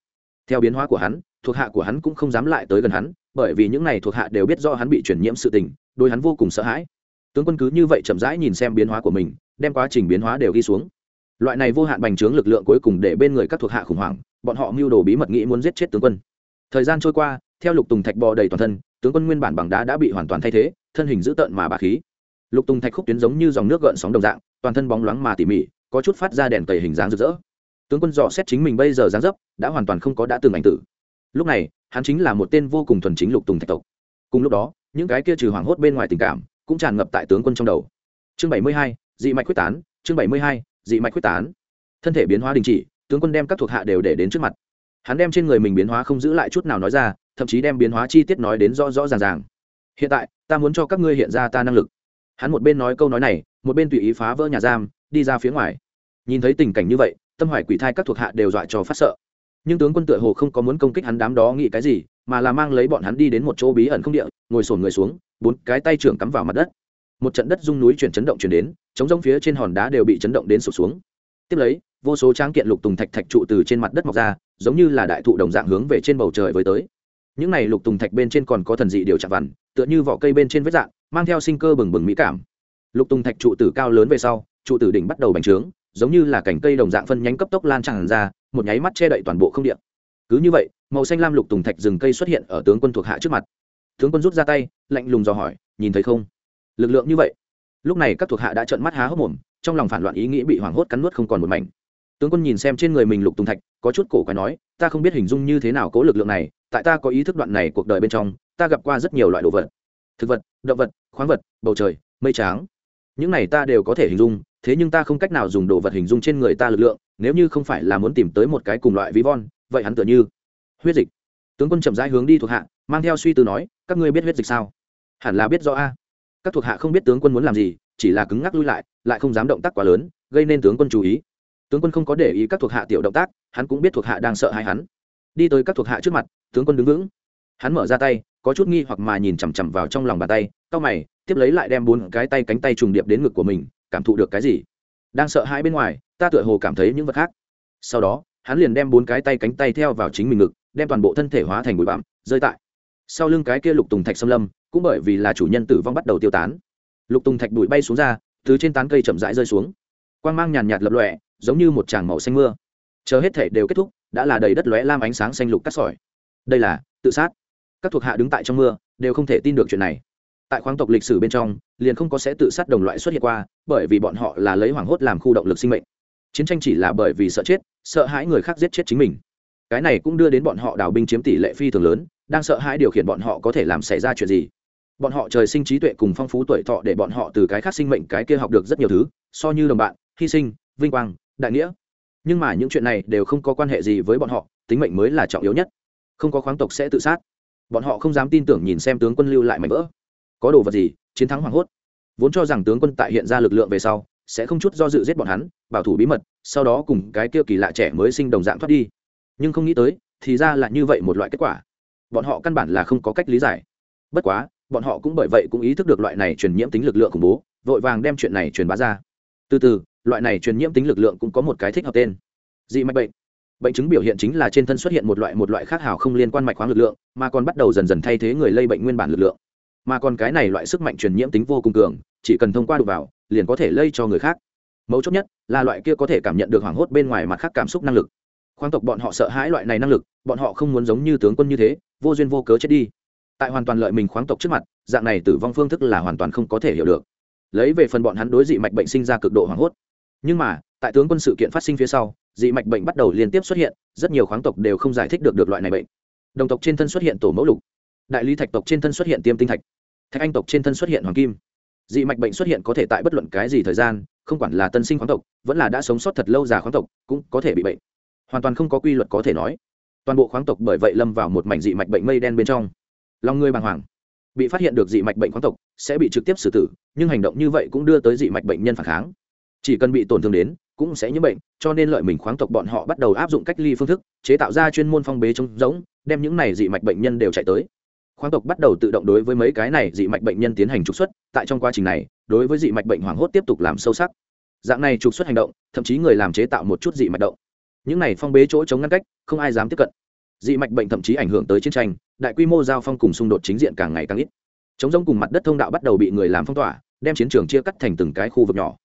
S1: Theo biến hóa của hắn, thuộc hạ của hắn cũng không dám lại tới gần hắn, bởi vì những này thuộc hạ đều biết do hắn bị truyền nhiễm sự tình, đối hắn vô cùng sợ hãi tướng quân cứ như vậy chậm rãi nhìn xem biến hóa của mình, đem quá trình biến hóa đều ghi xuống. Loại này vô hạn bành trướng lực lượng cuối cùng để bên người các thuộc hạ khủng hoảng, bọn họ mưu đồ bí mật nghĩ muốn giết chết tướng quân. Thời gian trôi qua, theo lục tùng thạch bò đầy toàn thân, tướng quân nguyên bản bằng đá đã bị hoàn toàn thay thế, thân hình dữ tợn mà bà khí. Lục tùng thạch khúc tuyến giống như dòng nước gợn sóng đồng dạng, toàn thân bóng loáng mà tỉ mỉ, có chút phát ra đèn tẩy hình dáng rực rỡ. Tướng quân dò xét chính mình bây giờ dáng dấp, đã hoàn toàn không có đã từng ảnh tử. Lúc này, hắn chính là một tên vô cùng thuần chính lục tùng thạch tộc. Cùng lúc đó, những cái kia trừ hoảng hốt bên ngoài tình cảm cũng tràn ngập tại tướng quân trong đầu. Chương bảy mươi hai, dị mạch quyết tán, chương bảy mươi hai, dị mạch quyết tán. Thân thể biến hóa đình chỉ, tướng quân đem các thuộc hạ đều để đến trước mặt. Hắn đem trên người mình biến hóa không giữ lại chút nào nói ra, thậm chí đem biến hóa chi tiết nói đến rõ rõ ràng ràng. Hiện tại, ta muốn cho các ngươi hiện ra ta năng lực. Hắn một bên nói câu nói này, một bên tùy ý phá vỡ nhà giam, đi ra phía ngoài. Nhìn thấy tình cảnh như vậy, tâm hoài quỷ thai các thuộc hạ đều dọa cho phát sợ nhưng tướng quân tựa hồ không có muốn công kích hắn đám đó nghĩ cái gì, mà là mang lấy bọn hắn đi đến một chỗ bí ẩn không địa, ngồi sổn người xuống, bốn cái tay trưởng cắm vào mặt đất. Một trận đất rung núi chuyển chấn động chuyển đến chống rông phía trên hòn đá đều bị chấn động đến sụp xuống. Tiếp lấy, vô số tráng kiện lục tùng thạch thạch trụ từ trên mặt đất mọc ra, giống như là đại thụ đồng dạng hướng về trên bầu trời với tới. Những này lục tùng thạch bên trên còn có thần dị điều chạm vằn, tựa như vỏ cây bên trên vết dạng, mang theo sinh cơ bừng bừng mỹ cảm. Lục tùng thạch trụ tử cao lớn về sau, trụ tử đỉnh bắt đầu bành trướng, giống như là cành cây đồng dạng phân nhánh cấp tốc lan tràn ra một nháy mắt che đậy toàn bộ không điện. Cứ như vậy, màu xanh lam lục tùng thạch rừng cây xuất hiện ở tướng quân thuộc hạ trước mặt. Tướng quân rút ra tay, lạnh lùng dò hỏi, nhìn thấy không? Lực lượng như vậy. Lúc này các thuộc hạ đã trợn mắt há hốc mồm, trong lòng phản loạn ý nghĩ bị hoảng hốt cắn nuốt không còn một mảnh. Tướng quân nhìn xem trên người mình lục tùng thạch, có chút cổ quái nói, ta không biết hình dung như thế nào cố lực lượng này, tại ta có ý thức đoạn này cuộc đời bên trong, ta gặp qua rất nhiều loại đồ vật. Thực vật, động vật, khoáng vật, bầu trời, mây tráng. Những này ta đều có thể hình dung thế nhưng ta không cách nào dùng đồ vật hình dung trên người ta lực lượng, nếu như không phải là muốn tìm tới một cái cùng loại ví von, vậy hắn tựa như huyết dịch. Tướng quân chậm rãi hướng đi thuộc hạ, mang theo suy tư nói, các ngươi biết huyết dịch sao? Hẳn là biết rõ a. Các thuộc hạ không biết tướng quân muốn làm gì, chỉ là cứng ngắc lui lại lại không dám động tác quá lớn, gây nên tướng quân chú ý. Tướng quân không có để ý các thuộc hạ tiểu động tác, hắn cũng biết thuộc hạ đang sợ hãi hắn. Đi tới các thuộc hạ trước mặt, tướng quân đứng vững. Hắn mở ra tay, có chút nghi hoặc mà nhìn chằm chằm vào trong lòng bàn tay, cau mày, tiếp lấy lại đem bốn cái tay cánh tay trùng điệp đến ngực của mình cảm thụ được cái gì? Đang sợ hãi bên ngoài, ta tựa hồ cảm thấy những vật khác. Sau đó, hắn liền đem bốn cái tay cánh tay theo vào chính mình ngực, đem toàn bộ thân thể hóa thành bụi bặm, rơi tại sau lưng cái kia lục tùng thạch xâm lâm, cũng bởi vì là chủ nhân tử vong bắt đầu tiêu tán. Lục tùng thạch bụi bay xuống ra, từ trên tán cây chậm rãi rơi xuống. Quang mang nhàn nhạt lập lọe giống như một tràng màu xanh mưa. Chờ hết thể đều kết thúc, đã là đầy đất lóe lam ánh sáng xanh lục cắt sỏi. Đây là tự sát. Các thuộc hạ đứng tại trong mưa, đều không thể tin được chuyện này tại khoáng tộc lịch sử bên trong, liền không có sẽ tự sát đồng loại xuất hiện qua, bởi vì bọn họ là lấy hoảng hốt làm khu động lực sinh mệnh. Chiến tranh chỉ là bởi vì sợ chết, sợ hãi người khác giết chết chính mình. Cái này cũng đưa đến bọn họ đào binh chiếm tỷ lệ phi thường lớn, đang sợ hãi điều khiển bọn họ có thể làm xảy ra chuyện gì. Bọn họ trời sinh trí tuệ cùng phong phú tuổi thọ để bọn họ từ cái khác sinh mệnh cái kia học được rất nhiều thứ, so như đồng bạn, hy sinh, vinh quang, đại nghĩa. Nhưng mà những chuyện này đều không có quan hệ gì với bọn họ, tính mệnh mới là trọng yếu nhất. Không có khoáng tộc sẽ tự sát. Bọn họ không dám tin tưởng nhìn xem tướng quân lưu lại mảnh vỡ có đồ vật gì, chiến thắng hoảng hốt. Vốn cho rằng tướng quân tại hiện ra lực lượng về sau, sẽ không chút do dự giết bọn hắn, bảo thủ bí mật, sau đó cùng cái kia kỳ lạ trẻ mới sinh đồng dạng thoát đi. Nhưng không nghĩ tới, thì ra là như vậy một loại kết quả. Bọn họ căn bản là không có cách lý giải. Bất quá, bọn họ cũng bởi vậy cũng ý thức được loại này truyền nhiễm tính lực lượng khủng bố, vội vàng đem chuyện này truyền bá ra. Từ từ, loại này truyền nhiễm tính lực lượng cũng có một cái thích hợp tên. Dị mạch bệnh. Bệnh chứng biểu hiện chính là trên thân xuất hiện một loại một loại khác hào không liên quan mạch khoáng lực lượng, mà còn bắt đầu dần dần thay thế người lây bệnh nguyên bản lực lượng mà còn cái này loại sức mạnh truyền nhiễm tính vô cùng cường, chỉ cần thông qua đụng vào, liền có thể lây cho người khác. Mấu chốt nhất là loại kia có thể cảm nhận được hoảng hốt bên ngoài mặt khác cảm xúc năng lực. Khoáng tộc bọn họ sợ hãi loại này năng lực, bọn họ không muốn giống như tướng quân như thế, vô duyên vô cớ chết đi. Tại hoàn toàn lợi mình khoáng tộc trước mặt, dạng này tử vong phương thức là hoàn toàn không có thể hiểu được. Lấy về phần bọn hắn đối dị mạch bệnh sinh ra cực độ hoảng hốt. Nhưng mà, tại tướng quân sự kiện phát sinh phía sau, dị mạch bệnh bắt đầu liên tiếp xuất hiện, rất nhiều khoáng tộc đều không giải thích được được loại này bệnh. Đồng tộc trên thân xuất hiện tổ mẫu lục. Đại lý thạch tộc trên thân xuất hiện tiêm tinh thạch thạch anh tộc trên thân xuất hiện hoàng kim dị mạch bệnh xuất hiện có thể tại bất luận cái gì thời gian không quản là tân sinh khoáng tộc vẫn là đã sống sót thật lâu già khoáng tộc cũng có thể bị bệnh hoàn toàn không có quy luật có thể nói toàn bộ khoáng tộc bởi vậy lâm vào một mảnh dị mạch bệnh mây đen bên trong lòng người bàng hoàng bị phát hiện được dị mạch bệnh khoáng tộc sẽ bị trực tiếp xử tử nhưng hành động như vậy cũng đưa tới dị mạch bệnh nhân phản kháng chỉ cần bị tổn thương đến cũng sẽ nhiễm bệnh cho nên lợi mình khoáng tộc bọn họ bắt đầu áp dụng cách ly phương thức chế tạo ra chuyên môn phong bế trống giống đem những này dị mạch bệnh nhân đều chạy tới khoáng tộc bắt đầu tự động đối với mấy cái này dị mạch bệnh nhân tiến hành trục xuất, tại trong quá trình này, đối với dị mạch bệnh hoảng hốt tiếp tục làm sâu sắc. Dạng này trục xuất hành động, thậm chí người làm chế tạo một chút dị mạch động. Những này phong bế chỗ chống ngăn cách, không ai dám tiếp cận. Dị mạch bệnh thậm chí ảnh hưởng tới chiến tranh, đại quy mô giao phong cùng xung đột chính diện càng ngày càng ít. Chống giống cùng mặt đất thông đạo bắt đầu bị người làm phong tỏa, đem chiến trường chia cắt thành từng cái khu vực nhỏ.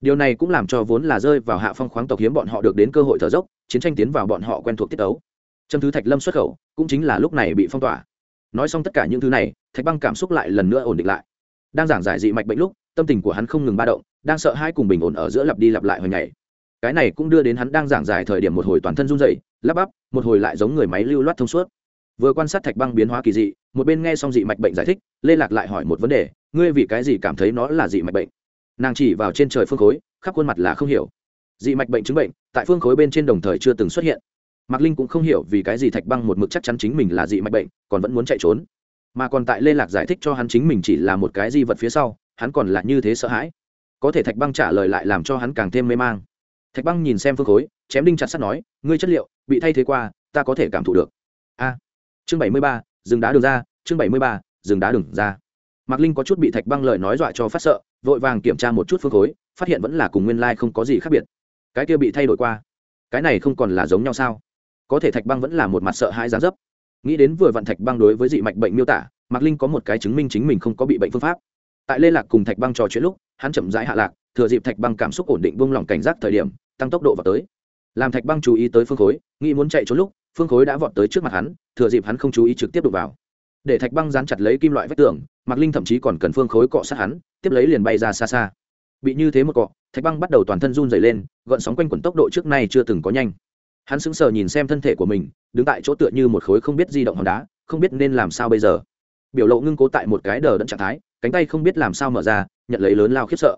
S1: Điều này cũng làm cho vốn là rơi vào hạ phong khoáng tộc hiếm bọn họ được đến cơ hội thở dốc, chiến tranh tiến vào bọn họ quen thuộc tiết ấu. Trâm thứ thạch lâm xuất khẩu, cũng chính là lúc này bị phong tỏa nói xong tất cả những thứ này, thạch băng cảm xúc lại lần nữa ổn định lại. Đang giảng giải dị mạch bệnh lúc, tâm tình của hắn không ngừng ba động, đang sợ hai cùng bình ổn ở giữa lặp đi lặp lại hồi ngày. Cái này cũng đưa đến hắn đang giảng giải thời điểm một hồi toàn thân run dày lắp bắp, một hồi lại giống người máy lưu loát thông suốt. Vừa quan sát thạch băng biến hóa kỳ dị, một bên nghe xong dị mạch bệnh giải thích, lê lạc lại hỏi một vấn đề, ngươi vì cái gì cảm thấy nó là dị mạch bệnh? Nàng chỉ vào trên trời phương khối, khắp khuôn mặt là không hiểu. Dị mạch bệnh chứng bệnh, tại phương khối bên trên đồng thời chưa từng xuất hiện mạc linh cũng không hiểu vì cái gì thạch băng một mực chắc chắn chính mình là dị mạch bệnh, còn vẫn muốn chạy trốn. Mà còn tại lê lạc giải thích cho hắn chính mình chỉ là một cái di vật phía sau, hắn còn là như thế sợ hãi. Có thể thạch băng trả lời lại làm cho hắn càng thêm mê mang. Thạch băng nhìn xem phương khối, chém đinh chặt sắt nói, ngươi chất liệu, bị thay thế qua, ta có thể cảm thụ được. A. Chương bảy mươi ba, rừng đá đường ra, chương bảy mươi ba, rừng đá đường ra. Mạc linh có chút bị thạch băng lời nói dọa cho phát sợ, vội vàng kiểm tra một chút phương khối, phát hiện vẫn là cùng nguyên lai、like、không có gì khác biệt. Cái kia bị thay đổi qua. Cái này không còn là giống nhau sao? Có thể thạch băng vẫn là một mặt sợ hãi gián dấp. Nghĩ đến vừa vặn thạch băng đối với dị mạch bệnh miêu tả, mạc linh có một cái chứng minh chính mình không có bị bệnh phương pháp. Tại lê lạc cùng thạch băng trò chuyện lúc, hắn chậm rãi hạ lạc, thừa dịp thạch băng cảm xúc ổn định buông lỏng cảnh giác thời điểm, tăng tốc độ vào tới. Làm thạch băng chú ý tới phương khối, nghĩ muốn chạy trốn lúc, phương khối đã vọt tới trước mặt hắn, thừa dịp hắn không chú ý trực tiếp đụng vào. Để thạch băng dán chặt lấy kim loại vách tường, mạc linh thậm chí còn cần phương khối cọ sát hắn, tiếp lấy liền bay ra xa xa. Bị như thế một cọ, thạch băng bắt đầu toàn thân run dày lên gợn sóng quanh quẩn tốc độ trước nay chưa từng có nhanh hắn sững sờ nhìn xem thân thể của mình, đứng tại chỗ tựa như một khối không biết di động hòn đá, không biết nên làm sao bây giờ. Biểu lộ ngưng cố tại một cái đờ đẫn trạng thái, cánh tay không biết làm sao mở ra, nhận lấy lớn lao khiếp sợ.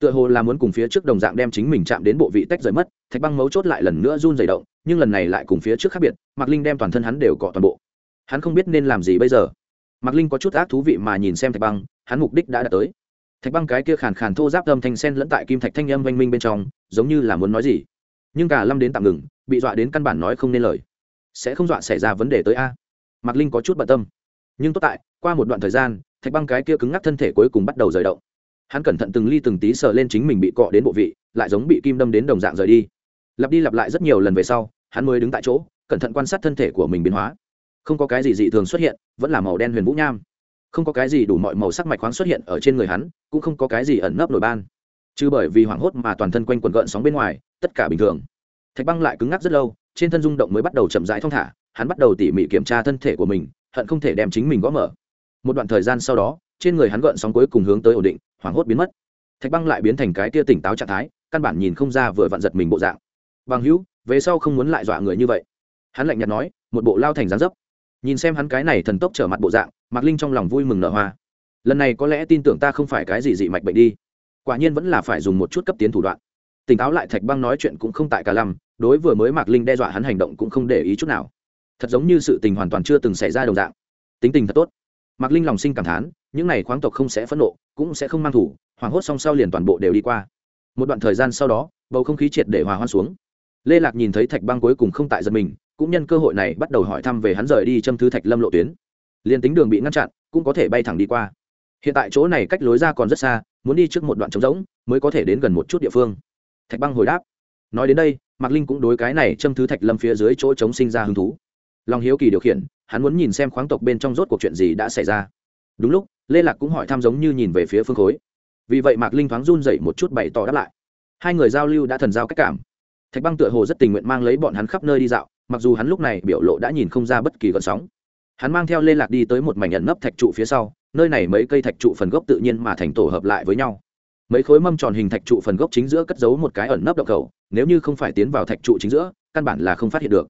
S1: Tựa hồ là muốn cùng phía trước đồng dạng đem chính mình chạm đến bộ vị tách rời mất, thạch băng mấu chốt lại lần nữa run dày động, nhưng lần này lại cùng phía trước khác biệt, mạc linh đem toàn thân hắn đều cọ toàn bộ. Hắn không biết nên làm gì bây giờ. Mạc linh có chút ác thú vị mà nhìn xem thạch băng, hắn mục đích đã đạt tới. Thạch băng cái kia khàn khàn thô giáp âm thanh sen lẫn tại kim thạch thanh âm oanh minh bên trong, giống như là muốn nói gì. Nhưng cả lâm đến tạm ngừng bị dọa đến căn bản nói không nên lời. Sẽ không dọa xảy ra vấn đề tới a. Mạc linh có chút bận tâm. Nhưng tốt tại, qua một đoạn thời gian, thạch băng cái kia cứng ngắc thân thể cuối cùng bắt đầu rời động. Hắn cẩn thận từng ly từng tí sờ lên chính mình bị cọ đến bộ vị, lại giống bị kim đâm đến đồng dạng rời đi. Lặp đi lặp lại rất nhiều lần về sau, hắn mới đứng tại chỗ, cẩn thận quan sát thân thể của mình biến hóa. Không có cái gì dị thường xuất hiện, vẫn là màu đen huyền vũ nham. Không có cái gì đủ mọi màu sắc mạch khoáng xuất hiện ở trên người hắn, cũng không có cái gì ẩn nấp nổi ban. Chứ bởi vì hoảng hốt mà toàn thân quanh quần gợn sóng bên ngoài, tất cả bình thường thạch băng lại cứng ngắc rất lâu, trên thân rung động mới bắt đầu chậm rãi thong thả, hắn bắt đầu tỉ mỉ kiểm tra thân thể của mình, hận không thể đem chính mình gõ mở. Một đoạn thời gian sau đó, trên người hắn gợn sóng cuối cùng hướng tới ổn định, hoảng hốt biến mất. Thạch băng lại biến thành cái tia tỉnh táo trạng thái, căn bản nhìn không ra vừa vặn giật mình bộ dạng. Bằng hữu, về sau không muốn lại dọa người như vậy. Hắn lạnh nhạt nói, một bộ lao thành dáng dấp. Nhìn xem hắn cái này thần tốc trở mặt bộ dạng, mạc linh trong lòng vui mừng nở hoa. Lần này có lẽ tin tưởng ta không phải cái gì dị mạch bệnh đi. Quả nhiên vẫn là phải dùng một chút cấp tiến thủ đoạn tỉnh táo lại thạch băng nói chuyện cũng không tại cả lầm, đối vừa mới mạc linh đe dọa hắn hành động cũng không để ý chút nào. Thật giống như sự tình hoàn toàn chưa từng xảy ra đồng dạng. Tính tình thật tốt. Mạc linh lòng sinh cảm thán những n à y khoáng tộc không sẽ phẫn nộ cũng sẽ không mang thủ hoảng hốt song sau liền toàn bộ đều đi qua. Một đoạn thời gian sau đó bầu không khí triệt để hòa hoan xuống. Lê lạc nhìn thấy thạch băng cuối cùng không tại giật mình cũng nhân cơ hội này bắt đầu hỏi thăm về hắn rời đi châm thư thạch lâm lộ tuyến. Liền tính đường bị ngăn chặn cũng có thể bay thẳng đi qua. Hiện tại chỗ này cách lối ra còn rất xa muốn đi trước một đoạn trống rỗng mới có thể đến gần một chút địa phương thạch băng hồi đáp. Nói đến đây, mạc linh cũng đối cái này châm thứ thạch lâm phía dưới chỗ chống sinh ra hứng thú. Lòng hiếu kỳ điều khiển, hắn muốn nhìn xem khoáng tộc bên trong rốt cuộc chuyện gì đã xảy ra. Đúng lúc, lê lạc cũng hỏi thăm giống như nhìn về phía phương khối. Vì vậy mạc linh thoáng run dậy một chút bày tỏ đáp lại. Hai người giao lưu đã thần giao cách cảm. Thạch băng tựa hồ rất tình nguyện mang lấy bọn hắn khắp nơi đi dạo, mặc dù hắn lúc này biểu lộ đã nhìn không ra bất kỳ gợn sóng. Hắn mang theo lê lạc đi tới một mảnh nhận nấp thạch trụ phía sau, nơi này mấy cây thạch trụ phần gốc tự nhiên mà thành tổ hợp lại với nhau mấy khối mâm tròn hình thạch trụ phần gốc chính giữa cất giấu một cái ẩn nấp động cầu nếu như không phải tiến vào thạch trụ chính giữa căn bản là không phát hiện được.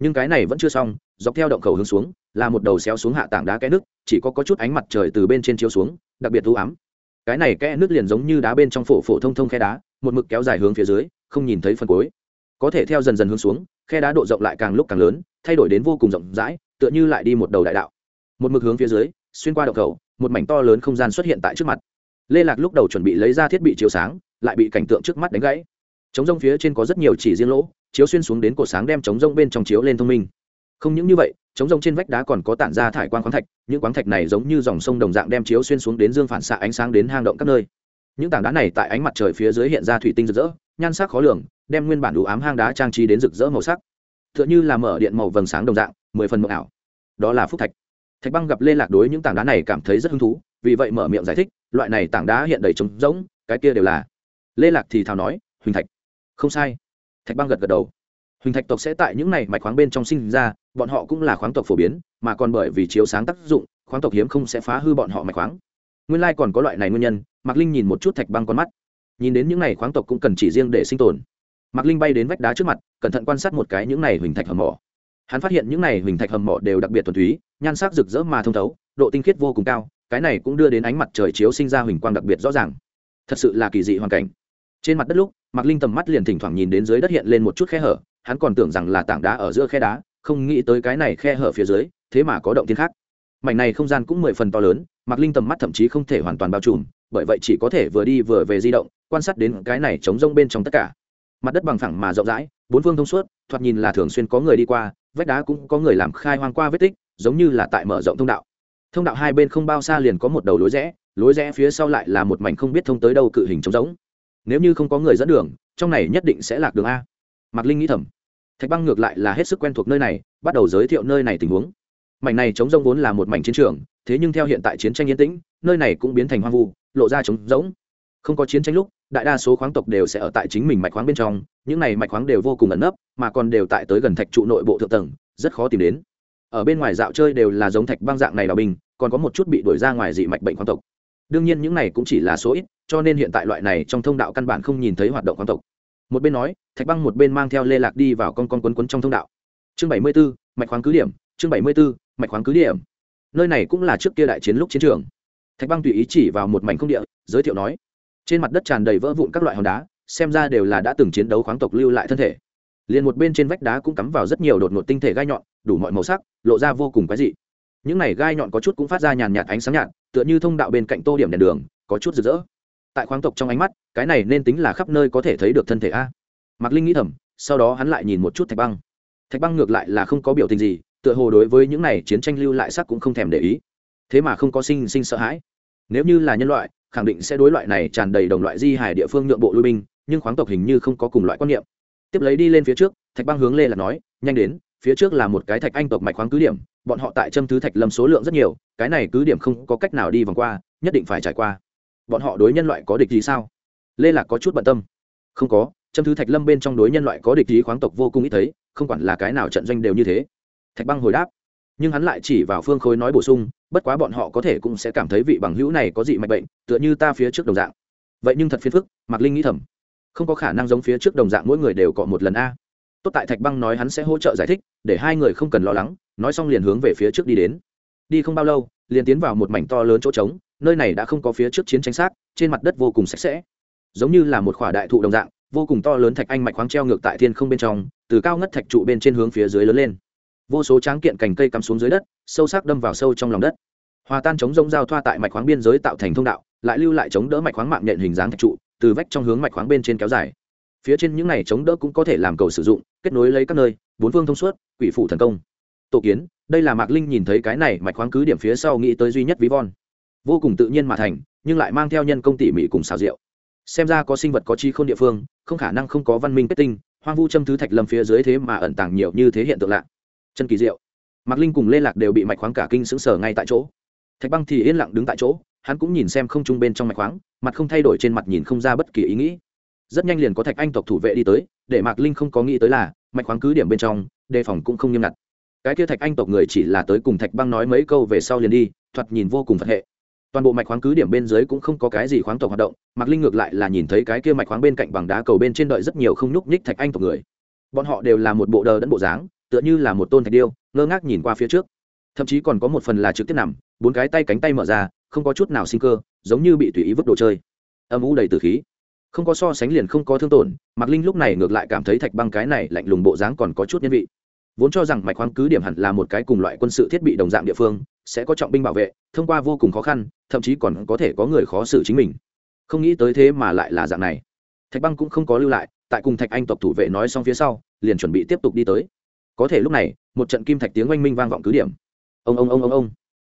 S1: Nhưng cái này vẫn chưa xong dọc theo động cầu hướng xuống là một đầu xéo xuống hạ tảng đá kẽ nước chỉ có, có chút ánh mặt trời từ bên trên chiếu xuống đặc biệt thú ám. Cái này kẽ nước liền giống như đá bên trong phổ phổ thông thông khe đá một mực kéo dài hướng phía dưới không nhìn thấy phần cuối. Có thể theo dần dần hướng xuống khe đá độ rộng lại càng lúc càng lớn thay đổi đến vô cùng rộng rãi tựa như lại đi một đầu đại đạo. Một mực hướng phía dưới xuyên qua động cầu một mảnh to lớn không gian xuất hiện tại trước mặt lê lạc lúc đầu chuẩn bị lấy ra thiết bị chiếu sáng, lại bị cảnh tượng trước mắt đánh gãy. Chống rông phía trên có rất nhiều chỉ riêng lỗ, chiếu xuyên xuống đến cổ sáng đem chống rông bên trong chiếu lên thông minh. Không những như vậy chống rông trên vách đá còn có tản ra thải quang khoáng thạch, những khoáng thạch này giống như dòng sông đồng dạng đem chiếu xuyên xuống đến dương phản xạ ánh sáng đến hang động các nơi. Những tảng đá này tại ánh mặt trời phía dưới hiện ra thủy tinh rực rỡ, nhan sắc khó lường, đem nguyên bản đủ ám hang đá trang trí đến rực rỡ màu sắc. T h ư ợ n h ư là mở điện màu vầng sáng đồng dạng, mười phần mộng ảo. Đó là phúc thạch. Thạch băng gặp lê lạc đối những tảng đá này cảm thấy rất hứng thú vì vậy mở miệng giải thích, loại này tảng đá hiện đầy trống rỗng, cái kia đều là. Lê lạc thì thào nói, huỳnh thạch. Không sai. Thạch băng gật gật đầu. Huỳnh thạch tộc sẽ tại những này mạch khoáng bên trong sinh ra, bọn họ cũng là khoáng tộc phổ biến, mà còn bởi vì chiếu sáng tác dụng, khoáng tộc hiếm không sẽ phá hư bọn họ mạch khoáng. Nguyên lai còn có loại này nguyên nhân, mạc linh nhìn một chút thạch băng con mắt. Nhìn đến những n à y khoáng tộc cũng cần chỉ riêng để sinh tồn. Mạc linh bay đến vách đá trước mặt, cẩn thận quan sát một cái những n à y huỳnh thạch hầm mỏ. Hắn phát hiện những n à y huỳnh thạch hầm mỏ đều đặc biệt thuần túy, nhan sắc rực rỡ mà thông thấu, độ tinh khiết vô cùng cao cái này cũng đưa đến ánh mặt trời chiếu sinh ra huỳnh quang đặc biệt rõ ràng. Thật sự là kỳ dị hoàn cảnh. Trên mặt đất lúc, mạc linh tầm mắt liền thỉnh thoảng nhìn đến dưới đất hiện lên một chút khe hở, hắn còn tưởng rằng là tảng đá ở giữa khe đá, không nghĩ tới cái này khe hở phía dưới, thế mà có động tiên khác. Mảnh này không gian cũng mười phần to lớn, mạc linh tầm mắt thậm chí không thể hoàn toàn bao trùm, bởi vậy chỉ có thể vừa đi vừa về di động, quan sát đến cái này chống rông bên trong tất cả. Mặt đất bằng phẳng mà rộng rãi, bốn phương thông suốt, thoạt nhìn là thường xuyên có người đi qua, vách đá cũng có người làm khai hoang qua vết tích, giống như là tại mở rộng thông đạo thông đạo hai bên không bao xa liền có một đầu lối rẽ lối rẽ phía sau lại là một mảnh không biết thông tới đâu cự hình trống rỗng. Nếu như không có người dẫn đường, trong này nhất định sẽ lạc đường a. Mạc linh nghĩ thầm. Thạch băng ngược lại là hết sức quen thuộc nơi này, bắt đầu giới thiệu nơi này tình huống. Mảnh này chống giống vốn là một mảnh chiến trường, thế nhưng theo hiện tại chiến tranh yên tĩnh, nơi này cũng biến thành hoang vu, lộ ra trống rỗng. Không có chiến tranh lúc, đại đa số khoáng tộc đều sẽ ở tại chính mình mạch khoáng bên trong, những này mạch khoáng đều vô cùng ẩn nấp, mà còn đều tại tới gần thạch trụ nội bộ thượng tầng, rất khó tìm đến ở bên ngoài dạo chơi đều là giống thạch băng dạng này đào bình, còn có một chút bị đuổi ra ngoài dị mạch bệnh khoáng tộc. Đương nhiên những này cũng chỉ là số ít, cho nên hiện tại loại này trong thông đạo căn bản không nhìn thấy hoạt động khoáng tộc. Một bên nói, thạch băng một bên mang theo lê lạc đi vào con con quấn quấn trong thông đạo. Chương bảy mươi b ố mạch khoáng cứ điểm, chương bảy mươi b ố mạch khoáng cứ điểm. Nơi này cũng là trước kia đại chiến lúc chiến trường. Thạch băng tùy ý chỉ vào một mảnh không địa, giới thiệu nói, trên mặt đất tràn đầy vỡ vụn các loại hòn đá, xem ra đều là đã từng chiến đấu khoáng tộc lưu lại thân thể liền một bên trên vách đá cũng cắm vào rất nhiều đột ngột tinh thể gai nhọn, đủ mọi màu sắc, lộ ra vô cùng quái dị. Những này gai nhọn có chút cũng phát ra nhàn nhạt ánh sáng nhạt, tựa như thông đạo bên cạnh tô điểm đèn đường, có chút rực rỡ. Tại khoáng tộc trong ánh mắt, cái này nên tính là khắp nơi có thể thấy được thân thể a. Mạc linh nghĩ thầm, sau đó hắn lại nhìn một chút thạch băng. Thạch băng ngược lại là không có biểu tình gì, tựa hồ đối với những này chiến tranh lưu lại sắc cũng không thèm để ý. Thế mà không có sinh sinh sợ hãi. Nếu như là nhân loại, khẳng định sẽ đối loại này tràn đầy đồng loại di hải địa phương nhượng bộ lui binh, nhưng khoáng tộc hình như không có cùng loại quan niệm tiếp lấy đi lên phía trước, thạch băng hướng lê là nói, nhanh đến, phía trước là một cái thạch anh tộc mạch khoáng cứ điểm, bọn họ tại châm thứ thạch lâm số lượng rất nhiều, cái này cứ điểm không có cách nào đi vòng qua, nhất định phải trải qua. Bọn họ đối nhân loại có địch gì sao? Lê lạc có chút bận tâm. Không có, châm thứ thạch lâm bên trong đối nhân loại có địch ý khoáng tộc vô cùng ít thấy, không quản là cái nào trận doanh đều như thế. Thạch băng hồi đáp. Nhưng hắn lại chỉ vào phương khối nói bổ sung, bất quá bọn họ có thể cũng sẽ cảm thấy vị bằng hữu này có dị mạch bệnh, tựa như ta phía trước đồng dạng. Vậy nhưng thật phiền phức, mạc linh nghĩ thầm không có khả năng giống phía trước đồng dạng mỗi người đều cọ một lần a. Tốt tại thạch băng nói hắn sẽ hỗ trợ giải thích, để hai người không cần lo lắng, nói xong liền hướng về phía trước đi đến. Đi không bao lâu, liền tiến vào một mảnh to lớn chỗ trống, nơi này đã không có phía trước chiến tranh xác, trên mặt đất vô cùng sạch sẽ. Giống như là một khoả đại thụ đồng dạng, vô cùng to lớn thạch anh mạch khoáng treo ngược tại thiên không bên trong, từ cao ngất thạch trụ bên trên hướng phía dưới lớn lên. Vô số tráng kiện cành cây cắm xuống dưới đất, sâu sắc đâm vào sâu trong lòng đất. Hòa tan chống rông giao thoa tại mạch khoáng biên giới tạo thành thông đạo, lại lưu lại chống đỡ mạch khoáng mạng nhện hình dáng thạch trụ từ vách trong hướng mạch khoáng bên trên kéo dài. Phía trên những này chống đỡ cũng có thể làm cầu sử dụng, kết nối lấy các nơi, bốn phương thông suốt, quỷ phủ thần công. Tổ kiến, đây là mạc linh nhìn thấy cái này mạch khoáng cứ điểm phía sau nghĩ tới duy nhất ví von. Vô cùng tự nhiên mà thành, nhưng lại mang theo nhân công tỉ mỉ cùng xào rượu. Xem ra có sinh vật có chi không địa phương, không khả năng không có văn minh kết tinh, hoang vu châm thứ thạch lâm phía dưới thế mà ẩn tàng nhiều như thế hiện tượng lạ. Chân kỳ diệu. Mạc linh cùng lê lạc đều bị mạch khoáng cả kinh xứng sở ngay tại chỗ. Thạch băng thì yên lặng đứng tại chỗ hắn cũng nhìn xem không trung bên trong mạch khoáng, mặt không thay đổi trên mặt nhìn không ra bất kỳ ý nghĩ. Rất nhanh liền có thạch anh tộc thủ vệ đi tới, để mạc linh không có nghĩ tới là, mạch khoáng cứ điểm bên trong, đề phòng cũng không nghiêm ngặt. Cái kia thạch anh tộc người chỉ là tới cùng thạch băng nói mấy câu về sau liền đi, thoạt nhìn vô cùng phật hệ toàn bộ mạch khoáng cứ điểm bên dưới cũng không có cái gì khoáng tộc hoạt động, mạc linh ngược lại là nhìn thấy cái kia mạch khoáng bên cạnh bằng đá cầu bên trên đợi rất nhiều không nhúc nhích thạch anh tộc người. Bọn họ đều là một bộ đờ đẫn bộ dáng, tựa như là một tôn thạch điêu, ngơ ngác nhìn qua phía trước. Thậm chí còn có một phần là trực tiếp nằm, bốn cái tay cánh tay mở ra không có chút nào sinh cơ, giống như bị tùy ý vứt đồ chơi. Âm u đầy từ khí. Không có so sánh liền không có thương tổn, mạc linh lúc này ngược lại cảm thấy thạch băng cái này lạnh lùng bộ dáng còn có chút nhân vị. Vốn cho rằng mạch khoáng cứ điểm hẳn là một cái cùng loại quân sự thiết bị đồng dạng địa phương, sẽ có trọng binh bảo vệ, thông qua vô cùng khó khăn, thậm chí còn có thể có người khó xử chính mình. Không nghĩ tới thế mà lại là dạng này. Thạch băng cũng không có lưu lại, tại cùng thạch anh tộc thủ vệ nói xong phía sau, liền chuẩn bị tiếp tục đi tới. Có thể lúc này, một trận kim thạch tiếng oanh minh vang vọng cứ điểm. Ông ông ông ông ông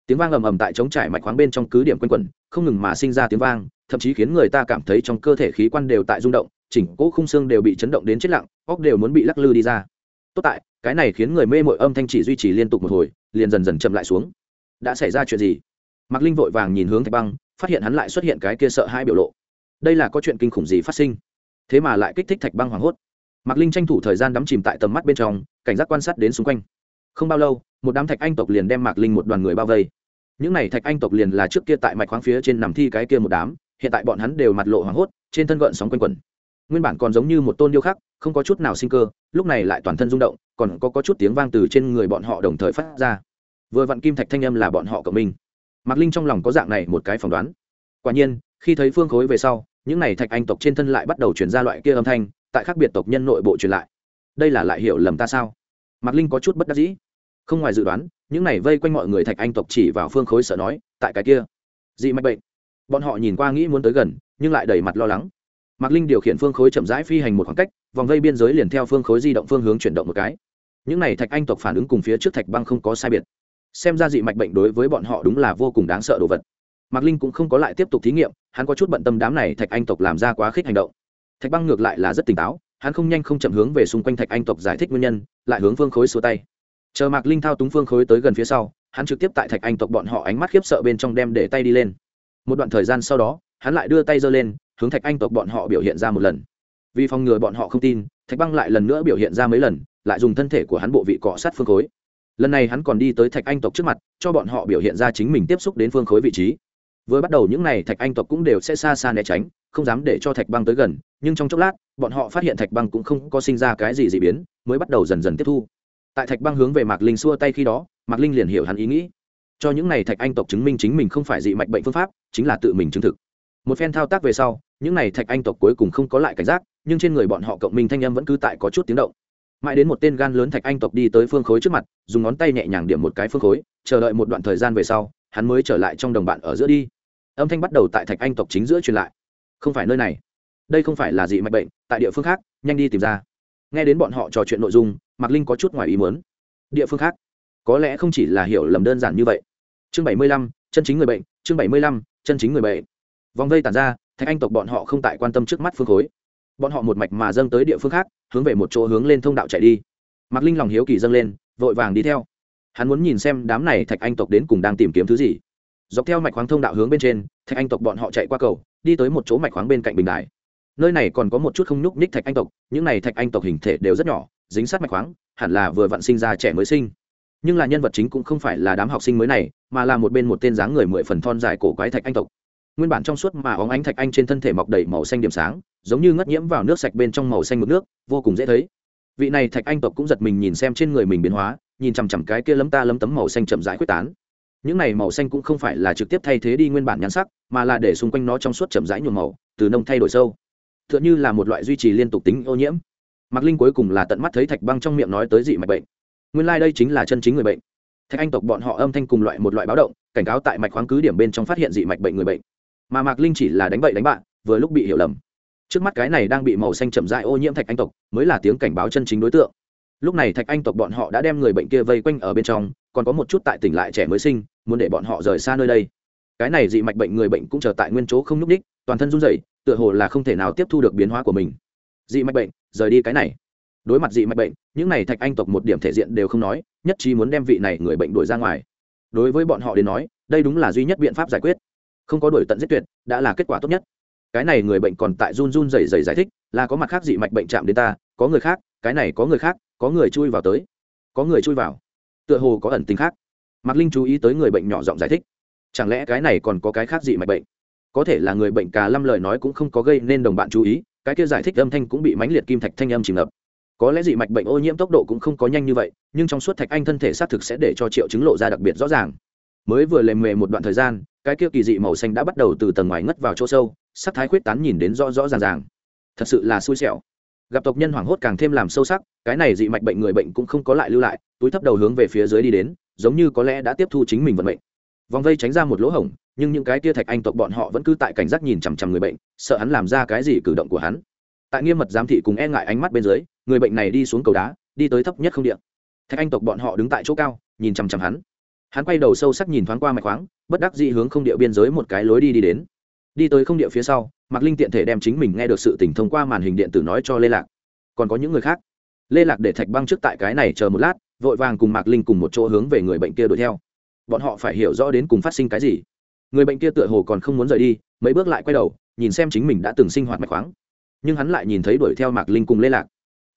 S1: tiếng vang ầm ầm tại chống trải mạch khoáng bên trong cứ điểm quanh quẩn, không ngừng mà sinh ra tiếng vang, thậm chí khiến người ta cảm thấy trong cơ thể khí quan đều tại rung động, chỉnh cỗ khung xương đều bị chấn động đến chết lặng, óc đều muốn bị lắc lư đi ra. Tốt tại, cái này khiến người mê mội âm thanh chỉ duy trì liên tục một hồi, liền dần dần chậm lại xuống. Đã xảy ra chuyện gì? Mạc linh vội vàng nhìn hướng thạch băng, phát hiện hắn lại xuất hiện cái kia sợ hai biểu lộ. Đây là có chuyện kinh khủng gì phát sinh? Thế mà lại kích thích thạch băng hoảng hốt. Mạc linh tranh thủ thời gian đắm chìm tại tầm mắt bên trong, cảnh giác quan sát đến xung quanh. Không bao lâu, một đám thạch anh tộc liền đem mạc linh một đoàn người bao vây những này thạch anh tộc liền là trước kia tại mạch khoáng phía trên nằm thi cái kia một đám hiện tại bọn hắn đều mặt lộ hoảng hốt trên thân gợn sóng quanh quẩn. Nguyên bản còn giống như một tôn điêu khắc không có chút nào sinh cơ lúc này lại toàn thân rung động còn có, có chút tiếng vang từ trên người bọn họ đồng thời phát ra. Vừa vặn kim thạch thanh âm là bọn họ cộng minh. Mạc linh trong lòng có dạng này một cái phỏng đoán. Quả nhiên khi thấy phương khối về sau những n à y thạch anh tộc trên thân lại bắt đầu chuyển ra loại kia âm thanh tại khác biệt tộc nhân nội bộ truyền lại. Đây là lại hiểu lầm ta sao? Mạc linh có chút bất đắc dĩ. Không ngoài dự đoán những này vây quanh mọi người thạch anh tộc chỉ vào phương khối sợ nói, tại cái kia, dị mạch bệnh. Bọn họ nhìn qua nghĩ muốn tới gần, nhưng lại đầy mặt lo lắng. Mạc linh điều khiển phương khối chậm rãi phi hành một khoảng cách, vòng vây biên giới liền theo phương khối di động phương hướng chuyển động một cái. Những này thạch anh tộc phản ứng cùng phía trước thạch băng không có sai biệt. Xem ra dị mạch bệnh đối với bọn họ đúng là vô cùng đáng sợ đồ vật. Mạc linh cũng không có lại tiếp tục thí nghiệm, hắn có chút bận tâm đám này thạch anh tộc làm ra quá khích hành động. Thạch băng ngược lại là rất tỉnh táo, hắn không nhanh không chậm hướng về xung quanh thạch anh tộc giải thích nguyên nhân, lại hướng phương khối xua tay chờ mạc linh thao túng phương khối tới gần phía sau, hắn trực tiếp tại thạch anh tộc bọn họ ánh mắt khiếp sợ bên trong đem để tay đi lên. Một đoạn thời gian sau đó, hắn lại đưa tay giơ lên, hướng thạch anh tộc bọn họ biểu hiện ra một lần. Vì phòng ngừa bọn họ không tin, thạch băng lại lần nữa biểu hiện ra mấy lần, lại dùng thân thể của hắn bộ vị cọ sát phương khối. Lần này hắn còn đi tới thạch anh tộc trước mặt, cho bọn họ biểu hiện ra chính mình tiếp xúc đến phương khối vị trí. Vừa bắt đầu những n à y thạch anh tộc cũng đều sẽ xa xa né tránh, không dám để cho thạch băng tới gần, nhưng trong chốc lát, bọn họ phát hiện thạch băng cũng không có sinh ra cái gì d ị biến, mới bắt đầu dần dần tiếp thu tại thạch băng hướng về mạc linh xua tay khi đó, mạc linh liền hiểu hắn ý nghĩ. Cho những n à y thạch anh tộc chứng minh chính mình không phải dị mạch bệnh phương pháp, chính là tự mình chứng thực. Một phen thao tác về sau, những n à y thạch anh tộc cuối cùng không có lại cảnh giác, nhưng trên người bọn họ cộng minh thanh âm vẫn cứ tại có chút tiếng động. Mãi đến một tên gan lớn thạch anh tộc đi tới phương khối trước mặt, dùng ngón tay nhẹ nhàng điểm một cái phương khối, chờ đợi một đoạn thời gian về sau, hắn mới trở lại trong đồng bạn ở giữa đi. Âm thanh bắt đầu tại thạch anh tộc chính giữa truyền lại. Không phải nơi này. Đây không phải là dị mạch bệnh, tại địa phương khác, nhanh đi tìm ra nghe đến bọn họ trò chuyện nội dung, mạc linh có chút ngoài ý muốn. Địa phương khác? Có lẽ không chỉ là hiểu lầm đơn giản như vậy. Chương bảy mươi lăm, chân chính người bệnh, chương bảy mươi lăm, chân chính người bệnh. Vòng vây tàn ra, thạch anh tộc bọn họ không tại quan tâm trước mắt phương khối. Bọn họ một mạch mà dâng tới địa phương khác, hướng về một chỗ hướng lên thông đạo chạy đi. Mạc linh lòng hiếu kỳ dâng lên, vội vàng đi theo. Hắn muốn nhìn xem đám này thạch anh tộc đến cùng đang tìm kiếm thứ gì. Dọc theo mạch khoáng thông đạo hướng bên trên, thạch anh tộc bọn họ chạy qua cầu, đi tới một chỗ mạch khoáng bên cạnh bình đài nơi này còn có một chút không nhúc nhích thạch anh tộc, những này thạch anh tộc hình thể đều rất nhỏ, dính sát mạch khoáng, hẳn là vừa vặn sinh ra trẻ mới sinh. Nhưng là nhân vật chính cũng không phải là đám học sinh mới này, mà là một bên một tên dáng người mười phần thon dài cổ quái thạch anh tộc. Nguyên bản trong suốt mà óng ánh thạch anh trên thân thể mọc đầy màu xanh điểm sáng, giống như ngất nhiễm vào nước sạch bên trong màu xanh mực nước, vô cùng dễ thấy. Vị này thạch anh tộc cũng giật mình nhìn xem trên người mình biến hóa, nhìn chằm chằm cái kia lấm ta lấm tấm màu xanh chậm rãi quyết tán. Những này màu xanh cũng không phải là trực tiếp thay thế đi nguyên bản nhắn sắc, mà là để xung quanh nó trong suốt chậm rãi nhuộm màu, từ nông thay đổi sâu t h ư ợ n h ư là một loại duy trì liên tục tính ô nhiễm. Mạc linh cuối cùng là tận mắt thấy thạch băng trong miệng nói tới dị mạch bệnh. Nguyên lai、like、đây chính là chân chính người bệnh. Thạch anh tộc bọn họ âm thanh cùng loại một loại báo động, cảnh cáo tại mạch khoáng cứ điểm bên trong phát hiện dị mạch bệnh người bệnh. Mà mạc linh chỉ là đánh bậy đánh bạn vừa lúc bị hiểu lầm. Trước mắt cái này đang bị màu xanh chậm dại ô nhiễm thạch anh tộc, mới là tiếng cảnh báo chân chính đối tượng. Lúc này thạch anh tộc bọn họ đã đem người bệnh kia vây quanh ở bên trong, còn có một chút tại tỉnh lại trẻ mới sinh, muốn để bọn họ rời xa nơi đây. Cái này dị mạch bệnh người bệnh cũng chờ tại nguyên chỗ không nhúc ních toàn thân run rẩy tựa hồ là không thể nào tiếp thu được biến hóa của mình. Dị mạch bệnh, rời đi cái này. Đối mặt dị mạch bệnh, những này thạch anh tộc một điểm thể diện đều không nói, nhất trí muốn đem vị này người bệnh đuổi ra ngoài. Đối với bọn họ đến nói, đây đúng là duy nhất biện pháp giải quyết. Không có đuổi tận giết tuyệt, đã là kết quả tốt nhất. Cái này người bệnh còn tại run run rẩy rẩy giải thích, là có mặt khác dị mạch bệnh chạm đến ta, có người khác, cái này có người khác, có người chui vào tới. Có người chui vào. Tựa hồ có ẩn tính khác. Mạc linh chú ý tới người bệnh nhỏ giọng giải thích. Chẳng lẽ cái này còn có cái khác dị mạch bệnh? Có thể là người bệnh cà lâm lời nói cũng không có gây nên đồng bạn chú ý, cái kia giải thích âm thanh cũng bị mãnh liệt kim thạch thanh âm chìm ngập. Có lẽ dị mạch bệnh ô nhiễm tốc độ cũng không có nhanh như vậy, nhưng trong suốt thạch anh thân thể xác thực sẽ để cho triệu chứng lộ ra đặc biệt rõ ràng. Mới vừa lề mề một đoạn thời gian, cái kia kỳ dị màu xanh đã bắt đầu từ tầng ngoài ngất vào chỗ sâu, sắc thái khuyết tán nhìn đến rõ rõ ràng ràng. Thật sự là xui xẻo. Gặp tộc nhân hoảng hốt càng thêm làm sâu sắc, cái này dị mạch bệnh người bệnh cũng không có lại lưu lại, túi thấp đầu hướng về phía dưới đi đến, giống như có lẽ đã tiếp thu chính mình vận mệnh. Vòng vây tránh ra một lỗ hổng nhưng những cái tia thạch anh tộc bọn họ vẫn cứ tại cảnh giác nhìn chằm chằm người bệnh, sợ hắn làm ra cái gì cử động của hắn. Tại nghiêm mật giám thị cùng e ngại ánh mắt bên dưới, người bệnh này đi xuống cầu đá, đi tới thấp nhất không điện thạch anh tộc bọn họ đứng tại chỗ cao, nhìn chằm chằm hắn. Hắn quay đầu sâu sắc nhìn thoáng qua mạch khoáng, bất đắc dị hướng không địa biên giới một cái lối đi đi đến. Đi tới không địa phía sau, mạc linh tiện thể đem chính mình nghe được sự tình thông qua màn hình điện tử nói cho lê lạc. Còn có những người khác. Lê lạc để thạch băng trước tại cái này chờ một lát, vội vàng cùng mạc linh cùng một chỗ hướng về người bệnh kia đuổi theo. Bọn họ phải hiểu rõ đến cùng phát sinh cái gì người bệnh kia tựa hồ còn không muốn rời đi, mấy bước lại quay đầu, nhìn xem chính mình đã từng sinh hoạt mạch khoáng. Nhưng hắn lại nhìn thấy đuổi theo mạc linh cùng lê lạc.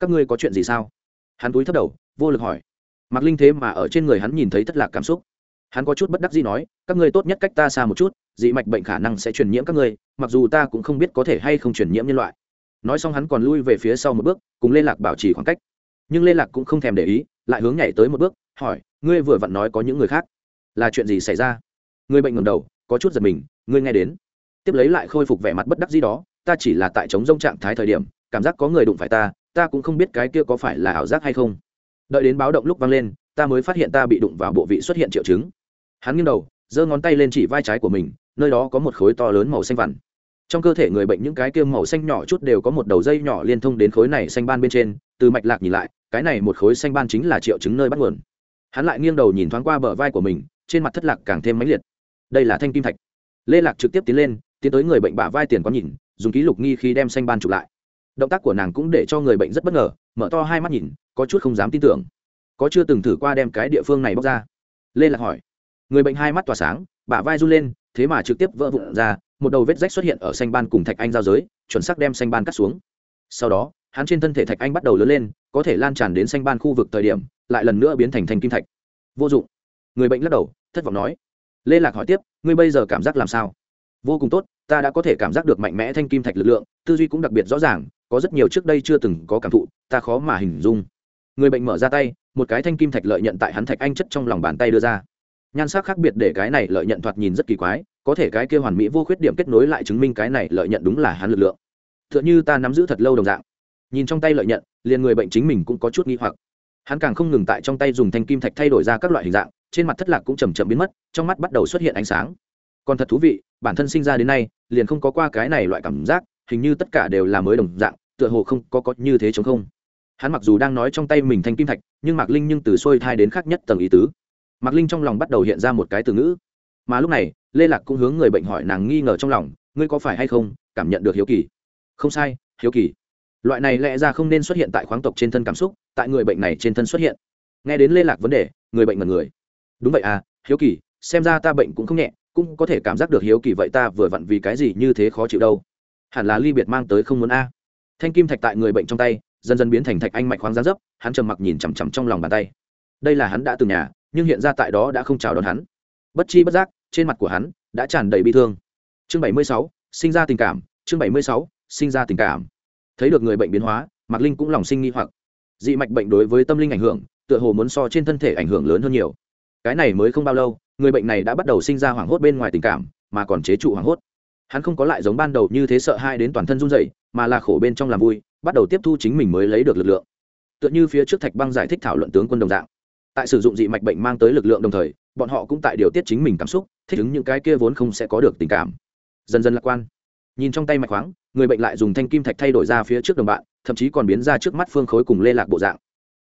S1: Các ngươi có chuyện gì sao? Hắn túi thấp đầu, vô lực hỏi. Mạc linh thế mà ở trên người hắn nhìn thấy thất lạc cảm xúc. Hắn có chút bất đắc gì nói, các ngươi tốt nhất cách ta xa một chút, dị mạch bệnh khả năng sẽ truyền nhiễm các ngươi, mặc dù ta cũng không biết có thể hay không truyền nhiễm nhân loại. Nói xong hắn còn lui về phía sau một bước, cùng lê lạc bảo trì khoảng cách. Nhưng lê lạc cũng không thèm để ý, lại hướng nhảy tới một bước, hỏi, ngươi vừa vặn nói có những người khác, là chuyện gì xảy ra? Người bệnh ngầm đầu có chút giật mình, ngươi nghe đến. Tiếp lấy lại khôi phục vẻ mặt bất đắc gì đó, ta chỉ là tại chống rông trạng thái thời điểm, cảm giác có người đụng phải ta ta cũng không biết cái kia có phải là ảo giác hay không. Đợi đến báo động lúc vang lên, ta mới phát hiện ta bị đụng vào bộ vị xuất hiện triệu chứng. Hắn nghiêng đầu, giơ ngón tay lên chỉ vai trái của mình, nơi đó có một khối to lớn màu xanh vằn. Trong cơ thể người bệnh những cái kia màu xanh nhỏ chút đều có một đầu dây nhỏ liên thông đến khối này xanh ban bên trên, từ mạch lạc nhìn lại, cái này một khối xanh ban chính là triệu chứng nơi bắt nguồn. Hắn lại nghiêng đầu nhìn thoáng qua bờ vai của mình, trên mặt thất lạc càng thêm mãnh liệt đây là thanh kim thạch. Lê lạc trực tiếp tiến lên, tiến tới người bệnh bả vai tiền quán nhìn, dùng ký lục nghi khi đem xanh ban chụp lại. Động tác của nàng cũng để cho người bệnh rất bất ngờ, mở to hai mắt nhìn, có chút không dám tin tưởng. Có chưa từng thử qua đem cái địa phương này bóc ra? Lê lạc hỏi. Người bệnh hai mắt tỏa sáng, bả vai run lên, thế mà trực tiếp vỡ vụn ra, một đầu vết rách xuất hiện ở xanh ban cùng thạch anh giao giới, chuẩn xác đem xanh ban cắt xuống. Sau đó, hắn trên thân thể thạch anh bắt đầu lớn lên, có thể lan tràn đến xanh ban khu vực thời điểm, lại lần nữa biến thành thành kim thạch. Vô dụng. Người bệnh lắc đầu, thất vọng nói lê lạc hỏi tiếp, ngươi bây giờ cảm giác làm sao? Vô cùng tốt, ta đã có thể cảm giác được mạnh mẽ thanh kim thạch lực lượng, tư duy cũng đặc biệt rõ ràng, có rất nhiều trước đây chưa từng có cảm thụ, ta khó mà hình dung. Người bệnh mở ra tay, một cái thanh kim thạch lợi nhận tại hắn thạch anh chất trong lòng bàn tay đưa ra. Nhan sắc khác biệt để cái này lợi nhận thoạt nhìn rất kỳ quái, có thể cái kia hoàn mỹ vô khuyết điểm kết nối lại chứng minh cái này lợi nhận đúng là hắn lực lượng. T h ư ợ n h ta nắm giữ thật lâu đồng dạng. Nhìn trong tay lợi nhận, liền người bệnh chính mình cũng có chút nghi hoặc. Hắn càng không ngừng tại trong tay dùng thanh kim thạch thay đổi ra các loại hình dạng trên mặt thất lạc cũng chầm chậm biến mất, trong mắt bắt đầu xuất hiện ánh sáng. Còn thật thú vị, bản thân sinh ra đến nay, liền không có qua cái này loại cảm giác, hình như tất cả đều là mới đồng dạng, tựa hồ không có có như thế chống không. Hắn mặc dù đang nói trong tay mình thanh kim thạch, nhưng mạc linh nhưng từ xuôi thai đến khác nhất tầng ý tứ. Mạc linh trong lòng bắt đầu hiện ra một cái từ ngữ. Mà lúc này, lê lạc cũng hướng người bệnh hỏi nàng nghi ngờ trong lòng, ngươi có phải hay không cảm nhận được hiếu kỳ? Không sai, hiếu kỳ. Loại này lẽ ra không nên xuất hiện tại khoáng tộc trên thân cảm xúc, tại người bệnh này trên thân xuất hiện. Nghe đến lê lạc vấn đề, người bệnh mật người đúng vậy à hiếu kỳ, xem ra ta bệnh cũng không nhẹ, cũng có thể cảm giác được hiếu kỳ vậy ta vừa vặn vì cái gì như thế khó chịu đâu. Hẳn là ly biệt mang tới không muốn a. Thanh kim thạch tại người bệnh trong tay, dần dần biến thành thạch anh mạch khoáng giá dấp, hắn trầm mặc nhìn chằm chằm trong lòng bàn tay. Đây là hắn đã từng nhà, nhưng hiện ra tại đó đã không chào đón hắn. Bất chi bất giác, trên mặt của hắn đã tràn đầy bi thương. Chương bảy mươi sáu, sinh ra tình cảm, chương bảy mươi sáu, sinh ra tình cảm. Thấy được người bệnh biến hóa, mạc linh cũng lòng sinh nghi hoặc. Dị mạch bệnh đối với tâm linh ảnh hưởng, tựa hồ muốn so trên thân thể ảnh hưởng lớn hơn nhiều cái này mới không bao lâu, người bệnh này đã bắt đầu sinh ra hoảng hốt bên ngoài tình cảm, mà còn chế trụ hoảng hốt. Hắn không có lại giống ban đầu như thế sợ hai đến toàn thân run dậy mà là khổ bên trong làm vui, bắt đầu tiếp thu chính mình mới lấy được lực lượng. Tựa như phía trước thạch băng giải thích thảo luận tướng quân đồng dạng. Tại sử dụng dị mạch bệnh mang tới lực lượng đồng thời, bọn họ cũng tại điều tiết chính mình cảm xúc, thích ứng những cái kia vốn không sẽ có được tình cảm. Dần dần lạc quan. Nhìn trong tay mạch khoáng, người bệnh lại dùng thanh kim thạch thay đổi ra phía trước đồng bạn, thậm chí còn biến ra trước mắt phương khối cùng lê lạc bộ dạng.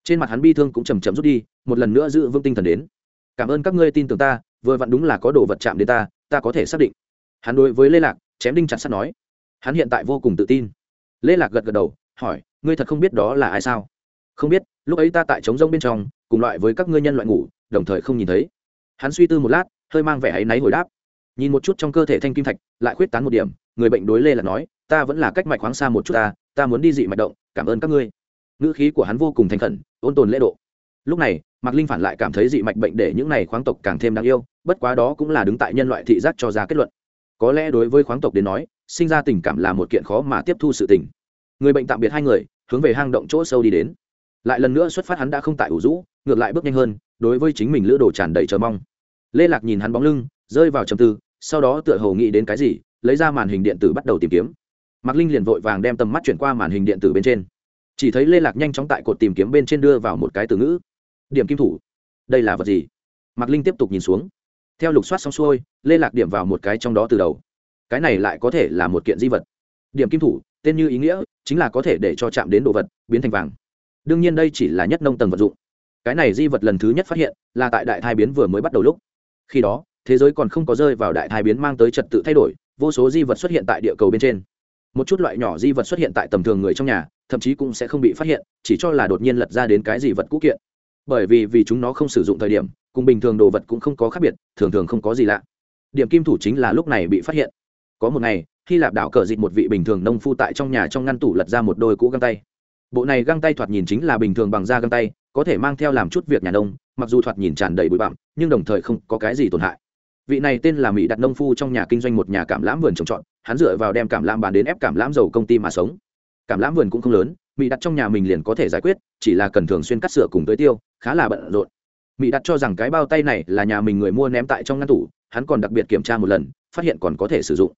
S1: Trên mặt hắn bi thương cũng chầm chậm rút đi, một lần nữa giữ vững tinh thần đến cảm ơn các ngươi tin tưởng ta, vừa vặn đúng là có đồ vật chạm đến ta ta có thể xác định. Hắn đối với lê lạc chém đinh chặt sắt nói. Hắn hiện tại vô cùng tự tin. Lê lạc gật gật đầu, hỏi, ngươi thật không biết đó là ai sao? Không biết, lúc ấy ta tại trống rông bên trong, cùng loại với các ngươi nhân loại ngủ, đồng thời không nhìn thấy. Hắn suy tư một lát, hơi mang vẻ áy náy hồi đáp. Nhìn một chút trong cơ thể thanh kim thạch, lại khuyết tán một điểm, người bệnh đối lê lạc nói, ta vẫn là cách mạch khoáng xa một chút ta ta muốn đi dị mạch động, cảm ơn các ngươi. Ngữ khí của hắn vô cùng thành khẩn, ôn tồn lễ độ. Lúc này mạc linh phản lại cảm thấy dị mạch bệnh để những này khoáng tộc càng thêm đáng yêu, bất quá đó cũng là đứng tại nhân loại thị giác cho ra kết luận. Có lẽ đối với khoáng tộc đến nói, sinh ra tình cảm là một kiện khó mà tiếp thu sự tình. Người bệnh tạm biệt hai người, hướng về hang động chỗ sâu đi đến. Lại lần nữa xuất phát hắn đã không tại ủ rũ, ngược lại bước nhanh hơn, đối với chính mình lữ đồ tràn đầy chờ mong. Lê lạc nhìn hắn bóng lưng, rơi vào trầm tư, sau đó tựa hồ nghĩ đến cái gì, lấy ra màn hình điện tử bắt đầu tìm kiếm. Mạc linh liền vội vàng đem tầm mắt chuyển qua màn hình điện tử bên trên. Chỉ thấy lê lạc nhanh chóng tại cột tìm kiếm bên trên đưa vào một cái từ ngữ điểm kim thủ. Đây là vật gì? Mạc linh tiếp tục nhìn xuống. Theo lục soát xong xuôi lê lạc điểm vào một cái trong đó từ đầu. Cái này lại có thể là một kiện di vật. Điểm kim thủ, tên như ý nghĩa, chính là có thể để cho chạm đến đồ vật, biến thành vàng. Đương nhiên đây chỉ là nhất nông tầng vật dụng. Cái này di vật lần thứ nhất phát hiện, là tại đại thai biến vừa mới bắt đầu lúc. Khi đó, thế giới còn không có rơi vào đại thai biến mang tới trật tự thay đổi, vô số di vật xuất hiện tại địa cầu bên trên. Một chút loại nhỏ di vật xuất hiện tại tầm thường người trong nhà, thậm chí cũng sẽ không bị phát hiện, chỉ cho là đột nhiên lật ra đến cái gì vật cũ kiện bởi vì vì chúng nó không sử dụng thời điểm, cùng bình thường đồ vật cũng không có khác biệt, thường thường không có gì lạ. Điểm kim thủ chính là lúc này bị phát hiện. Có một ngày khi lạp đảo cờ dịt một vị bình thường nông phu tại trong nhà trong ngăn tủ lật ra một đôi cũ găng tay. Bộ này găng tay thoạt nhìn chính là bình thường bằng da găng tay, có thể mang theo làm chút việc nhà nông, mặc dù thoạt nhìn tràn đầy bụi bặm, nhưng đồng thời không có cái gì tổn hại. Vị này tên là mỹ đặt nông phu trong nhà kinh doanh một nhà cảm lãm vườn trồng trọt, hắn dựa vào đem cảm lãm bán đến ép cảm lãm dầu công ty mà sống. Cảm lãm vườn cũng không lớn, mỹ đặt trong nhà mình liền có thể giải quyết, chỉ là cần thường xuyên cắt sửa cùng tới tiêu khá là bận rộn. Mỹ đặt cho rằng cái bao tay này là nhà mình người mua ném tại trong ngăn tủ, hắn còn đặc biệt kiểm tra một lần, phát hiện còn có thể sử dụng.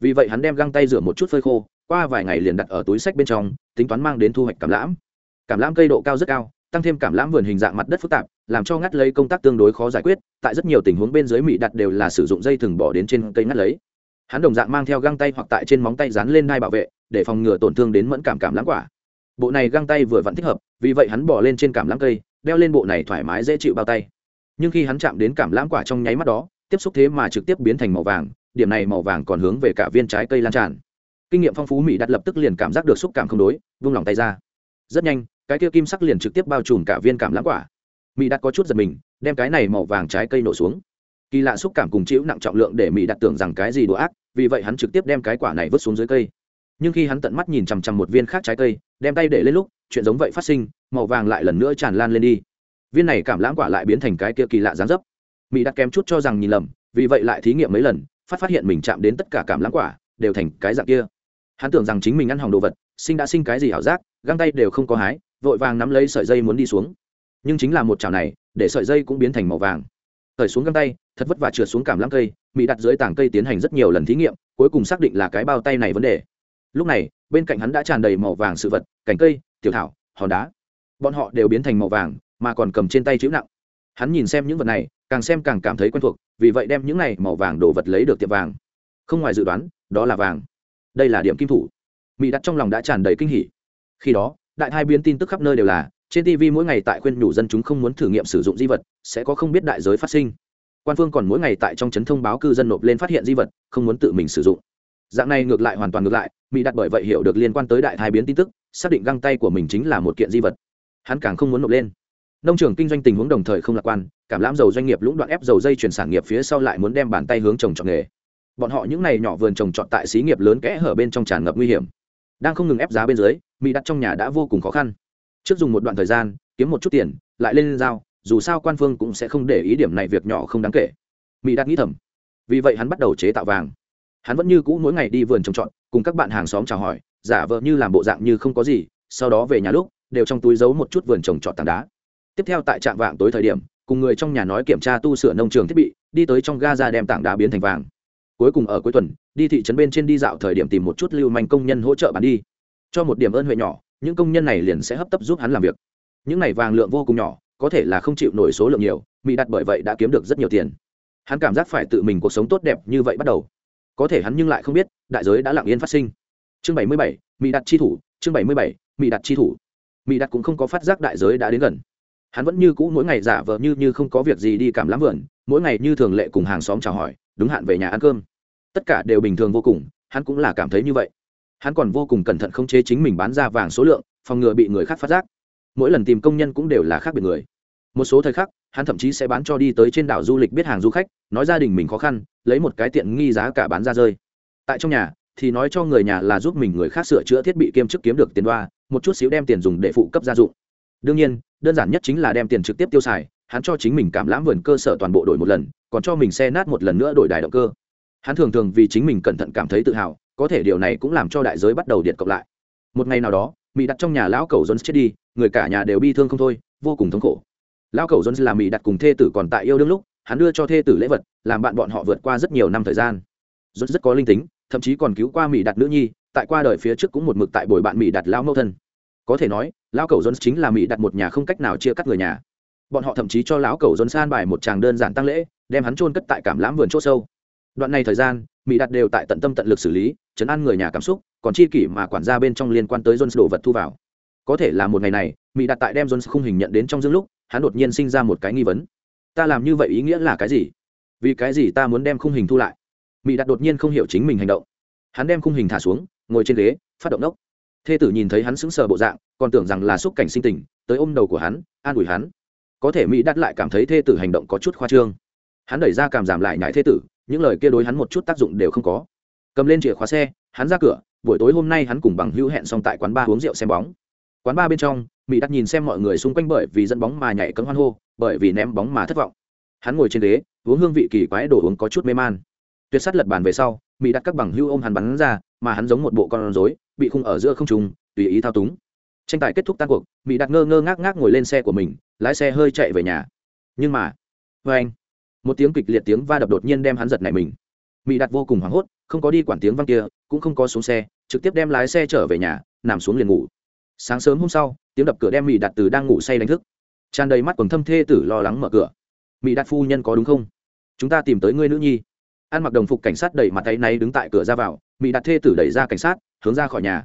S1: Vì vậy hắn đem găng tay rửa một chút phơi khô, qua vài ngày liền đặt ở túi sách bên trong, tính toán mang đến thu hoạch cảm lãm. Cảm lãm cây độ cao rất cao, tăng thêm cảm lãm vườn hình dạng mặt đất phức tạp, làm cho ngắt lấy công tác tương đối khó giải quyết, tại rất nhiều tình huống bên dưới mỹ đặt đều là sử dụng dây thừng bỏ đến trên cây ngắt lấy. Hắn đồng dạng mang theo găng tay hoặc tại trên móng tay dán lên nai bảo vệ, để phòng ngừa tổn thương đến mẫn cảm cảm lãm quả. Bộ này găng tay vừa vẫn thích hợp, vì vậy hắn bỏ lên trên cảm lãm cây đeo lên bộ này thoải mái dễ chịu bao tay. Nhưng khi hắn chạm đến cảm lãm quả trong nháy mắt đó, tiếp xúc thế mà trực tiếp biến thành màu vàng, điểm này màu vàng còn hướng về cả viên trái cây lan tràn. Kinh nghiệm phong phú mỹ đặt lập tức liền cảm giác được xúc cảm không đối, vung lòng tay ra. Rất nhanh, cái kia kim sắc liền trực tiếp bao trùm cả viên cảm lãm quả. Mỹ đặt có chút giật mình, đem cái này màu vàng trái cây nổ xuống. Kỳ lạ xúc cảm cùng chịu nặng trọng lượng để mỹ đặt tưởng rằng cái gì đồ ác, vì vậy hắn trực tiếp đem cái quả này vứt xuống dưới cây nhưng khi hắn tận mắt nhìn chằm chằm một viên khác trái cây, đem tay để lên lúc, chuyện giống vậy phát sinh, màu vàng lại lần nữa tràn lan lên đi. Viên này cảm lãng quả lại biến thành cái kia kỳ lạ dán dấp. Mỹ đặt kém chút cho rằng nhìn lầm, vì vậy lại thí nghiệm mấy lần, phát phát hiện mình chạm đến tất cả cảm lãng quả, đều thành cái dạng kia. Hắn tưởng rằng chính mình ăn hỏng đồ vật, sinh đã sinh cái gì ảo giác, găng tay đều không có hái, vội vàng nắm lấy sợi dây muốn đi xuống. Nhưng chính là một chảo này, để sợi dây cũng biến thành màu vàng. Thời xuống găng tay, thật vất vả trượt xuống cảm lãng cây mỹ đặt dưới tảng cây tiến hành rất nhiều lần thí nghiệm, cuối cùng xác định là cái bao tay này vấn đề lúc này, bên cạnh hắn đã tràn đầy màu vàng sự vật, cành cây, tiểu thảo, hòn đá. Bọn họ đều biến thành màu vàng, mà còn cầm trên tay chữ nặng. Hắn nhìn xem những vật này, càng xem càng cảm thấy quen thuộc, vì vậy đem những này màu vàng đồ vật lấy được tiệm vàng. Không ngoài dự đoán, đó là vàng. Đây là điểm kim thủ. Mỹ đặt trong lòng đã tràn đầy kinh hỉ. Khi đó, đại hai biến tin tức khắp nơi đều là, trên tv mỗi ngày tại khuyên nhủ dân chúng không muốn thử nghiệm sử dụng di vật, sẽ có không biết đại giới phát sinh. Quan phương còn mỗi ngày tại trong trấn thông báo cư dân nộp lên phát hiện di vật, không muốn tự mình sử dụng dạng này ngược lại hoàn toàn ngược lại mỹ đặt bởi vậy hiểu được liên quan tới đại thai biến tin tức, xác định găng tay của mình chính là một kiện di vật. Hắn càng không muốn nộp lên. Nông trường kinh doanh tình huống đồng thời không lạc quan, cảm lãm dầu doanh nghiệp lũng đoạn ép dầu dây chuyển sản nghiệp phía sau lại muốn đem bàn tay hướng trồng trọt nghề. Bọn họ những n à y nhỏ vườn trồng trọt tại xí nghiệp lớn kẽ hở bên trong tràn ngập nguy hiểm. Đang không ngừng ép giá bên dưới mỹ đặt trong nhà đã vô cùng khó khăn. Trước dùng một đoạn thời gian, kiếm một chút tiền, lại lên giao, dù sao quan phương cũng sẽ không để ý điểm này việc nhỏ không đáng kể. Mỹ đặt nghĩ thầm. Vì vậy hắn bắt đầu chế tạo vàng hắn vẫn như cũ mỗi ngày đi vườn trồng trọt, cùng các bạn hàng xóm chào hỏi, giả vờ như làm bộ dạng như không có gì, sau đó về nhà lúc, đều trong túi giấu một chút vườn trồng trọt tảng đá. Tiếp theo tại trạm vạng tối thời điểm, cùng người trong nhà nói kiểm tra tu sửa nông trường thiết bị, đi tới trong ga ra đem tảng đá biến thành vàng. Cuối cùng ở cuối tuần, đi thị trấn bên trên đi dạo thời điểm tìm một chút lưu manh công nhân hỗ trợ bán đi. Cho một điểm ơn huệ nhỏ, những công nhân này liền sẽ hấp tấp giúp hắn làm việc. Những này vàng lượng vô cùng nhỏ, có thể là không chịu nổi số lượng nhiều mỹ đặt bởi vậy đã kiếm được rất nhiều tiền. Hắn cảm giác phải tự mình cuộc sống tốt đẹp như vậy bắt đầu có thể hắn nhưng lại không biết, đại giới đã lặng yên phát sinh. Chương bảy mươi bảy mỹ đặt chi thủ, chương bảy mươi bảy mỹ đặt chi thủ. Mỹ đặt cũng không có phát giác đại giới đã đến gần. Hắn vẫn như cũ mỗi ngày giả vờ như như không có việc gì đi cảm lắm vườn, mỗi ngày như thường lệ cùng hàng xóm chào hỏi, đúng hạn về nhà ăn cơm. Tất cả đều bình thường vô cùng, hắn cũng là cảm thấy như vậy. Hắn còn vô cùng cẩn thận không chế chính mình bán ra vàng số lượng, phòng ngừa bị người khác phát giác. Mỗi lần tìm công nhân cũng đều là khác biệt người. Một số thời khắc, hắn thậm chí sẽ bán cho đi tới trên đảo du lịch biết hàng du khách, nói gia đình mình khó khăn lấy một cái tiện nghi giá cả bán ra rơi. Tại trong nhà, thì nói cho người nhà là giúp mình người khác sửa chữa thiết bị kiêm chức kiếm được tiền đoa, một chút xíu đem tiền dùng để phụ cấp gia dụng. Đương nhiên, đơn giản nhất chính là đem tiền trực tiếp tiêu xài, hắn cho chính mình cảm lãm vườn cơ sở toàn bộ đổi một lần, còn cho mình xe nát một lần nữa đổi đài động cơ. Hắn thường thường vì chính mình cẩn thận cảm thấy tự hào, có thể điều này cũng làm cho đại giới bắt đầu điện cộng lại. Một ngày nào đó mỹ đặt trong nhà lão cầu jones chết đi, người cả nhà đều bi thương không thôi, vô cùng thống khổ. Lão cầu jones là mỹ đặt cùng thê tử còn tại yêu đương lúc hắn đưa cho thê tử lễ vật, làm bạn bọn họ vượt qua rất nhiều năm thời gian. Rất rất có linh tính, thậm chí còn cứu qua mỹ đặt nữ nhi, tại qua đời phía trước cũng một mực tại bồi bạn mỹ đặt lão mẫu thân. Có thể nói, lão cầu jones chính là mỹ đặt một nhà không cách nào chia cắt người nhà. Bọn họ thậm chí cho lão cầu jones san bài một tràng đơn giản tăng lễ, đem hắn chôn cất tại cảm lãm vườn chỗ sâu. Đoạn này thời gian, mỹ đặt đều tại tận tâm tận lực xử lý, chấn an người nhà cảm xúc, còn chi kỷ mà quản gia bên trong liên quan tới jones đồ vật thu vào. Có thể là một ngày này, mỹ đặt tại đem jones khung hình nhận đến trong dương lúc, hắn đột nhiên sinh ra một cái nghi vấn ta làm như vậy ý nghĩa là cái gì? Vì cái gì ta muốn đem khung hình thu lại? Mỹ đặt đột nhiên không hiểu chính mình hành động. Hắn đem khung hình thả xuống, ngồi trên ghế, phát động đốc thê tử nhìn thấy hắn sững sờ bộ dạng, còn tưởng rằng là xúc cảnh sinh tình, tới ôm đầu của hắn, an ủi hắn. Có thể mỹ đặt lại cảm thấy thê tử hành động có chút khoa trương. Hắn đẩy ra cảm giảm lại nhại thê tử, những lời kia đối hắn một chút tác dụng đều không có. Cầm lên chìa khóa xe, hắn ra cửa, buổi tối hôm nay hắn cùng bằng hữu hẹn xong tại quán ba uống rượu xem bóng. Quán ba bên trong mỹ đặt nhìn xem mọi người xung quanh bởi vì dẫn bóng mà nhảy cấm hoan hô bởi vì ném bóng mà thất vọng. Hắn ngồi trên ghế, uống hương vị kỳ quái đồ uống có chút mê man. Tuyệt sắt lật bàn về sau mỹ đặt các bằng hưu ôm hắn bắn ra, mà hắn giống một bộ con rối, bị khung ở giữa không trùng tùy ý thao túng. Tranh tài kết thúc tan cuộc mỹ đặt ngơ ngơ ngác ngác ngồi lên xe của mình, lái xe hơi chạy về nhà. Nhưng mà vê anh, một tiếng kịch liệt tiếng va đập đột nhiên đem hắn giật này mình. Mỹ đặt vô cùng hoảng hốt, không có đi quản tiếng văn kia, cũng không có xuống xe, trực tiếp đem lái xe trở về nhà, nằm xuống liền ngủ. Sáng sớm hôm sau, tiếng đập cửa đem mỹ đặt từ đang ngủ say đánh thức tràn đầy mắt quần thâm thê tử lo lắng mở cửa. Mỹ đạt phu nhân có đúng không? Chúng ta tìm tới ngươi nữ nhi. Ăn mặc đồng phục cảnh sát đẩy mặt tay này đứng tại cửa ra vào mỹ đạt thê tử đẩy ra cảnh sát, hướng ra khỏi nhà.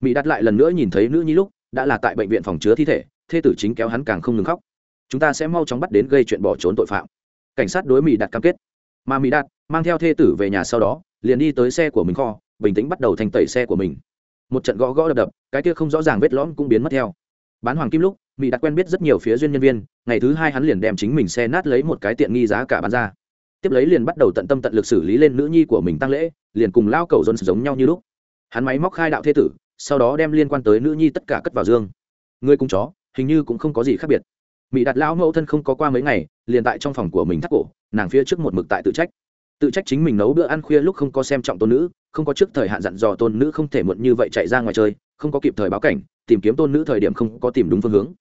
S1: Mỹ đạt lại lần nữa nhìn thấy nữ nhi lúc, đã là tại bệnh viện phòng chứa thi thể, thê tử chính kéo hắn càng không ngừng khóc. Chúng ta sẽ mau chóng bắt đến gây chuyện bỏ trốn tội phạm. Cảnh sát đối mỹ đạt cam kết. Mà mỹ đạt mang theo thê tử về nhà sau đó, liền đi tới xe của mình kho, bình tĩnh bắt đầu thành tẩy xe của mình. Một trận gõ gõ đập đập, cái kia không rõ ràng vết lõm cũng biến mất theo. Bán hoàng kim lúc mỹ đặt quen biết rất nhiều phía duyên nhân viên, ngày thứ hai hắn liền đem chính mình xe nát lấy một cái tiện nghi giá cả bán ra. Tiếp lấy liền bắt đầu tận tâm tận lực xử lý lên nữ nhi của mình tăng lễ, liền cùng lao cầu dồn giống nhau như lúc. Hắn máy móc khai đạo thê tử, sau đó đem liên quan tới nữ nhi tất cả cất vào dương. Người cùng chó, hình như cũng không có gì khác biệt. Mỹ đặt lão mẫu thân không có qua mấy ngày, liền tại trong phòng của mình thắt cổ, nàng phía trước một mực tại tự trách. Tự trách chính mình nấu bữa ăn khuya lúc không có xem trọng tôn nữ, không có trước thời hạn dặn dò tôn nữ không thể muộn như vậy chạy ra ngoài chơi, không có kịp thời báo cảnh, tìm kiếm tôn nữ thời điểm không có tìm đúng phương hướng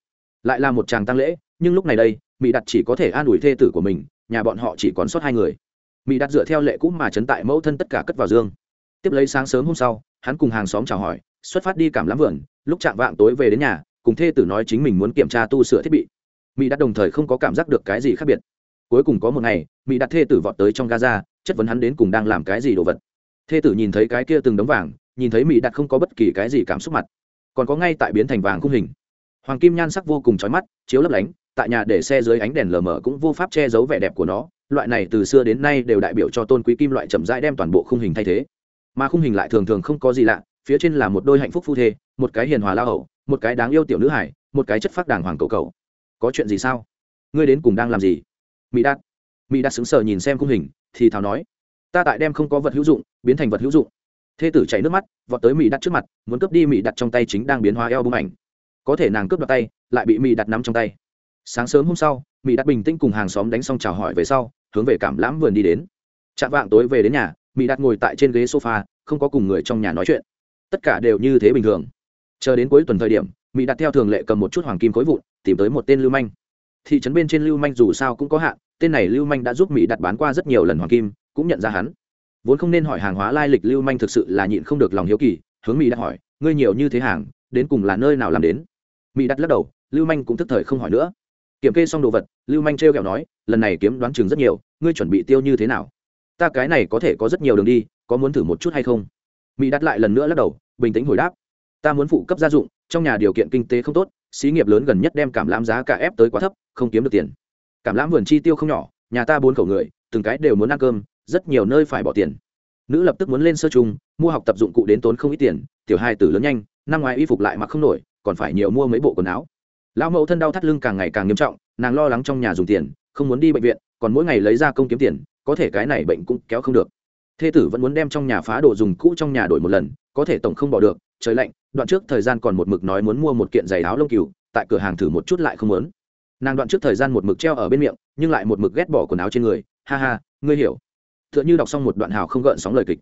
S1: lại là một chàng tăng lễ, nhưng lúc này đây mỹ đặt chỉ có thể an ủi thê tử của mình, nhà bọn họ chỉ còn sót hai người. Mỹ đặt dựa theo lệ cũ mà chấn tại mẫu thân tất cả cất vào dương. Tiếp lấy sáng sớm hôm sau, hắn cùng hàng xóm chào hỏi, xuất phát đi cảm lắm vườn, lúc chạm vạng tối về đến nhà, cùng thê tử nói chính mình muốn kiểm tra tu sửa thiết bị. Mỹ đặt đồng thời không có cảm giác được cái gì khác biệt. Cuối cùng có một ngày mỹ đặt thê tử vọt tới trong gaza, chất vấn hắn đến cùng đang làm cái gì đồ vật. Thê tử nhìn thấy cái kia từng đống vàng, nhìn thấy mỹ đặt không có bất kỳ cái gì cảm xúc mặt. Còn có ngay tại biến thành vàng khung hình hoàng kim nhan sắc vô cùng trói mắt, chiếu lấp lánh, tại nhà để xe dưới ánh đèn lờ mờ cũng vô pháp che giấu vẻ đẹp của nó, loại này từ xưa đến nay đều đại biểu cho tôn quý kim loại chậm rãi đem toàn bộ khung hình thay thế. Mà khung hình lại thường thường không có gì lạ, phía trên là một đôi hạnh phúc phu thê, một cái hiền hòa lao hậu, một cái đáng yêu tiểu nữ hải, một cái chất phác đàng hoàng cầu cầu. Có chuyện gì sao? Ngươi đến cùng đang làm gì? Mỹ đạt. Mỹ đạt xứng sờ nhìn xem khung hình, thì thào nói, ta tại đem không có vật hữu dụng, biến thành vật hữu dụng. Thê tử chảy nước mắt, vọt tới mỹ đặt trước mặt, muốn cướp đi mỹ đặt trong tay chính đang biến hóa eo bông ảnh có thể nàng cướp đoạt tay, lại bị mỹ đặt nắm trong tay. Sáng sớm hôm sau mỹ đặt bình tĩnh cùng hàng xóm đánh xong chào hỏi về sau, hướng về cảm lãm vườn đi đến. Chạm vạng tối về đến nhà mỹ đặt ngồi tại trên ghế sofa, không có cùng người trong nhà nói chuyện. Tất cả đều như thế bình thường. Chờ đến cuối tuần thời điểm mỹ đặt theo thường lệ cầm một chút hoàng kim khối vụn, tìm tới một tên lưu manh. Thị trấn bên trên lưu manh dù sao cũng có hạn, tên này lưu manh đã giúp mỹ đặt bán qua rất nhiều lần hoàng kim, cũng nhận ra hắn. Vốn không nên hỏi hàng hóa lai lịch lưu manh thực sự là nhịn không được lòng hiếu kỳ, hướng mỹ đặt hỏi, ngươi nhiều như thế hàng, đến cùng là nơi nào làm đến? Mỹ đặt lắc đầu, lưu manh cũng thức thời không hỏi nữa. Kiểm kê xong đồ vật, lưu manh t r kẹo nói, lần này kiếm đoán chừng rất nhiều, ngươi chuẩn bị tiêu như thế nào? Ta cái này có thể có rất nhiều đường đi, có muốn thử một chút hay không? Mỹ đặt lại lần nữa lắc đầu, bình tĩnh hồi đáp. Ta muốn phụ cấp gia dụng, trong nhà điều kiện kinh tế không tốt, xí nghiệp lớn gần nhất đem cảm lãm giá cả ép tới quá thấp, không kiếm được tiền. Cảm lãm vườn chi tiêu không nhỏ, nhà ta bốn khẩu người, từng cái đều muốn ăn cơm, rất nhiều nơi phải bỏ tiền. Nữ lập tức muốn lên sơ chung mua học tập dụng cụ đến tốn không ít tiền, tiểu hai tử lớn nhanh, năm ngoài y phục lại mặc không nổi còn phải nhiều mua mấy bộ quần áo. Lão mẫu thân đau thắt lưng càng ngày càng nghiêm trọng, nàng lo lắng trong nhà dùng tiền, không muốn đi bệnh viện, còn mỗi ngày lấy ra công kiếm tiền, có thể cái này bệnh cũng kéo không được. Thê tử vẫn muốn đem trong nhà phá đồ dùng cũ trong nhà đổi một lần, có thể tổng không bỏ được, trời lạnh, đoạn trước thời gian còn một mực nói muốn mua một kiện giày áo lông cừu, tại cửa hàng thử một chút lại không muốn. Nàng đoạn trước thời gian một mực treo ở bên miệng, nhưng lại một mực ghét bỏ quần áo trên người, ha ha, ngươi hiểu. T h ư ợ n h ư đọc xong một đoạn hào không gợn sóng lời kịch.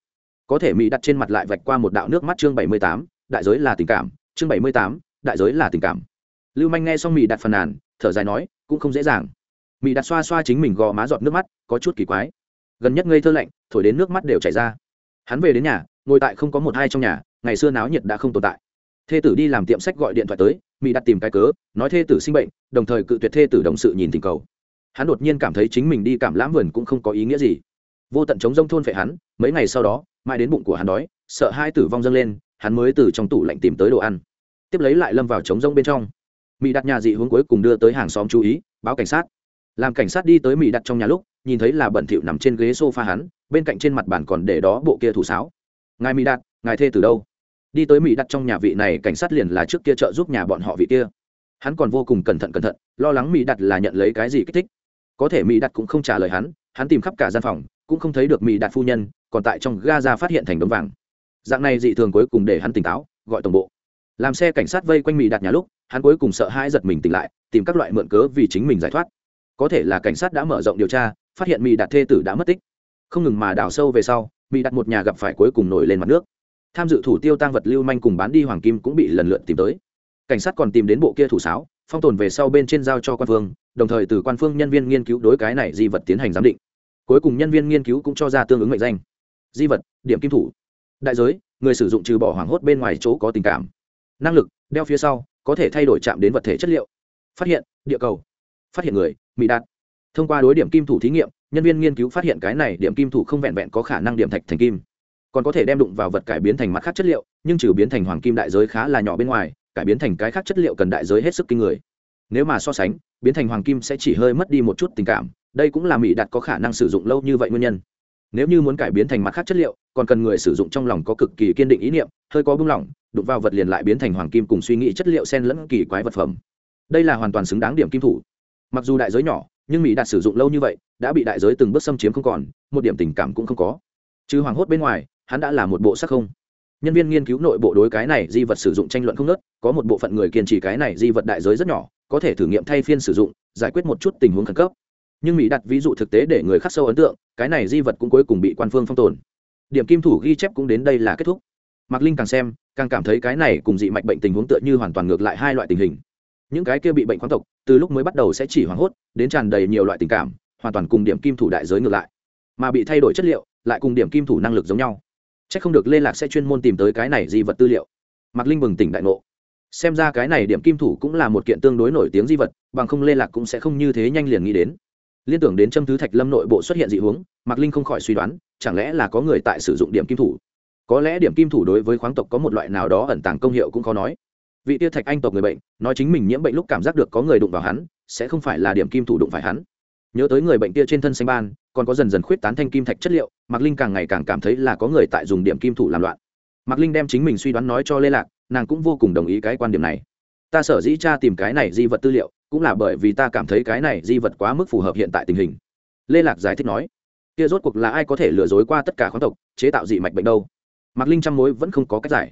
S1: Có thể mỹ đặt trên mặt lại vạch qua một đạo nước mắt chương bảy mươi tám, đại giới là tình cảm, chương bảy mươi tám đại giới là tình cảm. Lưu manh nghe xong mỹ đặt phần nàn, thở dài nói, cũng không dễ dàng. Mỹ đặt xoa xoa chính mình gò má giọt nước mắt, có chút kỳ quái. Gần nhất ngây thơ lạnh, thổi đến nước mắt đều chảy ra. Hắn về đến nhà, ngồi tại không có một hai trong nhà, ngày xưa náo nhiệt đã không tồn tại. Thê tử đi làm tiệm sách gọi điện thoại tới mỹ đặt tìm cái cớ, nói thê tử sinh bệnh, đồng thời cự tuyệt thê tử đồng sự nhìn tình cầu. Hắn đột nhiên cảm thấy chính mình đi cảm lãm vườn cũng không có ý nghĩa gì. Vô tận chống rông thôn phệ hắn, mấy ngày sau đó, mãi đến bụng của hắn đói, sợ hai tử vong dâng lên, hắn mới từ trong tủ lạnh tìm tới đồ ăn tiếp lấy lại lâm vào chống rông bên trong. Mỹ đặt nhà dị hướng cuối cùng đưa tới hàng xóm chú ý, báo cảnh sát. Làm cảnh sát đi tới mỹ đặt trong nhà lúc, nhìn thấy là bẩn thỉu nằm trên ghế sofa hắn, bên cạnh trên mặt bàn còn để đó bộ kia thủ sáo. Ngài mỹ đặt ngài thê từ đâu? Đi tới mỹ đặt trong nhà vị này, cảnh sát liền là trước kia trợ giúp nhà bọn họ vị kia. Hắn còn vô cùng cẩn thận cẩn thận, lo lắng mỹ đặt là nhận lấy cái gì kích thích. Có thể mỹ đặt cũng không trả lời hắn hắn tìm khắp cả gian phòng, cũng không thấy được mỹ đặt phu nhân, còn tại trong ga ra phát hiện thành đống vàng. Dạng này dị thường cuối cùng để hắn tỉnh táo, gọi tổng bộ làm xe cảnh sát vây quanh mỹ đặt nhà lúc, hắn cuối cùng sợ hãi giật mình tỉnh lại, tìm các loại mượn cớ vì chính mình giải thoát. Có thể là cảnh sát đã mở rộng điều tra, phát hiện mỹ đặt thê tử đã mất tích. Không ngừng mà đào sâu về sau mỹ đặt một nhà gặp phải cuối cùng nổi lên mặt nước. Tham dự thủ tiêu tăng vật lưu manh cùng bán đi hoàng kim cũng bị lần lượt tìm tới. Cảnh sát còn tìm đến bộ kia thủ sáo, phong tồn về sau bên trên giao cho quan phương, đồng thời từ quan phương nhân viên nghiên cứu đối cái này di vật tiến hành giám định. Cuối cùng nhân viên nghiên cứu cũng cho ra tương ứng mệnh danh. Di vật, điểm kim thủ. Đại giới, người sử dụng trừ bỏ hoảng hốt bên ngoài chỗ có tình cảm năng lực, đeo phía sau, có thể thay đổi chạm đến vật thể chất liệu. Phát hiện, địa cầu. Phát hiện người mỹ đạt thông qua đối điểm kim thủ thí nghiệm, nhân viên nghiên cứu phát hiện cái này điểm kim thủ không vẹn vẹn có khả năng điểm thạch thành kim. Còn có thể đem đụng vào vật cải biến thành mặt khác chất liệu, nhưng trừ biến thành hoàng kim đại giới khá là nhỏ bên ngoài, cải biến thành cái khác chất liệu cần đại giới hết sức kinh người. Nếu mà so sánh, biến thành hoàng kim sẽ chỉ hơi mất đi một chút tình cảm, đây cũng là mỹ đạt có khả năng sử dụng lâu như vậy nguyên nhân. Nếu như muốn cải biến thành mặt khác chất liệu, còn cần người sử dụng trong lòng có cực kỳ kiên định ý niệm, hơi có bưng lỏng đụng vào vật liền lại biến thành hoàng kim cùng suy nghĩ chất liệu sen lẫn kỳ quái vật phẩm. Đây là hoàn toàn xứng đáng điểm kim thủ. Mặc dù đại giới nhỏ, nhưng mỹ đạt sử dụng lâu như vậy, đã bị đại giới từng bước xâm chiếm không còn, một điểm tình cảm cũng không có. Chứ hoàng hốt bên ngoài, hắn đã là một bộ sắc không. Nhân viên nghiên cứu nội bộ đối cái này di vật sử dụng tranh luận không nớt có một bộ phận người kiên trì cái này di vật đại giới rất nhỏ, có thể thử nghiệm thay phiên sử dụng, giải quyết một chút tình huống khẩn cấp. Nhưng mỹ đặt ví dụ thực tế để người khắc sâu ấn tượng, cái này di vật cũng cuối cùng bị quan phương phong tồn. Điểm kim thủ ghi chép cũng đến đây là kết thúc mạc linh càng xem, càng cảm thấy cái này cùng dị mạch bệnh tình huống tựa như hoàn toàn ngược lại hai loại tình hình. Những cái kia bị bệnh khoáng tộc, từ lúc mới bắt đầu sẽ chỉ hoảng hốt, đến tràn đầy nhiều loại tình cảm, hoàn toàn cùng điểm kim thủ đại giới ngược lại. Mà bị thay đổi chất liệu, lại cùng điểm kim thủ năng lực giống nhau. C h ắ c không được liên lạc sẽ chuyên môn tìm tới cái này di vật tư liệu. Mạc linh bừng tỉnh đại ngộ. Xem ra cái này điểm kim thủ cũng là một kiện tương đối nổi tiếng di vật, bằng không liên lạc cũng sẽ không như thế nhanh liền nghĩ đến. Liên tưởng đến châm thứ thạch lâm nội bộ xuất hiện dị hướng mạc linh không khỏi suy đoán, chẳng lẽ là có người tại sử dụng điểm kim thủ? Có lẽ điểm kim thủ đối với khoáng tộc có một loại nào đó ẩn tàng công hiệu cũng khó nói. Vị tia thạch anh tộc người bệnh, nói chính mình nhiễm bệnh lúc cảm giác được có người đụng vào hắn, sẽ không phải là điểm kim thủ đụng phải hắn. Nhớ tới người bệnh kia trên thân xanh ban, còn có dần dần khuyết tán thanh kim thạch chất liệu, mạc linh càng ngày càng cảm thấy là có người tại dùng điểm kim thủ làm loạn. Mạc linh đem chính mình suy đoán nói cho lê lạc, nàng cũng vô cùng đồng ý cái quan điểm này. Ta sở dĩ cha tìm cái này di vật tư liệu, cũng là bởi vì ta cảm thấy cái này di vật quá mức phù hợp hiện tại tình hình. Lê lạc giải thích nói, kia rốt cuộc là ai có thể lừa dối qua tất cả khoáng tộc, chế tạo dị mạch bệnh đâu? Mạc linh trăm mối vẫn không có cách giải.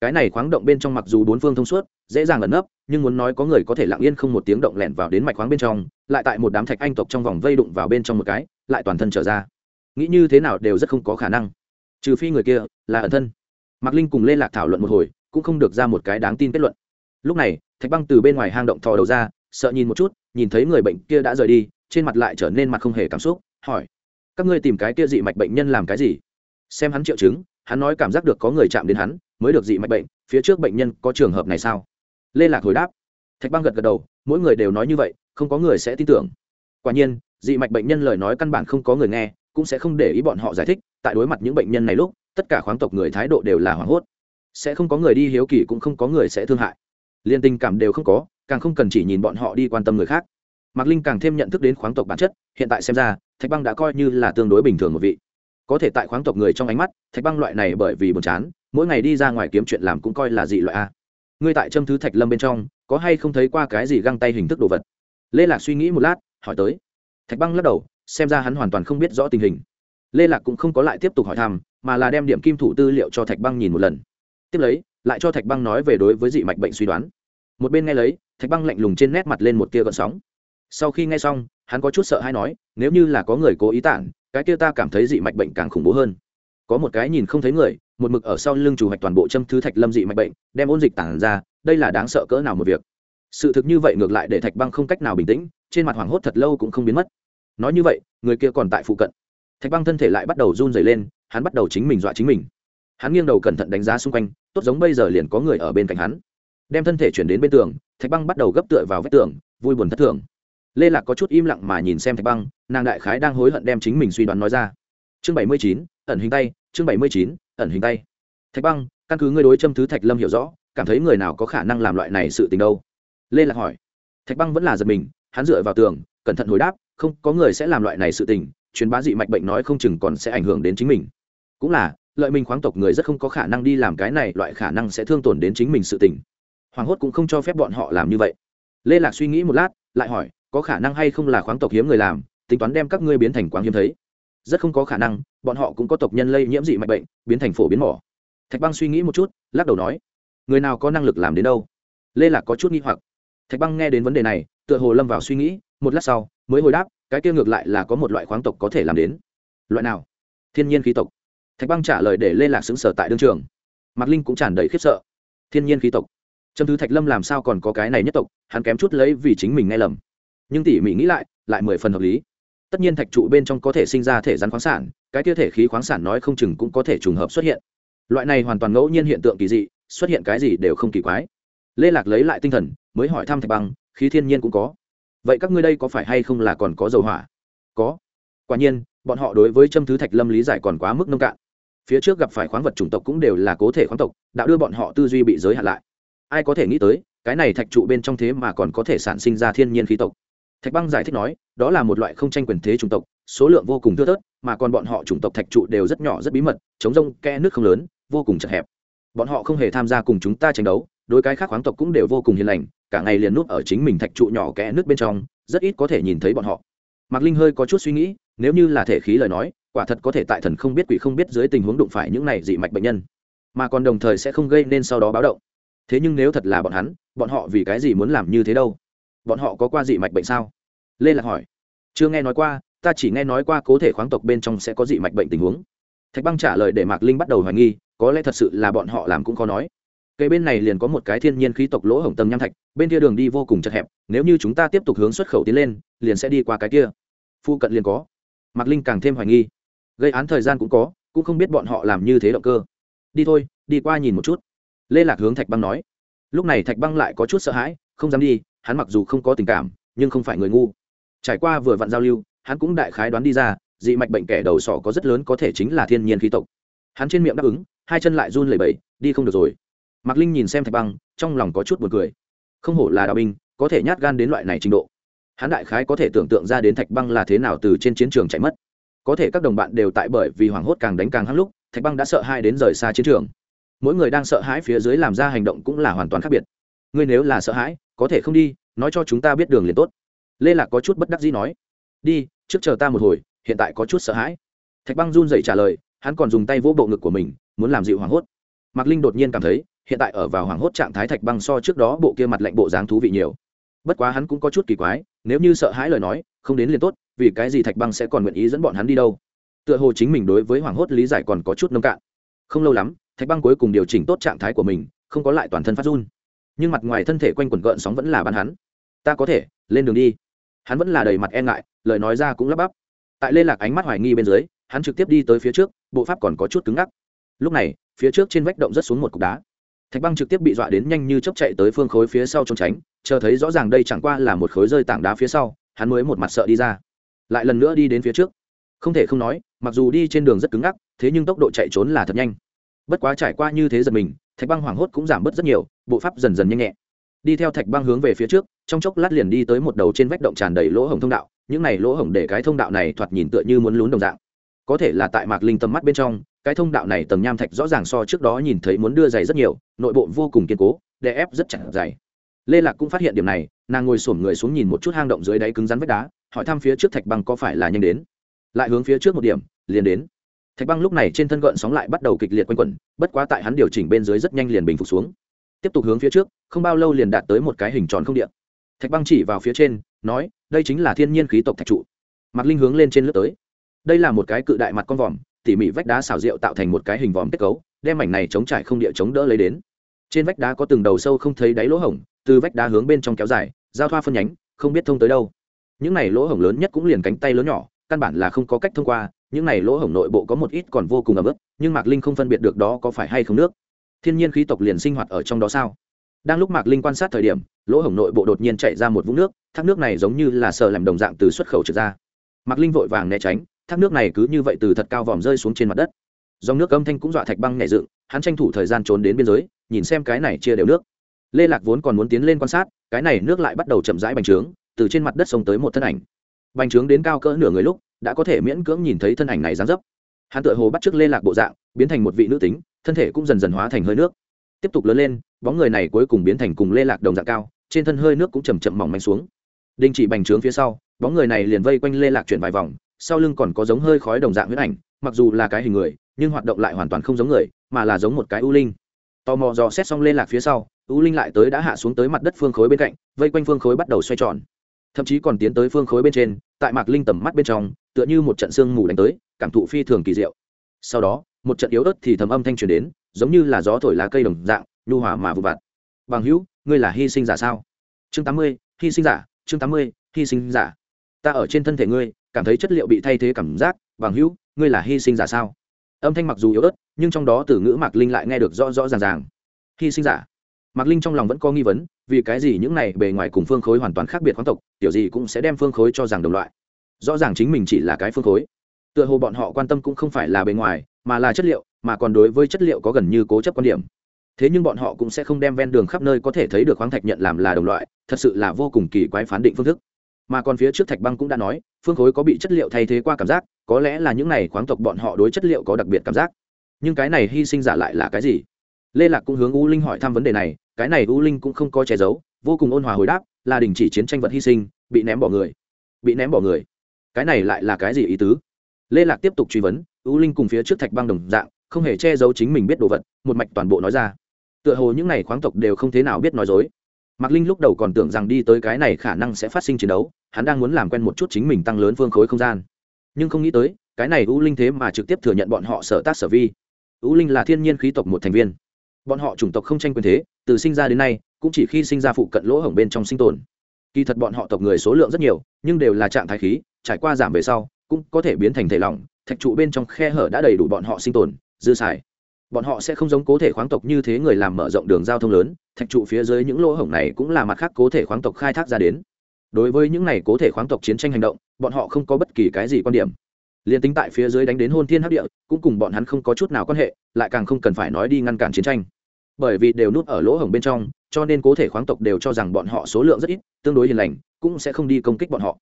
S1: Cái này khoáng động bên trong mặc dù bốn phương thông suốt, dễ dàng ẩn nấp, nhưng muốn nói có người có thể lặng yên không một tiếng động lẻn vào đến mạch khoáng bên trong, lại tại một đám thạch anh tộc trong vòng vây đụng vào bên trong một cái, lại toàn thân trở ra. Nghĩ như thế nào đều rất không có khả năng. Trừ phi người kia là ẩn thân. Mạc linh cùng lên lạc thảo luận một hồi, cũng không được ra một cái đáng tin kết luận. Lúc này, thạch băng từ bên ngoài hang động thò đầu ra, sợ nhìn một chút, nhìn thấy người bệnh kia đã rời đi, trên mặt lại trở nên mặt không hề cảm xúc, hỏi, các ngươi tìm cái kia dị mạch bệnh nhân làm cái gì? Xem hắn triệu chứng hắn nói cảm giác được có người chạm đến hắn, mới được dị mạch bệnh, phía trước bệnh nhân có trường hợp này sao? Lê lạc hồi đáp. Thạch băng gật gật đầu, mỗi người đều nói như vậy, không có người sẽ tin tưởng. Quả nhiên, dị mạch bệnh nhân lời nói căn bản không có người nghe, cũng sẽ không để ý bọn họ giải thích, tại đối mặt những bệnh nhân này lúc, tất cả khoáng tộc người thái độ đều là hoảng hốt. Sẽ không có người đi hiếu kỳ cũng không có người sẽ thương hại. Liên tình cảm đều không có, càng không cần chỉ nhìn bọn họ đi quan tâm người khác. Mạc linh càng thêm nhận thức đến khoáng tộc bản chất, hiện tại xem ra, thạch băng đã coi như là tương đối bình thường một vị có thể tại khoáng tộc người trong ánh mắt, thạch băng loại này bởi vì buồn chán, mỗi ngày đi ra ngoài kiếm chuyện làm cũng coi là dị loại a. Ngươi tại châm thứ thạch lâm bên trong, có hay không thấy qua cái gì găng tay hình thức đồ vật? Lê lạc suy nghĩ một lát, hỏi tới. Thạch băng lắc đầu, xem ra hắn hoàn toàn không biết rõ tình hình. Lê lạc cũng không có lại tiếp tục hỏi thăm, mà là đem điểm kim thủ tư liệu cho thạch băng nhìn một lần. Tiếp lấy, lại cho thạch băng nói về đối với dị mạch bệnh suy đoán. Một bên nghe lấy, thạch băng lạnh lùng trên nét mặt lên một tia gợn sóng. Sau khi nghe xong, hắn có chút sợ hay nói, nếu như là có người cố ý tản cái kia ta cảm thấy dị mạch bệnh càng khủng bố hơn. Có một cái nhìn không thấy người, một mực ở sau lưng chủ hoạch toàn bộ châm thứ thạch lâm dị mạch bệnh, đem ôn dịch tản ra, đây là đáng sợ cỡ nào một việc. Sự thực như vậy ngược lại để thạch băng không cách nào bình tĩnh, trên mặt hoảng hốt thật lâu cũng không biến mất. Nói như vậy, người kia còn tại phụ cận. Thạch băng thân thể lại bắt đầu run dày lên, hắn bắt đầu chính mình dọa chính mình. Hắn nghiêng đầu cẩn thận đánh giá xung quanh, tốt giống bây giờ liền có người ở bên cạnh hắn. Đem thân thể chuyển đến bên tường, thạch băng bắt đầu gấp tựa vào vách tường, vui buồn thất thường lê lạc có chút im lặng mà nhìn xem thạch băng, nàng đại khái đang hối hận đem chính mình suy đoán nói ra. Chương bảy mươi chín, ẩn hình tay, chương bảy mươi chín, ẩn hình tay. Thạch băng, căn cứ ngươi đối châm thứ thạch lâm hiểu rõ, cảm thấy người nào có khả năng làm loại này sự tình đâu? Lê lạc hỏi. Thạch băng vẫn là giật mình, hắn dựa vào tường, cẩn thận hồi đáp, không, có người sẽ làm loại này sự tình, truyền bá dị mạch bệnh nói không chừng còn sẽ ảnh hưởng đến chính mình. Cũng là, lợi mình khoáng tộc người rất không có khả năng đi làm cái này, loại khả năng sẽ thương tổn đến chính mình sự tình. Hoàng hốt cũng không cho phép bọn họ làm như vậy. Lê lạc suy nghĩ một lát, lại hỏi có khả năng hay không là khoáng tộc hiếm người làm, tính toán đem các ngươi biến thành quáng hiếm thấy. Rất không có khả năng, bọn họ cũng có tộc nhân lây nhiễm dị mạch bệnh, biến thành phổ biến mỏ. Thạch băng suy nghĩ một chút, lắc đầu nói, người nào có năng lực làm đến đâu? Lê lạc có chút nghi hoặc. Thạch băng nghe đến vấn đề này, tựa hồ lâm vào suy nghĩ, một lát sau, mới hồi đáp, cái kia ngược lại là có một loại khoáng tộc có thể làm đến. Loại nào? Thiên nhiên khí tộc. Thạch băng trả lời để lê lạc xứng sở tại đương trường. Mạc linh cũng tràn đầy khiếp sợ. Thiên nhiên khí tộc. Trâm thứ thạch lâm làm sao còn có cái này nhất tộc, hắn kém chút lấy vì chính mình nghe lầm nhưng tỉ mỉ nghĩ lại lại mười phần hợp lý. Tất nhiên thạch trụ bên trong có thể sinh ra thể rắn khoáng sản, cái tia thể khí khoáng sản nói không chừng cũng có thể trùng hợp xuất hiện. Loại này hoàn toàn ngẫu nhiên hiện tượng kỳ dị, xuất hiện cái gì đều không kỳ quái. Lê lạc lấy lại tinh thần, mới hỏi thăm thạch băng, khí thiên nhiên cũng có. Vậy các ngươi đây có phải hay không là còn có dầu hỏa? Có. Quả nhiên, bọn họ đối với châm thứ thạch lâm lý giải còn quá mức nông cạn. Phía trước gặp phải khoáng vật chủng tộc cũng đều là cố thể khoáng tộc, đã đưa bọn họ tư duy bị giới hạn lại. Ai có thể nghĩ tới, cái này thạch trụ bên trong thế mà còn có thể sản sinh ra thiên nhiên khí tộc? Thạch băng giải thích nói, đó là một loại không tranh quyền thế chủng tộc, số lượng vô cùng thưa thớt, mà còn bọn họ chủng tộc thạch trụ đều rất nhỏ rất bí mật, chống rông, kẽ nước không lớn, vô cùng chật hẹp. Bọn họ không hề tham gia cùng chúng ta tranh đấu, đối cái khác khoáng tộc cũng đều vô cùng hiền lành, cả ngày liền núp ở chính mình thạch trụ nhỏ kẽ nước bên trong, rất ít có thể nhìn thấy bọn họ. Mạc linh hơi có chút suy nghĩ, nếu như là thể khí lời nói, quả thật có thể tại thần không biết quỷ không biết dưới tình huống đụng phải những này dị mạch bệnh nhân. Mà còn đồng thời sẽ không gây nên sau đó báo động. Thế nhưng nếu thật là bọn hắn, bọn họ vì cái gì muốn làm như thế đâu? Bọn họ có qua dị mạch bệnh sao? Lê lạc hỏi. Chưa nghe nói qua, ta chỉ nghe nói qua cố thể khoáng tộc bên trong sẽ có dị mạch bệnh tình huống. Thạch băng trả lời để mạc linh bắt đầu hoài nghi, có lẽ thật sự là bọn họ làm cũng khó nói. Cây bên này liền có một cái thiên nhiên khí tộc lỗ hổng tầng nham thạch, bên kia đường đi vô cùng chật hẹp, nếu như chúng ta tiếp tục hướng xuất khẩu tiến lên, liền sẽ đi qua cái kia. Phu cận liền có. Mạc linh càng thêm hoài nghi. Gây án thời gian cũng có, cũng không biết bọn họ làm như thế động cơ. Đi thôi, đi qua nhìn một chút. Lê lạc hướng thạch băng nói. Lúc này thạch băng lại có chút sợ hãi, không dám đi hắn mặc dù không có tình cảm, nhưng không phải người ngu. Trải qua vừa vặn giao lưu, hắn cũng đại khái đoán đi ra, dị mạch bệnh kẻ đầu sỏ có rất lớn có thể chính là thiên nhiên khí tộc. Hắn trên miệng đáp ứng, hai chân lại run lẩy bẩy, đi không được rồi. Mạc linh nhìn xem thạch băng, trong lòng có chút b u ồ n cười. Không hổ là đạo binh, có thể nhát gan đến loại này trình độ. Hắn đại khái có thể tưởng tượng ra đến thạch băng là thế nào từ trên chiến trường chạy mất. Có thể các đồng bạn đều tại bởi vì hoảng hốt càng đánh càng hăng lúc, thạch băng đã sợ hai đến rời xa chiến trường. Mỗi người đang sợ hãi phía dưới làm ra hành động cũng là hoàn toàn khác biệt ngươi nếu là sợ hãi, có thể không đi, nói cho chúng ta biết đường liền tốt. Lê lạc có chút bất đắc dĩ nói, đi, trước chờ ta một hồi, hiện tại có chút sợ hãi. Thạch băng run dậy trả lời, hắn còn dùng tay vỗ bộ ngực của mình, muốn làm dịu hoảng hốt. Mạc linh đột nhiên cảm thấy, hiện tại ở vào hoảng hốt trạng thái thạch băng so trước đó bộ kia mặt lạnh bộ dáng thú vị nhiều. Bất quá hắn cũng có chút kỳ quái, nếu như sợ hãi lời nói, không đến liền tốt, vì cái gì thạch băng sẽ còn nguyện ý dẫn bọn hắn đi đâu? Tựa hồ chính mình đối với hoảng hốt lý giải còn có chút nông cạn. Không lâu lắm, thạch băng cuối cùng điều chỉnh tốt trạng thái của mình, không có lại toàn thân phát run nhưng mặt ngoài thân thể quanh quẩn gợn sóng vẫn là bắn hắn. Ta có thể, lên đường đi. Hắn vẫn là đầy mặt e ngại, lời nói ra cũng lắp bắp. Tại lê lạc ánh mắt hoài nghi bên dưới, hắn trực tiếp đi tới phía trước, bộ pháp còn có chút cứng ngắc. Lúc này, phía trước trên vách động rất xuống một cục đá. Thạch băng trực tiếp bị dọa đến nhanh như chốc chạy tới phương khối phía sau trốn tránh, chờ thấy rõ ràng đây chẳng qua là một khối rơi tảng đá phía sau, hắn mới một mặt sợ đi ra. Lại lần nữa đi đến phía trước. Không thể không nói, mặc dù đi trên đường rất cứng ngắc, thế nhưng tốc độ chạy trốn là thật nhanh. Bất quá trải qua như thế giật mình thạch băng hoảng hốt cũng giảm bớt rất nhiều, bộ pháp dần dần nhanh nhẹ. Đi theo thạch băng hướng về phía trước, trong chốc lát liền đi tới một đầu trên vách động tràn đầy lỗ hổng thông đạo, những này lỗ hổng để cái thông đạo này thoạt nhìn tựa như muốn lún đồng dạng. Có thể là tại mạc linh tầm mắt bên trong, cái thông đạo này tầng nham thạch rõ ràng so trước đó nhìn thấy muốn đưa dày rất nhiều, nội bộ vô cùng kiên cố, đè ép rất chặt dày. Lê lạc cũng phát hiện điểm này, nàng ngồi xổm người xuống nhìn một chút hang động dưới đáy cứng rắn vách đá, hỏi thăm phía trước thạch băng có phải là nhanh đến. Lại hướng phía trước một điểm, liền đến thạch băng lúc này trên thân gợn sóng lại bắt đầu kịch liệt quanh quẩn, bất quá tại hắn điều chỉnh bên dưới rất nhanh liền bình phục xuống. Tiếp tục hướng phía trước, không bao lâu liền đạt tới một cái hình tròn không điện. Thạch băng chỉ vào phía trên, nói, đây chính là thiên nhiên khí tộc thạch trụ. Mạc linh hướng lên trên lướt tới. Đây là một cái cự đại mặt con vòm, tỉ mỉ vách đá xào rượu tạo thành một cái hình vòm kết cấu, đem mảnh này chống trải không địa chống đỡ lấy đến. Trên vách đá có từng đầu sâu không thấy đáy lỗ hổng, từ vách đá hướng bên trong kéo dài, giao thoa phân nhánh, không biết thông tới đâu. Những này lỗ hổng lớn nhất cũng liền cánh tay lớn nhỏ, căn bản là không có cách thông qua những này lỗ hổng nội bộ có một ít còn vô cùng ấm ức nhưng mạc linh không phân biệt được đó có phải hay không nước. Thiên nhiên khí tộc liền sinh hoạt ở trong đó sao? Đang lúc mạc linh quan sát thời điểm, lỗ hổng nội bộ đột nhiên chạy ra một vũng nước, thác nước này giống như là sờ làm đồng dạng từ xuất khẩu trượt ra. Mạc linh vội vàng né tránh, thác nước này cứ như vậy từ thật cao vòm rơi xuống trên mặt đất. Dòng nước âm thanh cũng dọa thạch băng nhẹ dựng, hắn tranh thủ thời gian trốn đến biên giới, nhìn xem cái này chia đều nước. Lê lạc vốn còn muốn tiến lên quan sát, cái này nước lại bắt đầu chậm rãi bành trướng, từ trên mặt đất sông tới một thân ảnh. Bành trướng đến cao cỡ nửa người lúc đã có thể miễn cưỡng nhìn thấy thân ảnh này dáng dấp. Hắn tựa hồ bắt t lê lạc bộ dạng, biến thành một vị nữ tính, thân thể cũng dần dần hóa thành hơi nước. Tiếp tục lớn lên, bóng người này cuối cùng biến thành cùng lê lạc đồng dạng cao, trên thân hơi nước cũng chầm chậm mỏng manh xuống. Đình chỉ bành trướng phía sau, bóng người này liền vây quanh lê lạc chuyển vài vòng, sau lưng còn có giống hơi khói đồng dạng huyết ảnh, mặc dù là cái hình người, nhưng hoạt động lại hoàn toàn không giống người, mà là giống một cái u linh. Tò mò dò xét xong lê lạc phía sau, u linh lại tới đã hạ xuống tới mặt đất phương khối bên cạnh, vây quanh phương khối bắt đầu xoay tròn. Thậm chí còn tiến tới phương khối bên trên, tại mạc linh tầm mắt bên trong tựa như một trận sương mù đánh tới, cảm thụ phi thường kỳ diệu. Sau đó, một trận yếu ớt thì thầm âm thanh truyền đến, giống như là gió thổi lá cây đồng dạng, nhu hòa mà vụ vặt. Bằng hữu, ngươi là hy sinh giả sao? Chương tám mươi, hy sinh giả, chương tám mươi, hy sinh giả. Ta ở trên thân thể ngươi, cảm thấy chất liệu bị thay thế cảm giác. Bằng hữu, ngươi là hy sinh giả sao? Âm thanh mặc dù yếu ớt, nhưng trong đó từ ngữ mạc linh lại nghe được rõ rõ ràng ràng. Hy sinh giả? Mạc linh trong lòng vẫn có nghi vấn, vì cái gì những này bề ngoài cùng phương khối hoàn toàn khác biệt khoáng tộc, tiểu gì cũng sẽ đem phương khối cho rằng đồng loại rõ ràng chính mình chỉ là cái phương khối. Tựa hồ bọn họ quan tâm cũng không phải là bề ngoài, mà là chất liệu, mà còn đối với chất liệu có gần như cố chấp quan điểm. Thế nhưng bọn họ cũng sẽ không đem ven đường khắp nơi có thể thấy được khoáng thạch nhận làm là đồng loại, thật sự là vô cùng kỳ quái phán định phương thức. Mà còn phía trước thạch băng cũng đã nói, phương khối có bị chất liệu thay thế qua cảm giác, có lẽ là những này khoáng tộc bọn họ đối chất liệu có đặc biệt cảm giác. Nhưng cái này hy sinh giả lại là cái gì? Lê lạc cũng hướng u linh hỏi thăm vấn đề này, cái này u linh cũng không có che giấu, vô cùng ôn hòa hồi đáp, là đình chỉ chiến tranh vật hy sinh, bị ném bỏ người. Bị ném bỏ người cái này lại là cái gì ý tứ? Lê lạc tiếp tục truy vấn, u linh cùng phía trước thạch băng đồng dạng, không hề che giấu chính mình biết đồ vật, một mạch toàn bộ nói ra. Tựa hồ những n à y khoáng tộc đều không thế nào biết nói dối. Mạc linh lúc đầu còn tưởng rằng đi tới cái này khả năng sẽ phát sinh chiến đấu, hắn đang muốn làm quen một chút chính mình tăng lớn phương khối không gian. Nhưng không nghĩ tới, cái này u linh thế mà trực tiếp thừa nhận bọn họ sở tác sở vi. U linh là thiên nhiên khí tộc một thành viên. Bọn họ chủng tộc không tranh quyền thế, từ sinh ra đến nay, cũng chỉ khi sinh ra phụ cận lỗ hổng bên trong sinh tồn. Kỳ thật bọn họ tộc người số lượng rất nhiều, nhưng đều là trạng thái khí trải qua giảm về sau, cũng có thể biến thành thể lỏng, thạch trụ bên trong khe hở đã đầy đủ bọn họ sinh tồn, dư xài. Bọn họ sẽ không giống cố thể khoáng tộc như thế người làm mở rộng đường giao thông lớn, thạch trụ phía dưới những lỗ hổng này cũng là mặt khác cố thể khoáng tộc khai thác ra đến. Đối với những này cố thể khoáng tộc chiến tranh hành động, bọn họ không có bất kỳ cái gì quan điểm. Liền tính tại phía dưới đánh đến hôn thiên hấp địa, cũng cùng bọn hắn không có chút nào quan hệ, lại càng không cần phải nói đi ngăn cản chiến tranh. Bởi vì đều núp ở lỗ hổng bên trong, cho nên cố thể khoáng tộc đều cho rằng bọn họ số lượng rất ít, tương đối hiền lành, cũng sẽ không đi công kích bọn họ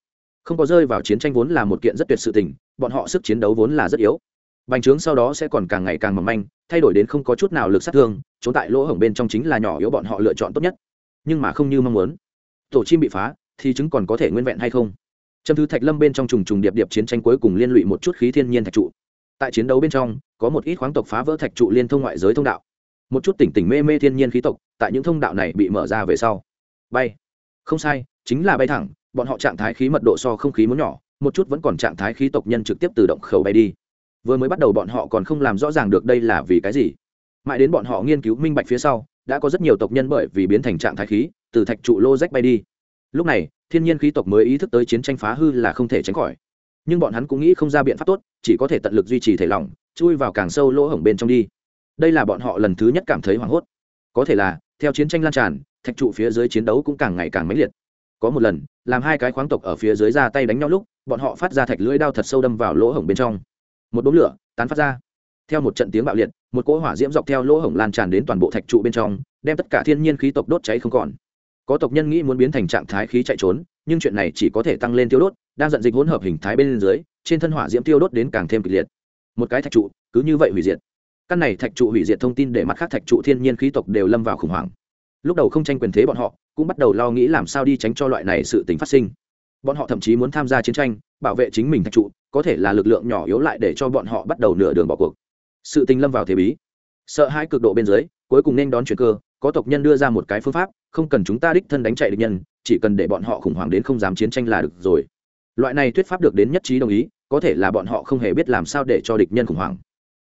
S1: không có rơi vào chiến tranh vốn là một kiện rất tuyệt sự tình, bọn họ sức chiến đấu vốn là rất yếu. Bành trướng sau đó sẽ còn càng ngày càng mỏng manh, thay đổi đến không có chút nào lực sát thương, trốn tại lỗ hổng bên trong chính là nhỏ yếu bọn họ lựa chọn tốt nhất. Nhưng mà không như mong muốn. Tổ chim bị phá, thì chứng còn có thể nguyên vẹn hay không? Châm thứ thạch lâm bên trong trùng trùng điệp điệp chiến tranh cuối cùng liên lụy một chút khí thiên nhiên thạch trụ. Tại chiến đấu bên trong, có một ít khoáng tộc phá vỡ thạch trụ liên thông ngoại giới thông đạo. Một chút tỉnh tỉnh mê mê thiên nhiên khí tộc, tại những thông đạo này bị mở ra về sau. Bay. Không sai, chính là bay thẳng bọn họ trạng thái khí mật độ so không khí muốn nhỏ, một chút vẫn còn trạng thái khí tộc nhân trực tiếp từ động khẩu bay đi. Vừa mới bắt đầu bọn họ còn không làm rõ ràng được đây là vì cái gì. Mãi đến bọn họ nghiên cứu minh bạch phía sau, đã có rất nhiều tộc nhân bởi vì biến thành trạng thái khí, từ thạch trụ lô rách bay đi. Lúc này, thiên nhiên khí tộc mới ý thức tới chiến tranh phá hư là không thể tránh khỏi. Nhưng bọn hắn cũng nghĩ không ra biện pháp tốt, chỉ có thể tận lực duy trì thể lỏng, chui vào càng sâu lỗ hổng bên trong đi. Đây là bọn họ lần thứ nhất cảm thấy hoảng hốt. Có thể là, theo chiến tranh lan tràn, thạch trụ phía dưới chiến đấu cũng càng ngày càng mãnh liệt có một lần, làm hai cái khoáng tộc ở phía dưới ra tay đánh nhau lúc, bọn họ phát ra thạch lưỡi đao thật sâu đâm vào lỗ hổng bên trong. Một đốm lửa tán phát ra. Theo một trận tiếng bạo liệt, một cỗ hỏa diễm dọc theo lỗ hổng lan tràn đến toàn bộ thạch trụ bên trong, đem tất cả thiên nhiên khí tộc đốt cháy không còn. Có tộc nhân nghĩ muốn biến thành trạng thái khí chạy trốn, nhưng chuyện này chỉ có thể tăng lên tiêu đốt, đang giận dịch hỗn hợp hình thái bên dưới, trên thân hỏa diễm tiêu đốt đến càng thêm kịch liệt. Một cái thạch trụ, cứ như vậy hủy diệt. Căn này thạch trụ hủy diệt thông tin để mặt khác thạch trụ thiên nhiên khí tộc đều lâm vào khủng hoảng lúc đầu không tranh quyền thế bọn họ, cũng bắt đầu lo nghĩ làm sao đi tránh cho loại này sự tình phát sinh. Bọn họ thậm chí muốn tham gia chiến tranh, bảo vệ chính mình thạch trụ, có thể là lực lượng nhỏ yếu lại để cho bọn họ bắt đầu nửa đường bỏ cuộc. Sự tình lâm vào thế bí. Sợ hãi cực độ bên dưới, cuối cùng nên đón chuyển cơ, có tộc nhân đưa ra một cái phương pháp, không cần chúng ta đích thân đánh chạy địch nhân, chỉ cần để bọn họ khủng hoảng đến không dám chiến tranh là được rồi. Loại này thuyết pháp được đến nhất trí đồng ý, có thể là bọn họ không hề biết làm sao để cho địch nhân khủng hoảng.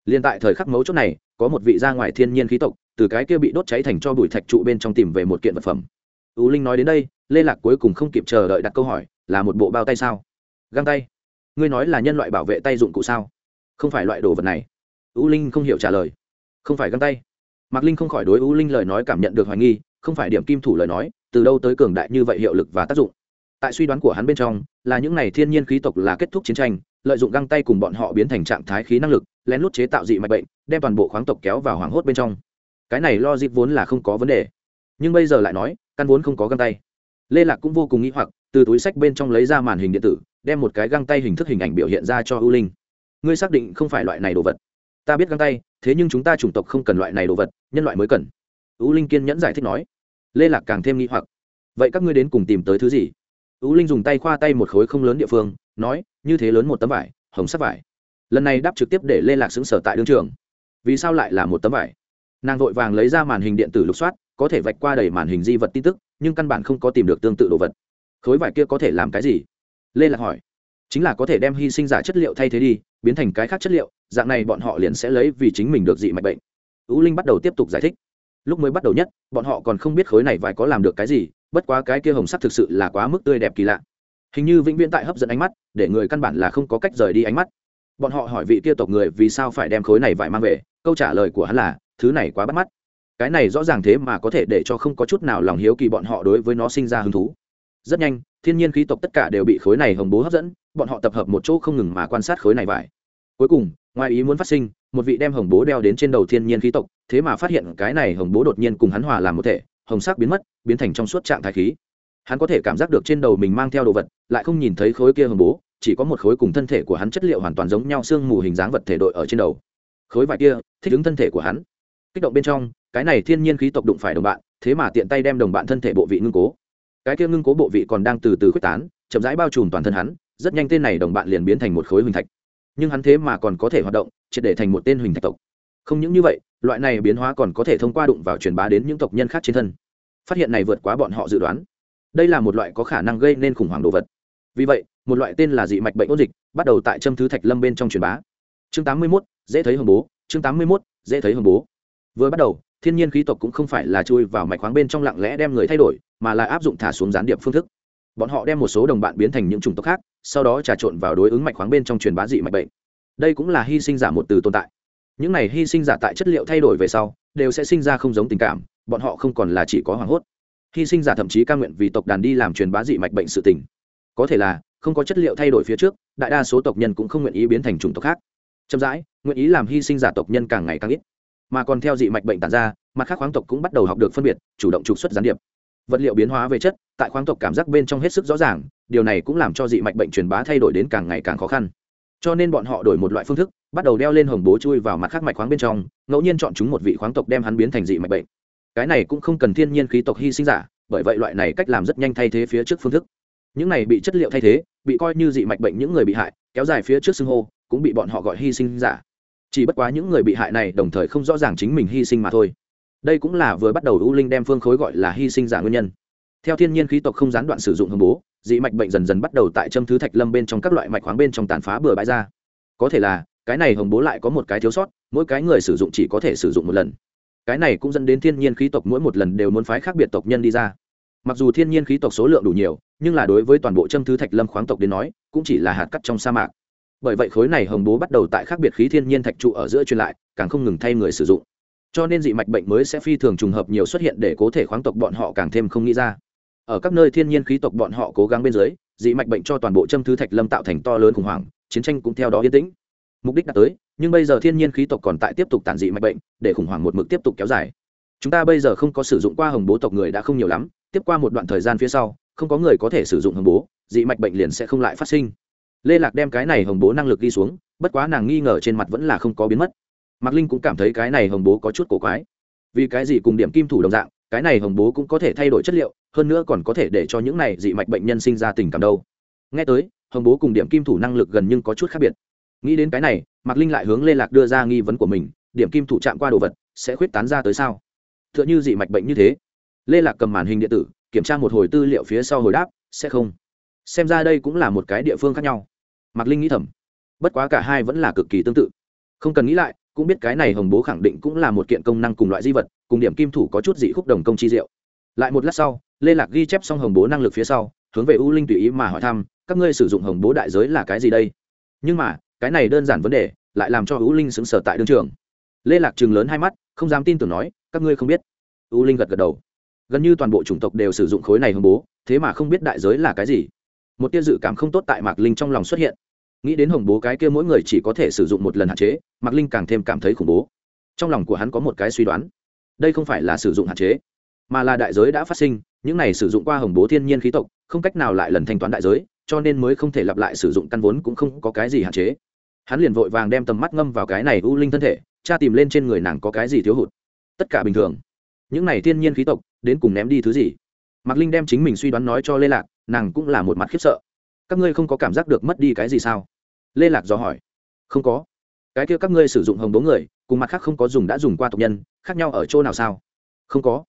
S1: Liên tại thời khắc mấu chốt này, có một vị gia ngoài thiên nhiên khí tộc từ cái kia bị đốt cháy thành cho bụi thạch trụ bên trong tìm về một kiện vật phẩm. U linh nói đến đây, lê lạc cuối cùng không kịp chờ đợi đặt câu hỏi, là một bộ bao tay sao? Găng tay. Ngươi nói là nhân loại bảo vệ tay dụng cụ sao? Không phải loại đồ vật này. U linh không hiểu trả lời. Không phải găng tay. Mạc linh không khỏi đối U linh lời nói cảm nhận được hoài nghi, không phải điểm kim thủ lời nói, từ đâu tới cường đại như vậy hiệu lực và tác dụng? Tại suy đoán của hắn bên trong, là những này thiên nhiên khí tộc là kết thúc chiến tranh, lợi dụng găng tay cùng bọn họ biến thành trạng thái khí năng lực, lén lút chế tạo dị mạch bệnh, đem toàn bộ khoáng tộc kéo vào hoảng hốt bên trong cái này lo dịp vốn là không có vấn đề. Nhưng bây giờ lại nói, căn vốn không có găng tay. Lê lạc cũng vô cùng nghĩ hoặc, từ túi sách bên trong lấy ra màn hình điện tử, đem một cái găng tay hình thức hình ảnh biểu hiện ra cho ưu linh. Ngươi xác định không phải loại này đồ vật. Ta biết găng tay, thế nhưng chúng ta chủng tộc không cần loại này đồ vật, nhân loại mới cần. Ưu linh kiên nhẫn giải thích nói. Lê lạc càng thêm nghĩ hoặc. Vậy các ngươi đến cùng tìm tới thứ gì? Ưu linh dùng tay khoa tay một khối không lớn địa phương, nói, như thế lớn một tấm vải, hồng sắc vải. Lần này đáp trực tiếp để lê lạc xứng sở tại đương trường. Vì sao lại là một tấm vải? Nàng vội vàng lấy ra màn hình điện tử lục soát, có thể vạch qua đầy màn hình di vật tin tức, nhưng căn bản không có tìm được tương tự đồ vật. Khối vải kia có thể làm cái gì? Lê lạc hỏi. Chính là có thể đem hy sinh giả chất liệu thay thế đi, biến thành cái khác chất liệu, dạng này bọn họ liền sẽ lấy vì chính mình được dị mạch bệnh. Ú linh bắt đầu tiếp tục giải thích. Lúc mới bắt đầu nhất, bọn họ còn không biết khối này vải có làm được cái gì, bất quá cái kia hồng sắc thực sự là quá mức tươi đẹp kỳ lạ. Hình như vĩnh viễn tại hấp dẫn ánh mắt, để người căn bản là không có cách rời đi ánh mắt. Bọn họ hỏi vị kia tộc người vì sao phải đem khối này vải mang về, câu trả lời của hắn là thứ này quá bắt mắt. Cái này rõ ràng thế mà có thể để cho không có chút nào lòng hiếu kỳ bọn họ đối với nó sinh ra hứng thú. Rất nhanh, thiên nhiên khí tộc tất cả đều bị khối này hồng bố hấp dẫn, bọn họ tập hợp một chỗ không ngừng mà quan sát khối này vải. Cuối cùng, ngoài ý muốn phát sinh, một vị đem hồng bố đeo đến trên đầu thiên nhiên khí tộc, thế mà phát hiện cái này hồng bố đột nhiên cùng hắn hòa làm một thể, hồng sắc biến mất, biến thành trong suốt trạng thái khí. Hắn có thể cảm giác được trên đầu mình mang theo đồ vật, lại không nhìn thấy khối kia hồng bố, chỉ có một khối cùng thân thể của hắn chất liệu hoàn toàn giống nhau xương mù hình dáng vật thể đội ở trên đầu. Khối vải kia thích ứng thân thể của hắn kích động bên trong cái này thiên nhiên khí tộc đụng phải đồng bạn thế mà tiện tay đem đồng bạn thân thể bộ vị ngưng cố. Cái kia ngưng cố bộ vị còn đang từ từ khuếch tán chậm rãi bao trùm toàn thân hắn rất nhanh tên này đồng bạn liền biến thành một khối huỳnh thạch. Nhưng hắn thế mà còn có thể hoạt động triệt để thành một tên huỳnh thạch tộc. Không những như vậy loại này biến hóa còn có thể thông qua đụng vào truyền bá đến những tộc nhân khác trên thân. Phát hiện này vượt quá bọn họ dự đoán. Đây là một loại có khả năng gây nên khủng hoảng đồ vật. Vì vậy một loại tên là dị mạch bệnh ôn dịch bắt đầu tại châm thứ thạch lâm bên trong truyền bá. Chương 81, dễ thấy hồng bố chương 81, dễ thấy hồng bố vừa bắt đầu, thiên nhiên khí tộc cũng không phải là chui vào mạch khoáng bên trong lặng lẽ đem người thay đổi, mà là áp dụng thả xuống gián điệp phương thức. Bọn họ đem một số đồng bạn biến thành những chủng tộc khác, sau đó trà trộn vào đối ứng mạch khoáng bên trong truyền bá dị mạch bệnh. Đây cũng là hy sinh giả một từ tồn tại. Những này hy sinh giả tại chất liệu thay đổi về sau, đều sẽ sinh ra không giống tình cảm, bọn họ không còn là chỉ có hoảng hốt. Hy sinh giả thậm chí ca nguyện vì tộc đàn đi làm truyền bá dị mạch bệnh sự tình. Có thể là, không có chất liệu thay đổi phía trước, đại đa số tộc nhân cũng không nguyện ý biến thành chủng tộc khác. Chậm rãi, nguyện ý làm hy sinh giả tộc nhân càng ngày càng ít mà còn theo dị mạch bệnh tàn ra, mặt khác khoáng tộc cũng bắt đầu học được phân biệt, chủ động trục xuất gián điệp. Vật liệu biến hóa về chất, tại khoáng tộc cảm giác bên trong hết sức rõ ràng, điều này cũng làm cho dị mạch bệnh truyền bá thay đổi đến càng ngày càng khó khăn. Cho nên bọn họ đổi một loại phương thức, bắt đầu đeo lên hồng bố chui vào mặt khác mạch khoáng bên trong, ngẫu nhiên chọn chúng một vị khoáng tộc đem hắn biến thành dị mạch bệnh. Cái này cũng không cần thiên nhiên khí tộc hy sinh giả, bởi vậy loại này cách làm rất nhanh thay thế phía trước phương thức. Những này bị chất liệu thay thế, bị coi như dị mạch bệnh những người bị hại, kéo dài phía trước xưng hô, cũng bị bọn họ gọi hy sinh giả chỉ bất quá những người bị hại này đồng thời không rõ ràng chính mình hy sinh mà thôi. Đây cũng là vừa bắt đầu u linh đem phương khối gọi là hy sinh giả nguyên nhân. Theo thiên nhiên khí tộc không gián đoạn sử dụng hồng bố, dị mạch bệnh dần dần bắt đầu tại châm thứ thạch lâm bên trong các loại mạch khoáng bên trong tàn phá bừa bãi ra. Có thể là, cái này hồng bố lại có một cái thiếu sót, mỗi cái người sử dụng chỉ có thể sử dụng một lần. Cái này cũng dẫn đến thiên nhiên khí tộc mỗi một lần đều muốn phái khác biệt tộc nhân đi ra. Mặc dù thiên nhiên khí tộc số lượng đủ nhiều, nhưng là đối với toàn bộ châm thứ thạch lâm khoáng tộc đến nói, cũng chỉ là hạt cắt trong sa mạc bởi vậy khối này hồng bố bắt đầu tại khác biệt khí thiên nhiên thạch trụ ở giữa truyền lại, càng không ngừng thay người sử dụng. Cho nên dị mạch bệnh mới sẽ phi thường trùng hợp nhiều xuất hiện để cố thể khoáng tộc bọn họ càng thêm không nghĩ ra. Ở các nơi thiên nhiên khí tộc bọn họ cố gắng bên dưới, dị mạch bệnh cho toàn bộ châm thứ thạch lâm tạo thành to lớn khủng hoảng, chiến tranh cũng theo đó yên tĩnh. Mục đích đã tới, nhưng bây giờ thiên nhiên khí tộc còn tại tiếp tục tản dị mạch bệnh, để khủng hoảng một mực tiếp tục kéo dài. Chúng ta bây giờ không có sử dụng qua hồng bố tộc người đã không nhiều lắm, tiếp qua một đoạn thời gian phía sau, không có người có thể sử dụng hồng bố, dị mạch bệnh liền sẽ không lại phát sinh lê lạc đem cái này hồng bố năng lực đi xuống bất quá nàng nghi ngờ trên mặt vẫn là không có biến mất mạc linh cũng cảm thấy cái này hồng bố có chút cổ quái vì cái gì cùng điểm kim thủ đồng dạng cái này hồng bố cũng có thể thay đổi chất liệu hơn nữa còn có thể để cho những này dị mạch bệnh nhân sinh ra tình cảm đâu nghe tới hồng bố cùng điểm kim thủ năng lực gần nhưng có chút khác biệt nghĩ đến cái này mạc linh lại hướng lê lạc đưa ra nghi vấn của mình điểm kim thủ chạm qua đồ vật sẽ khuyết tán ra tới sao t h ư ợ n h ư dị mạch bệnh như thế lê lạc cầm màn hình điện tử kiểm tra một hồi tư liệu phía sau hồi đáp sẽ không xem ra đây cũng là một cái địa phương khác nhau mạc linh nghĩ thầm. Bất quá cả hai vẫn là cực kỳ tương tự. Không cần nghĩ lại, cũng biết cái này hồng bố khẳng định cũng là một kiện công năng cùng loại di vật, cùng điểm kim thủ có chút dị khúc đồng công chi diệu. Lại một lát sau, lê lạc ghi chép xong hồng bố năng lực phía sau, hướng về u linh tùy ý mà hỏi thăm, các ngươi sử dụng hồng bố đại giới là cái gì đây? Nhưng mà, cái này đơn giản vấn đề, lại làm cho u linh sững sờ tại đương trường. Lê lạc chừng lớn hai mắt, không dám tin tưởng nói, các ngươi không biết. U linh gật gật đầu. Gần như toàn bộ chủng tộc đều sử dụng khối này hồng bố, thế mà không biết đại giới là cái gì một tia dự cảm không tốt tại mạc linh trong lòng xuất hiện. Nghĩ đến hồng bố cái kia mỗi người chỉ có thể sử dụng một lần hạn chế, mạc linh càng thêm cảm thấy khủng bố. Trong lòng của hắn có một cái suy đoán. Đây không phải là sử dụng hạn chế, mà là đại giới đã phát sinh, những này sử dụng qua hồng bố thiên nhiên khí tộc, không cách nào lại lần thanh toán đại giới, cho nên mới không thể lặp lại sử dụng căn vốn cũng không có cái gì hạn chế. Hắn liền vội vàng đem tầm mắt ngâm vào cái này u linh thân thể cha tìm lên trên người nàng có cái gì thiếu hụt. Tất cả bình thường. Những này thiên nhiên khí tộc, đến cùng ném đi thứ gì? Mạc linh đem chính mình suy đoán nói cho lê lạc nàng cũng là một mặt khiếp sợ. Các ngươi không có cảm giác được mất đi cái gì sao? Lê lạc dò hỏi. Không có. Cái kia các ngươi sử dụng hồng bố người, cùng mặt khác không có dùng đã dùng qua tộc nhân, khác nhau ở chỗ nào sao? Không có.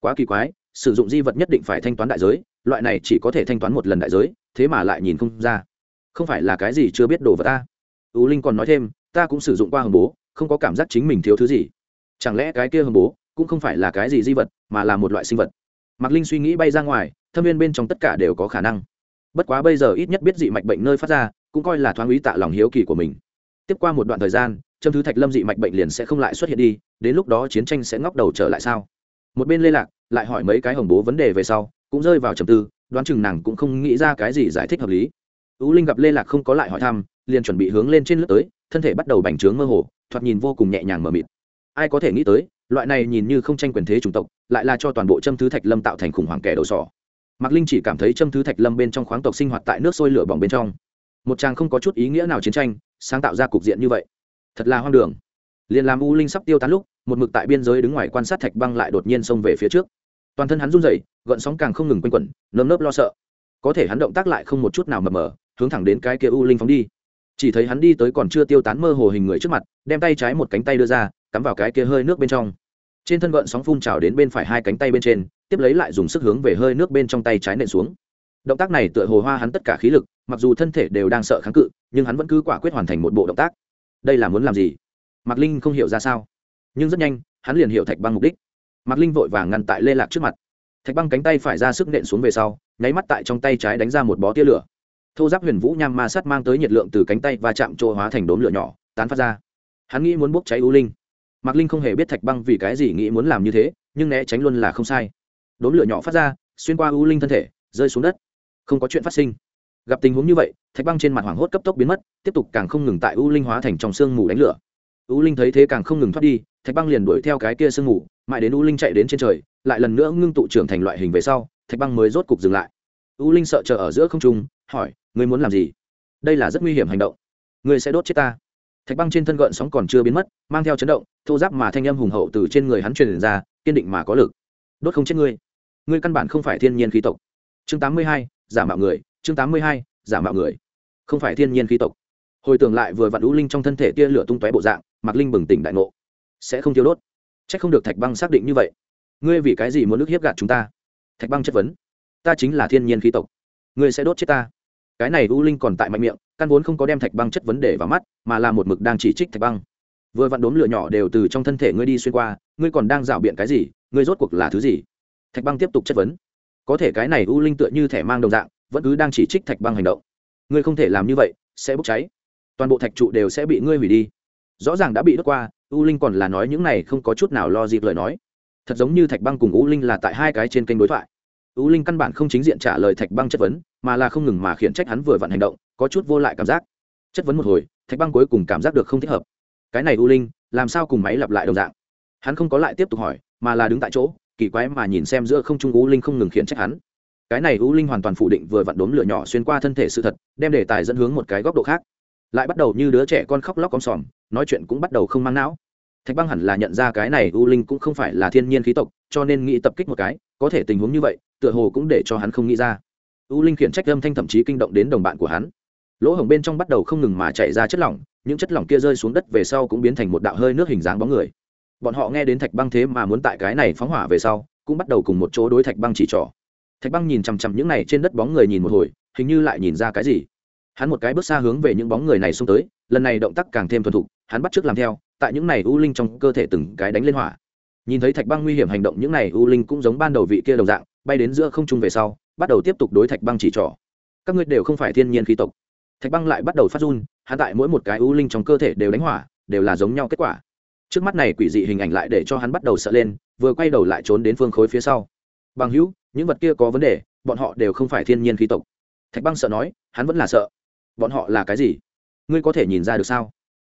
S1: Quá kỳ quái, sử dụng di vật nhất định phải thanh toán đại giới, loại này chỉ có thể thanh toán một lần đại giới, thế mà lại nhìn không ra. Không phải là cái gì chưa biết đồ vật ta? Ú linh còn nói thêm, ta cũng sử dụng qua hồng bố, không có cảm giác chính mình thiếu thứ gì. Chẳng lẽ cái kia hồng bố cũng không phải là cái gì di vật, mà là một loại sinh vật? Mạc linh suy nghĩ bay ra ngoài, thâm viên bên trong tất cả đều có khả năng. Bất quá bây giờ ít nhất biết dị mạch bệnh nơi phát ra, cũng coi là thoáng ý tạ lòng hiếu kỳ của mình. Tiếp qua một đoạn thời gian châm thứ thạch lâm dị mạch bệnh liền sẽ không lại xuất hiện đi, đến lúc đó chiến tranh sẽ ngóc đầu trở lại sao? Một bên lê lạc lại hỏi mấy cái hồng bố vấn đề về sau, cũng rơi vào trầm tư, đoán chừng nàng cũng không nghĩ ra cái gì giải thích hợp lý. Tú linh gặp lê lạc không có lại hỏi thăm, liền chuẩn bị hướng lên trên lướt tới, thân thể bắt đầu bành trướng mơ hồ, thoạt nhìn vô cùng nhẹ nhàng mờ mịt. Ai có thể nghĩ tới loại này nhìn như không tranh quyền thế chủng tộc, lại là cho toàn bộ châm thứ thạch lâm tạo thành khủng hoảng kẻ đầu sỏ. Mạc linh chỉ cảm thấy châm thứ thạch lâm bên trong khoáng tộc sinh hoạt tại nước sôi lửa bỏng bên trong. Một chàng không có chút ý nghĩa nào chiến tranh, sáng tạo ra cục diện như vậy. Thật là hoang đường. Liền làm u linh sắp tiêu tán lúc, một mực tại biên giới đứng ngoài quan sát thạch băng lại đột nhiên xông về phía trước. Toàn thân hắn run rẩy, gợn sóng càng không ngừng quanh quẩn, nơm nớp lo sợ. Có thể hắn động tác lại không một chút nào mờ mờ, hướng thẳng đến cái kia u linh phóng đi. Chỉ thấy hắn đi tới còn chưa tiêu tán mơ hồ hình người trước mặt, đem tay trái một cánh tay đưa ra cắm vào cái kia hơi nước bên trong. Trên thân gợn sóng phun trào đến bên phải hai cánh tay bên trên, tiếp lấy lại dùng sức hướng về hơi nước bên trong tay trái nện xuống. Động tác này tựa hồ hoa hắn tất cả khí lực, mặc dù thân thể đều đang sợ kháng cự, nhưng hắn vẫn cứ quả quyết hoàn thành một bộ động tác. Đây là muốn làm gì? Mạc linh không hiểu ra sao. Nhưng rất nhanh, hắn liền hiểu thạch băng mục đích. Mạc linh vội vàng ngăn tại lê lạc trước mặt. Thạch băng cánh tay phải ra sức nện xuống về sau, nháy mắt tại trong tay trái đánh ra một bó tia lửa. Thô giáp huyền vũ nham ma sắt mang tới nhiệt lượng từ cánh tay và chạm trộ hóa thành đốm lửa nhỏ, tán phát ra. Hắn nghĩ muốn bốc cháy u linh mạc linh không hề biết thạch băng vì cái gì nghĩ muốn làm như thế, nhưng né tránh luôn là không sai. Đốm lửa nhỏ phát ra, xuyên qua u linh thân thể, rơi xuống đất. Không có chuyện phát sinh. Gặp tình huống như vậy, thạch băng trên mặt hoảng hốt cấp tốc biến mất, tiếp tục càng không ngừng tại u linh hóa thành trong sương mù đánh lửa. U linh thấy thế càng không ngừng thoát đi, thạch băng liền đuổi theo cái kia sương mù, mãi đến u linh chạy đến trên trời, lại lần nữa ngưng tụ trưởng thành loại hình về sau, thạch băng mới rốt cục dừng lại. U linh sợ chờ ở giữa không trung, hỏi, ngươi muốn làm gì? Đây là rất nguy hiểm hành động. Ngươi sẽ đốt chết ta thạch băng trên thân gợn sóng còn chưa biến mất, mang theo chấn động, thô giáp mà thanh âm hùng hậu từ trên người hắn truyền ra, kiên định mà có lực. Đốt không chết ngươi. Ngươi căn bản không phải thiên nhiên khí tộc. Chương tám mươi hai, giả mạo người. Chương tám mươi hai, giả mạo người. Không phải thiên nhiên khí tộc. Hồi tưởng lại vừa vặn u linh trong thân thể tia lửa tung tóe bộ dạng, mạc linh bừng tỉnh đại ngộ. Sẽ không thiêu đốt. C h ắ c không được thạch băng xác định như vậy. Ngươi vì cái gì muốn nước hiếp gạt chúng ta? Thạch băng chất vấn. Ta chính là thiên nhiên khí tộc. Ngươi sẽ đốt chết ta. Cái này u linh còn tại mạnh miệng căn vốn không có đem thạch băng chất vấn đề vào mắt, mà là một mực đang chỉ trích thạch băng. Vừa vặn đốm lửa nhỏ đều từ trong thân thể ngươi đi xuyên qua, ngươi còn đang rảo biện cái gì, ngươi rốt cuộc là thứ gì? Thạch băng tiếp tục chất vấn. Có thể cái này u linh tựa như thẻ mang đồng dạng, vẫn cứ đang chỉ trích thạch băng hành động. Ngươi không thể làm như vậy, sẽ bốc cháy. Toàn bộ thạch trụ đều sẽ bị ngươi hủy đi. Rõ ràng đã bị đốt qua, u linh còn là nói những này không có chút nào lo dịp lời nói. Thật giống như thạch băng cùng u linh là tại hai cái trên kênh đối thoại. U linh căn bản không chính diện trả lời thạch băng chất vấn, mà là không ngừng mà khiển trách hắn vừa vặn hành động có chút vô lại cảm giác. Chất vấn một hồi, thạch băng cuối cùng cảm giác được không thích hợp. Cái này u linh, làm sao cùng máy lặp lại đồng dạng? Hắn không có lại tiếp tục hỏi, mà là đứng tại chỗ, kỳ quái mà nhìn xem giữa không trung u linh không ngừng khiển trách hắn. Cái này u linh hoàn toàn phủ định vừa vặn đốm lửa nhỏ xuyên qua thân thể sự thật, đem đề tài dẫn hướng một cái góc độ khác. Lại bắt đầu như đứa trẻ con khóc lóc con sòm, nói chuyện cũng bắt đầu không mang não. Thạch băng hẳn là nhận ra cái này u linh cũng không phải là thiên nhiên khí tộc, cho nên nghĩ tập kích một cái, có thể tình huống như vậy, tựa hồ cũng để cho hắn không nghĩ ra. U linh khiển trách âm thanh thậm chí kinh động đến đồng bạn của hắn lỗ hổng bên trong bắt đầu không ngừng mà chạy ra chất lỏng, những chất lỏng kia rơi xuống đất về sau cũng biến thành một đạo hơi nước hình dáng bóng người. Bọn họ nghe đến thạch băng thế mà muốn tại cái này phóng hỏa về sau, cũng bắt đầu cùng một chỗ đối thạch băng chỉ trỏ. Thạch băng nhìn chằm chằm những này trên đất bóng người nhìn một hồi, hình như lại nhìn ra cái gì. Hắn một cái bước xa hướng về những bóng người này xông tới, lần này động tác càng thêm thuần thục, hắn bắt t r ư ớ c làm theo, tại những này u linh trong cơ thể từng cái đánh lên hỏa. Nhìn thấy thạch băng nguy hiểm hành động những này u linh cũng giống ban đầu vị kia đồng dạng, bay đến giữa không trung về sau, bắt đầu tiếp tục đối thạch băng chỉ trỏ. Các ngươi đều không phải thiên nhiên khí tộc thạch băng lại bắt đầu phát run, hắn tại mỗi một cái u linh trong cơ thể đều đánh hỏa, đều là giống nhau kết quả. Trước mắt này quỷ dị hình ảnh lại để cho hắn bắt đầu sợ lên, vừa quay đầu lại trốn đến phương khối phía sau. Bằng hữu, những vật kia có vấn đề, bọn họ đều không phải thiên nhiên khí tộc. Thạch băng sợ nói, hắn vẫn là sợ. Bọn họ là cái gì? Ngươi có thể nhìn ra được sao?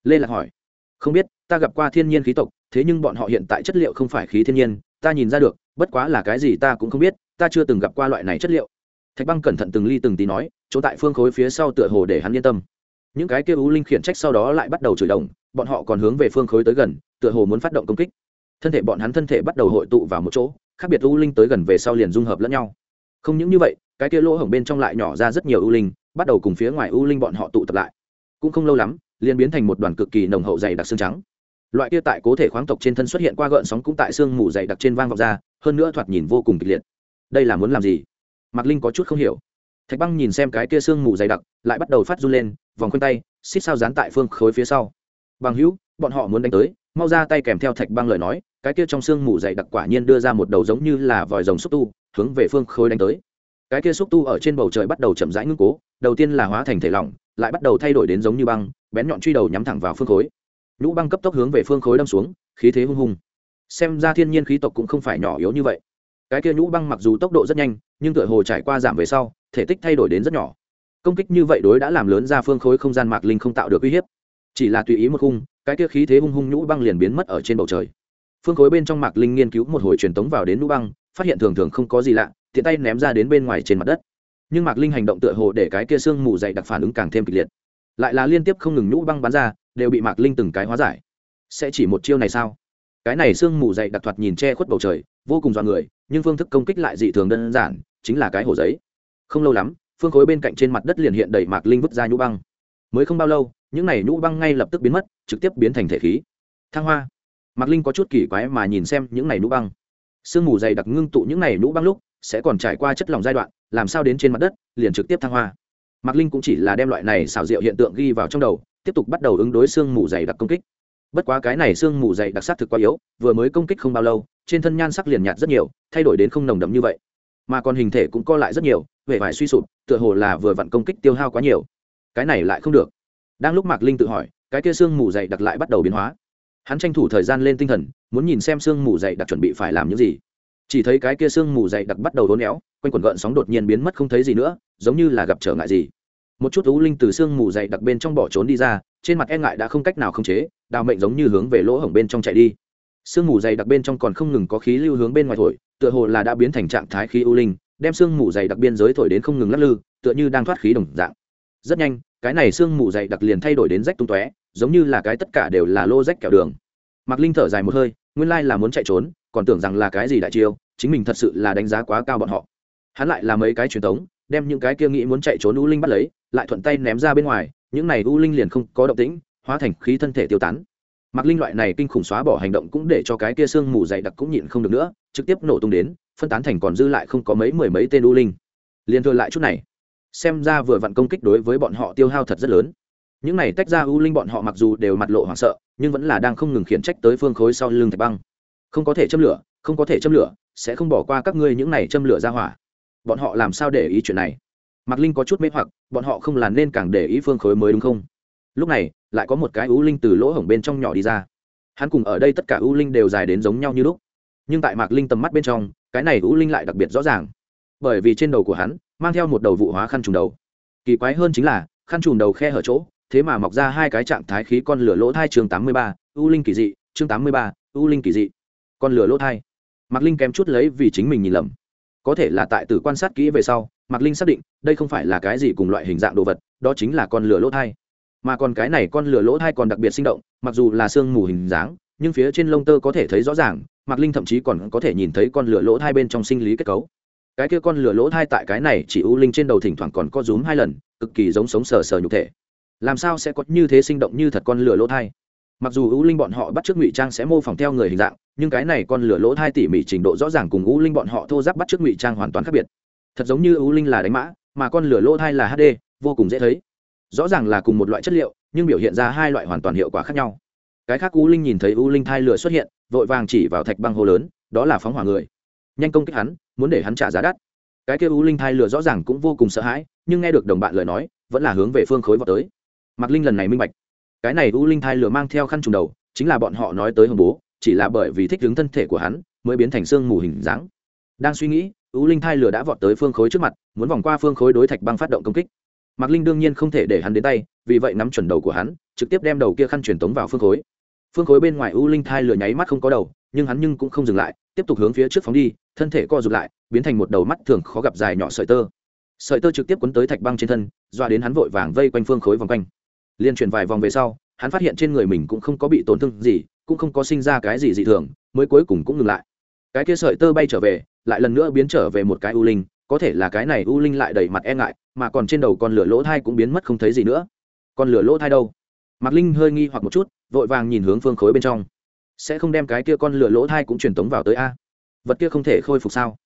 S1: Lê lạc hỏi. Không biết, ta gặp qua thiên nhiên khí tộc, thế nhưng bọn họ hiện tại chất liệu không phải khí thiên nhiên, ta nhìn ra được, bất quá là cái gì ta cũng không biết, ta chưa từng gặp qua loại này chất liệu thạch băng cẩn thận từng ly từng tí nói, chỗ tại phương khối phía sau tựa hồ để hắn yên tâm. Những cái kia ú linh khiển trách sau đó lại bắt đầu chửi đồng, bọn họ còn hướng về phương khối tới gần, tựa hồ muốn phát động công kích. Thân thể bọn hắn thân thể bắt đầu hội tụ vào một chỗ, khác biệt u linh tới gần về sau liền dung hợp lẫn nhau. Không những như vậy, cái kia lỗ hổng bên trong lại nhỏ ra rất nhiều u linh, bắt đầu cùng phía ngoài u linh bọn họ tụ tập lại. Cũng không lâu lắm, liền biến thành một đoàn cực kỳ nồng hậu dày đặc xương trắng. Loại kia tại cố thể khoáng tộc trên thân xuất hiện qua gợn sóng cũng tại xương mù dày đặc trên vang vọng ra, hơn nữa thoạt nhìn vô cùng kịch liệt. Đây là muốn làm gì? Mạc linh có chút không hiểu thạch băng nhìn xem cái kia xương mù dày đặc lại bắt đầu phát run lên vòng quanh tay xích sao dán tại phương khối phía sau bằng hữu bọn họ muốn đánh tới mau ra tay kèm theo thạch băng lời nói cái kia trong xương mù dày đặc quả nhiên đưa ra một đầu giống như là vòi rồng xúc tu hướng về phương khối đánh tới cái kia xúc tu ở trên bầu trời bắt đầu chậm rãi ngưng cố đầu tiên là hóa thành thể lỏng lại bắt đầu thay đổi đến giống như băng bén nhọn truy đầu nhắm thẳng vào phương khối nhũ băng cấp tốc hướng về phương khối đâm xuống khí thế hung hùng xem ra thiên nhiên khí tộc cũng không phải nhỏ yếu như vậy cái kia nhũ băng mặc dù tốc độ rất nhanh, nhưng tựa hồ trải qua giảm về sau, thể tích thay đổi đến rất nhỏ. Công kích như vậy đối đã làm lớn ra phương khối không gian mạc linh không tạo được uy hiếp. Chỉ là tùy ý một khung, cái kia khí thế hung hung nhũ băng liền biến mất ở trên bầu trời. Phương khối bên trong mạc linh nghiên cứu một hồi truyền tống vào đến nhũ băng, phát hiện thường thường không có gì lạ, tiện tay ném ra đến bên ngoài trên mặt đất. Nhưng mạc linh hành động tựa hồ để cái kia sương mù dày đặc phản ứng càng thêm kịch liệt. Lại là liên tiếp không ngừng nhũ băng bắn ra, đều bị mạc linh từng cái hóa giải. Sẽ chỉ một chiêu này sao? Cái này sương mù dày đặc thoạt nhìn che khuất bầu trời vô cùng dọa người, nhưng phương thức công kích lại dị thường đơn giản, chính là cái hồ giấy. Không lâu lắm, phương khối bên cạnh trên mặt đất liền hiện đầy mạc linh vứt ra nhũ băng. Mới không bao lâu, những này nhũ băng ngay lập tức biến mất, trực tiếp biến thành thể khí. Thăng hoa. Mạc linh có chút kỳ quái mà nhìn xem những này nhũ băng. Sương mù dày đặc ngưng tụ những này nhũ băng lúc, sẽ còn trải qua chất lỏng giai đoạn, làm sao đến trên mặt đất, liền trực tiếp thăng hoa. Mạc linh cũng chỉ là đem loại này xảo diệu hiện tượng ghi vào trong đầu, tiếp tục bắt đầu ứng đối sương mù dày đặc công kích bất quá cái này sương mù dày đặc sắc thực quá yếu, vừa mới công kích không bao lâu, trên thân nhan sắc liền nhạt rất nhiều, thay đổi đến không nồng đậm như vậy. Mà còn hình thể cũng co lại rất nhiều, vẻ vải suy sụp, tựa hồ là vừa vặn công kích tiêu hao quá nhiều. Cái này lại không được. Đang lúc mạc linh tự hỏi, cái kia sương mù dày đặc lại bắt đầu biến hóa. Hắn tranh thủ thời gian lên tinh thần, muốn nhìn xem sương mù dày đặc chuẩn bị phải làm những gì. Chỉ thấy cái kia sương mù dày đặc bắt đầu đốn éo, quanh quần gợn sóng đột nhiên biến mất không thấy gì nữa, giống như là gặp trở ngại gì. Một chút ú linh từ sương mù dày đặc bên trong bỏ trốn đi ra, trên mặt e ngại đã không cách nào khống chế đào mệnh giống như hướng về lỗ hổng bên trong chạy đi. Sương mù dày đặc bên trong còn không ngừng có khí lưu hướng bên ngoài thổi, tựa hồ là đã biến thành trạng thái khí ưu linh, đem sương mù dày đặc biên giới thổi đến không ngừng lắc lư, tựa như đang thoát khí đồng dạng. Rất nhanh, cái này sương mù dày đặc liền thay đổi đến rách tung tóe, giống như là cái tất cả đều là lô rách kẹo đường. Mạc linh thở dài một hơi, nguyên lai là muốn chạy trốn, còn tưởng rằng là cái gì đại chiêu, chính mình thật sự là đánh giá quá cao bọn họ. Hắn lại làm mấy cái truyền thống, đem những cái kia nghĩ muốn chạy trốn u linh bắt lấy, lại thuận tay ném ra bên ngoài, những này u linh liền không có động tĩnh hóa thành khí thân thể tiêu tán. Mặc linh loại này kinh khủng xóa bỏ hành động cũng để cho cái kia xương mù dày đặc cũng nhịn không được nữa, trực tiếp nổ tung đến, phân tán thành còn dư lại không có mấy mười mấy tên u linh. Liền thừa lại chút này, xem ra vừa vặn công kích đối với bọn họ tiêu hao thật rất lớn. Những này tách ra u linh bọn họ mặc dù đều mặt lộ hoảng sợ, nhưng vẫn là đang không ngừng khiển trách tới phương khối sau lưng thạch băng. Không có thể châm lửa, không có thể châm lửa, sẽ không bỏ qua các ngươi những này châm lửa ra hỏa. Bọn họ làm sao để ý chuyện này? Mạc linh có chút mê hoặc, bọn họ không làm nên càng để ý phương khối mới đúng không? Lúc này, lại có một cái ưu linh từ lỗ hổng bên trong nhỏ đi ra. Hắn cùng ở đây tất cả ưu linh đều dài đến giống nhau như lúc. Nhưng tại mạc linh tầm mắt bên trong, cái này ưu linh lại đặc biệt rõ ràng. Bởi vì trên đầu của hắn, mang theo một đầu vụ hóa khăn trùng đầu. Kỳ quái hơn chính là, khăn trùm đầu khe hở chỗ, thế mà mọc ra hai cái trạng thái khí con lửa lỗ thai chương tám mươi ba u linh kỳ dị, chương tám mươi ba u linh kỳ dị. Con lửa lỗ thai. Mạc linh kém chút lấy vì chính mình nhìn lầm. Có thể là tại từ quan sát kỹ về sau, mạc linh xác định, đây không phải là cái gì cùng loại hình dạng đồ vật, đó chính là con lửa lỗ thai mà còn cái này con lửa lỗ thai còn đặc biệt sinh động, mặc dù là sương mù hình dáng, nhưng phía trên lông tơ có thể thấy rõ ràng, mạc linh thậm chí còn có thể nhìn thấy con lửa lỗ thai bên trong sinh lý kết cấu. Cái kia con lửa lỗ thai tại cái này chỉ u linh trên đầu thỉnh thoảng còn có rúm hai lần, cực kỳ giống sống sờ sờ nhục thể. Làm sao sẽ có như thế sinh động như thật con lửa lỗ thai? Mặc dù u linh bọn họ bắt t r ư ớ c ngụy trang sẽ mô phỏng theo người hình dạng, nhưng cái này con lửa lỗ thai tỉ mỉ trình độ rõ ràng cùng u linh bọn họ thô giáp bắt t r ư ớ c ngụy trang hoàn toàn khác biệt. Thật giống như u linh là đánh mã, mà con lửa lỗ thai là hd vô cùng dễ thấy rõ ràng là cùng một loại chất liệu, nhưng biểu hiện ra hai loại hoàn toàn hiệu quả khác nhau. Cái khác u linh nhìn thấy u linh thai lửa xuất hiện, vội vàng chỉ vào thạch băng hô lớn, đó là phóng hỏa người. Nhanh công kích hắn, muốn để hắn trả giá đắt. Cái kêu u linh thai lửa rõ ràng cũng vô cùng sợ hãi, nhưng nghe được đồng bạn lời nói, vẫn là hướng về phương khối vào tới. Mạc linh lần này minh bạch. Cái này u linh thai lửa mang theo khăn trùng đầu, chính là bọn họ nói tới hồng bố, chỉ là bởi vì thích ứng thân thể của hắn, mới biến thành xương mù hình dáng. Đang suy nghĩ, u linh thai lửa đã vọt tới phương khối trước mặt, muốn vòng qua phương khối đối thạch băng phát động công kích mạc linh đương nhiên không thể để hắn đến tay, vì vậy nắm chuẩn đầu của hắn, trực tiếp đem đầu kia khăn truyền tống vào phương khối. Phương khối bên ngoài u linh thai lửa nháy mắt không có đầu, nhưng hắn nhưng cũng không dừng lại, tiếp tục hướng phía trước phóng đi, thân thể co rụt lại, biến thành một đầu mắt thường khó gặp dài nhỏ sợi tơ. Sợi tơ trực tiếp quấn tới thạch băng trên thân doa đến hắn vội vàng vây quanh phương khối vòng quanh. Liên chuyển vài vòng về sau, hắn phát hiện trên người mình cũng không có bị tổn thương gì, cũng không có sinh ra cái gì dị thường, mới cuối cùng cũng ngừng lại. Cái kia sợi tơ bay trở về, lại lần nữa biến trở về một cái u linh có thể là cái này u linh lại đẩy mặt e ngại, mà còn trên đầu con lửa lỗ thai cũng biến mất không thấy gì nữa. Con lửa lỗ thai đâu? Mạc linh hơi nghi hoặc một chút, vội vàng nhìn hướng phương khối bên trong. Sẽ không đem cái kia con lửa lỗ thai cũng truyền tống vào tới a? Vật kia không thể khôi phục sao?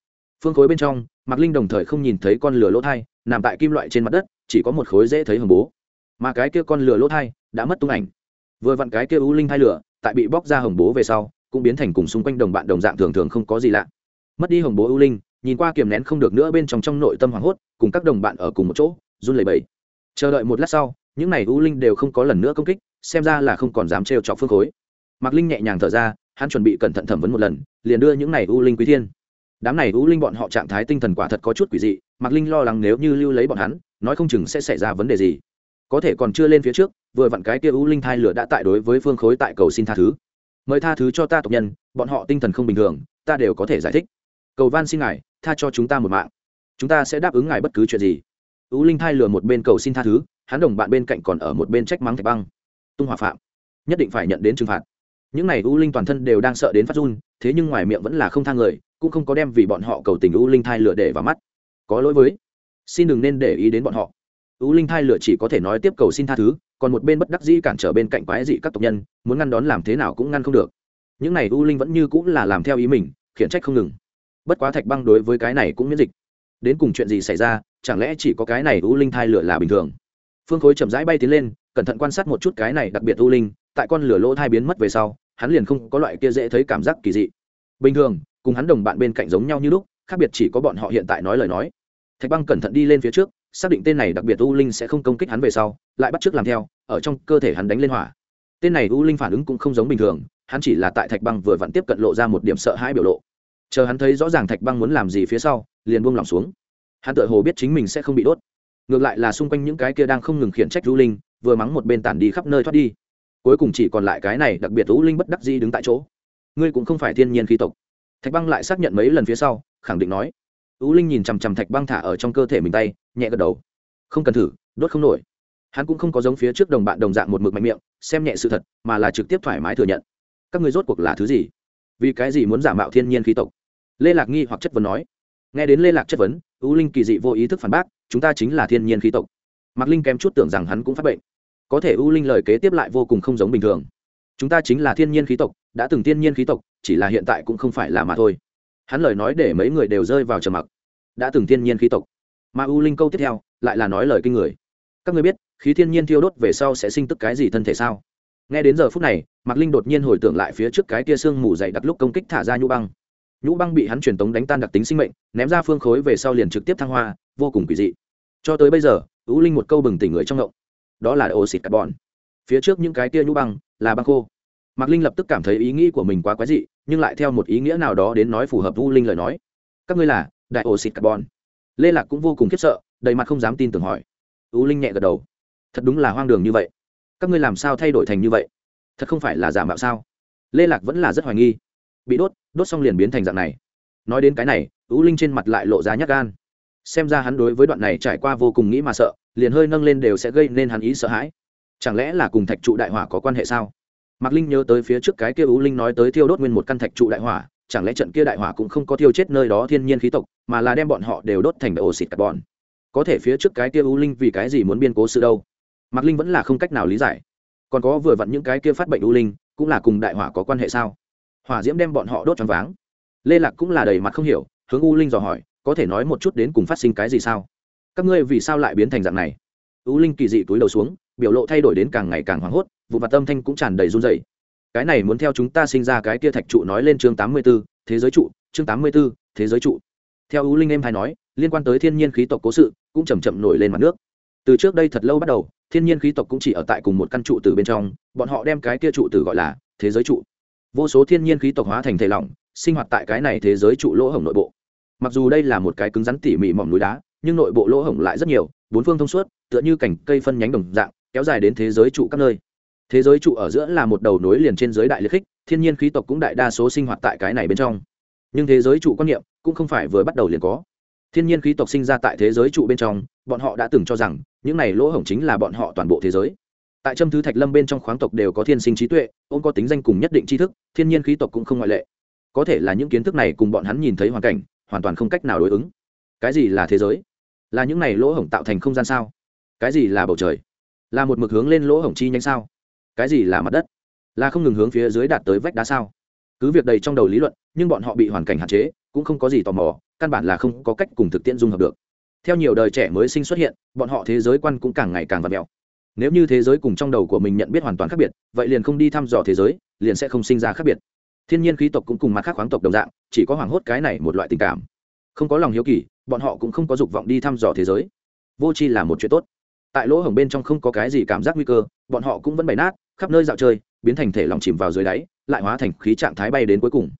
S1: Phương khối bên trong, mạc linh đồng thời không nhìn thấy con lửa lỗ thai, nằm tại kim loại trên mặt đất, chỉ có một khối dễ thấy hồng bố. Mà cái kia con lửa lỗ thai đã mất tung ảnh. Vừa vặn cái kia u linh thai lửa, tại bị bóc ra hồng bố về sau, cũng biến thành cùng xung quanh đồng bạn đồng dạng thường thường không có gì lạ. Mất đi hồng bố u linh nhìn qua kiềm nén không được nữa bên trong trong nội tâm hoảng hốt, cùng các đồng bạn ở cùng một chỗ, run lẩy bẩy. Chờ đợi một lát sau, những này u linh đều không có lần nữa công kích, xem ra là không còn dám trêu chọc phương khối. Mạc linh nhẹ nhàng thở ra, hắn chuẩn bị cẩn thận thẩm vấn một lần, liền đưa những này u linh quý thiên. Đám này u linh bọn họ trạng thái tinh thần quả thật có chút quỷ dị, mạc linh lo lắng nếu như lưu lấy bọn hắn, nói không chừng sẽ xảy ra vấn đề gì. Có thể còn chưa lên phía trước, vừa vặn cái kia u linh thai lửa đã tại đối với phương khối tại cầu xin tha thứ. Mời tha thứ cho ta tộc nhân, bọn họ tinh thần không bình thường, ta đều có thể giải thích. Cầu van xin ngài tha cho chúng ta một mạng. Chúng ta sẽ đáp ứng ngài bất cứ chuyện gì. U linh thai Lừa một bên cầu xin tha thứ, hắn đồng bạn bên cạnh còn ở một bên trách mắng thạch băng. Tung hỏa phạm, nhất định phải nhận đến trừng phạt. Những này u linh toàn thân đều đang sợ đến phát run, thế nhưng ngoài miệng vẫn là không thang người, cũng không có đem vì bọn họ cầu tình u linh thai lửa để vào mắt. Có lỗi với, xin đừng nên để ý đến bọn họ. U linh thai lửa chỉ có thể nói tiếp cầu xin tha thứ, còn một bên bất đắc dĩ cản trở bên cạnh quái dị các tộc nhân, muốn ngăn đón làm thế nào cũng ngăn không được. Những này u linh vẫn như cũng là làm theo ý mình, khiển trách không ngừng bất quá thạch băng đối với cái này cũng miễn dịch. Đến cùng chuyện gì xảy ra, chẳng lẽ chỉ có cái này u linh thai lửa là bình thường? Phương khối chậm rãi bay tiến lên, cẩn thận quan sát một chút cái này đặc biệt u linh, tại con lửa lỗ thai biến mất về sau, hắn liền không có loại kia dễ thấy cảm giác kỳ dị. Bình thường, cùng hắn đồng bạn bên cạnh giống nhau như lúc, khác biệt chỉ có bọn họ hiện tại nói lời nói. Thạch băng cẩn thận đi lên phía trước, xác định tên này đặc biệt u linh sẽ không công kích hắn về sau, lại bắt t r ư ớ c làm theo, ở trong cơ thể hắn đánh lên hỏa. Tên này u linh phản ứng cũng không giống bình thường, hắn chỉ là tại thạch băng vừa vặn tiếp cận lộ ra một điểm sợ hãi biểu lộ chờ hắn thấy rõ ràng thạch băng muốn làm gì phía sau liền buông lỏng xuống hắn tự hồ biết chính mình sẽ không bị đốt ngược lại là xung quanh những cái kia đang không ngừng khiển trách u linh vừa mắng một bên tản đi khắp nơi thoát đi cuối cùng chỉ còn lại cái này đặc biệt u linh bất đắc di đứng tại chỗ ngươi cũng không phải thiên nhiên khí tộc thạch băng lại xác nhận mấy lần phía sau khẳng định nói U Linh nhìn chằm chằm thạch băng thả ở trong cơ thể mình tay, nhẹ gật đầu. Không cần thử, đốt không nổi. Hắn cũng không có giống phía trước đồng bạn đồng dạng một mực mạnh miệng, xem nhẹ sự thật, mà là trực tiếp thoải mái thừa nhận. Các ngươi rốt cuộc là thứ gì? Vì cái gì muốn giả mạo thiên nhiên khí tộc? Lê Lạc nghi hoặc chất vấn nói. Nghe đến Lê Lạc chất vấn, U Linh kỳ dị vô ý thức phản bác, chúng ta chính là thiên nhiên khí tộc. Mạc Linh kém chút tưởng rằng hắn cũng phát bệnh. Có thể U Linh lời kế tiếp lại vô cùng không giống bình thường. Chúng ta chính là thiên nhiên khí tộc, đã từng thiên nhiên khí tộc, chỉ là hiện tại cũng không phải là mà thôi hắn lời nói để mấy người đều rơi vào trầm mặc đã từng thiên nhiên khí tộc mà u linh câu tiếp theo lại là nói lời kinh người các người biết khí thiên nhiên thiêu đốt về sau sẽ sinh tức cái gì thân thể sao nghe đến giờ phút này mạc linh đột nhiên hồi tưởng lại phía trước cái tia sương mù dày đặc lúc công kích thả ra nhu băng nhũ băng bị hắn truyền tống đánh tan đặc tính sinh mệnh, ném ra phương khối về sau liền trực tiếp thăng hoa, vô cùng kỳ dị. Cho tới bây giờ ú linh một câu bừng tỉnh người trong ngộng. Đó là oxy carbon. Phía trước những cái tia nhũ băng là băng khô. Mạc linh lập tức cảm thấy ý nghĩ của mình quá quái dị, nhưng lại theo một ý nghĩa nào đó đến nói phù hợp u linh lời nói. Các ngươi là đại oxy carbon. Lê lạc cũng vô cùng khiếp sợ, đầy mặt không dám tin tưởng hỏi. U linh nhẹ gật đầu. Thật đúng là hoang đường như vậy. Các ngươi làm sao thay đổi thành như vậy? Thật không phải là giả mạo sao? Lê lạc vẫn là rất hoài nghi bị đốt đốt xong liền biến thành dạng này. Nói đến cái này ưu linh trên mặt lại lộ ra nhát gan. Xem ra hắn đối với đoạn này trải qua vô cùng nghĩ mà sợ, liền hơi nâng lên đều sẽ gây nên hắn ý sợ hãi. Chẳng lẽ là cùng thạch trụ đại hỏa có quan hệ sao? Mạc linh nhớ tới phía trước cái kia ưu linh nói tới thiêu đốt nguyên một căn thạch trụ đại hỏa, chẳng lẽ trận kia đại hỏa cũng không có thiêu chết nơi đó thiên nhiên khí tộc, mà là đem bọn họ đều đốt thành ổ xịt carbon có thể phía trước cái kia ưu linh vì cái gì muốn biên cố sự đâu? Mạc linh vẫn là không cách nào lý giải. Còn có vừa vặn những cái kia phát bệnh ưu linh, cũng là cùng đại hỏa có quan hệ sao? Hỏa diễm đem bọn họ đốt choáng váng. Lê lạc cũng là đầy mặt không hiểu, hướng u linh dò hỏi, có thể nói một chút đến cùng phát sinh cái gì sao? Các ngươi vì sao lại biến thành dạng này? U linh kỳ dị túi đầu xuống, biểu lộ thay đổi đến càng ngày càng hoảng hốt, vụ mặt tâm thanh cũng tràn đầy run dày cái này muốn theo chúng ta sinh ra cái kia thạch trụ nói lên chương tám mươi b ố thế giới trụ, chương tám mươi b ố thế giới trụ. Theo u linh em hay nói, liên quan tới thiên nhiên khí tộc cố sự cũng chầm chậm nổi lên mặt nước. Từ trước đây thật lâu bắt đầu, thiên nhiên khí tộc cũng chỉ ở tại cùng một căn trụ từ bên trong, bọn họ đem cái kia trụ từ gọi là thế giới trụ vô số thiên nhiên khí tộc hóa thành thể lỏng, sinh hoạt tại cái này thế giới trụ lỗ hổng nội bộ. Mặc dù đây là một cái cứng rắn tỉ mỉ mỏm núi đá, nhưng nội bộ lỗ hổng lại rất nhiều, bốn phương thông suốt, tựa như cành cây phân nhánh đồng dạng, kéo dài đến thế giới trụ các nơi. Thế giới trụ ở giữa là một đầu nối liền trên giới đại liệt khích, thiên nhiên khí tộc cũng đại đa số sinh hoạt tại cái này bên trong. Nhưng thế giới trụ quan niệm cũng không phải vừa bắt đầu liền có. Thiên nhiên khí tộc sinh ra tại thế giới trụ bên trong, bọn họ đã từng cho rằng, những này lỗ hổng chính là bọn họ toàn bộ thế giới tại châm thứ thạch lâm bên trong khoáng tộc đều có thiên sinh trí tuệ ông có tính danh cùng nhất định tri thức, thiên nhiên khí tộc cũng không ngoại lệ. Có thể là những kiến thức này cùng bọn hắn nhìn thấy hoàn cảnh, hoàn toàn không cách nào đối ứng. Cái gì là thế giới? Là những này lỗ hổng tạo thành không gian sao? Cái gì là bầu trời? Là một mực hướng lên lỗ hổng chi nhanh sao? Cái gì là mặt đất? Là không ngừng hướng phía dưới đạt tới vách đá sao? Cứ việc đầy trong đầu lý luận, nhưng bọn họ bị hoàn cảnh hạn chế, cũng không có gì tò mò, căn bản là không có cách cùng thực tiễn dung hợp được. Theo nhiều đời trẻ mới sinh xuất hiện, bọn họ thế giới quan cũng càng ngày càng vặt mẹo nếu như thế giới cùng trong đầu của mình nhận biết hoàn toàn khác biệt, vậy liền không đi thăm dò thế giới, liền sẽ không sinh ra khác biệt. Thiên nhiên khí tộc cũng cùng mặt khác khoáng tộc đồng dạng, chỉ có hoảng hốt cái này một loại tình cảm. Không có lòng hiếu kỳ, bọn họ cũng không có dục vọng đi thăm dò thế giới. Vô tri là một chuyện tốt. Tại lỗ hổng bên trong không có cái gì cảm giác nguy cơ, bọn họ cũng vẫn bày nát, khắp nơi dạo chơi, biến thành thể lòng chìm vào dưới đáy, lại hóa thành khí trạng thái bay đến cuối cùng.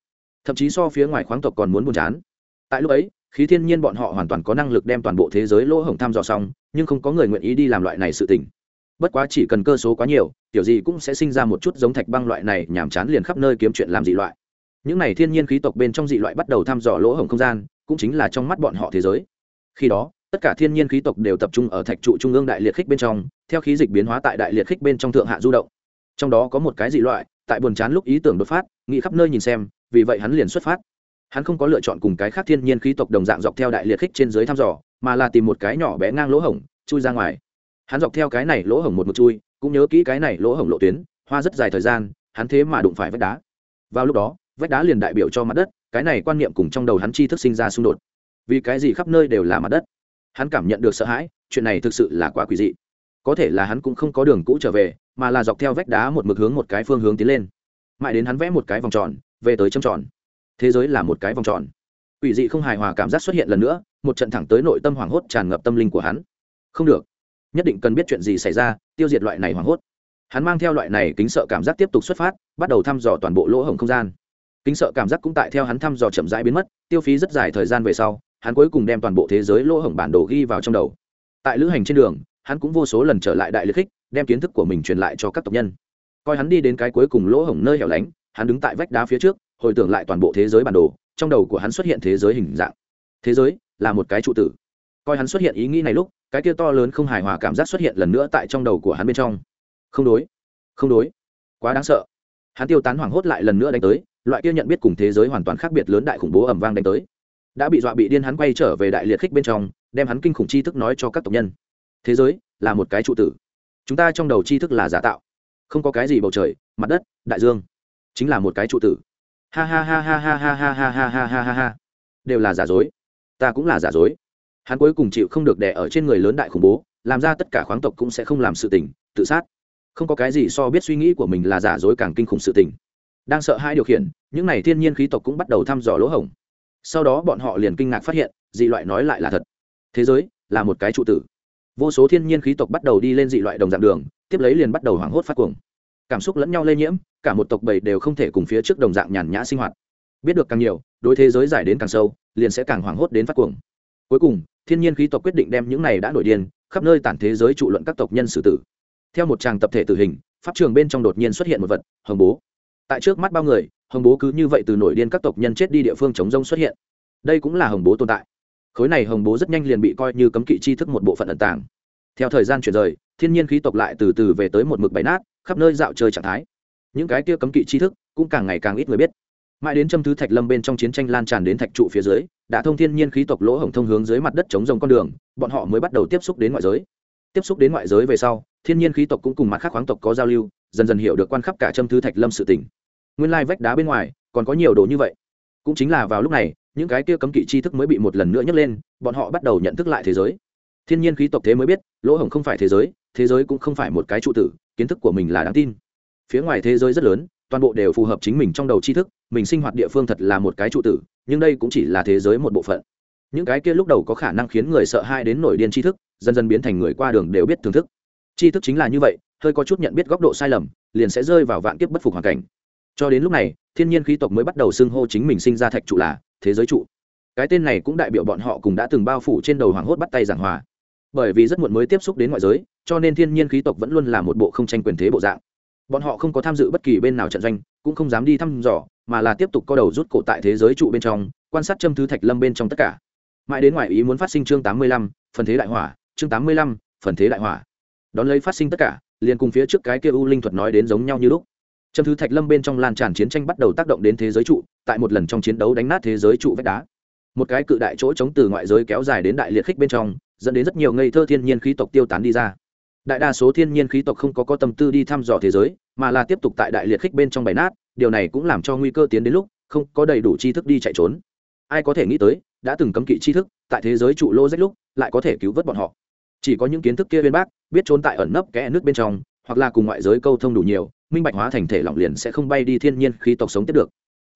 S1: Thậm chí so phía ngoài khoáng tộc còn muốn buồn chán. Tại lúc ấy, khí thiên nhiên bọn họ hoàn toàn có năng lực đem toàn bộ thế giới lỗ hổng thăm dò xong, nhưng không có người nguyện ý đi làm loại này sự tình bất quá chỉ cần cơ số quá nhiều, tiểu gì cũng sẽ sinh ra một chút giống thạch băng loại này nhàm chán liền khắp nơi kiếm chuyện làm dị loại. Những này thiên nhiên khí tộc bên trong dị loại bắt đầu thăm dò lỗ hổng không gian, cũng chính là trong mắt bọn họ thế giới. Khi đó, tất cả thiên nhiên khí tộc đều tập trung ở thạch trụ trung ương đại liệt khích bên trong, theo khí dịch biến hóa tại đại liệt khích bên trong thượng hạ du động. Trong đó có một cái dị loại, tại buồn chán lúc ý tưởng đột phát, nghĩ khắp nơi nhìn xem, vì vậy hắn liền xuất phát. Hắn không có lựa chọn cùng cái khác thiên nhiên khí tộc đồng dạng dọc theo đại liệt khích trên dưới thăm dò, mà là tìm một cái nhỏ bé ngang lỗ hổng, chui ra ngoài hắn dọc theo cái này lỗ hổng một một chui, cũng nhớ kỹ cái này lỗ hổng lộ tuyến, hoa rất dài thời gian, hắn thế mà đụng phải vách đá. Vào lúc đó, vách đá liền đại biểu cho mặt đất, cái này quan niệm cùng trong đầu hắn chi thức sinh ra xung đột. Vì cái gì khắp nơi đều là mặt đất? Hắn cảm nhận được sợ hãi, chuyện này thực sự là quá quỷ dị. Có thể là hắn cũng không có đường cũ trở về, mà là dọc theo vách đá một mực hướng một cái phương hướng tiến lên. Mãi đến hắn vẽ một cái vòng tròn, về tới châm tròn. Thế giới là một cái vòng tròn. Quỷ dị không hài hòa cảm giác xuất hiện lần nữa, một trận thẳng tới nội tâm hoảng hốt tràn ngập tâm linh của hắn. Không được nhất định cần biết chuyện gì xảy ra, tiêu diệt loại này hoảng hốt. Hắn mang theo loại này kính sợ cảm giác tiếp tục xuất phát, bắt đầu thăm dò toàn bộ lỗ hổng không gian. Kính sợ cảm giác cũng tại theo hắn thăm dò chậm rãi biến mất, tiêu phí rất dài thời gian về sau, hắn cuối cùng đem toàn bộ thế giới lỗ hổng bản đồ ghi vào trong đầu. Tại lữ hành trên đường, hắn cũng vô số lần trở lại đại liệt khích, đem kiến thức của mình truyền lại cho các tộc nhân. Coi hắn đi đến cái cuối cùng lỗ hổng nơi hẻo lánh, hắn đứng tại vách đá phía trước, hồi tưởng lại toàn bộ thế giới bản đồ, trong đầu của hắn xuất hiện thế giới hình dạng. Thế giới là một cái trụ tử coi hắn xuất hiện ý nghĩ này lúc cái kia to lớn không hài hòa cảm giác xuất hiện lần nữa tại trong đầu của hắn bên trong không đối không đối quá đáng sợ hắn tiêu tán hoảng hốt lại lần nữa đánh tới loại kia nhận biết cùng thế giới hoàn toàn khác biệt lớn đại khủng bố ẩm vang đánh tới đã bị dọa bị điên hắn quay trở về đại liệt khích bên trong đem hắn kinh khủng tri thức nói cho các tộc nhân thế giới là một cái trụ tử chúng ta trong đầu tri thức là giả tạo không có cái gì bầu trời mặt đất đại dương chính là một cái trụ tử ha ha ha ha ha ha ha ha ha ha ha ha ha đều là giả dối ta cũng là giả dối hắn cuối cùng chịu không được đẻ ở trên người lớn đại khủng bố, làm ra tất cả khoáng tộc cũng sẽ không làm sự tình, tự sát. Không có cái gì so biết suy nghĩ của mình là giả dối càng kinh khủng sự tình. Đang sợ hai điều khiển, những n à y thiên nhiên khí tộc cũng bắt đầu thăm dò lỗ hổng. Sau đó bọn họ liền kinh ngạc phát hiện, dị loại nói lại là thật. Thế giới là một cái trụ tử. Vô số thiên nhiên khí tộc bắt đầu đi lên dị loại đồng dạng đường, tiếp lấy liền bắt đầu hoảng hốt phát cuồng. Cảm xúc lẫn nhau lây nhiễm, cả một tộc bầy đều không thể cùng phía trước đồng dạng nhàn nhã sinh hoạt. Biết được càng nhiều, đối thế giới giải đến càng sâu, liền sẽ càng hoảng hốt đến phát cuồng cuối cùng, thiên nhiên khí tộc quyết định đem những này đã nổi điên, khắp nơi tản thế giới trụ luận các tộc nhân xử tử. Theo một tràng tập thể tử hình, pháp trường bên trong đột nhiên xuất hiện một vật, hồng bố. Tại trước mắt bao người, hồng bố cứ như vậy từ nổi điên các tộc nhân chết đi địa phương chống rông xuất hiện. Đây cũng là hồng bố tồn tại. Khối này hồng bố rất nhanh liền bị coi như cấm kỵ chi thức một bộ phận ẩn tàng. Theo thời gian chuyển rời, thiên nhiên khí tộc lại từ từ về tới một mực bày nát, khắp nơi dạo chơi trạng thái. Những cái kia cấm kỵ chi thức cũng càng ngày càng ít người biết. Mãi đến châm thứ thạch lâm bên trong chiến tranh lan tràn đến thạch trụ phía dưới đã thông thiên nhiên khí tộc lỗ hổng thông hướng dưới mặt đất chống rồng con đường, bọn họ mới bắt đầu tiếp xúc đến ngoại giới. Tiếp xúc đến ngoại giới về sau, thiên nhiên khí tộc cũng cùng mặt khác khoáng tộc có giao lưu, dần dần hiểu được quan khắp cả châm thứ thạch lâm sự tỉnh nguyên lai vách đá bên ngoài, còn có nhiều đồ như vậy. Cũng chính là vào lúc này, những cái kia cấm kỵ tri thức mới bị một lần nữa nhấc lên, bọn họ bắt đầu nhận thức lại thế giới. Thiên nhiên khí tộc thế mới biết, lỗ hổng không phải thế giới thế giới cũng không phải một cái trụ tử, kiến thức của mình là đáng tin. Phía ngoài thế giới rất lớn toàn bộ đều phù hợp chính mình trong đầu tri thức, mình sinh hoạt địa phương thật là một cái trụ tử, nhưng đây cũng chỉ là thế giới một bộ phận. Những cái kia lúc đầu có khả năng khiến người sợ hãi đến nổi điên tri thức, dần dần biến thành người qua đường đều biết thưởng thức. Tri thức chính là như vậy, hơi có chút nhận biết góc độ sai lầm, liền sẽ rơi vào vạn kiếp bất phục hoàn cảnh. Cho đến lúc này, thiên nhiên khí tộc mới bắt đầu xưng hô chính mình sinh ra thạch trụ là thế giới trụ. Cái tên này cũng đại biểu bọn họ cùng đã từng bao phủ trên đầu hoàng hốt bắt tay giảng hòa. Bởi vì rất muộn mới tiếp xúc đến ngoại giới, cho nên thiên nhiên khí tộc vẫn luôn là một bộ không tranh quyền thế bộ dạng bọn họ không có tham dự bất kỳ bên nào trận doanh, cũng không dám đi thăm dò, mà là tiếp tục co đầu rút cổ tại thế giới trụ bên trong, quan sát châm thứ thạch lâm bên trong tất cả. Mãi đến ngoài ý muốn phát sinh chương tám mươi lăm, phần thế đại hỏa, chương tám mươi lăm, phần thế đại hỏa. Đón lấy phát sinh tất cả, liền cùng phía trước cái kia u linh thuật nói đến giống nhau như lúc. Châm thứ thạch lâm bên trong lan tràn chiến tranh bắt đầu tác động đến thế giới trụ, tại một lần trong chiến đấu đánh nát thế giới trụ vách đá. Một cái cự đại chỗ chống từ ngoại giới kéo dài đến đại liệt khích bên trong, dẫn đến rất nhiều ngây thơ thiên nhiên khí tộc tiêu tán đi ra đại đa số thiên nhiên khí tộc không có có tâm tư đi thăm dò thế giới, mà là tiếp tục tại đại liệt khích bên trong bài nát, điều này cũng làm cho nguy cơ tiến đến lúc, không có đầy đủ tri thức đi chạy trốn. Ai có thể nghĩ tới, đã từng cấm kỵ tri thức, tại thế giới trụ lô rách lúc, lại có thể cứu vớt bọn họ. Chỉ có những kiến thức kia bên bác, biết trốn tại ẩn nấp kẽ nước bên trong, hoặc là cùng ngoại giới câu thông đủ nhiều, minh bạch hóa thành thể lỏng liền sẽ không bay đi thiên nhiên khí tộc sống tiếp được.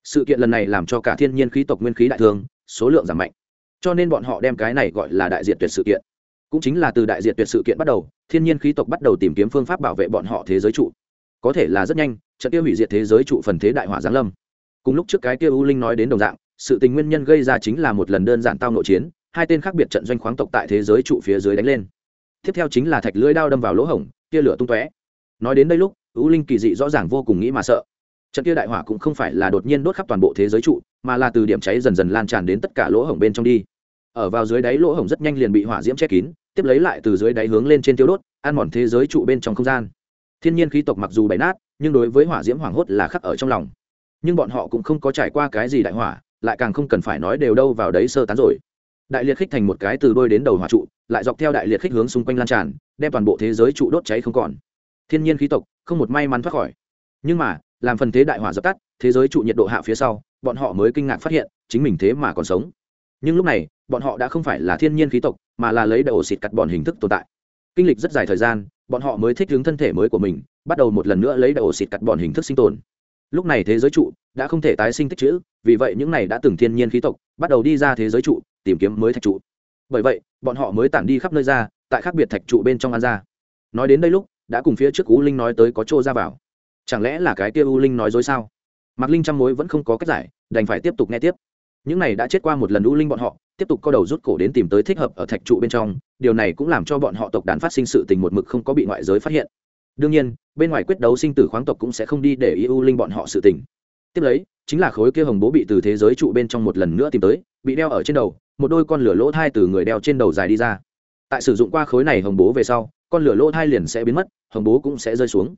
S1: Sự kiện lần này làm cho cả thiên nhiên khí tộc nguyên khí đại thương, số lượng giảm mạnh. Cho nên bọn họ đem cái này gọi là đại diện tuyệt sự kiện cũng chính là từ đại diện tuyệt sự kiện bắt đầu, thiên nhiên khí tộc bắt đầu tìm kiếm phương pháp bảo vệ bọn họ thế giới trụ. Có thể là rất nhanh, trận kia hủy diệt thế giới trụ phần thế đại hỏa giáng lâm. Cùng lúc trước cái kia u linh nói đến đồng dạng, sự tình nguyên nhân gây ra chính là một lần đơn giản tao nội chiến, hai tên khác biệt trận doanh khoáng tộc tại thế giới trụ phía dưới đánh lên. Tiếp theo chính là thạch lưỡi đao đâm vào lỗ hổng tia lửa tung tóe. Nói đến đây lúc, u linh kỳ dị rõ ràng vô cùng nghĩ mà sợ. Trận kia đại hỏa cũng không phải là đột nhiên đốt khắp toàn bộ thế giới trụ, mà là từ điểm cháy dần dần lan tràn đến tất cả lỗ hổng bên trong đi. Ở vào dưới đáy lỗ hổng rất nhanh liền bị hỏa diễm che kín tiếp lấy lại từ dưới đáy hướng lên trên tiêu đốt, ăn mòn thế giới trụ bên trong không gian. Thiên nhiên khí tộc mặc dù bày nát, nhưng đối với hỏa diễm hoảng hốt là khắc ở trong lòng. Nhưng bọn họ cũng không có trải qua cái gì đại hỏa, lại càng không cần phải nói đều đâu vào đấy sơ tán rồi. Đại liệt khích thành một cái từ đôi đến đầu hỏa trụ, lại dọc theo đại liệt khích hướng xung quanh lan tràn, đem toàn bộ thế giới trụ đốt cháy không còn. Thiên nhiên khí tộc, không một may mắn thoát khỏi. Nhưng mà, làm phần thế đại hỏa dập tắt, thế giới trụ nhiệt độ hạ phía sau, bọn họ mới kinh ngạc phát hiện, chính mình thế mà còn sống. Nhưng lúc này bọn họ đã không phải là thiên nhiên khí tộc, mà là lấy đầu xịt cắt bọn hình thức tồn tại. Kinh lịch rất dài thời gian, bọn họ mới thích ứng thân thể mới của mình, bắt đầu một lần nữa lấy đầu xịt cắt bọn hình thức sinh tồn. Lúc này thế giới trụ đã không thể tái sinh tích chữ vì vậy những này đã từng thiên nhiên khí tộc bắt đầu đi ra thế giới trụ, tìm kiếm mới thạch trụ. Bởi vậy, bọn họ mới tản đi khắp nơi ra, tại khác biệt thạch trụ bên trong ăn ra. Nói đến đây lúc, đã cùng phía trước u linh nói tới có chỗ ra vào. Chẳng lẽ là cái kia u linh nói dối sao? Mạc linh trăm mối vẫn không có cách giải, đành phải tiếp tục nghe tiếp. Những này đã chết qua một lần u linh bọn họ tiếp tục co đầu rút cổ đến tìm tới thích hợp ở thạch trụ bên trong, điều này cũng làm cho bọn họ tộc đàn phát sinh sự tình một mực không có bị ngoại giới phát hiện. Đương nhiên, bên ngoài quyết đấu sinh tử khoáng tộc cũng sẽ không đi để y u linh bọn họ sự tình. Tiếp lấy, chính là khối kia hồng bố bị từ thế giới trụ bên trong một lần nữa tìm tới, bị đeo ở trên đầu, một đôi con lửa lỗ thai từ người đeo trên đầu dài đi ra. Tại sử dụng qua khối này hồng bố về sau, con lửa lỗ thai liền sẽ biến mất, hồng bố cũng sẽ rơi xuống.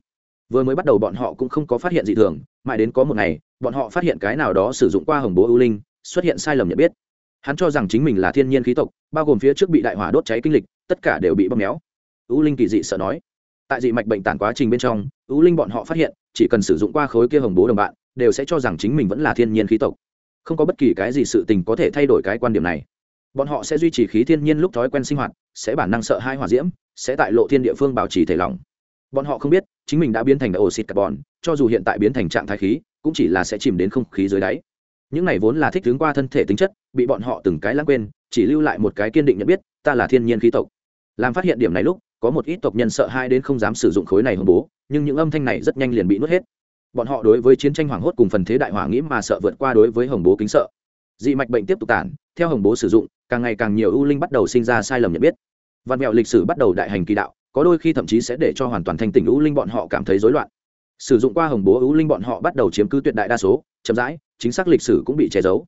S1: Vừa mới bắt đầu bọn họ cũng không có phát hiện gì thường, mãi đến có một ngày, bọn họ phát hiện cái nào đó sử dụng qua hồng bố ưu linh, xuất hiện sai lầm nhận biết hắn cho rằng chính mình là thiên nhiên khí tộc, bao gồm phía trước bị đại hỏa đốt cháy kinh lịch, tất cả đều bị bóp méo. Ưu linh kỳ dị sợ nói. Tại dị mạch bệnh tản quá trình bên trong ưu linh bọn họ phát hiện, chỉ cần sử dụng qua khối kia hồng bố đồng bạn, đều sẽ cho rằng chính mình vẫn là thiên nhiên khí tộc. Không có bất kỳ cái gì sự tình có thể thay đổi cái quan điểm này. Bọn họ sẽ duy trì khí thiên nhiên lúc thói quen sinh hoạt, sẽ bản năng sợ hai hỏa diễm, sẽ tại lộ thiên địa phương bảo trì thể lỏng. Bọn họ không biết, chính mình đã biến thành oxy carbon cho dù hiện tại biến thành trạng thái khí, cũng chỉ là sẽ chìm đến không khí dưới đáy những này vốn là thích tướng qua thân thể tính chất, bị bọn họ từng cái lãng quên, chỉ lưu lại một cái kiên định nhận biết, ta là thiên nhiên khí tộc. Làm phát hiện điểm này lúc, có một ít tộc nhân sợ hai đến không dám sử dụng khối này hồng bố, nhưng những âm thanh này rất nhanh liền bị nuốt hết. Bọn họ đối với chiến tranh hoảng hốt cùng phần thế đại hỏa nghĩ mà sợ vượt qua đối với hồng bố kính sợ. Dị mạch bệnh tiếp tục tản, theo hồng bố sử dụng, càng ngày càng nhiều ưu linh bắt đầu sinh ra sai lầm nhận biết. Văn mẹo lịch sử bắt đầu đại hành kỳ đạo, có đôi khi thậm chí sẽ để cho hoàn toàn thanh tỉnh ưu linh bọn họ cảm thấy rối loạn. Sử dụng qua hồng bố ưu linh bọn họ bắt đầu chiếm cứ tuyệt đại đa số chậm rãi, chính xác lịch sử cũng bị che giấu.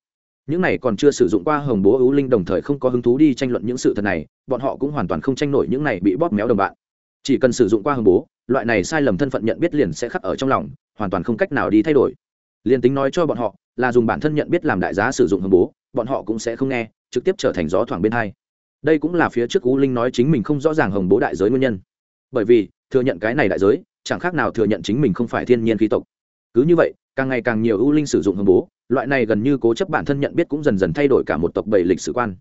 S1: Những này còn chưa sử dụng qua hồng bố ưu linh đồng thời không có hứng thú đi tranh luận những sự thật này, bọn họ cũng hoàn toàn không tranh nổi những này bị bóp méo đồng bạn. Chỉ cần sử dụng qua hồng bố, loại này sai lầm thân phận nhận biết liền sẽ khắc ở trong lòng, hoàn toàn không cách nào đi thay đổi. Liền tính nói cho bọn họ, là dùng bản thân nhận biết làm đại giá sử dụng hồng bố, bọn họ cũng sẽ không nghe, trực tiếp trở thành gió thoảng bên hai. Đây cũng là phía trước u linh nói chính mình không rõ ràng hồng bố đại giới nguyên nhân. Bởi vì, thừa nhận cái này đại giới, chẳng khác nào thừa nhận chính mình không phải thiên nhiên khí tộc cứ như vậy, càng ngày càng nhiều ưu linh sử dụng hồng bố, loại này gần như cố chấp bản thân nhận biết cũng dần dần thay đổi cả một tộc bảy lịch sử quan.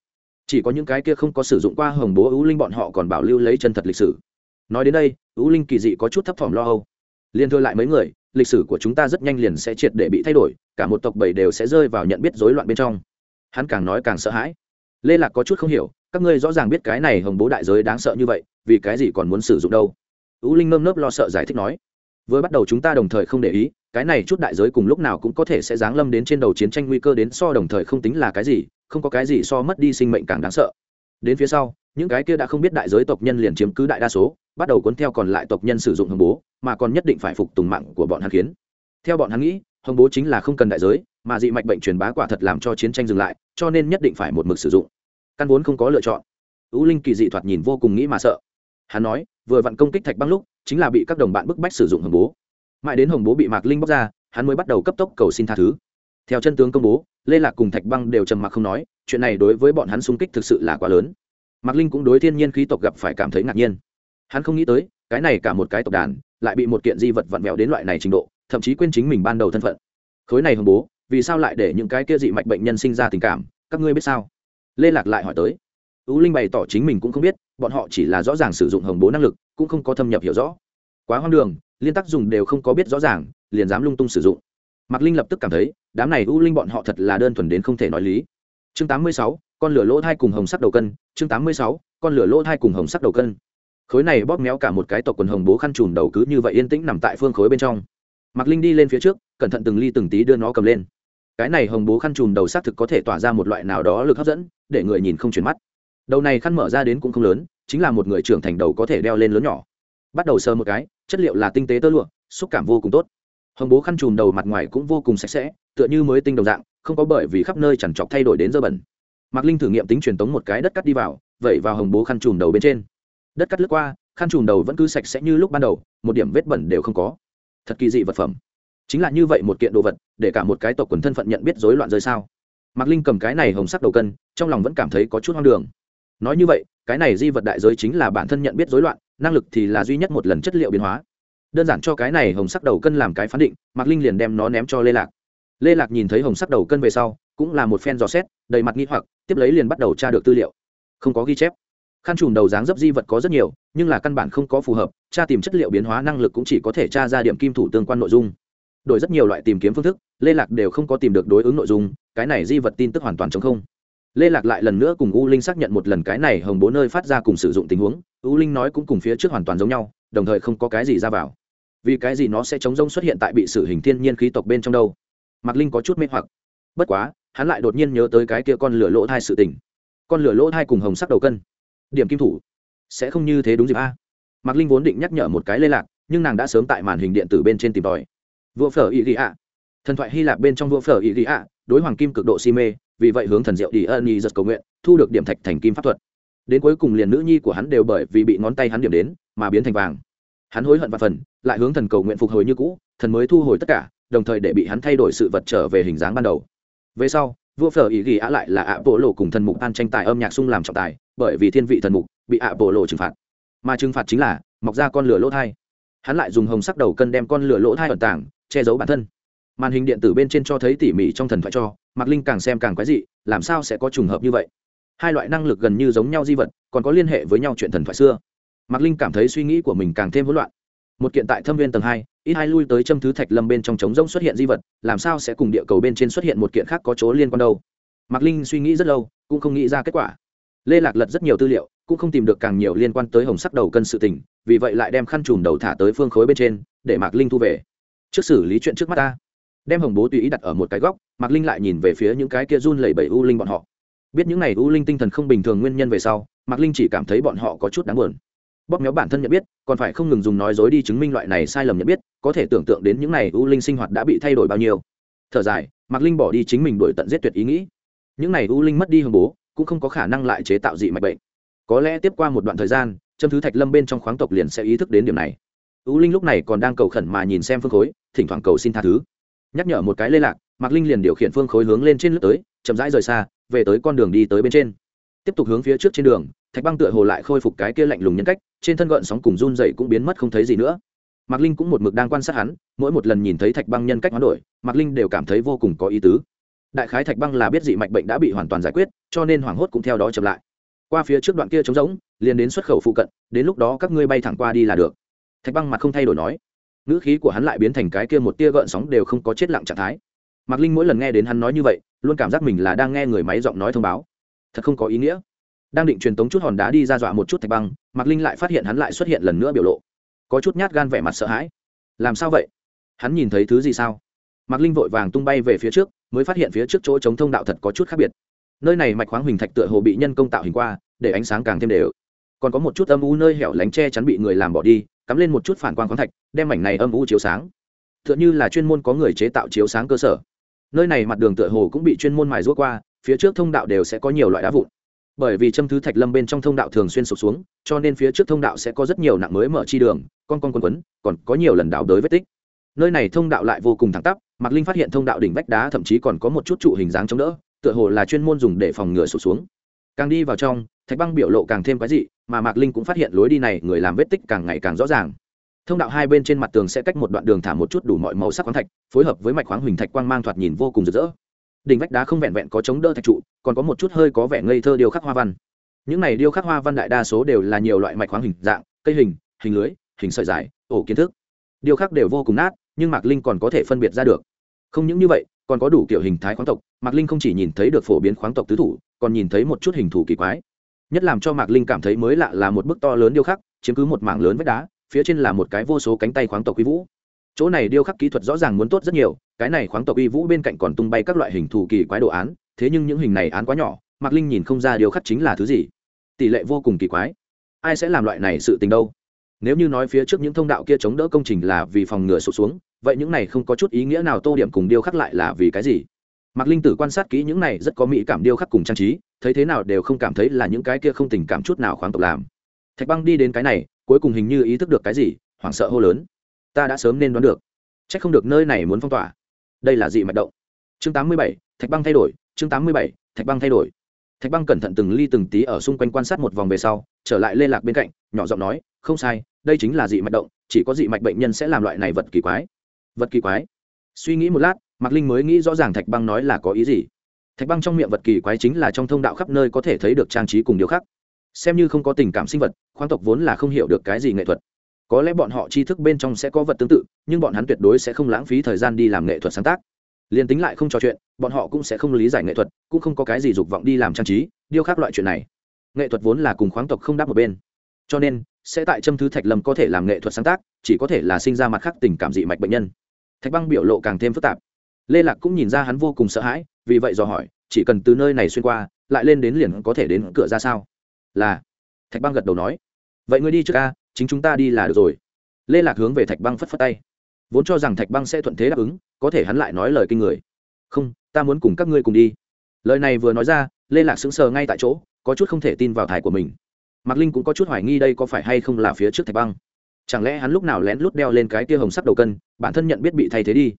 S1: Chỉ có những cái kia không có sử dụng qua hồng bố ưu linh bọn họ còn bảo lưu lấy chân thật lịch sử. Nói đến đây, ưu linh kỳ dị có chút thấp thỏm lo âu. Liên thôi lại mấy người, lịch sử của chúng ta rất nhanh liền sẽ triệt để bị thay đổi, cả một tộc bảy đều sẽ rơi vào nhận biết rối loạn bên trong. Hắn càng nói càng sợ hãi. Lê lạc có chút không hiểu, các ngươi rõ ràng biết cái này hồng bố đại giới đáng sợ như vậy, vì cái gì còn muốn sử dụng đâu? U linh nơm nớp lo sợ giải thích nói. Với bắt đầu chúng ta đồng thời không để ý cái này chút đại giới cùng lúc nào cũng có thể sẽ giáng lâm đến trên đầu chiến tranh nguy cơ đến so đồng thời không tính là cái gì, không có cái gì so mất đi sinh mệnh càng đáng sợ. Đến phía sau, những cái kia đã không biết đại giới tộc nhân liền chiếm cứ đại đa số, bắt đầu cuốn theo còn lại tộc nhân sử dụng hồng bố, mà còn nhất định phải phục tùng mạng của bọn hắn khiến. Theo bọn hắn nghĩ, hồng bố chính là không cần đại giới, mà dị mạch bệnh truyền bá quả thật làm cho chiến tranh dừng lại, cho nên nhất định phải một mực sử dụng. Căn vốn không có lựa chọn. Ưu linh kỳ dị thoạt nhìn vô cùng nghĩ mà sợ. Hắn nói, vừa vặn công kích thạch băng lúc, chính là bị các đồng bạn bức bách sử dụng hồng bố mãi đến hồng bố bị mạc linh bóc ra, hắn mới bắt đầu cấp tốc cầu xin tha thứ. Theo chân tướng công bố, lê lạc cùng thạch băng đều trầm mặc không nói, chuyện này đối với bọn hắn xung kích thực sự là quá lớn. Mạc linh cũng đối thiên nhiên khí tộc gặp phải cảm thấy ngạc nhiên. Hắn không nghĩ tới, cái này cả một cái tộc đàn, lại bị một kiện di vật vặn vẹo đến loại này trình độ, thậm chí quên chính mình ban đầu thân phận. Khối này hồng bố, vì sao lại để những cái kia dị mạch bệnh nhân sinh ra tình cảm, các ngươi biết sao? Lê lạc lại hỏi tới. Ú linh bày tỏ chính mình cũng không biết, bọn họ chỉ là rõ ràng sử dụng hồng bố năng lực, cũng không có thâm nhập hiểu rõ. Quá hoang đường liên tắc dùng đều không có biết rõ ràng liền dám lung tung sử dụng. Mạc linh lập tức cảm thấy đám này U linh bọn họ thật là đơn thuần đến không thể nói lý. Chương 86, con lửa lỗ thai cùng hồng sắc đầu cân. Chương 86, con lửa lỗ thai cùng hồng sắc đầu cân. Khối này bóp méo cả một cái tộc quần hồng bố khăn trùm đầu cứ như vậy yên tĩnh nằm tại phương khối bên trong. Mạc linh đi lên phía trước cẩn thận từng ly từng tí đưa nó cầm lên. Cái này hồng bố khăn trùm đầu xác thực có thể tỏa ra một loại nào đó lực hấp dẫn để người nhìn không chuyển mắt. Đầu này khăn mở ra đến cũng không lớn chính là một người trưởng thành đầu có thể đeo lên lớn nhỏ. Bắt đầu sơ một cái chất liệu là tinh tế tơ lụa, xúc cảm vô cùng tốt. Hồng bố khăn trùm đầu mặt ngoài cũng vô cùng sạch sẽ, tựa như mới tinh đồng dạng, không có bởi vì khắp nơi chẳng chọc thay đổi đến dơ bẩn. Mạc linh thử nghiệm tính truyền tống một cái đất cắt đi vào, vẩy vào hồng bố khăn trùm đầu bên trên. Đất cắt lướt qua, khăn trùm đầu vẫn cứ sạch sẽ như lúc ban đầu, một điểm vết bẩn đều không có. Thật kỳ dị vật phẩm. Chính là như vậy một kiện đồ vật, để cả một cái tộc quần thân phận nhận biết rối loạn rơi sao. Mạc linh cầm cái này hồng sắc đầu cân, trong lòng vẫn cảm thấy có chút hoang đường. Nói như vậy, cái này di vật đại giới chính là bản thân nhận biết rối loạn năng lực thì là duy nhất một lần chất liệu biến hóa. Đơn giản cho cái này hồng sắc đầu cân làm cái phán định, mạc linh liền đem nó ném cho lê lạc. Lê lạc nhìn thấy hồng sắc đầu cân về sau, cũng là một phen dò xét, đầy mặt nghi hoặc, tiếp lấy liền bắt đầu tra được tư liệu. Không có ghi chép. Khăn trùm đầu dáng dấp di vật có rất nhiều, nhưng là căn bản không có phù hợp, tra tìm chất liệu biến hóa năng lực cũng chỉ có thể tra ra điểm kim thủ tương quan nội dung. Đổi rất nhiều loại tìm kiếm phương thức, lê lạc đều không có tìm được đối ứng nội dung, cái này di vật tin tức hoàn toàn chống không lê lạc lại lần nữa cùng u linh xác nhận một lần cái này hồng bố nơi phát ra cùng sử dụng tình huống, u linh nói cũng cùng phía trước hoàn toàn giống nhau, đồng thời không có cái gì ra vào. Vì cái gì nó sẽ chống rông xuất hiện tại bị sử hình thiên nhiên khí tộc bên trong đâu? Mạc linh có chút mê hoặc. Bất quá, hắn lại đột nhiên nhớ tới cái kia con lửa lỗ thai sự tình. Con lửa lỗ thai cùng hồng sắc đầu cân. Điểm kim thủ. Sẽ không như thế đúng dịp a. Mạc linh vốn định nhắc nhở một cái lê lạc, nhưng nàng đã sớm tại màn hình điện tử bên trên tìm tòi. Vua phở ý ghi ạ. Thần thoại hy lạp bên trong vua phở ý ghi ạ, đối hoàng kim cực độ si mê vì vậy hướng thần diệu đi ân nhi giật cầu nguyện, thu được điểm thạch thành kim pháp thuật. Đến cuối cùng liền nữ nhi của hắn đều bởi vì bị ngón tay hắn điểm đến, mà biến thành vàng. Hắn hối hận và phần, lại hướng thần cầu nguyện phục hồi như cũ, thần mới thu hồi tất cả, đồng thời để bị hắn thay đổi sự vật trở về hình dáng ban đầu. Về sau, vua phở ý ghi ạ lại là ạ bộ lộ cùng thần mục an tranh tài âm nhạc sung làm trọng tài, bởi vì thiên vị thần mục bị ạ bộ lộ trừng phạt. Mà trừng phạt chính là, mọc ra con lửa lỗ thai. Hắn lại dùng hồng sắc đầu cân đem con lửa lỗ thai ẩn tảng che giấu bản thân màn hình điện tử bên trên cho thấy tỉ mỉ trong thần thoại cho, mạc linh càng xem càng quái dị, làm sao sẽ có trùng hợp như vậy? Hai loại năng lực gần như giống nhau di vật, còn có liên hệ với nhau chuyện thần thoại xưa. Mạc linh cảm thấy suy nghĩ của mình càng thêm hỗn loạn. Một kiện tại thâm viên tầng hai, ít hai lui tới châm thứ thạch lâm bên trong trống rỗng xuất hiện di vật, làm sao sẽ cùng địa cầu bên trên xuất hiện một kiện khác có chỗ liên quan đâu? Mạc linh suy nghĩ rất lâu, cũng không nghĩ ra kết quả. Lê lạc lật rất nhiều tư liệu, cũng không tìm được càng nhiều liên quan tới hồng sắc đầu cân sự tình, vì vậy lại đem khăn chùm đầu thả tới phương khối bên trên, để mạc linh thu về. Trước xử lý chuyện trước mắt ta đem hồng bố tùy ý đặt ở một cái góc, mạc linh lại nhìn về phía những cái kia run lẩy bẩy u linh bọn họ. Biết những n à y u linh tinh thần không bình thường nguyên nhân về sau, mạc linh chỉ cảm thấy bọn họ có chút đáng buồn. Bóp méo bản thân nhận biết, còn phải không ngừng dùng nói dối đi chứng minh loại này sai lầm nhận biết, có thể tưởng tượng đến những n à y u linh sinh hoạt đã bị thay đổi bao nhiêu. Thở dài, mạc linh bỏ đi chính mình đổi tận giết tuyệt ý nghĩ. Những n à y u linh mất đi hồng bố, cũng không có khả năng lại chế tạo dị mạch bệnh. Có lẽ tiếp qua một đoạn thời gian châm thứ thạch lâm bên trong khoáng tộc liền sẽ ý thức đến điểm này. U linh lúc này còn đang cầu khẩn mà nhìn xem phương khối, thỉnh thoảng cầu xin tha thứ nhắc nhở một cái lê lạc, mạc linh liền điều khiển phương khối hướng lên trên lướt tới, chậm rãi rời xa, về tới con đường đi tới bên trên. Tiếp tục hướng phía trước trên đường, thạch băng tựa hồ lại khôi phục cái kia lạnh lùng nhân cách, trên thân gợn sóng cùng run dậy cũng biến mất không thấy gì nữa. Mạc linh cũng một mực đang quan sát hắn, mỗi một lần nhìn thấy thạch băng nhân cách hoán đổi, mạc linh đều cảm thấy vô cùng có ý tứ. Đại khái thạch băng là biết dị mạch bệnh đã bị hoàn toàn giải quyết, cho nên hoảng hốt cũng theo đó chậm lại. Qua phía trước đoạn kia trống rỗng, liền đến xuất khẩu phụ cận, đến lúc đó các ngươi bay thẳng qua đi là được. Thạch băng mặt không thay đổi nói ngữ khí của hắn lại biến thành cái kia một tia gợn sóng đều không có chết lặng trạng thái. Mạc linh mỗi lần nghe đến hắn nói như vậy, luôn cảm giác mình là đang nghe người máy giọng nói thông báo. Thật không có ý nghĩa. Đang định truyền tống chút hòn đá đi ra dọa một chút thạch băng, mạc linh lại phát hiện hắn lại xuất hiện lần nữa biểu lộ. Có chút nhát gan vẻ mặt sợ hãi. Làm sao vậy? Hắn nhìn thấy thứ gì sao? Mạc linh vội vàng tung bay về phía trước, mới phát hiện phía trước chỗ chống thông đạo thật có chút khác biệt. Nơi này mạch khoáng huỳnh thạch tựa hồ bị nhân công tạo hình qua, để ánh sáng càng thêm đều. Còn có một chút âm u nơi hẻo lánh che chắn bị người làm bỏ đi cắm lên một chút phản quang khoáng thạch, đem mảnh này âm u chiếu sáng. T h ư ợ n h ư là chuyên môn có người chế tạo chiếu sáng cơ sở. Nơi này mặt đường tựa hồ cũng bị chuyên môn mài rũa qua, phía trước thông đạo đều sẽ có nhiều loại đá vụn. Bởi vì châm thứ thạch lâm bên trong thông đạo thường xuyên sụp xuống, cho nên phía trước thông đạo sẽ có rất nhiều nặng mới mở chi đường, con con quần quấn, còn có nhiều lần đào đới vết tích. Nơi này thông đạo lại vô cùng thẳng tắp, mạc linh phát hiện thông đạo đỉnh vách đá thậm chí còn có một chút trụ hình dáng chống đỡ, tựa hồ là chuyên môn dùng để phòng ngừa sụp xuống. Càng đi vào trong thạch băng biểu lộ càng thêm quái dị, mà mạc linh cũng phát hiện lối đi này, người làm vết tích càng ngày càng rõ ràng. Thông đạo hai bên trên mặt tường sẽ cách một đoạn đường thả một chút đủ mọi màu sắc khoáng thạch, phối hợp với mạch khoáng huỳnh thạch quang mang thoạt nhìn vô cùng rực rỡ. Đỉnh vách đá không vẹn vẹn có chống đỡ thạch trụ, còn có một chút hơi có vẻ ngây thơ điêu khắc hoa văn. Những này điêu khắc hoa văn đại đa số đều là nhiều loại mạch khoáng hình dạng, cây hình hình lưới, hình sợi dài, ổ kiến thức. Điêu khắc đều vô cùng nát, nhưng mạc linh còn có thể phân biệt ra được. Không những như vậy, còn có đủ kiểu hình thái khoáng tộc, mạc linh không chỉ nhìn thấy được phổ biến khoáng tộc tứ thủ, còn nhìn thấy một chút hình thủ kỳ quái nhất làm cho mạc linh cảm thấy mới lạ là một bức to lớn điêu khắc, chiếm cứ một mảng lớn vách đá, phía trên là một cái vô số cánh tay khoáng tộc uy vũ. Chỗ này điêu khắc kỹ thuật rõ ràng muốn tốt rất nhiều, cái này khoáng tộc uy vũ bên cạnh còn tung bay các loại hình thù kỳ quái đồ án, thế nhưng những hình này án quá nhỏ, mạc linh nhìn không ra điêu khắc chính là thứ gì. Tỷ lệ vô cùng kỳ quái. Ai sẽ làm loại này sự tình đâu? Nếu như nói phía trước những thông đạo kia chống đỡ công trình là vì phòng ngừa sụt xuống, vậy những này không có chút ý nghĩa nào, tô điểm cùng điêu khắc lại là vì cái gì? Mạc linh tử quan sát kỹ những này rất có mỹ cảm điêu khắc cùng trang trí, thấy thế nào đều không cảm thấy là những cái kia không tình cảm chút nào khoáng tộc làm. Thạch băng đi đến cái này, cuối cùng hình như ý thức được cái gì, hoảng sợ hô lớn. Ta đã sớm nên đoán được. C h ắ c không được nơi này muốn phong tỏa. Đây là dị mạch động. Chương tám mươi bảy, thạch băng thay đổi, chương tám mươi bảy, thạch băng thay đổi. Thạch băng cẩn thận từng ly từng tí ở xung quanh quan sát một vòng về sau, trở lại lê lạc bên cạnh, nhỏ giọng nói, không sai, đây chính là dị mạch động, chỉ có dị mạch bệnh nhân sẽ làm loại này vật kỳ quái. Vật kỳ quái. Suy nghĩ một lát mạc linh mới nghĩ rõ ràng thạch băng nói là có ý gì. Thạch băng trong miệng vật kỳ quái chính là trong thông đạo khắp nơi có thể thấy được trang trí cùng điều khác xem như không có tình cảm sinh vật, khoáng tộc vốn là không hiểu được cái gì nghệ thuật. Có lẽ bọn họ tri thức bên trong sẽ có vật tương tự, nhưng bọn hắn tuyệt đối sẽ không lãng phí thời gian đi làm nghệ thuật sáng tác. Liền tính lại không trò chuyện, bọn họ cũng sẽ không lý giải nghệ thuật, cũng không có cái gì dục vọng đi làm trang trí, điêu khắc loại chuyện này. Nghệ thuật vốn là cùng khoáng tộc không đáp một bên. Cho nên, sẽ tại châm thứ thạch lâm có thể làm nghệ thuật sáng tác, chỉ có thể là sinh ra mặt khác tình cảm dị mạch bệnh nhân. Thạch băng biểu lộ càng thêm phức tạp lê lạc cũng nhìn ra hắn vô cùng sợ hãi, vì vậy dò hỏi, chỉ cần từ nơi này xuyên qua, lại lên đến liền có thể đến cửa ra sao? Là. Thạch băng gật đầu nói. Vậy ngươi đi trước ca chính chúng ta đi là được rồi. Lê lạc hướng về thạch băng phất phất tay. Vốn cho rằng thạch băng sẽ thuận thế đáp ứng, có thể hắn lại nói lời kinh người. Không, ta muốn cùng các ngươi cùng đi. Lời này vừa nói ra, lê lạc sững sờ ngay tại chỗ, có chút không thể tin vào thải của mình. Mạc linh cũng có chút hoài nghi đây có phải hay không là phía trước thạch băng. Chẳng lẽ hắn lúc nào lén lút đeo lên cái tia hồng sắc đầu cân, bản thân nhận biết bị thay thế đi?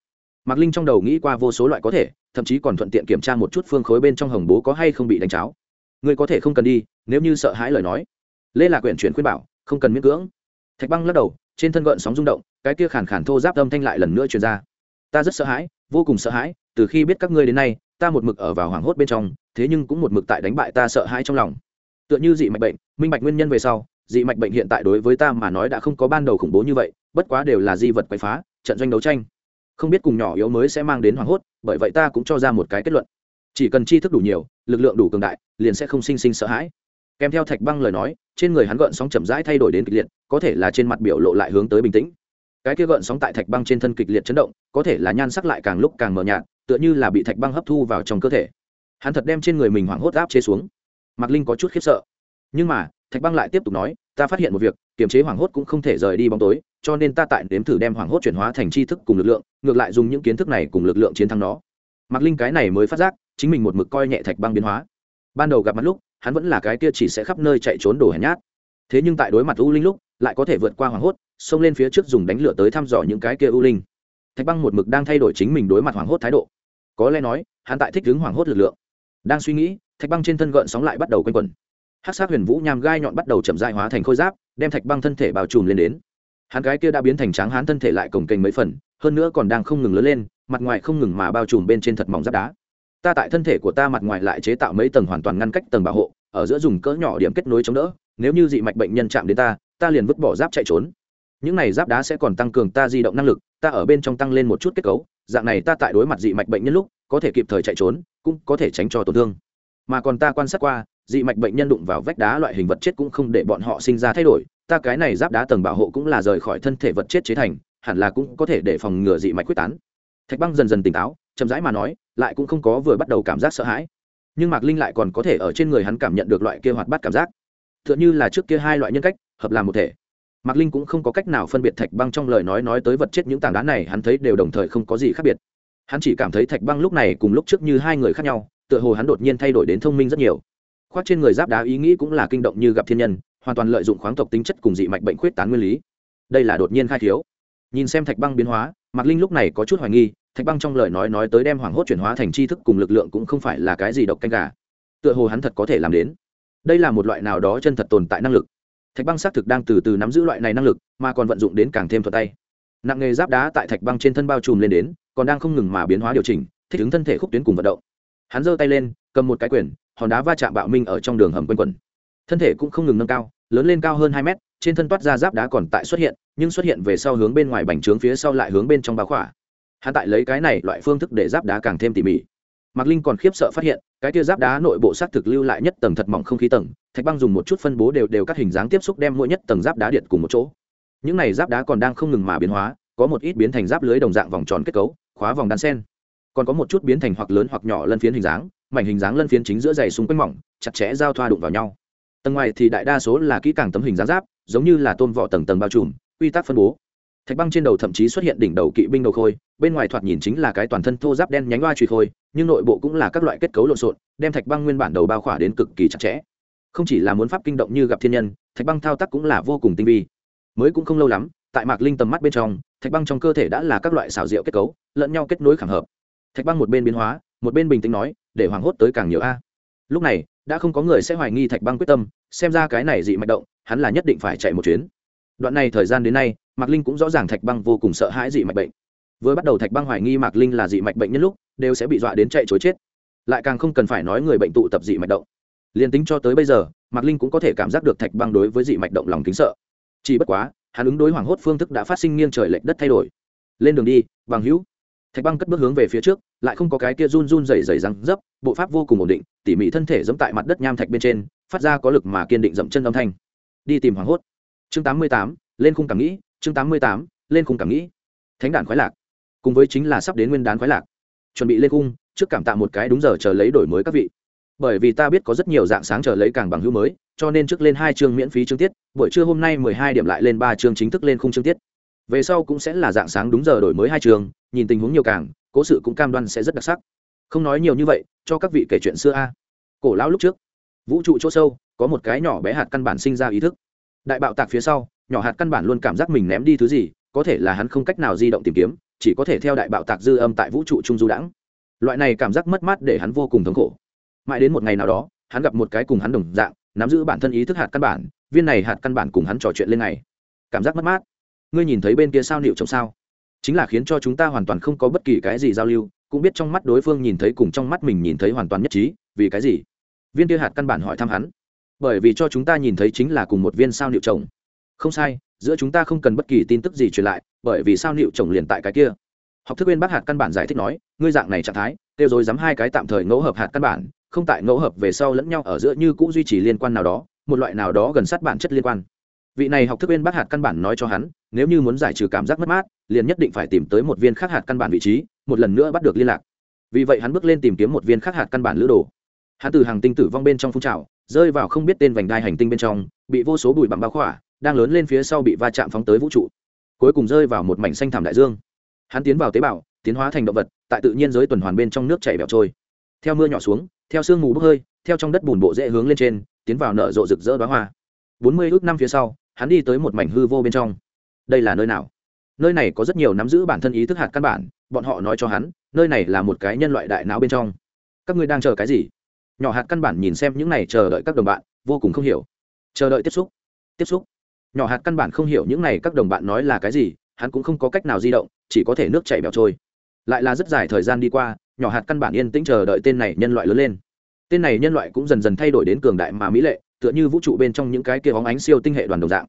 S1: Mạc linh trong đầu nghĩ qua vô số loại có thể, thậm chí còn thuận tiện kiểm tra một chút phương khối bên trong hồng bố có hay không bị đánh cháo. Ngươi có thể không cần đi, nếu như sợ hãi lời nói. Lê lạc quyển chuyển khuyên bảo, không cần miễn cưỡng. Thạch băng lắc đầu, trên thân gợn sóng rung động, cái kia khàn khàn thô giáp âm thanh lại lần nữa truyền ra. Ta rất sợ hãi, vô cùng sợ hãi, từ khi biết các ngươi đến nay, ta một mực ở vào hoảng hốt bên trong, thế nhưng cũng một mực tại đánh bại ta sợ hãi trong lòng. Tựa như dị mạch bệnh, minh bạch nguyên nhân về sau, dị mạch bệnh hiện tại đối với ta mà nói đã không có ban đầu khủng bố như vậy, bất quá đều là di vật quậy phá, trận doanh đấu tranh không biết cùng nhỏ yếu mới sẽ mang đến hoảng hốt, bởi vậy ta cũng cho ra một cái kết luận. Chỉ cần tri thức đủ nhiều, lực lượng đủ cường đại, liền sẽ không sinh sinh sợ hãi. Kèm theo thạch băng lời nói, trên người hắn gợn sóng chậm rãi thay đổi đến kịch liệt, có thể là trên mặt biểu lộ lại hướng tới bình tĩnh. Cái kia gợn sóng tại thạch băng trên thân kịch liệt chấn động, có thể là nhan sắc lại càng lúc càng mờ nhạt, tựa như là bị thạch băng hấp thu vào trong cơ thể. Hắn thật đem trên người mình hoảng hốt áp chế xuống. Mạc linh có chút khiếp sợ. Nhưng mà, thạch băng lại tiếp tục nói, ta phát hiện một việc, kiềm chế hoảng hốt cũng không thể rời đi bóng tối, cho nên ta tại nếm thử đem hoảng hốt chuyển hóa thành tri thức cùng lực lượng ngược lại dùng những kiến thức này cùng lực lượng chiến thắng nó. Mạc linh cái này mới phát giác, chính mình một mực coi nhẹ thạch băng biến hóa. Ban đầu gặp mặt lúc, hắn vẫn là cái kia chỉ sẽ khắp nơi chạy trốn đồ hèn nhát. Thế nhưng tại đối mặt u linh lúc, lại có thể vượt qua hoảng hốt, xông lên phía trước dùng đánh lửa tới thăm dò những cái kia u linh. Thạch băng một mực đang thay đổi chính mình đối mặt hoảng hốt thái độ. Có lẽ nói, hắn tại thích ứng hoảng hốt lực lượng. Đang suy nghĩ, thạch băng trên thân gợn sóng lại bắt đầu quanh quẩn. Hát sát huyền vũ nham gai nhọn bắt đầu chậm dại hóa thành khôi giáp, đem thạch băng thân thể bao trùm lên đến. Hắn cái kia đã biến thành tráng hán thân thể lại cồng kềnh mấy phần hơn nữa còn đang không ngừng lớn lên, mặt ngoài không ngừng mà bao trùm bên trên thật mỏng giáp đá. Ta tại thân thể của ta mặt ngoài lại chế tạo mấy tầng hoàn toàn ngăn cách tầng bảo hộ, ở giữa dùng cỡ nhỏ điểm kết nối chống đỡ, nếu như dị mạch bệnh nhân chạm đến ta ta liền vứt bỏ giáp chạy trốn. Những này giáp đá sẽ còn tăng cường ta di động năng lực, ta ở bên trong tăng lên một chút kết cấu, dạng này ta tại đối mặt dị mạch bệnh nhân lúc, có thể kịp thời chạy trốn, cũng có thể tránh cho tổn thương. Mà còn ta quan sát qua, dị mạch bệnh nhân đụng vào vách đá loại hình vật chết cũng không để bọn họ sinh ra thay đổi, ta cái này giáp đá tầng bảo hộ cũng là rời khỏi thân thể vật chết chế thành hẳn là cũng có thể để phòng ngừa dị mạch quyết tán. Thạch băng dần dần tỉnh táo, chậm rãi mà nói, lại cũng không có vừa bắt đầu cảm giác sợ hãi. Nhưng mạc linh lại còn có thể ở trên người hắn cảm nhận được loại kia hoạt bát cảm giác. T h ư ợ n h ư là trước kia hai loại nhân cách, hợp làm một thể. Mạc linh cũng không có cách nào phân biệt thạch băng trong lời nói nói tới vật chết những tảng đá này, hắn thấy đều đồng thời không có gì khác biệt. Hắn chỉ cảm thấy thạch băng lúc này cùng lúc trước như hai người khác nhau, tựa hồ hắn đột nhiên thay đổi đến thông minh rất nhiều. Khoác trên người giáp đá ý nghĩ cũng là kinh động như gặp thiên nhân, hoàn toàn lợi dụng khoáng tộc tính chất cùng dị mạch bệnh khuyết tán nguyên lý. Đây là đột nhiên khai thiếu nhìn xem thạch băng biến hóa, mạc linh lúc này có chút hoài nghi, thạch băng trong lời nói nói tới đem hoảng hốt chuyển hóa thành tri thức cùng lực lượng cũng không phải là cái gì độc canh gà. Tựa hồ hắn thật có thể làm đến. Đây là một loại nào đó chân thật tồn tại năng lực. Thạch băng xác thực đang từ từ nắm giữ loại này năng lực, mà còn vận dụng đến càng thêm thuật tay. Nặng nghề giáp đá tại thạch băng trên thân bao trùm lên đến, còn đang không ngừng mà biến hóa điều chỉnh, thích ứng thân thể khúc tuyến cùng vận động. Hắn giơ tay lên, cầm một cái quyền, hòn đá va chạm bạo minh ở trong đường hầm quanh quẩn. Thân thể cũng không ngừng nâng cao, lớn lên cao hơn hai mét, trên thân toát ra giáp đá còn tại xuất hiện nhưng xuất hiện về sau hướng bên ngoài bành trướng phía sau lại hướng bên trong bao khỏa. Hắn tại lấy cái này loại phương thức để giáp đá càng thêm tỉ mỉ. Mạc linh còn khiếp sợ phát hiện, cái tia giáp đá nội bộ s á t thực lưu lại nhất tầng thật mỏng không khí tầng, thạch băng dùng một chút phân bố đều đều cắt hình dáng tiếp xúc đem mỗi nhất tầng giáp đá điện cùng một chỗ. Những này giáp đá còn đang không ngừng mà biến hóa, có một ít biến thành giáp lưới đồng dạng vòng tròn kết cấu, khóa vòng đan sen. Còn có một chút biến thành hoặc lớn hoặc nhỏ lân phiến hình dáng, mảnh hình dáng lân phiến chính giữa dày xung quanh mỏng, chặt chẽ giao thoa đụng vào nhau. Tầng ngoài thì đại đa số là kỹ càng tấm hình dáng giáp, giống như là tôn vỏ tầng tầng bao trùm quy tắc phân bố. Thạch băng trên đầu thậm chí xuất hiện đỉnh đầu kỵ binh đầu khôi, bên ngoài thoạt nhìn chính là cái toàn thân thô giáp đen nhánh loa truy khôi, nhưng nội bộ cũng là các loại kết cấu lộn xộn, đem thạch băng nguyên bản đầu bao khỏa đến cực kỳ chặt chẽ. Không chỉ là muốn pháp kinh động như gặp thiên nhân, thạch băng thao tác cũng là vô cùng tinh vi. Mới cũng không lâu lắm, tại mạc linh tầm mắt bên trong, thạch băng trong cơ thể đã là các loại xảo diệu kết cấu, lẫn nhau kết nối khảm hợp. Thạch băng một bên biến hóa, một bên bình tĩnh nói, để hoảng hốt tới càng nhiều a. Lúc này, đã không có người sẽ hoài nghi thạch băng quyết tâm, xem ra cái này dị mạch động, hắn là nhất định phải chạy một chuyến đoạn này thời gian đến nay, mạc linh cũng rõ ràng thạch băng vô cùng sợ hãi dị mạch bệnh. Vừa bắt đầu thạch băng hoài nghi mạc linh là dị mạch bệnh nhân lúc, đều sẽ bị dọa đến chạy chối chết. Lại càng không cần phải nói người bệnh tụ tập dị mạch động. Liền tính cho tới bây giờ, mạc linh cũng có thể cảm giác được thạch băng đối với dị mạch động lòng kính sợ. Chỉ bất quá, hắn ứng đối hoảng hốt phương thức đã phát sinh nghiêng trời lệch đất thay đổi. Lên đường đi, bằng hữu. Thạch băng cất bước hướng về phía trước, lại không có cái kia run run dày dày răng dấp, bộ pháp vô cùng ổn định, tỉ mỉ thân thể giống tại mặt đất nham thạch bên trên, phát ra có lực mà kiên định dậm chân âm thanh. Đi tìm hoảng hốt chương tám mươi tám, lên khung cảm nghĩ, chương tám mươi tám, lên khung cảm nghĩ. Thánh đản khoái lạc. Cùng với chính là sắp đến nguyên đán khoái lạc. Chuẩn bị lên khung, trước cảm tạ một cái đúng giờ chờ lấy đổi mới các vị. Bởi vì ta biết có rất nhiều dạng sáng chờ lấy càng bằng hữu mới, cho nên trước lên hai chương miễn phí chương tiết, buổi trưa hôm nay mười hai điểm lại lên ba chương chính thức lên khung chương tiết. Về sau cũng sẽ là dạng sáng đúng giờ đổi mới hai chương, nhìn tình huống nhiều càng, cố sự cũng cam đoan sẽ rất đặc sắc. Không nói nhiều như vậy, cho các vị kể chuyện xưa a. Cổ lão lúc trước, vũ trụ chỗ sâu, có một cái nhỏ bé hạt căn bản sinh ra ý thức đại bạo tạc phía sau nhỏ hạt căn bản luôn cảm giác mình ném đi thứ gì có thể là hắn không cách nào di động tìm kiếm chỉ có thể theo đại bạo tạc dư âm tại vũ trụ trung du đãng. Loại này cảm giác mất mát để hắn vô cùng thống khổ. Mãi đến một ngày nào đó hắn gặp một cái cùng hắn đồng dạng nắm giữ bản thân ý thức hạt căn bản viên này hạt căn bản cùng hắn trò chuyện lên này, cảm giác mất mát. Ngươi nhìn thấy bên kia sao nịu trồng sao? Chính là khiến cho chúng ta hoàn toàn không có bất kỳ cái gì giao lưu cũng biết trong mắt đối phương nhìn thấy cùng trong mắt mình nhìn thấy hoàn toàn nhất trí vì cái gì? Viên kia hạt căn bản hỏi thăm hắn bởi vì cho chúng ta nhìn thấy chính là cùng một viên sao nịu trồng. Không sai, giữa chúng ta không cần bất kỳ tin tức gì truyền lại, bởi vì sao nịu trồng liền tại cái kia. Học thức viên bác hạt căn bản giải thích nói, ngươi dạng này trạng thái tiêu dối dám hai cái tạm thời ngẫu hợp hạt căn bản, không tại ngẫu hợp về sau lẫn nhau ở giữa như cũng duy trì liên quan nào đó, một loại nào đó gần sát bản chất liên quan. Vị này học thức viên bác hạt căn bản nói cho hắn, nếu như muốn giải trừ cảm giác mất mát, liền nhất định phải tìm tới một viên khác hạt căn bản vị trí, một lần nữa bắt được liên lạc. Vì vậy hắn bước lên tìm kiếm một viên khác hạt căn bản lữ đồ. Hắn từ hàng tinh tử vong bên trong phun trào rơi vào không biết tên vành đai hành tinh bên trong, bị vô số bụi bặm bao khỏa, đang lớn lên phía sau bị va chạm phóng tới vũ trụ. Cuối cùng rơi vào một mảnh xanh thảm đại dương. Hắn tiến vào tế bào, tiến hóa thành động vật, tại tự nhiên giới tuần hoàn bên trong nước chảy bẹo trôi. Theo mưa nhỏ xuống, theo sương mù bốc hơi, theo trong đất bùn bộ dễ hướng lên trên, tiến vào nở rộ rực rỡ đoá hoa. Bốn mươi ước năm phía sau, hắn đi tới một mảnh hư vô bên trong. Đây là nơi nào? Nơi này có rất nhiều nắm giữ bản thân ý thức hạt căn bản, bọn họ nói cho hắn, nơi này là một cái nhân loại đại não bên trong. Các ngươi đang chờ cái gì? Nhỏ hạt căn bản nhìn xem những này chờ đợi các đồng bạn, vô cùng không hiểu. Chờ đợi tiếp xúc tiếp xúc. Nhỏ hạt căn bản không hiểu những này các đồng bạn nói là cái gì, hắn cũng không có cách nào di động, chỉ có thể nước chảy bẹo trôi. Lại là rất dài thời gian đi qua, nhỏ hạt căn bản yên tĩnh chờ đợi tên này nhân loại lớn lên. Tên này nhân loại cũng dần dần thay đổi đến cường đại mà mỹ lệ, tựa như vũ trụ bên trong những cái kia bóng ánh siêu tinh hệ đoàn đồng dạng.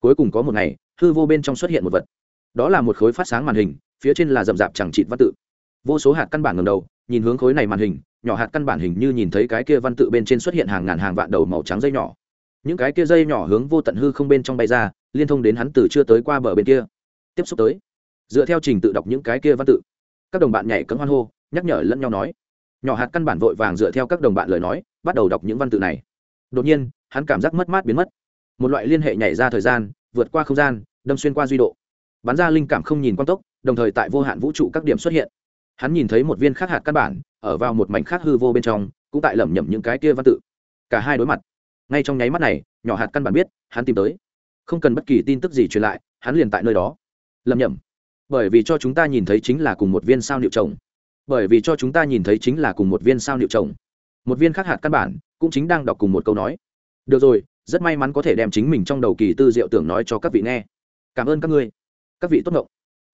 S1: Cuối cùng có một ngày, hư vô bên trong xuất hiện một vật. Đó là một khối phát sáng màn hình, phía trên là rậm rạp chẳng trịt văn tự. Vô số hạt căn bản ngầm đầu, nhìn hướng khối này màn hình nhỏ hạt căn bản hình như nhìn thấy cái kia văn tự bên trên xuất hiện hàng ngàn hàng vạn đầu màu trắng dây nhỏ. Những cái kia dây nhỏ hướng vô tận hư không bên trong bay ra, liên thông đến hắn từ chưa tới qua bờ bên kia. Tiếp xúc tới, dựa theo trình tự đọc những cái kia văn tự, các đồng bạn nhảy cấm hoan hô, nhắc nhở lẫn nhau nói. Nhỏ hạt căn bản vội vàng dựa theo các đồng bạn lời nói, bắt đầu đọc những văn tự này. Đột nhiên, hắn cảm giác mất mát biến mất. Một loại liên hệ nhảy ra thời gian, vượt qua không gian, đâm xuyên qua duy độ. Bắn ra linh cảm không nhìn quan tốc, đồng thời tại vô hạn vũ trụ các điểm xuất hiện hắn nhìn thấy một viên khác hạt căn bản, ở vào một mảnh khác hư vô bên trong, cũng tại lẩm nhẩm những cái kia văn tự. Cả hai đối mặt. Ngay trong nháy mắt này, nhỏ hạt căn bản biết, hắn tìm tới. Không cần bất kỳ tin tức gì truyền lại, hắn liền tại nơi đó. Lẩm nhẩm. Bởi vì cho chúng ta nhìn thấy chính là cùng một viên sao niệu trồng bởi vì cho chúng ta nhìn thấy chính là cùng một viên sao niệu trồng một viên khác hạt căn bản, cũng chính đang đọc cùng một câu nói. Được rồi, rất may mắn có thể đem chính mình trong đầu kỳ tư diệu tưởng nói cho các vị nghe. Cảm ơn các ngươi. Các vị tốt ngộng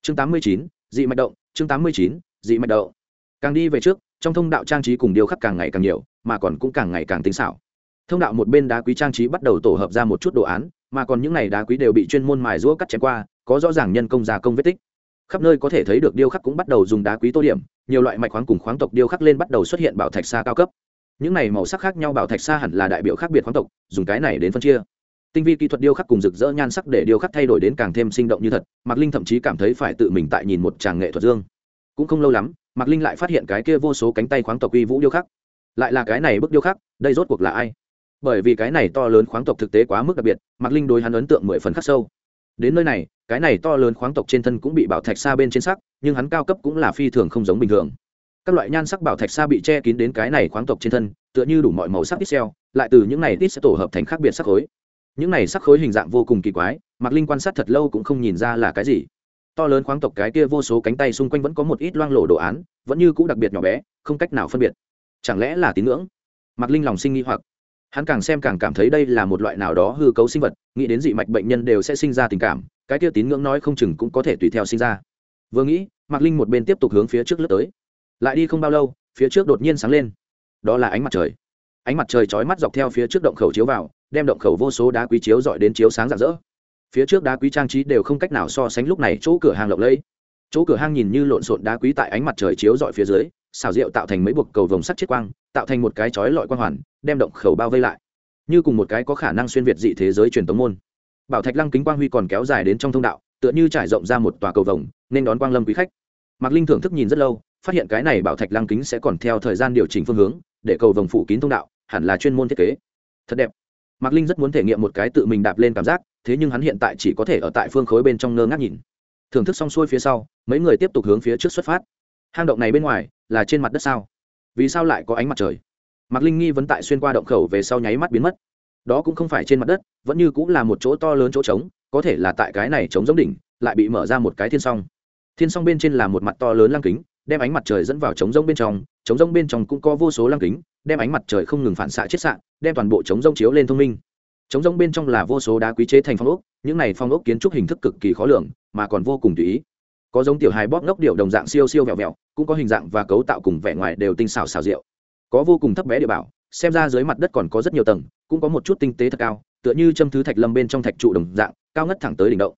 S1: chương tám mươi chín, dị mạch động. Chương tám mươi chín dị mạch đậu. Càng đi về trước, trong thông đạo trang trí cùng điêu khắc càng ngày càng nhiều, mà còn cũng càng ngày càng tinh xảo. Thông đạo một bên đá quý trang trí bắt đầu tổ hợp ra một chút đồ án, mà còn những n à y đá quý đều bị chuyên môn mài rũa cắt chém qua, có rõ ràng nhân công gia công vết tích. Khắp nơi có thể thấy được điêu khắc cũng bắt đầu dùng đá quý tô điểm, nhiều loại mạch khoáng cùng khoáng tộc điêu khắc lên bắt đầu xuất hiện bảo thạch xa cao cấp. Những này màu sắc khác nhau bảo thạch xa hẳn là đại biểu khác biệt khoáng tộc, dùng cái này đến phân chia. Tinh vi kỹ thuật điêu khắc cùng rực rỡ nhan sắc để điêu khắc thay đổi đến càng thêm sinh động như thật, mạc linh thậm chí cảm thấy phải tự mình tại nhìn một tràng nghệ thuật dương cũng không lâu lắm, mạc linh lại phát hiện cái kia vô số cánh tay khoáng tộc uy vũ điêu khắc. Lại là cái này bức điêu khắc, đây rốt cuộc là ai? Bởi vì cái này to lớn khoáng tộc thực tế quá mức đặc biệt, mạc linh đối hắn ấn tượng mười phần khắc sâu. Đến nơi này, cái này to lớn khoáng tộc trên thân cũng bị bảo thạch xa bên trên sắc, nhưng hắn cao cấp cũng là phi thường không giống bình thường. Các loại nhan sắc bảo thạch xa bị che kín đến cái này khoáng tộc trên thân, tựa như đủ mọi màu sắc ít xeo, lại từ những này ít sẽ tổ hợp thành khác biệt sắc khối. Những này sắc khối hình dạng vô cùng kỳ quái, mạc linh quan sát thật lâu cũng không nhìn ra là cái gì to lớn khoáng tộc cái kia vô số cánh tay xung quanh vẫn có một ít loang lổ đồ án, vẫn như c ũ đặc biệt nhỏ bé, không cách nào phân biệt. Chẳng lẽ là tín ngưỡng? Mạc linh lòng sinh nghi hoặc. Hắn càng xem càng cảm thấy đây là một loại nào đó hư cấu sinh vật, nghĩ đến dị mạch bệnh nhân đều sẽ sinh ra tình cảm, cái kia tín ngưỡng nói không chừng cũng có thể tùy theo sinh ra. Vừa nghĩ, mạc linh một bên tiếp tục hướng phía trước lướt tới. Lại đi không bao lâu, phía trước đột nhiên sáng lên. Đó là ánh mặt trời. Ánh mặt trời chói mắt dọc theo phía trước động khẩu chiếu vào, đem động khẩu vô số đá quý chiếu dọi đến chiếu sáng rạng rỡ phía trước đá quý trang trí đều không cách nào so sánh lúc này chỗ cửa hàng lộng lẫy. Chỗ cửa hàng nhìn như lộn xộn đá quý tại ánh mặt trời chiếu dọi phía dưới, xào rượu tạo thành mấy buộc cầu vồng sắt chiết quang, tạo thành một cái chói lọi quang hoàn, đem động khẩu bao vây lại. Như cùng một cái có khả năng xuyên việt dị thế giới truyền tống môn. Bảo thạch lăng kính quang huy còn kéo dài đến trong thông đạo, tựa như trải rộng ra một tòa cầu vồng, nên đón quang lâm quý khách. Mạc linh thưởng thức nhìn rất lâu, phát hiện cái này bảo thạch lăng kính sẽ còn theo thời gian điều chỉnh phương hướng, để cầu vồng phủ kín thông đạo, hẳn là chuyên môn thiết kế. Thật đẹp mạc linh rất muốn thể nghiệm một cái tự mình đạp lên cảm giác, thế nhưng hắn hiện tại chỉ có thể ở tại phương khối bên trong ngơ ngác nhìn. Thưởng thức xong xuôi phía sau, mấy người tiếp tục hướng phía trước xuất phát. Hang động này bên ngoài là trên mặt đất sao? Vì sao lại có ánh mặt trời? Mạc linh nghi vấn tại xuyên qua động khẩu về sau nháy mắt biến mất. Đó cũng không phải trên mặt đất, vẫn như cũng là một chỗ to lớn chỗ trống, có thể là tại cái này trống giống đỉnh, lại bị mở ra một cái thiên song. Thiên song bên trên là một mặt to lớn lăng kính, đem ánh mặt trời dẫn vào trống rông bên trong, trống rông bên trong cũng có vô số lăng kính đem ánh mặt trời không ngừng phản xạ chết xạ, đem toàn bộ trống rông chiếu lên thông minh. Trống rông bên trong là vô số đá quý chế thành phong ốc, những này phong ốc kiến trúc hình thức cực kỳ khó lường, mà còn vô cùng tùy ý. Có giống tiểu hài bóp ngốc điệu đồng dạng siêu siêu vẹo vẹo, cũng có hình dạng và cấu tạo cùng vẻ ngoài đều tinh xảo xảo diệu. Có vô cùng thấp bé địa bảo, xem ra dưới mặt đất còn có rất nhiều tầng, cũng có một chút tinh tế thật cao, tựa như châm thứ thạch lâm bên trong thạch trụ đồng dạng, cao ngất thẳng tới đỉnh động.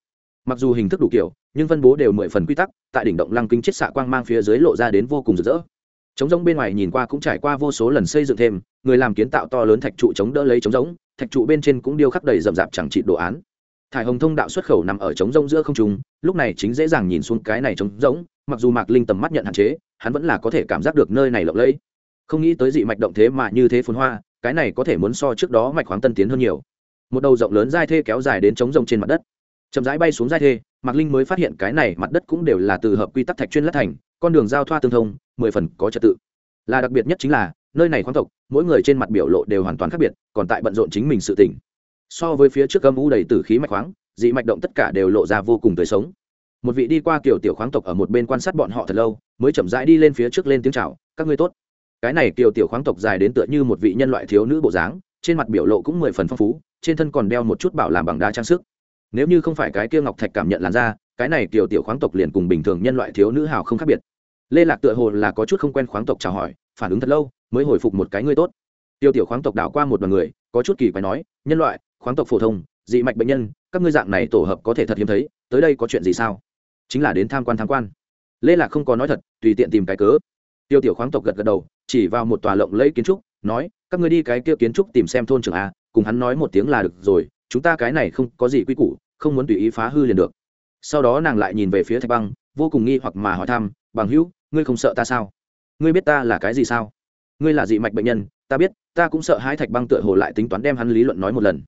S1: Mặc dù hình thức đủ kiểu, nhưng phân bố đều mười phần quy tắc, tại đỉnh động lăng kính chiết xạ quang mang phía dưới lộ ra đến vô cùng rực rỡ trống rỗng bên ngoài nhìn qua cũng trải qua vô số lần xây dựng thêm, người làm kiến tạo to lớn thạch trụ chống đỡ lấy trống rỗng, thạch trụ bên trên cũng điêu khắc đầy rậm rạp chẳng trị đồ án. Thải hồng thông đạo xuất khẩu nằm ở trống rỗng giữa không trung, lúc này chính dễ dàng nhìn xuống cái này trống rỗng, mặc dù mạc linh tầm mắt nhận hạn chế, hắn vẫn là có thể cảm giác được nơi này lộng lẫy. Không nghĩ tới dị mạch động thế mà như thế phun hoa, cái này có thể muốn so trước đó mạch khoáng tân tiến hơn nhiều. Một đầu rộng lớn dai thê kéo dài đến trống rỗng trên mặt đất. Chậm rãi bay xuống dai thê mạc linh mới phát hiện cái này mặt đất cũng đều là từ hợp quy tắc thạch chuyên lát thành, con đường giao thoa tương thông, mười phần có trật tự. Là đặc biệt nhất chính là, nơi này khoáng tộc, mỗi người trên mặt biểu lộ đều hoàn toàn khác biệt, còn tại bận rộn chính mình sự tỉnh so với phía trước âm u đầy tử khí mạch khoáng, dị mạch động tất cả đều lộ ra vô cùng tươi sống. Một vị đi qua kiểu tiểu khoáng tộc ở một bên quan sát bọn họ thật lâu, mới chậm rãi đi lên phía trước lên tiếng chào, các ngươi tốt. Cái này kiểu tiểu khoáng tộc dài đến tựa như một vị nhân loại thiếu nữ bộ dáng, trên mặt biểu lộ cũng mười phần phong phú, trên thân còn đeo một chút bảo làm bằng đá trang sức nếu như không phải cái kia ngọc thạch cảm nhận làn da, cái này tiểu tiểu khoáng tộc liền cùng bình thường nhân loại thiếu nữ hào không khác biệt. Lê lạc tựa hồ là có chút không quen khoáng tộc chào hỏi, phản ứng thật lâu, mới hồi phục một cái ngươi tốt. Tiêu tiểu khoáng tộc đảo qua một đoàn người, có chút kỳ quái nói, nhân loại, khoáng tộc phổ thông, dị mạch bệnh nhân, các ngươi dạng này tổ hợp có thể thật hiếm thấy, tới đây có chuyện gì sao? Chính là đến tham quan tham quan. Lê lạc không có nói thật, tùy tiện tìm cái cớ. Tiêu tiểu khoáng tộc gật gật đầu, chỉ vào một tòa lộng lẫy kiến trúc, nói, các ngươi đi cái kia kiến trúc tìm xem thôn trưởng a, cùng hắn nói một tiếng là được rồi chúng ta cái này không có gì quy củ, không muốn tùy ý phá hư liền được. Sau đó nàng lại nhìn về phía thạch băng, vô cùng nghi hoặc mà hỏi thăm, bằng hữu, ngươi không sợ ta sao? Ngươi biết ta là cái gì sao? Ngươi là dị mạch bệnh nhân, ta biết, ta cũng sợ hai thạch băng tựa hồ lại tính toán đem hắn lý luận nói một lần.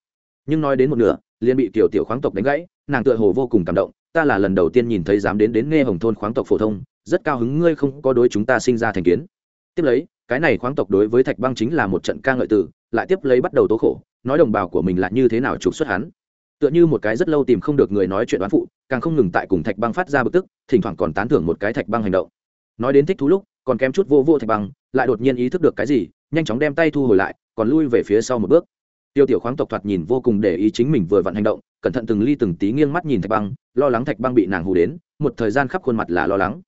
S1: Nhưng nói đến một nửa, liền bị tiểu tiểu khoáng tộc đánh gãy, nàng tựa hồ vô cùng cảm động, ta là lần đầu tiên nhìn thấy dám đến đến nghe hồng thôn khoáng tộc phổ thông, rất cao hứng ngươi không có đối chúng ta sinh ra thành kiến. Tiếp lấy, cái này khoáng tộc đối với thạch băng chính là một trận ca ngợi từ, lại tiếp lấy bắt đầu tố khổ nói đồng bào của mình là như thế nào trục xuất hắn. Tựa như một cái rất lâu tìm không được người nói chuyện đoán phụ, càng không ngừng tại cùng thạch băng phát ra bực tức, thỉnh thoảng còn tán thưởng một cái thạch băng hành động. Nói đến thích thú lúc, còn kém chút vô vô thạch băng, lại đột nhiên ý thức được cái gì, nhanh chóng đem tay thu hồi lại, còn lui về phía sau một bước. Tiêu tiểu khoáng tộc thoạt nhìn vô cùng để ý chính mình vừa vặn hành động, cẩn thận từng ly từng tí nghiêng mắt nhìn thạch băng, lo lắng thạch băng bị nàng hù đến, một thời gian khắp khuôn mặt là lo lắng.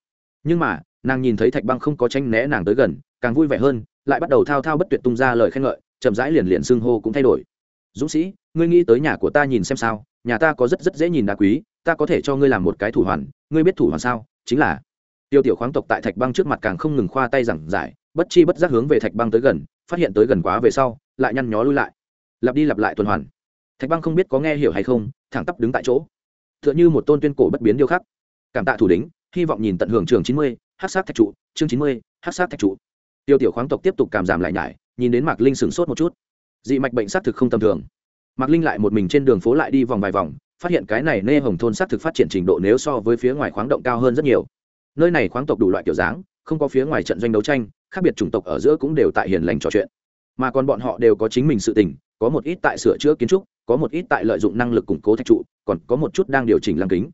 S1: Nhưng mà, nàng nhìn thấy thạch băng không có tranh né nàng tới gần, càng vui vẻ hơn, lại bắt đầu thao thao bất tuyệt tung ra lời khen ngợi chậm rãi liền liền xưng hô cũng thay đổi. Dũng sĩ, ngươi nghĩ tới nhà của ta nhìn xem sao? Nhà ta có rất rất dễ nhìn đá quý, ta có thể cho ngươi làm một cái thủ hoàn. Ngươi biết thủ hoàn sao? Chính là. Tiêu tiểu khoáng tộc tại thạch băng trước mặt càng không ngừng khoa tay giảng giải, bất chi bất giác hướng về thạch băng tới gần, phát hiện tới gần quá về sau, lại nhăn nhó lui lại. Lặp đi lặp lại tuần hoàn. Thạch băng không biết có nghe hiểu hay không, thẳng tắp đứng tại chỗ. T h ư ợ n h ư một tôn tuyên cổ bất biến điêu khắc. Cảm tạ thủ đính hy vọng nhìn tận hưởng trường chín mươi, hát sát thạch trụ, chương chín mươi, hát sát thạch trụ. Tiêu tiểu khoáng tộc tiếp tục cảm giảm lại nhải nhìn đến mạc linh sửng sốt một chút. Dị mạch bệnh xác thực không tầm thường. Mạc linh lại một mình trên đường phố lại đi vòng vài vòng, phát hiện cái này nê hồng thôn xác thực phát triển trình độ nếu so với phía ngoài khoáng động cao hơn rất nhiều. Nơi này khoáng tộc đủ loại kiểu dáng, không có phía ngoài trận doanh đấu tranh, khác biệt chủng tộc ở giữa cũng đều tại hiền lành trò chuyện. Mà còn bọn họ đều có chính mình sự tình, có một ít tại sửa chữa kiến trúc, có một ít tại lợi dụng năng lực củng cố thạch trụ, còn có một chút đang điều chỉnh lăng kính.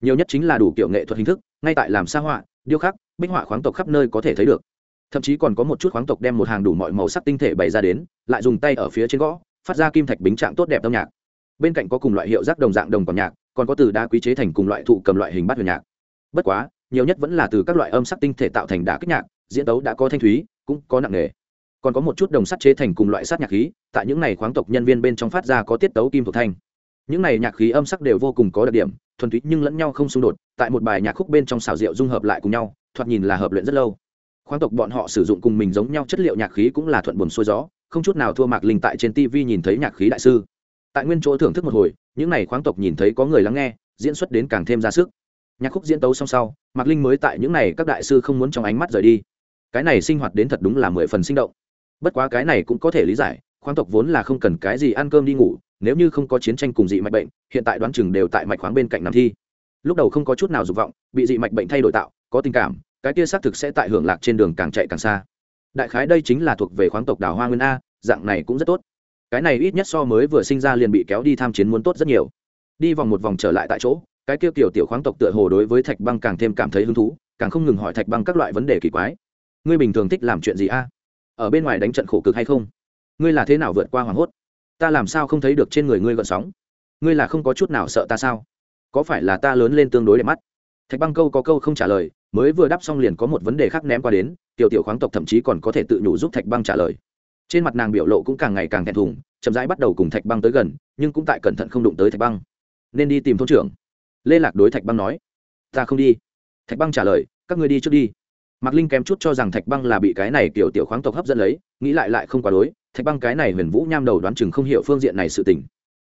S1: Nhiều nhất chính là đủ kiểu nghệ thuật hình thức, ngay tại làm xa họa, điêu khắc, bích họa khoáng tộc khắp nơi có thể thấy được thậm chí còn có một chút khoáng tộc đem một hàng đủ mọi màu sắc tinh thể bày ra đến, lại dùng tay ở phía trên gõ, phát ra kim thạch bính trạng tốt đẹp âm nhạc. Bên cạnh có cùng loại hiệu rác đồng dạng đồng còn nhạc, còn có từ đa quý chế thành cùng loại thụ cầm loại hình bắt huyền nhạc. Bất quá, nhiều nhất vẫn là từ các loại âm sắc tinh thể tạo thành đá kích nhạc, diễn tấu đã có thanh thúy, cũng có nặng nghề còn có một chút đồng sắt chế thành cùng loại sát nhạc khí, tại những này khoáng tộc nhân viên bên trong phát ra có tiết tấu kim thuộc thanh. Những này nhạc khí âm sắc đều vô cùng có đặc điểm, thuần túy nhưng lẫn nhau không xung đột, tại một bài nhạc khúc bên trong xào rượu dung hợp lại cùng nhau, thoạt nhìn là hợp luyện rất lâu khoáng tộc bọn họ sử dụng cùng mình giống nhau chất liệu nhạc khí cũng là thuận buồn xuôi gió, không chút nào thua mạc linh tại trên tv nhìn thấy nhạc khí đại sư. Tại nguyên chỗ thưởng thức một hồi, những này khoáng tộc nhìn thấy có người lắng nghe, diễn xuất đến càng thêm ra sức. Nhạc khúc diễn tấu song sau, mạc linh mới tại những này các đại sư không muốn trong ánh mắt rời đi. Cái này sinh hoạt đến thật đúng là mười phần sinh động. Bất quá cái này cũng có thể lý giải, khoáng tộc vốn là không cần cái gì ăn cơm đi ngủ, nếu như không có chiến tranh cùng dị mạch bệnh, hiện tại đoán chừng đều tại mạch khoáng bên cạnh nằm thi. Lúc đầu không có chút nào dục vọng, bị dị mạch bệnh thay đổi tạo, có tình cảm cái kia xác thực sẽ tại hưởng lạc trên đường càng chạy càng xa. Đại khái đây chính là thuộc về khoáng tộc đào hoa nguyên a, dạng này cũng rất tốt. Cái này ít nhất so mới vừa sinh ra liền bị kéo đi tham chiến muốn tốt rất nhiều. Đi vòng một vòng trở lại tại chỗ, cái kia tiểu tiểu khoáng tộc tựa hồ đối với thạch băng càng thêm cảm thấy hứng thú, càng không ngừng hỏi thạch băng các loại vấn đề kỳ quái. Ngươi bình thường thích làm chuyện gì a? Ở bên ngoài đánh trận khổ cực hay không? Ngươi là thế nào vượt qua hoảng hốt? Ta làm sao không thấy được trên người ngươi gợn sóng? Ngươi là không có chút nào sợ ta sao? Có phải là ta lớn lên tương đối đẹp mắt? Thạch băng câu có câu không trả lời, mới vừa đáp xong liền có một vấn đề khác ném qua đến, tiểu tiểu khoáng tộc thậm chí còn có thể tự nhủ giúp thạch băng trả lời. Trên mặt nàng biểu lộ cũng càng ngày càng thẹn thùng, chậm rãi bắt đầu cùng thạch băng tới gần, nhưng cũng tại cẩn thận không đụng tới thạch băng. Nên đi tìm thôn trưởng. Lê lạc đối thạch băng nói. Ta không đi. Thạch băng trả lời, các ngươi đi trước đi. Mạc linh kém chút cho rằng thạch băng là bị cái này kiểu tiểu khoáng tộc hấp dẫn lấy, nghĩ lại lại không quá đối, thạch băng cái này huyền vũ nham đầu đoán chừng không hiểu phương diện này sự tình.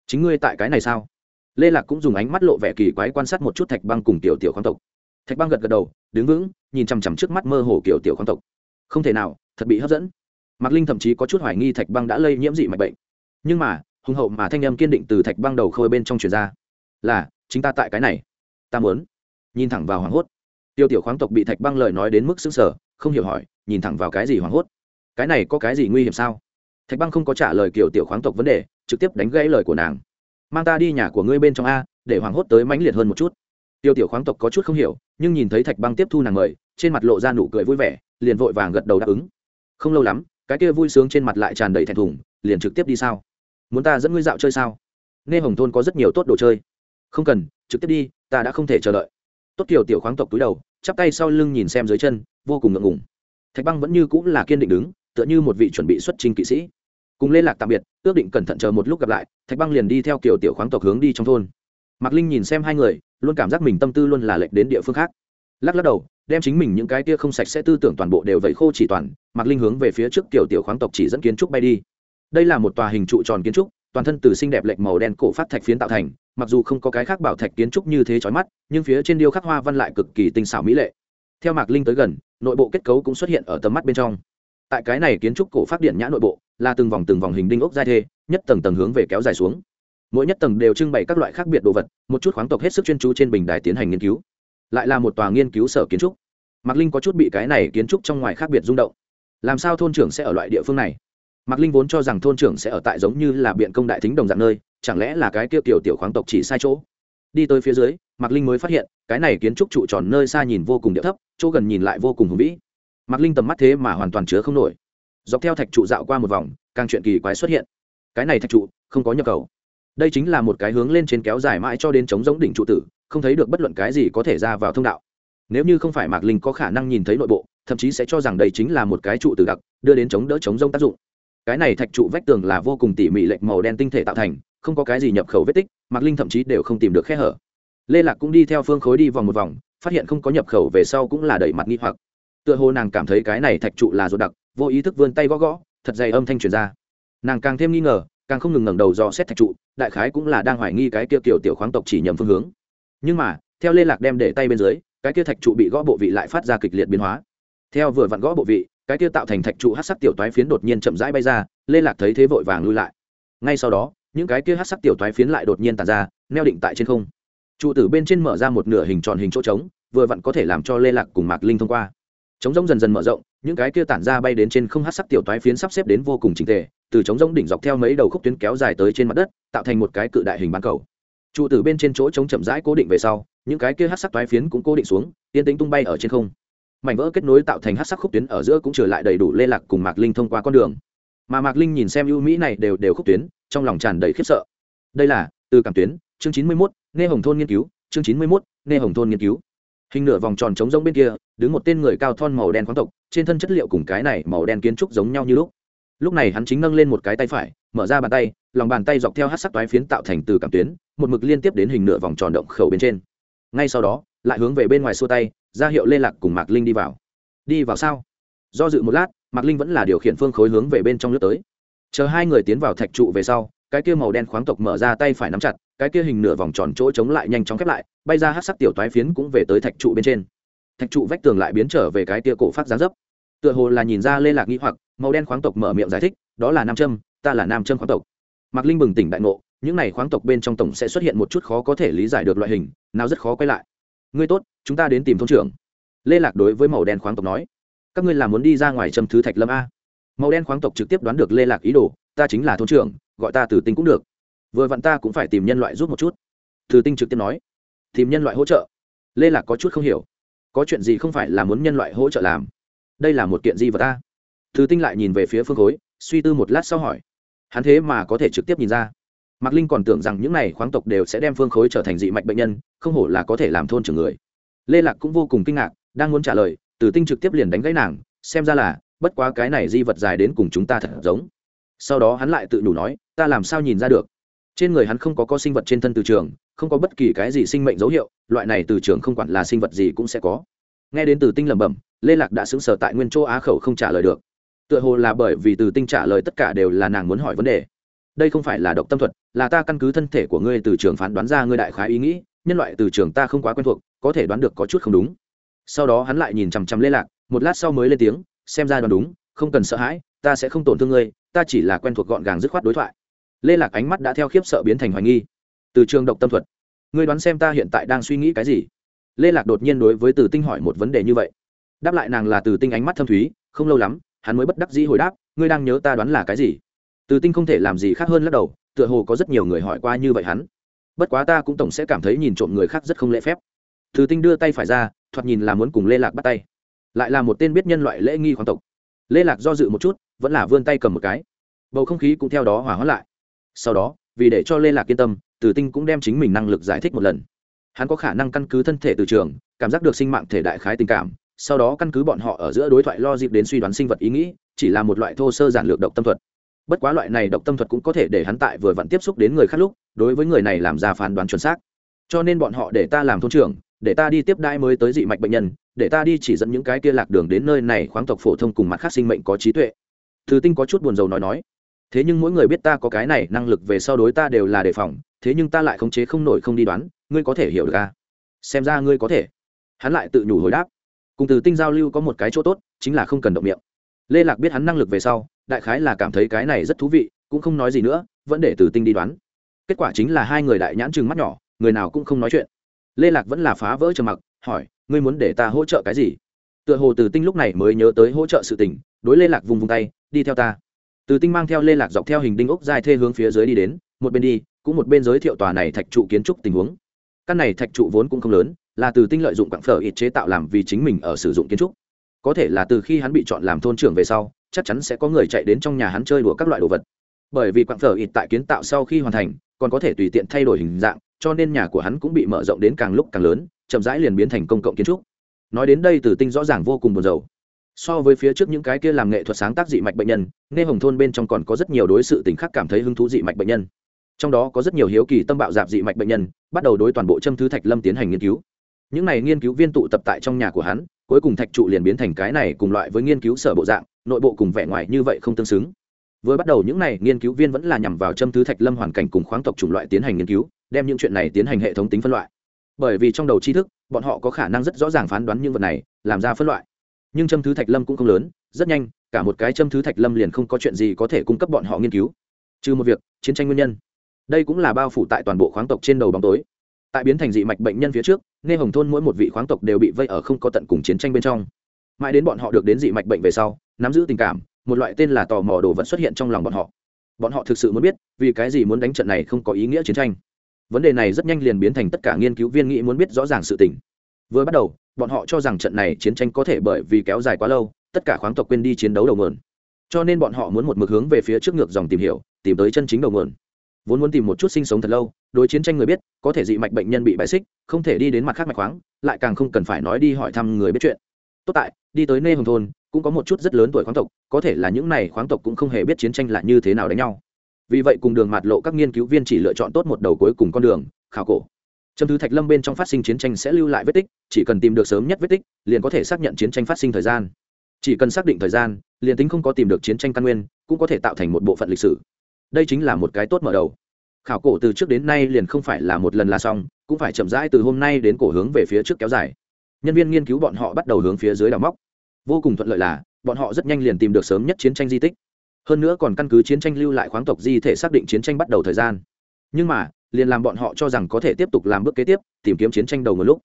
S1: Chính ngươi tại cái này sao? Lê lạc cũng dùng ánh mắt lộ vẻ kỳ quái quan sát một chút thạch băng cùng tiểu tiểu khoáng tộc. Thạch băng gật gật đầu, đứng vững, nhìn chằm chằm trước mắt mơ hồ kiểu tiểu khoáng tộc. Không thể nào, thật bị hấp dẫn. Mạc linh thậm chí có chút hoài nghi thạch băng đã lây nhiễm dị mạch bệnh. Nhưng mà, hùng hậu mà thanh âm kiên định từ thạch băng đầu khôi bên trong truyền ra. Là, chính ta tại cái này. Ta muốn. Nhìn thẳng vào hoảng hốt. Tiêu tiểu khoáng tộc bị thạch băng lời nói đến mức xứng sở không hiểu hỏi, nhìn thẳng vào cái gì hoảng hốt? Cái này có cái gì nguy hiểm sao? Thạch băng không có trả lời kiểu tiểu khoáng tộc vấn đề, trực tiếp đánh gãy lời của nàng mang ta đi nhà của ngươi bên trong a, để hoảng hốt tới mãnh liệt hơn một chút. Tiêu tiểu khoáng tộc có chút không hiểu, nhưng nhìn thấy thạch băng tiếp thu nàng mời, trên mặt lộ ra nụ cười vui vẻ, liền vội vàng gật đầu đáp ứng. Không lâu lắm, cái kia vui sướng trên mặt lại tràn đầy thẹn thùng, liền trực tiếp đi sao? Muốn ta dẫn ngươi dạo chơi sao? Nghe hồng thôn có rất nhiều tốt đồ chơi. Không cần, trực tiếp đi, ta đã không thể chờ đợi. Tốt kiểu tiểu khoáng tộc túi đầu, chắp tay sau lưng nhìn xem dưới chân, vô cùng ngượng ngùng. Thạch băng vẫn như cũng là kiên định đứng, tựa như một vị chuẩn bị xuất trình kỵ sĩ cùng liên lạc tạm biệt, ước định cẩn thận chờ một lúc gặp lại, thạch băng liền đi theo kiểu tiểu khoáng tộc hướng đi trong thôn. Mạc linh nhìn xem hai người, luôn cảm giác mình tâm tư luôn là lệch đến địa phương khác. Lắc lắc đầu, đem chính mình những cái tia không sạch sẽ tư tưởng toàn bộ đều vẩy khô chỉ toàn, mạc linh hướng về phía trước kiểu tiểu khoáng tộc chỉ dẫn kiến trúc bay đi. Đây là một tòa hình trụ tròn kiến trúc, toàn thân từ xinh đẹp lệch màu đen cổ phát thạch phiến tạo thành, mặc dù không có cái khác bảo thạch kiến trúc như thế chói mắt, nhưng phía trên điêu khắc hoa văn lại cực kỳ tinh xảo mỹ lệ. Theo mạc linh tới gần, nội bộ kết cấu cũng xuất hiện ở tầm mắt bên trong tại cái này kiến trúc cổ phát điện nhã nội bộ, là từng vòng từng vòng hình đinh ốc giai thê, nhất tầng tầng hướng về kéo dài xuống. Mỗi nhất tầng đều trưng bày các loại khác biệt đồ vật, một chút khoáng tộc hết sức chuyên chú trên bình đài tiến hành nghiên cứu. Lại là một tòa nghiên cứu sở kiến trúc. Mạc linh có chút bị cái này kiến trúc trong ngoài khác biệt rung động. Làm sao thôn trưởng sẽ ở loại địa phương này? Mạc linh vốn cho rằng thôn trưởng sẽ ở tại giống như là biện công đại thính đồng dạng nơi, chẳng lẽ là cái tiêu tiểu tiểu khoáng tộc chỉ sai chỗ? Đi tới phía dưới, mạc linh mới phát hiện, cái này kiến trúc trụ tròn nơi xa nhìn vô cùng địa thấp, chỗ gần nhìn lại vô cùng hùng vĩ mạc linh tầm mắt thế mà hoàn toàn chứa không nổi. Dọc theo thạch trụ dạo qua một vòng, càng chuyện kỳ quái xuất hiện. Cái này thạch trụ, không có nhập khẩu. Đây chính là một cái hướng lên trên kéo dài mãi cho đến chống giống đỉnh trụ tử, không thấy được bất luận cái gì có thể ra vào thông đạo. Nếu như không phải mạc linh có khả năng nhìn thấy nội bộ, thậm chí sẽ cho rằng đây chính là một cái trụ tử đặc, đưa đến chống đỡ chống rông tác dụng. Cái này thạch trụ vách tường là vô cùng tỉ mỉ lệch màu đen tinh thể tạo thành, không có cái gì nhập khẩu vết tích, mạc linh thậm chí đều không tìm được khe hở. Lê lạc cũng đi theo phương khối đi vòng một vòng, phát hiện không có nhập khẩu về sau cũng là đẩy mặt nghi hoặc tựa hồ nàng cảm thấy cái này thạch trụ là ruột đặc, vô ý thức vươn tay gõ gõ, thật dày âm thanh truyền ra. Nàng càng thêm nghi ngờ, càng không ngừng ngẩng đầu dò xét thạch trụ, đại khái cũng là đang hoài nghi cái kia kiểu tiểu khoáng tộc chỉ nhầm phương hướng. Nhưng mà, theo lê lạc đem để tay bên dưới, cái kia thạch trụ bị gõ bộ vị lại phát ra kịch liệt biến hóa. Theo vừa vặn gõ bộ vị, cái kia tạo thành thạch trụ hát sắc tiểu toái phiến đột nhiên chậm rãi bay ra lê lạc thấy thế vội vàng lui lại. Ngay sau đó, những cái kia hát sắc tiểu toái phiến lại đột nhiên tàn ra, neo định tại trên không. Trụ tử bên trên mở ra một nửa hình tròn hình chỗ trống, vừa vặn có thể làm cho lê lạc cùng mạc linh thông qua trống rỗng dần dần mở rộng, những cái kia tản ra bay đến trên không hát sắc tiểu toái phiến sắp xếp đến vô cùng trình tề, từ trống rỗng đỉnh dọc theo mấy đầu khúc tuyến kéo dài tới trên mặt đất, tạo thành một cái cự đại hình bán cầu. Trụ từ bên trên chỗ trống chậm rãi cố định về sau, những cái kia hát sắc toái phiến cũng cố định xuống, yên tính tung bay ở trên không. Mảnh vỡ kết nối tạo thành hát sắc khúc tuyến ở giữa cũng trở lại đầy đủ lê lạc cùng mạc linh thông qua con đường. Mà mạc linh nhìn xem ưu mỹ này đều đều khúc tuyến, trong lòng tràn đầy khiếp sợ. Đây là từ cảm tuyến, chương chín mươi mốt, nghe hồng thôn nghiên cứu, chương chín mươi mốt, nghe hồng thôn nghiên cứu hình nửa vòng tròn trống giống bên kia, đứng một tên người cao thon màu đen khoáng tộc, trên thân chất liệu cùng cái này màu đen kiến trúc giống nhau như lúc. Lúc này hắn chính nâng lên một cái tay phải, mở ra bàn tay, lòng bàn tay dọc theo hát sắc toái phiến tạo thành từ cảm tuyến, một mực liên tiếp đến hình nửa vòng tròn động khẩu bên trên. Ngay sau đó, lại hướng về bên ngoài xua tay, ra hiệu lê lạc cùng mạc linh đi vào. Đi vào sao? Do dự một lát, mạc linh vẫn là điều khiển phương khối hướng về bên trong lướt tới. Chờ hai người tiến vào thạch trụ về sau, cái kia màu đen khoáng tộc mở ra tay phải nắm chặt cái kia hình nửa vòng tròn chỗ chống lại nhanh chóng khép lại, bay ra hát sắc tiểu toái phiến cũng về tới thạch trụ bên trên. Thạch trụ vách tường lại biến trở về cái kia cổ phát giá dấp. Tựa hồ là nhìn ra lê lạc nghĩ hoặc, màu đen khoáng tộc mở miệng giải thích, đó là nam châm, ta là nam châm khoáng tộc. Mạc linh bừng tỉnh đại ngộ, những này khoáng tộc bên trong tổng sẽ xuất hiện một chút khó có thể lý giải được loại hình, nào rất khó quay lại. Ngươi tốt, chúng ta đến tìm thôn trưởng. Lê lạc đối với màu đen khoáng tộc nói, các ngươi là muốn đi ra ngoài châm thứ thạch lâm a? Màu đen khoáng tộc trực tiếp đoán được lê lạc ý đồ, ta chính là thôn trưởng, gọi ta từ tinh cũng được vừa vặn ta cũng phải tìm nhân loại giúp một chút. Từ tinh trực tiếp nói. Tìm nhân loại hỗ trợ? Lê lạc có chút không hiểu. Có chuyện gì không phải là muốn nhân loại hỗ trợ làm? Đây là một kiện gì vật ta. Từ tinh lại nhìn về phía phương khối, suy tư một lát sau hỏi. Hắn thế mà có thể trực tiếp nhìn ra. Mạc linh còn tưởng rằng những n à y khoáng tộc đều sẽ đem phương khối trở thành dị mạch bệnh nhân, không hổ là có thể làm thôn trưởng người. Lê lạc cũng vô cùng kinh ngạc, đang muốn trả lời, từ tinh trực tiếp liền đánh gãy nàng, xem ra là, bất quá cái này di vật dài đến cùng chúng ta thật giống. Sau đó hắn lại tự nhủ nói, ta làm sao nhìn ra được? Trên người hắn không có có sinh vật trên thân từ trường, không có bất kỳ cái gì sinh mệnh dấu hiệu, loại này từ trường không quản là sinh vật gì cũng sẽ có. Nghe đến từ tinh lẩm bẩm, lê lạc đã xứng sở tại nguyên châu á khẩu không trả lời được. Tựa hồ là bởi vì từ tinh trả lời tất cả đều là nàng muốn hỏi vấn đề. Đây không phải là độc tâm thuật, là ta căn cứ thân thể của ngươi từ trường phán đoán ra ngươi đại khái ý nghĩ, nhân loại từ trường ta không quá quen thuộc, có thể đoán được có chút không đúng. Sau đó hắn lại nhìn chằm chằm lê lạc, một lát sau mới lên tiếng, xem ra đoán đúng, không cần sợ hãi, ta sẽ không tổn thương ngươi, ta chỉ là quen thuộc gọn gàng dứt khoát đối thoại lê lạc ánh mắt đã theo khiếp sợ biến thành hoài nghi. Từ trường độc tâm thuật, ngươi đoán xem ta hiện tại đang suy nghĩ cái gì? Lê lạc đột nhiên đối với từ tinh hỏi một vấn đề như vậy. Đáp lại nàng là từ tinh ánh mắt thâm thúy, không lâu lắm, hắn mới bất đắc dĩ hồi đáp, ngươi đang nhớ ta đoán là cái gì? Từ tinh không thể làm gì khác hơn lắc đầu, tựa hồ có rất nhiều người hỏi qua như vậy hắn. Bất quá ta cũng tổng sẽ cảm thấy nhìn trộm người khác rất không lễ phép. Từ tinh đưa tay phải ra, thoạt nhìn là muốn cùng lê lạc bắt tay. Lại là một tên biết nhân loại lễ nghi khoáng tộc. Lê lạc do dự một chút, vẫn là vươn tay cầm một cái. Bầu không khí cũng theo đó hỏa hoãn lại sau đó, vì để cho lê lạc yên tâm, từ tinh cũng đem chính mình năng lực giải thích một lần. Hắn có khả năng căn cứ thân thể từ trường, cảm giác được sinh mạng thể đại khái tình cảm, sau đó căn cứ bọn họ ở giữa đối thoại lo dịp đến suy đoán sinh vật ý nghĩ, chỉ là một loại thô sơ giản lược độc tâm thuật. Bất quá loại này độc tâm thuật cũng có thể để hắn tại vừa vặn tiếp xúc đến người khác lúc, đối với người này làm ra phán đoán chuẩn xác. Cho nên bọn họ để ta làm thôn trưởng, để ta đi tiếp đai mới tới dị mạch bệnh nhân, để ta đi chỉ dẫn những cái kia lạc đường đến nơi này khoáng tộc phổ thông cùng mặt khác sinh mệnh có trí tuệ. Thứ tinh có chút buồn rầu nói nói thế nhưng mỗi người biết ta có cái này, năng lực về sau đối ta đều là đề phòng, thế nhưng ta lại khống chế không nổi, không đi đoán, ngươi có thể hiểu được à? xem ra ngươi có thể. Hắn lại tự nhủ hồi đáp. Cùng từ tinh giao lưu có một cái chỗ tốt, chính là không cần động miệng. Lê lạc biết hắn năng lực về sau, đại khái là cảm thấy cái này rất thú vị, cũng không nói gì nữa, vẫn để từ tinh đi đoán. Kết quả chính là hai người đại nhãn chừng mắt nhỏ, người nào cũng không nói chuyện. Lê lạc vẫn là phá vỡ trầm mặc, hỏi, ngươi muốn để ta hỗ trợ cái gì? Tựa hồ từ tinh lúc này mới nhớ tới hỗ trợ sự tình, đối lê lạc vùng vùng tay, đi theo ta từ tinh mang theo lê lạc dọc theo hình đinh ốc dài thê hướng phía dưới đi đến, một bên đi, cũng một bên giới thiệu tòa này thạch trụ kiến trúc tình huống. Căn này thạch trụ vốn cũng không lớn, là từ tinh lợi dụng quảng phở ít chế tạo làm vì chính mình ở sử dụng kiến trúc. Có thể là từ khi hắn bị chọn làm thôn trưởng về sau, chắc chắn sẽ có người chạy đến trong nhà hắn chơi đùa các loại đồ vật. Bởi vì quảng phở ít tại kiến tạo sau khi hoàn thành, còn có thể tùy tiện thay đổi hình dạng, cho nên nhà của hắn cũng bị mở rộng đến càng lúc càng lớn, chậm rãi liền biến thành công cộng kiến trúc. Nói đến đây, từ tinh rõ ràng vô cùng buồn rầu so với phía trước những cái kia làm nghệ thuật sáng tác dị mạch bệnh nhân, nghe hồng thôn bên trong còn có rất nhiều đối sự tình khác cảm thấy hứng thú dị mạch bệnh nhân. Trong đó có rất nhiều hiếu kỳ tâm bạo dạp dị mạch bệnh nhân, bắt đầu đối toàn bộ châm thứ thạch lâm tiến hành nghiên cứu. Những này nghiên cứu viên tụ tập tại trong nhà của hắn, cuối cùng thạch trụ liền biến thành cái này cùng loại với nghiên cứu sở bộ dạng, nội bộ cùng vẻ ngoài như vậy không tương xứng. Vừa bắt đầu những này nghiên cứu viên vẫn là nhằm vào châm thứ thạch lâm hoàn cảnh cùng khoáng tộc chủng loại tiến hành nghiên cứu, đem những chuyện này tiến hành hệ thống tính phân loại. Bởi vì trong đầu tri thức, bọn họ có khả năng rất rõ ràng phán đoán những vật này, làm ra phân loại nhưng châm thứ thạch lâm cũng không lớn, rất nhanh, cả một cái châm thứ thạch lâm liền không có chuyện gì có thể cung cấp bọn họ nghiên cứu. Trừ một việc, chiến tranh nguyên nhân. Đây cũng là bao phủ tại toàn bộ khoáng tộc trên đầu bóng tối. Tại biến thành dị mạch bệnh nhân phía trước, nghe hồng thôn mỗi một vị khoáng tộc đều bị vây ở không có tận cùng chiến tranh bên trong. Mãi đến bọn họ được đến dị mạch bệnh về sau, nắm giữ tình cảm, một loại tên là tò mò đồ vật xuất hiện trong lòng bọn họ. Bọn họ thực sự muốn biết, vì cái gì muốn đánh trận này không có ý nghĩa chiến tranh. Vấn đề này rất nhanh liền biến thành tất cả nghiên cứu viên nghĩ muốn biết rõ ràng sự tình vừa bắt đầu, bọn họ cho rằng trận này chiến tranh có thể bởi vì kéo dài quá lâu, tất cả khoáng tộc quên đi chiến đấu đầu nguồn. Cho nên bọn họ muốn một mực hướng về phía trước ngược dòng tìm hiểu, tìm tới chân chính đầu nguồn. Vốn muốn tìm một chút sinh sống thật lâu, đối chiến tranh người biết, có thể dị mạch bệnh nhân bị bại xích, không thể đi đến mặt khác mạch khoáng, lại càng không cần phải nói đi hỏi thăm người biết chuyện. Tốt tại, đi tới nơi hồng thôn, cũng có một chút rất lớn tuổi khoáng tộc, có thể là những này khoáng tộc cũng không hề biết chiến tranh là như thế nào đánh nhau. Vì vậy cùng đường mạt lộ các nghiên cứu viên chỉ lựa chọn tốt một đầu cuối cùng con đường, khảo cổ châm thứ thạch lâm bên trong phát sinh chiến tranh sẽ lưu lại vết tích, chỉ cần tìm được sớm nhất vết tích, liền có thể xác nhận chiến tranh phát sinh thời gian. Chỉ cần xác định thời gian, liền tính không có tìm được chiến tranh căn nguyên, cũng có thể tạo thành một bộ phận lịch sử. Đây chính là một cái tốt mở đầu. Khảo cổ từ trước đến nay liền không phải là một lần là xong, cũng phải chậm rãi từ hôm nay đến cổ hướng về phía trước kéo dài. Nhân viên nghiên cứu bọn họ bắt đầu hướng phía dưới đào móc. Vô cùng thuận lợi là, bọn họ rất nhanh liền tìm được sớm nhất chiến tranh di tích. Hơn nữa còn căn cứ chiến tranh lưu lại khoáng tộc di thể xác định chiến tranh bắt đầu thời gian. Nhưng mà liền làm bọn họ cho rằng có thể tiếp tục làm bước kế tiếp, tìm kiếm chiến tranh đầu một lúc.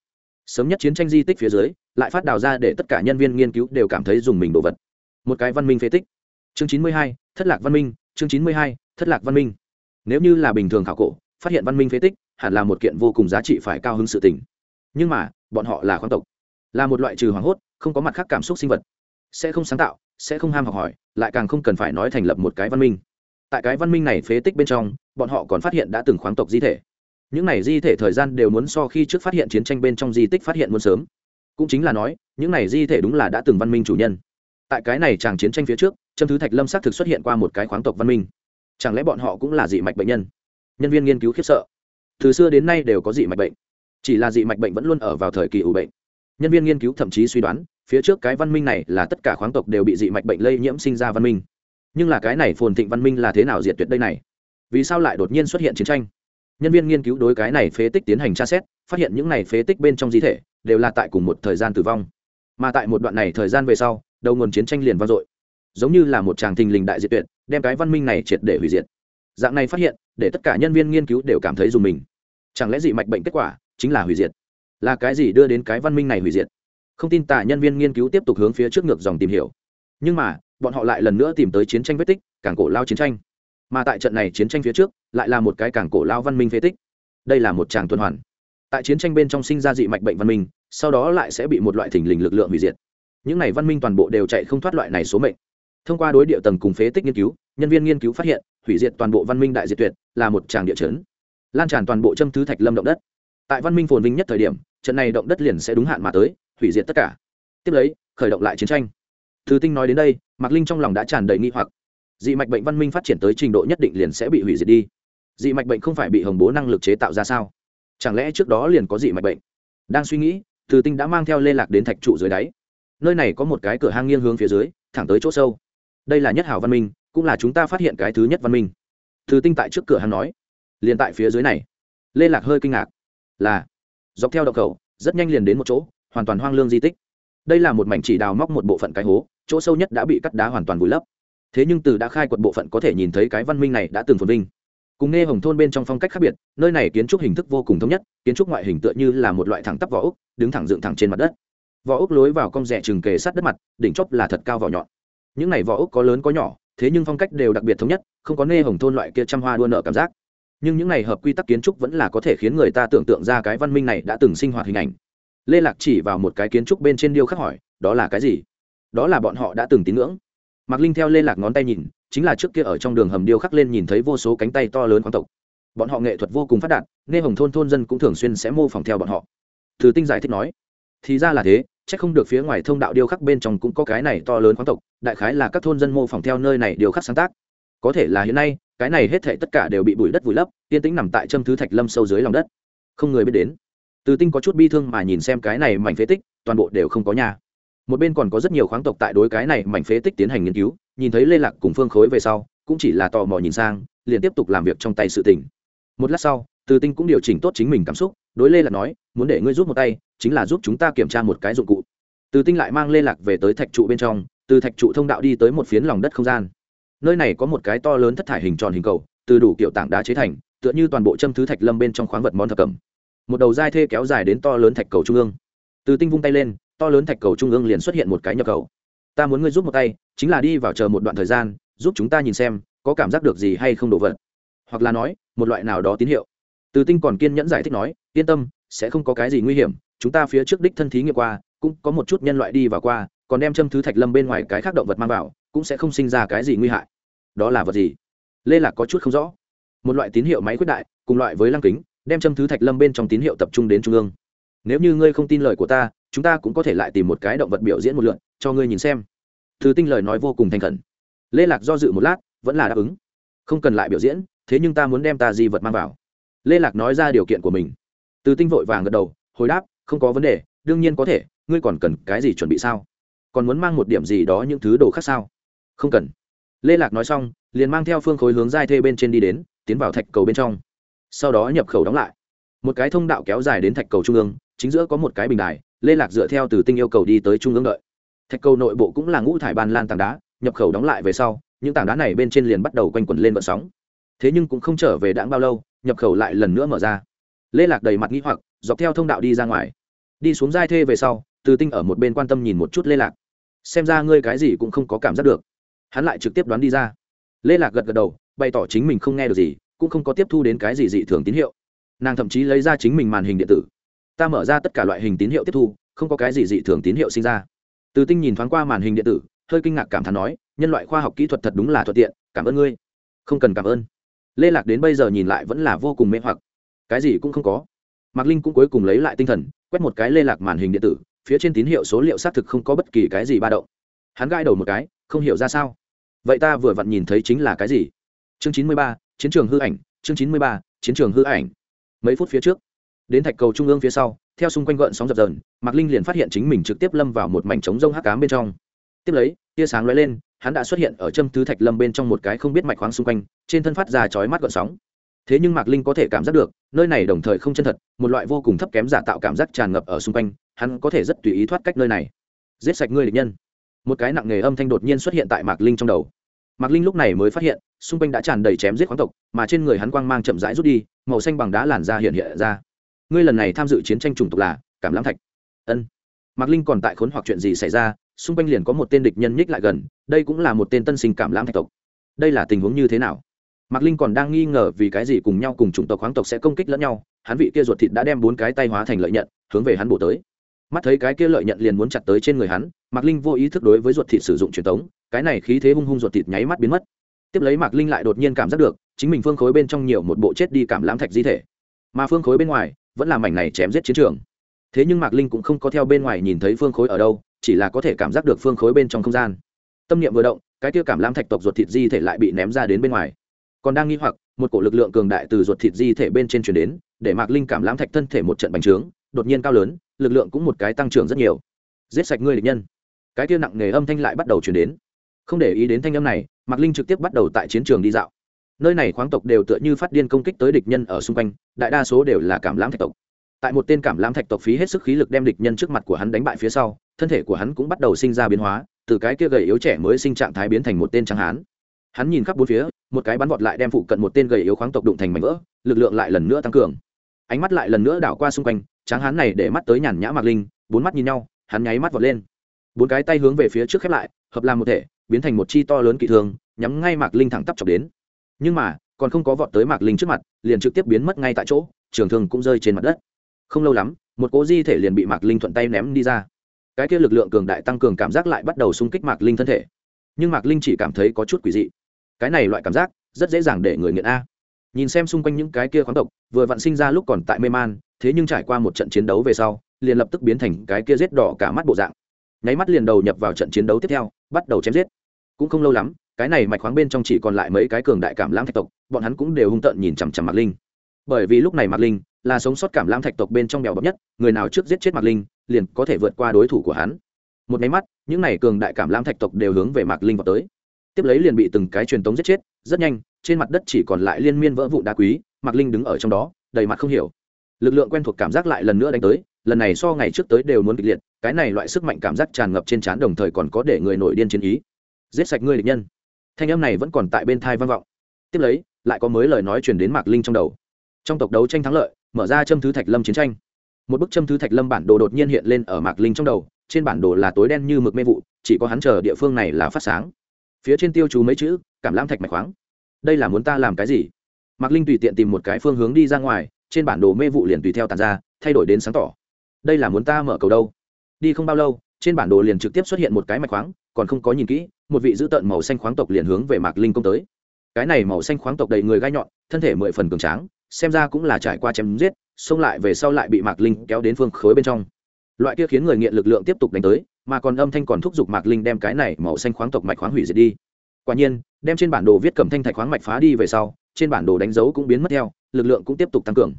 S1: Sớm nhất chiến tranh di tích phía dưới, lại phát đào ra để tất cả nhân viên nghiên cứu đều cảm thấy dùng mình đồ vật. Một cái văn minh phế tích. Chương chín mươi hai, thất lạc văn minh, chương chín mươi hai, thất lạc văn minh. Nếu như là bình thường khảo cổ, phát hiện văn minh phế tích, hẳn là một kiện vô cùng giá trị phải cao hứng sự tình. Nhưng mà, bọn họ là khoáng tộc. Là một loại trừ hoảng hốt, không có mặt khác cảm xúc sinh vật. Sẽ không sáng tạo, sẽ không ham học hỏi, lại càng không cần phải nói thành lập một cái văn minh tại cái văn minh này phế tích bên trong, bọn họ còn phát hiện đã từng khoáng tộc di thể. Những này di thể thời gian đều muốn so khi trước phát hiện chiến tranh bên trong di tích phát hiện muốn sớm. Cũng chính là nói, những này di thể đúng là đã từng văn minh chủ nhân. Tại cái này chàng chiến tranh phía trước châm thứ thạch lâm xác thực xuất hiện qua một cái khoáng tộc văn minh. Chẳng lẽ bọn họ cũng là dị mạch bệnh nhân? Nhân viên nghiên cứu khiếp sợ. Từ xưa đến nay đều có dị mạch bệnh. Chỉ là dị mạch bệnh vẫn luôn ở vào thời kỳ ủ bệnh. Nhân viên nghiên cứu thậm chí suy đoán, phía trước cái văn minh này là tất cả khoáng tộc đều bị dị mạch bệnh lây nhiễm sinh ra văn minh nhưng là cái này phồn thịnh văn minh là thế nào diệt tuyệt đây này? Vì sao lại đột nhiên xuất hiện chiến tranh? Nhân viên nghiên cứu đối cái này phế tích tiến hành tra xét, phát hiện những này phế tích bên trong di thể đều là tại cùng một thời gian tử vong. Mà tại một đoạn này thời gian về sau, đầu nguồn chiến tranh liền vang dội. Giống như là một tràng thình lình đại diệt tuyệt, đem cái văn minh này triệt để hủy diệt. Dạng này phát hiện, để tất cả nhân viên nghiên cứu đều cảm thấy dùng mình. Chẳng lẽ dị mạch bệnh kết quả chính là hủy diệt? Là cái gì đưa đến cái văn minh này hủy diệt? Không tin tả nhân viên nghiên cứu tiếp tục hướng phía trước ngược dòng tìm hiểu. Nhưng mà bọn họ lại lần nữa tìm tới chiến tranh vết tích cảng cổ lao chiến tranh. Mà tại trận này chiến tranh phía trước, lại là một cái cảng cổ lao văn minh phế tích. Đây là một tràng tuần hoàn. Tại chiến tranh bên trong sinh ra dị mạch bệnh văn minh, sau đó lại sẽ bị một loại thình lình lực lượng hủy diệt. Những này văn minh toàn bộ đều chạy không thoát loại này số mệnh. Thông qua đối địa tầng cùng phế tích nghiên cứu, nhân viên nghiên cứu phát hiện, hủy diệt toàn bộ văn minh đại diệt tuyệt, là một tràng địa chấn. Lan tràn toàn bộ châm thứ thạch lâm động đất. Tại văn minh phồn vinh nhất thời điểm, trận này động đất liền sẽ đúng hạn mà tới, hủy diệt tất cả. Tiếp lấy, khởi động lại chiến tranh thứ tinh nói đến đây, mạc linh trong lòng đã tràn đầy nghi hoặc. Dị mạch bệnh văn minh phát triển tới trình độ nhất định liền sẽ bị hủy diệt đi. Dị mạch bệnh không phải bị hồng bố năng lực chế tạo ra sao? Chẳng lẽ trước đó liền có dị mạch bệnh? Đang suy nghĩ thứ tinh đã mang theo lê lạc đến thạch trụ dưới đáy. Nơi này có một cái cửa hang nghiêng hướng phía dưới, thẳng tới chỗ sâu. Đây là nhất hảo văn minh, cũng là chúng ta phát hiện cái thứ nhất văn minh. Thứ tinh tại trước cửa hang nói. Liền tại phía dưới này. Lê lạc hơi kinh ngạc. Là, dọc theo đậu cầu, rất nhanh liền đến một chỗ, hoàn toàn hoang lương di tích đây là một mảnh chỉ đào móc một bộ phận cái hố, chỗ sâu nhất đã bị cắt đá hoàn toàn vùi lấp. Thế nhưng từ đã khai quật bộ phận có thể nhìn thấy cái văn minh này đã từng phồn vinh. Cùng nghe hồng thôn bên trong phong cách khác biệt, nơi này kiến trúc hình thức vô cùng thống nhất, kiến trúc ngoại hình tựa như là một loại thẳng tắp vỏ ốc, đứng thẳng dựng thẳng trên mặt đất. Vỏ ốc lối vào cong rẻ chừng kề sát đất mặt, đỉnh chóp là thật cao vỏ nhọn. Những này vỏ ốc có lớn có nhỏ, thế nhưng phong cách đều đặc biệt thống nhất, không có nê hồng thôn loại kia trăm hoa đua nợ cảm giác. Nhưng những này hợp quy tắc kiến trúc vẫn là có thể khiến người ta tưởng tượng ra cái văn minh này đã từng sinh hoạt hình ảnh lê lạc chỉ vào một cái kiến trúc bên trên điêu khắc hỏi, đó là cái gì? Đó là bọn họ đã từng tín ngưỡng. Mạc linh theo lê lạc ngón tay nhìn, chính là trước kia ở trong đường hầm điêu khắc lên nhìn thấy vô số cánh tay to lớn khoáng tộc. Bọn họ nghệ thuật vô cùng phát đạt nên hồng thôn thôn dân cũng thường xuyên sẽ mô phỏng theo bọn họ. Thử tinh giải thích nói, thì ra là thế c h ắ c không được phía ngoài thông đạo điêu khắc bên trong cũng có cái này to lớn khoáng tộc, đại khái là các thôn dân mô phỏng theo nơi này điêu khắc sáng tác. Có thể là hiện nay, cái này hết thể tất cả đều bị bụi đất vùi lấp, yên tĩnh nằm tại châm thứ thạch lâm sâu dưới lòng đất. Không người biết đến từ tinh có chút bi thương mà nhìn xem cái này mảnh phế tích, toàn bộ đều không có nhà. Một bên còn có rất nhiều khoáng tộc tại đối cái này mảnh phế tích tiến hành nghiên cứu, nhìn thấy lê lạc cùng phương khối về sau, cũng chỉ là tò mò nhìn sang, liền tiếp tục làm việc trong tay sự tình. Một lát sau, từ tinh cũng điều chỉnh tốt chính mình cảm xúc, đối lê lạc nói, muốn để ngươi giúp một tay, chính là giúp chúng ta kiểm tra một cái dụng cụ. Từ tinh lại mang lê lạc về tới thạch trụ bên trong, từ thạch trụ thông đạo đi tới một phiến lòng đất không gian. Nơi này có một cái to lớn thất thải hình tròn hình cầu, từ đủ kiểu tảng đá chế thành, tựa như toàn bộ châm thứ thạch lâm bên trong khoáng vật món thập cẩm một đầu dai thê kéo dài đến to lớn thạch cầu trung ương. Từ tinh vung tay lên, to lớn thạch cầu trung ương liền xuất hiện một cái nhập cầu. Ta muốn ngươi giúp một tay, chính là đi vào chờ một đoạn thời gian, giúp chúng ta nhìn xem, có cảm giác được gì hay không đổ vật. Hoặc là nói, một loại nào đó tín hiệu. Từ tinh còn kiên nhẫn giải thích nói, yên tâm, sẽ không có cái gì nguy hiểm, chúng ta phía trước đích thân thí nghiệm qua, cũng có một chút nhân loại đi vào qua, còn đem châm thứ thạch lâm bên ngoài cái khác động vật mang vào, cũng sẽ không sinh ra cái gì nguy hại. Đó là vật gì? Lê lạc có chút không rõ. Một loại tín hiệu máy quyết đại, cùng loại với lăng kính đem châm thứ thạch lâm bên trong tín hiệu tập trung đến trung ương. Nếu như ngươi không tin lời của ta, chúng ta cũng có thể lại tìm một cái động vật biểu diễn một lượn cho ngươi nhìn xem. Thứ tinh lời nói vô cùng thành khẩn. Lê lạc do dự một lát, vẫn là đáp ứng. Không cần lại biểu diễn, thế nhưng ta muốn đem ta di vật mang vào. Lê lạc nói ra điều kiện của mình. Từ tinh vội vàng gật đầu, hồi đáp, không có vấn đề, đương nhiên có thể, ngươi còn cần cái gì chuẩn bị sao? Còn muốn mang một điểm gì đó những thứ đồ khác sao? Không cần. Lê lạc nói xong, liền mang theo phương khối hướng giai thê bên trên đi đến, tiến vào thạch cầu bên trong sau đó nhập khẩu đóng lại. Một cái thông đạo kéo dài đến thạch cầu trung ương, chính giữa có một cái bình đài, lê lạc dựa theo từ tinh yêu cầu đi tới trung ương đợi. Thạch cầu nội bộ cũng là ngũ thải ban lan tảng đá, nhập khẩu đóng lại về sau, những tảng đá này bên trên liền bắt đầu quanh quẩn lên vận sóng. Thế nhưng cũng không trở về đãng bao lâu, nhập khẩu lại lần nữa mở ra. Lê lạc đầy mặt nghĩ hoặc, dọc theo thông đạo đi ra ngoài. Đi xuống giai thê về sau, từ tinh ở một bên quan tâm nhìn một chút lê lạc. Xem ra ngươi cái gì cũng không có cảm giác được. Hắn lại trực tiếp đoán đi ra. Lê lạc gật gật đầu, bày tỏ chính mình không nghe được gì cũng không có tiếp thu đến cái gì dị thường tín hiệu. Nàng thậm chí lấy ra chính mình màn hình điện tử. Ta mở ra tất cả loại hình tín hiệu tiếp thu, không có cái gì dị thường tín hiệu sinh ra. Từ tinh nhìn thoáng qua màn hình điện tử, hơi kinh ngạc cảm thán nói, nhân loại khoa học kỹ thuật thật đúng là thuận tiện, cảm ơn ngươi. Không cần cảm ơn. Lê lạc đến bây giờ nhìn lại vẫn là vô cùng mê hoặc. Cái gì cũng không có. Mạc linh cũng cuối cùng lấy lại tinh thần, quét một cái lê lạc màn hình điện tử, phía trên tín hiệu số liệu xác thực không có bất kỳ cái gì ba động. Hắn gãi đầu một cái, không hiểu ra sao. Vậy ta vừa vặn nhìn thấy chính là cái gì? Chương chín mươi ba chiến trường hư ảnh, chương chín mươi ba, chiến trường hư ảnh. Mấy phút phía trước, đến thạch cầu trung ương phía sau, theo xung quanh gợn sóng dập dờn, mạc linh liền phát hiện chính mình trực tiếp lâm vào một mảnh trống rông hắc cám bên trong. Tiếp lấy, tia sáng lóe lên, hắn đã xuất hiện ở châm thứ thạch lâm bên trong một cái không biết mạch khoáng xung quanh, trên thân phát ra chói mắt gợn sóng. Thế nhưng mạc linh có thể cảm giác được, nơi này đồng thời không chân thật, một loại vô cùng thấp kém giả tạo cảm giác tràn ngập ở xung quanh, hắn có thể rất tùy ý thoát cách nơi này. Giết sạch ngươi địch nhân. Một cái nặng nề âm thanh đột nhiên xuất hiện tại mạc linh trong đầu mạc linh lúc này mới phát hiện, xung quanh đã tràn đầy chém giết khoáng tộc, mà trên người hắn quang mang chậm rãi rút đi, màu xanh bằng đá làn ra hiện hiện ra. Ngươi lần này tham dự chiến tranh chủng tộc là cảm lãm thạch. Ân. Mạc linh còn tại khốn hoặc chuyện gì xảy ra, xung quanh liền có một tên địch nhân nhích lại gần, đây cũng là một tên tân sinh cảm lãm thạch tộc. Đây là tình huống như thế nào? Mạc linh còn đang nghi ngờ vì cái gì cùng nhau cùng chủng tộc khoáng tộc sẽ công kích lẫn nhau, hắn vị kia ruột thịt đã đem bốn cái tay hóa thành lợi nhận, hướng về hắn bổ tới mắt thấy cái kia lợi nhận liền muốn chặt tới trên người hắn, mạc linh vô ý thức đối với ruột thịt sử dụng truyền thống cái này khí thế hung hung ruột thịt nháy mắt biến mất. Tiếp lấy mạc linh lại đột nhiên cảm giác được, chính mình phương khối bên trong nhiều một bộ chết đi cảm lãm thạch di thể. Mà phương khối bên ngoài, vẫn là mảnh này chém giết chiến trường. Thế nhưng mạc linh cũng không có theo bên ngoài nhìn thấy phương khối ở đâu, chỉ là có thể cảm giác được phương khối bên trong không gian. Tâm niệm vừa động, cái kia cảm lãm thạch tộc ruột thịt di thể lại bị ném ra đến bên ngoài. Còn đang nghi hoặc, một cổ lực lượng cường đại từ ruột thịt di thể bên trên chuyển đến, để mạc linh cảm lãm thạch thân thể một trận bành trướng đột nhiên cao lớn, lực lượng cũng một cái tăng trưởng rất nhiều. Giết sạch ngươi địch nhân. Cái kia nặng nề âm thanh lại bắt đầu chuyển đến. Không để ý đến thanh âm này, mạc linh trực tiếp bắt đầu tại chiến trường đi dạo. Nơi này khoáng tộc đều tựa như phát điên công kích tới địch nhân ở xung quanh, đại đa số đều là cảm lãm thạch tộc. Tại một tên cảm lãm thạch tộc phí hết sức khí lực đem địch nhân trước mặt của hắn đánh bại phía sau, thân thể của hắn cũng bắt đầu sinh ra biến hóa, từ cái kia gầy yếu trẻ mới sinh trạng thái biến thành một tên trắng hán. Hắn nhìn khắp bốn phía, một cái bắn vọt lại đem phụ cận một tên gầy yếu khoáng tộc đụng thành mảnh vỡ, lực lượng lại lần nữa tăng cường. Ánh mắt lại lần nữa đảo qua xung quanh tráng hán này để mắt tới nhàn nhã mạc linh, bốn mắt nhìn nhau, hắn nháy mắt vọt lên. Bốn cái tay hướng về phía trước khép lại, hợp làm một thể, biến thành một chi to lớn kỳ thường, nhắm ngay mạc linh thẳng tắp chọc đến. Nhưng mà, còn không có vọt tới mạc linh trước mặt, liền trực tiếp biến mất ngay tại chỗ, trường thương cũng rơi trên mặt đất. Không lâu lắm, một cố di thể liền bị mạc linh thuận tay ném đi ra. Cái kia lực lượng cường đại tăng cường cảm giác lại bắt đầu xung kích mạc linh thân thể. Nhưng mạc linh chỉ cảm thấy có chút quỷ dị. Cái này loại cảm giác, rất dễ dàng để người nghiện a nhìn xem xung quanh những cái kia khoáng tộc vừa vặn sinh ra lúc còn tại mê man, thế nhưng trải qua một trận chiến đấu về sau, liền lập tức biến thành cái kia giết đỏ cả mắt bộ dạng. Nháy mắt liền đầu nhập vào trận chiến đấu tiếp theo, bắt đầu chém giết. Cũng không lâu lắm, cái này mạch khoáng bên trong chỉ còn lại mấy cái cường đại cảm lãng thạch tộc, bọn hắn cũng đều hung tợn nhìn chằm chằm mạc linh. Bởi vì lúc này mạc linh là sống sót cảm lãng thạch tộc bên trong bèo bọc nhất, người nào trước giết chết mạc linh, liền có thể vượt qua đối thủ của hắn. Một máy mắt, những này cường đại cảm lãng thạch tộc đều hướng về mạc linh vào tới. Tiếp lấy liền bị từng cái truyền tống giết chết, rất nhanh trên mặt đất chỉ còn lại liên miên vỡ vụn đá quý, mạc linh đứng ở trong đó, đầy mặt không hiểu. Lực lượng quen thuộc cảm giác lại lần nữa đánh tới, lần này so ngày trước tới đều muốn kịch liệt, cái này loại sức mạnh cảm giác tràn ngập trên trán đồng thời còn có để người nổi điên chiến ý. Giết sạch ngươi địch nhân. Thanh âm này vẫn còn tại bên thai vang vọng. Tiếp lấy, lại có mới lời nói truyền đến mạc linh trong đầu. Trong tộc đấu tranh thắng lợi, mở ra châm thứ thạch lâm chiến tranh. Một bức châm thứ thạch lâm bản đồ đột nhiên hiện lên ở mạc linh trong đầu, trên bản đồ là tối đen như mực mê vụ, chỉ có hắn chờ địa phương này là phát sáng. Phía trên tiêu chú mấy chữ, cảm lam thạch mạch khoáng đây là muốn ta làm cái gì? Mạc linh tùy tiện tìm một cái phương hướng đi ra ngoài, trên bản đồ mê vụ liền tùy theo tàn ra, thay đổi đến sáng tỏ. Đây là muốn ta mở cầu đâu? Đi không bao lâu, trên bản đồ liền trực tiếp xuất hiện một cái mạch khoáng, còn không có nhìn kỹ, một vị dữ tợn màu xanh khoáng tộc liền hướng về mạc linh công tới. Cái này màu xanh khoáng tộc đầy người gai nhọn, thân thể mười phần cường tráng, xem ra cũng là trải qua chém giết, xông lại về sau lại bị mạc linh kéo đến phương khối bên trong. Loại kia khiến người nghiện lực lượng tiếp tục đánh tới, mà còn âm thanh còn thúc giục mạc linh đem cái này màu xanh khoáng tộc mạch khoáng hủy diệt đi quả nhiên, đem trên bản đồ viết cầm thanh thạch khoáng mạch phá đi về sau, trên bản đồ đánh dấu cũng biến mất theo, lực lượng cũng tiếp tục tăng cường.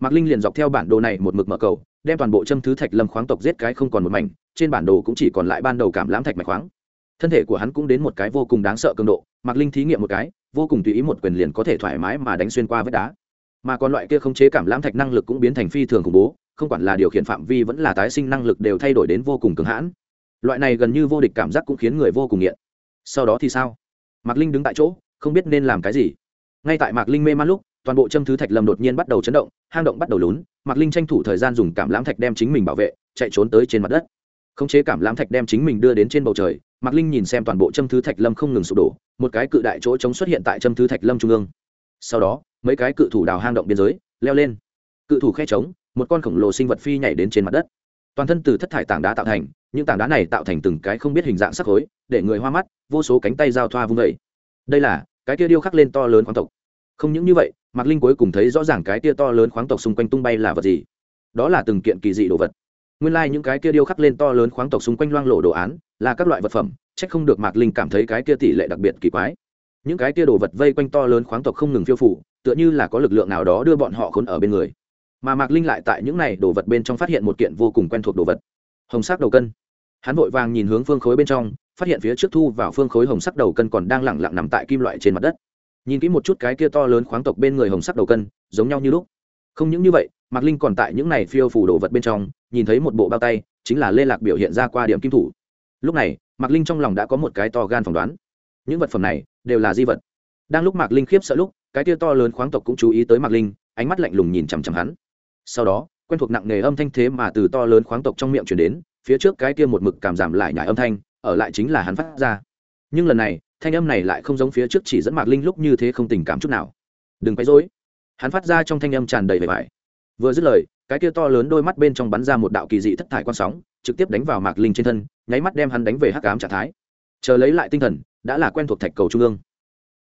S1: Mạc linh liền dọc theo bản đồ này một mực mở cầu, đem toàn bộ châm thứ thạch lâm khoáng tộc giết cái không còn một mảnh, trên bản đồ cũng chỉ còn lại ban đầu cảm lãm thạch mạch khoáng. Thân thể của hắn cũng đến một cái vô cùng đáng sợ cường độ, mạc linh thí nghiệm một cái, vô cùng tùy ý một quyền liền có thể thoải mái mà đánh xuyên qua vết đá. Mà còn loại kia không chế cảm lãm thạch năng lực cũng biến thành phi thường khủng bố, không quản là điều khiển phạm vi vẫn là tái sinh năng lực đều thay đổi đến vô cùng cứng hãn. Loại này gần như vô địch cảm giác cũng khiến người vô cùng nghiện. Sau đó thì sao? Mạc linh đứng tại chỗ, không biết nên làm cái gì. Ngay tại mạc linh mê man lúc, toàn bộ châm thứ thạch lâm đột nhiên bắt đầu chấn động, hang động bắt đầu lún, mạc linh tranh thủ thời gian dùng cảm lãm thạch đem chính mình bảo vệ, chạy trốn tới trên mặt đất. Khống chế cảm lãm thạch đem chính mình đưa đến trên bầu trời, mạc linh nhìn xem toàn bộ châm thứ thạch lâm không ngừng sụp đổ, một cái cự đại chỗ trống xuất hiện tại châm thứ thạch lâm trung ương. Sau đó, mấy cái cự thủ đào hang động biên giới, leo lên. Cự thủ khe trống, một con khổng lồ sinh vật phi nhảy đến trên mặt đất. Toàn thân từ thất thải tảng đá tạo thành những tảng đá này tạo thành từng cái không biết hình dạng sắc khối, để người hoa mắt, vô số cánh tay giao thoa vung vẩy. Đây là, cái kia điêu khắc lên to lớn khoáng tộc. Không những như vậy, mạc linh cuối cùng thấy rõ ràng cái kia to lớn khoáng tộc xung quanh tung bay là vật gì. Đó là từng kiện kỳ dị đồ vật. Nguyên lai、like、những cái kia điêu khắc lên to lớn khoáng tộc xung quanh loang lộ đồ án, là các loại vật phẩm c h ắ c không được mạc linh cảm thấy cái kia tỷ lệ đặc biệt kỳ quái. Những cái kia đồ vật vây quanh to lớn khoáng tộc không ngừng phiêu phủ tựa như là có lực lượng nào đó đưa bọn họ khốn ở bên người. Mà mạc linh lại tại những này đồ vật bên trong phát hiện một kiện vô cùng quen thuộc đồ vật hồng sắc đầu cân. Hắn vội vàng nhìn hướng phương khối bên trong, phát hiện phía trước thu vào phương khối hồng sắc đầu cân còn đang lẳng lặng nằm tại kim loại trên mặt đất. Nhìn kỹ một chút cái kia to lớn khoáng tộc bên người hồng sắc đầu cân, giống nhau như lúc. Không những như vậy, mạc linh còn tại những này phiêu phủ đồ vật bên trong, nhìn thấy một bộ bao tay, chính là lê lạc biểu hiện ra qua điểm kim thủ. Lúc này, mạc linh trong lòng đã có một cái to gan phỏng đoán. Những vật phẩm này đều là di vật. Đang lúc mạc linh khiếp sợ lúc, cái tia to lớn khoáng tộc cũng chú ý tới mạc linh, ánh mắt lạnh lùng nhìn chằm chằm hắn. Sau đó quen thuộc nặng nề âm thanh thế mà từ to lớn khoáng tộc trong miệng chuyển đến phía trước cái kia một mực cảm giảm lại nhải âm thanh ở lại chính là hắn phát ra. Nhưng lần này thanh âm này lại không giống phía trước chỉ dẫn mạc linh lúc như thế không tình cảm chút nào. Đừng quấy rối, hắn phát ra trong thanh âm tràn đầy vẻ vải. Vừa dứt lời cái kia to lớn đôi mắt bên trong bắn ra một đạo kỳ dị thất thải quan sóng trực tiếp đánh vào mạc linh trên thân nháy mắt đem hắn đánh về hắc ám trạng thái. Chờ lấy lại tinh thần đã là quen thuộc thạch cầu trung ương.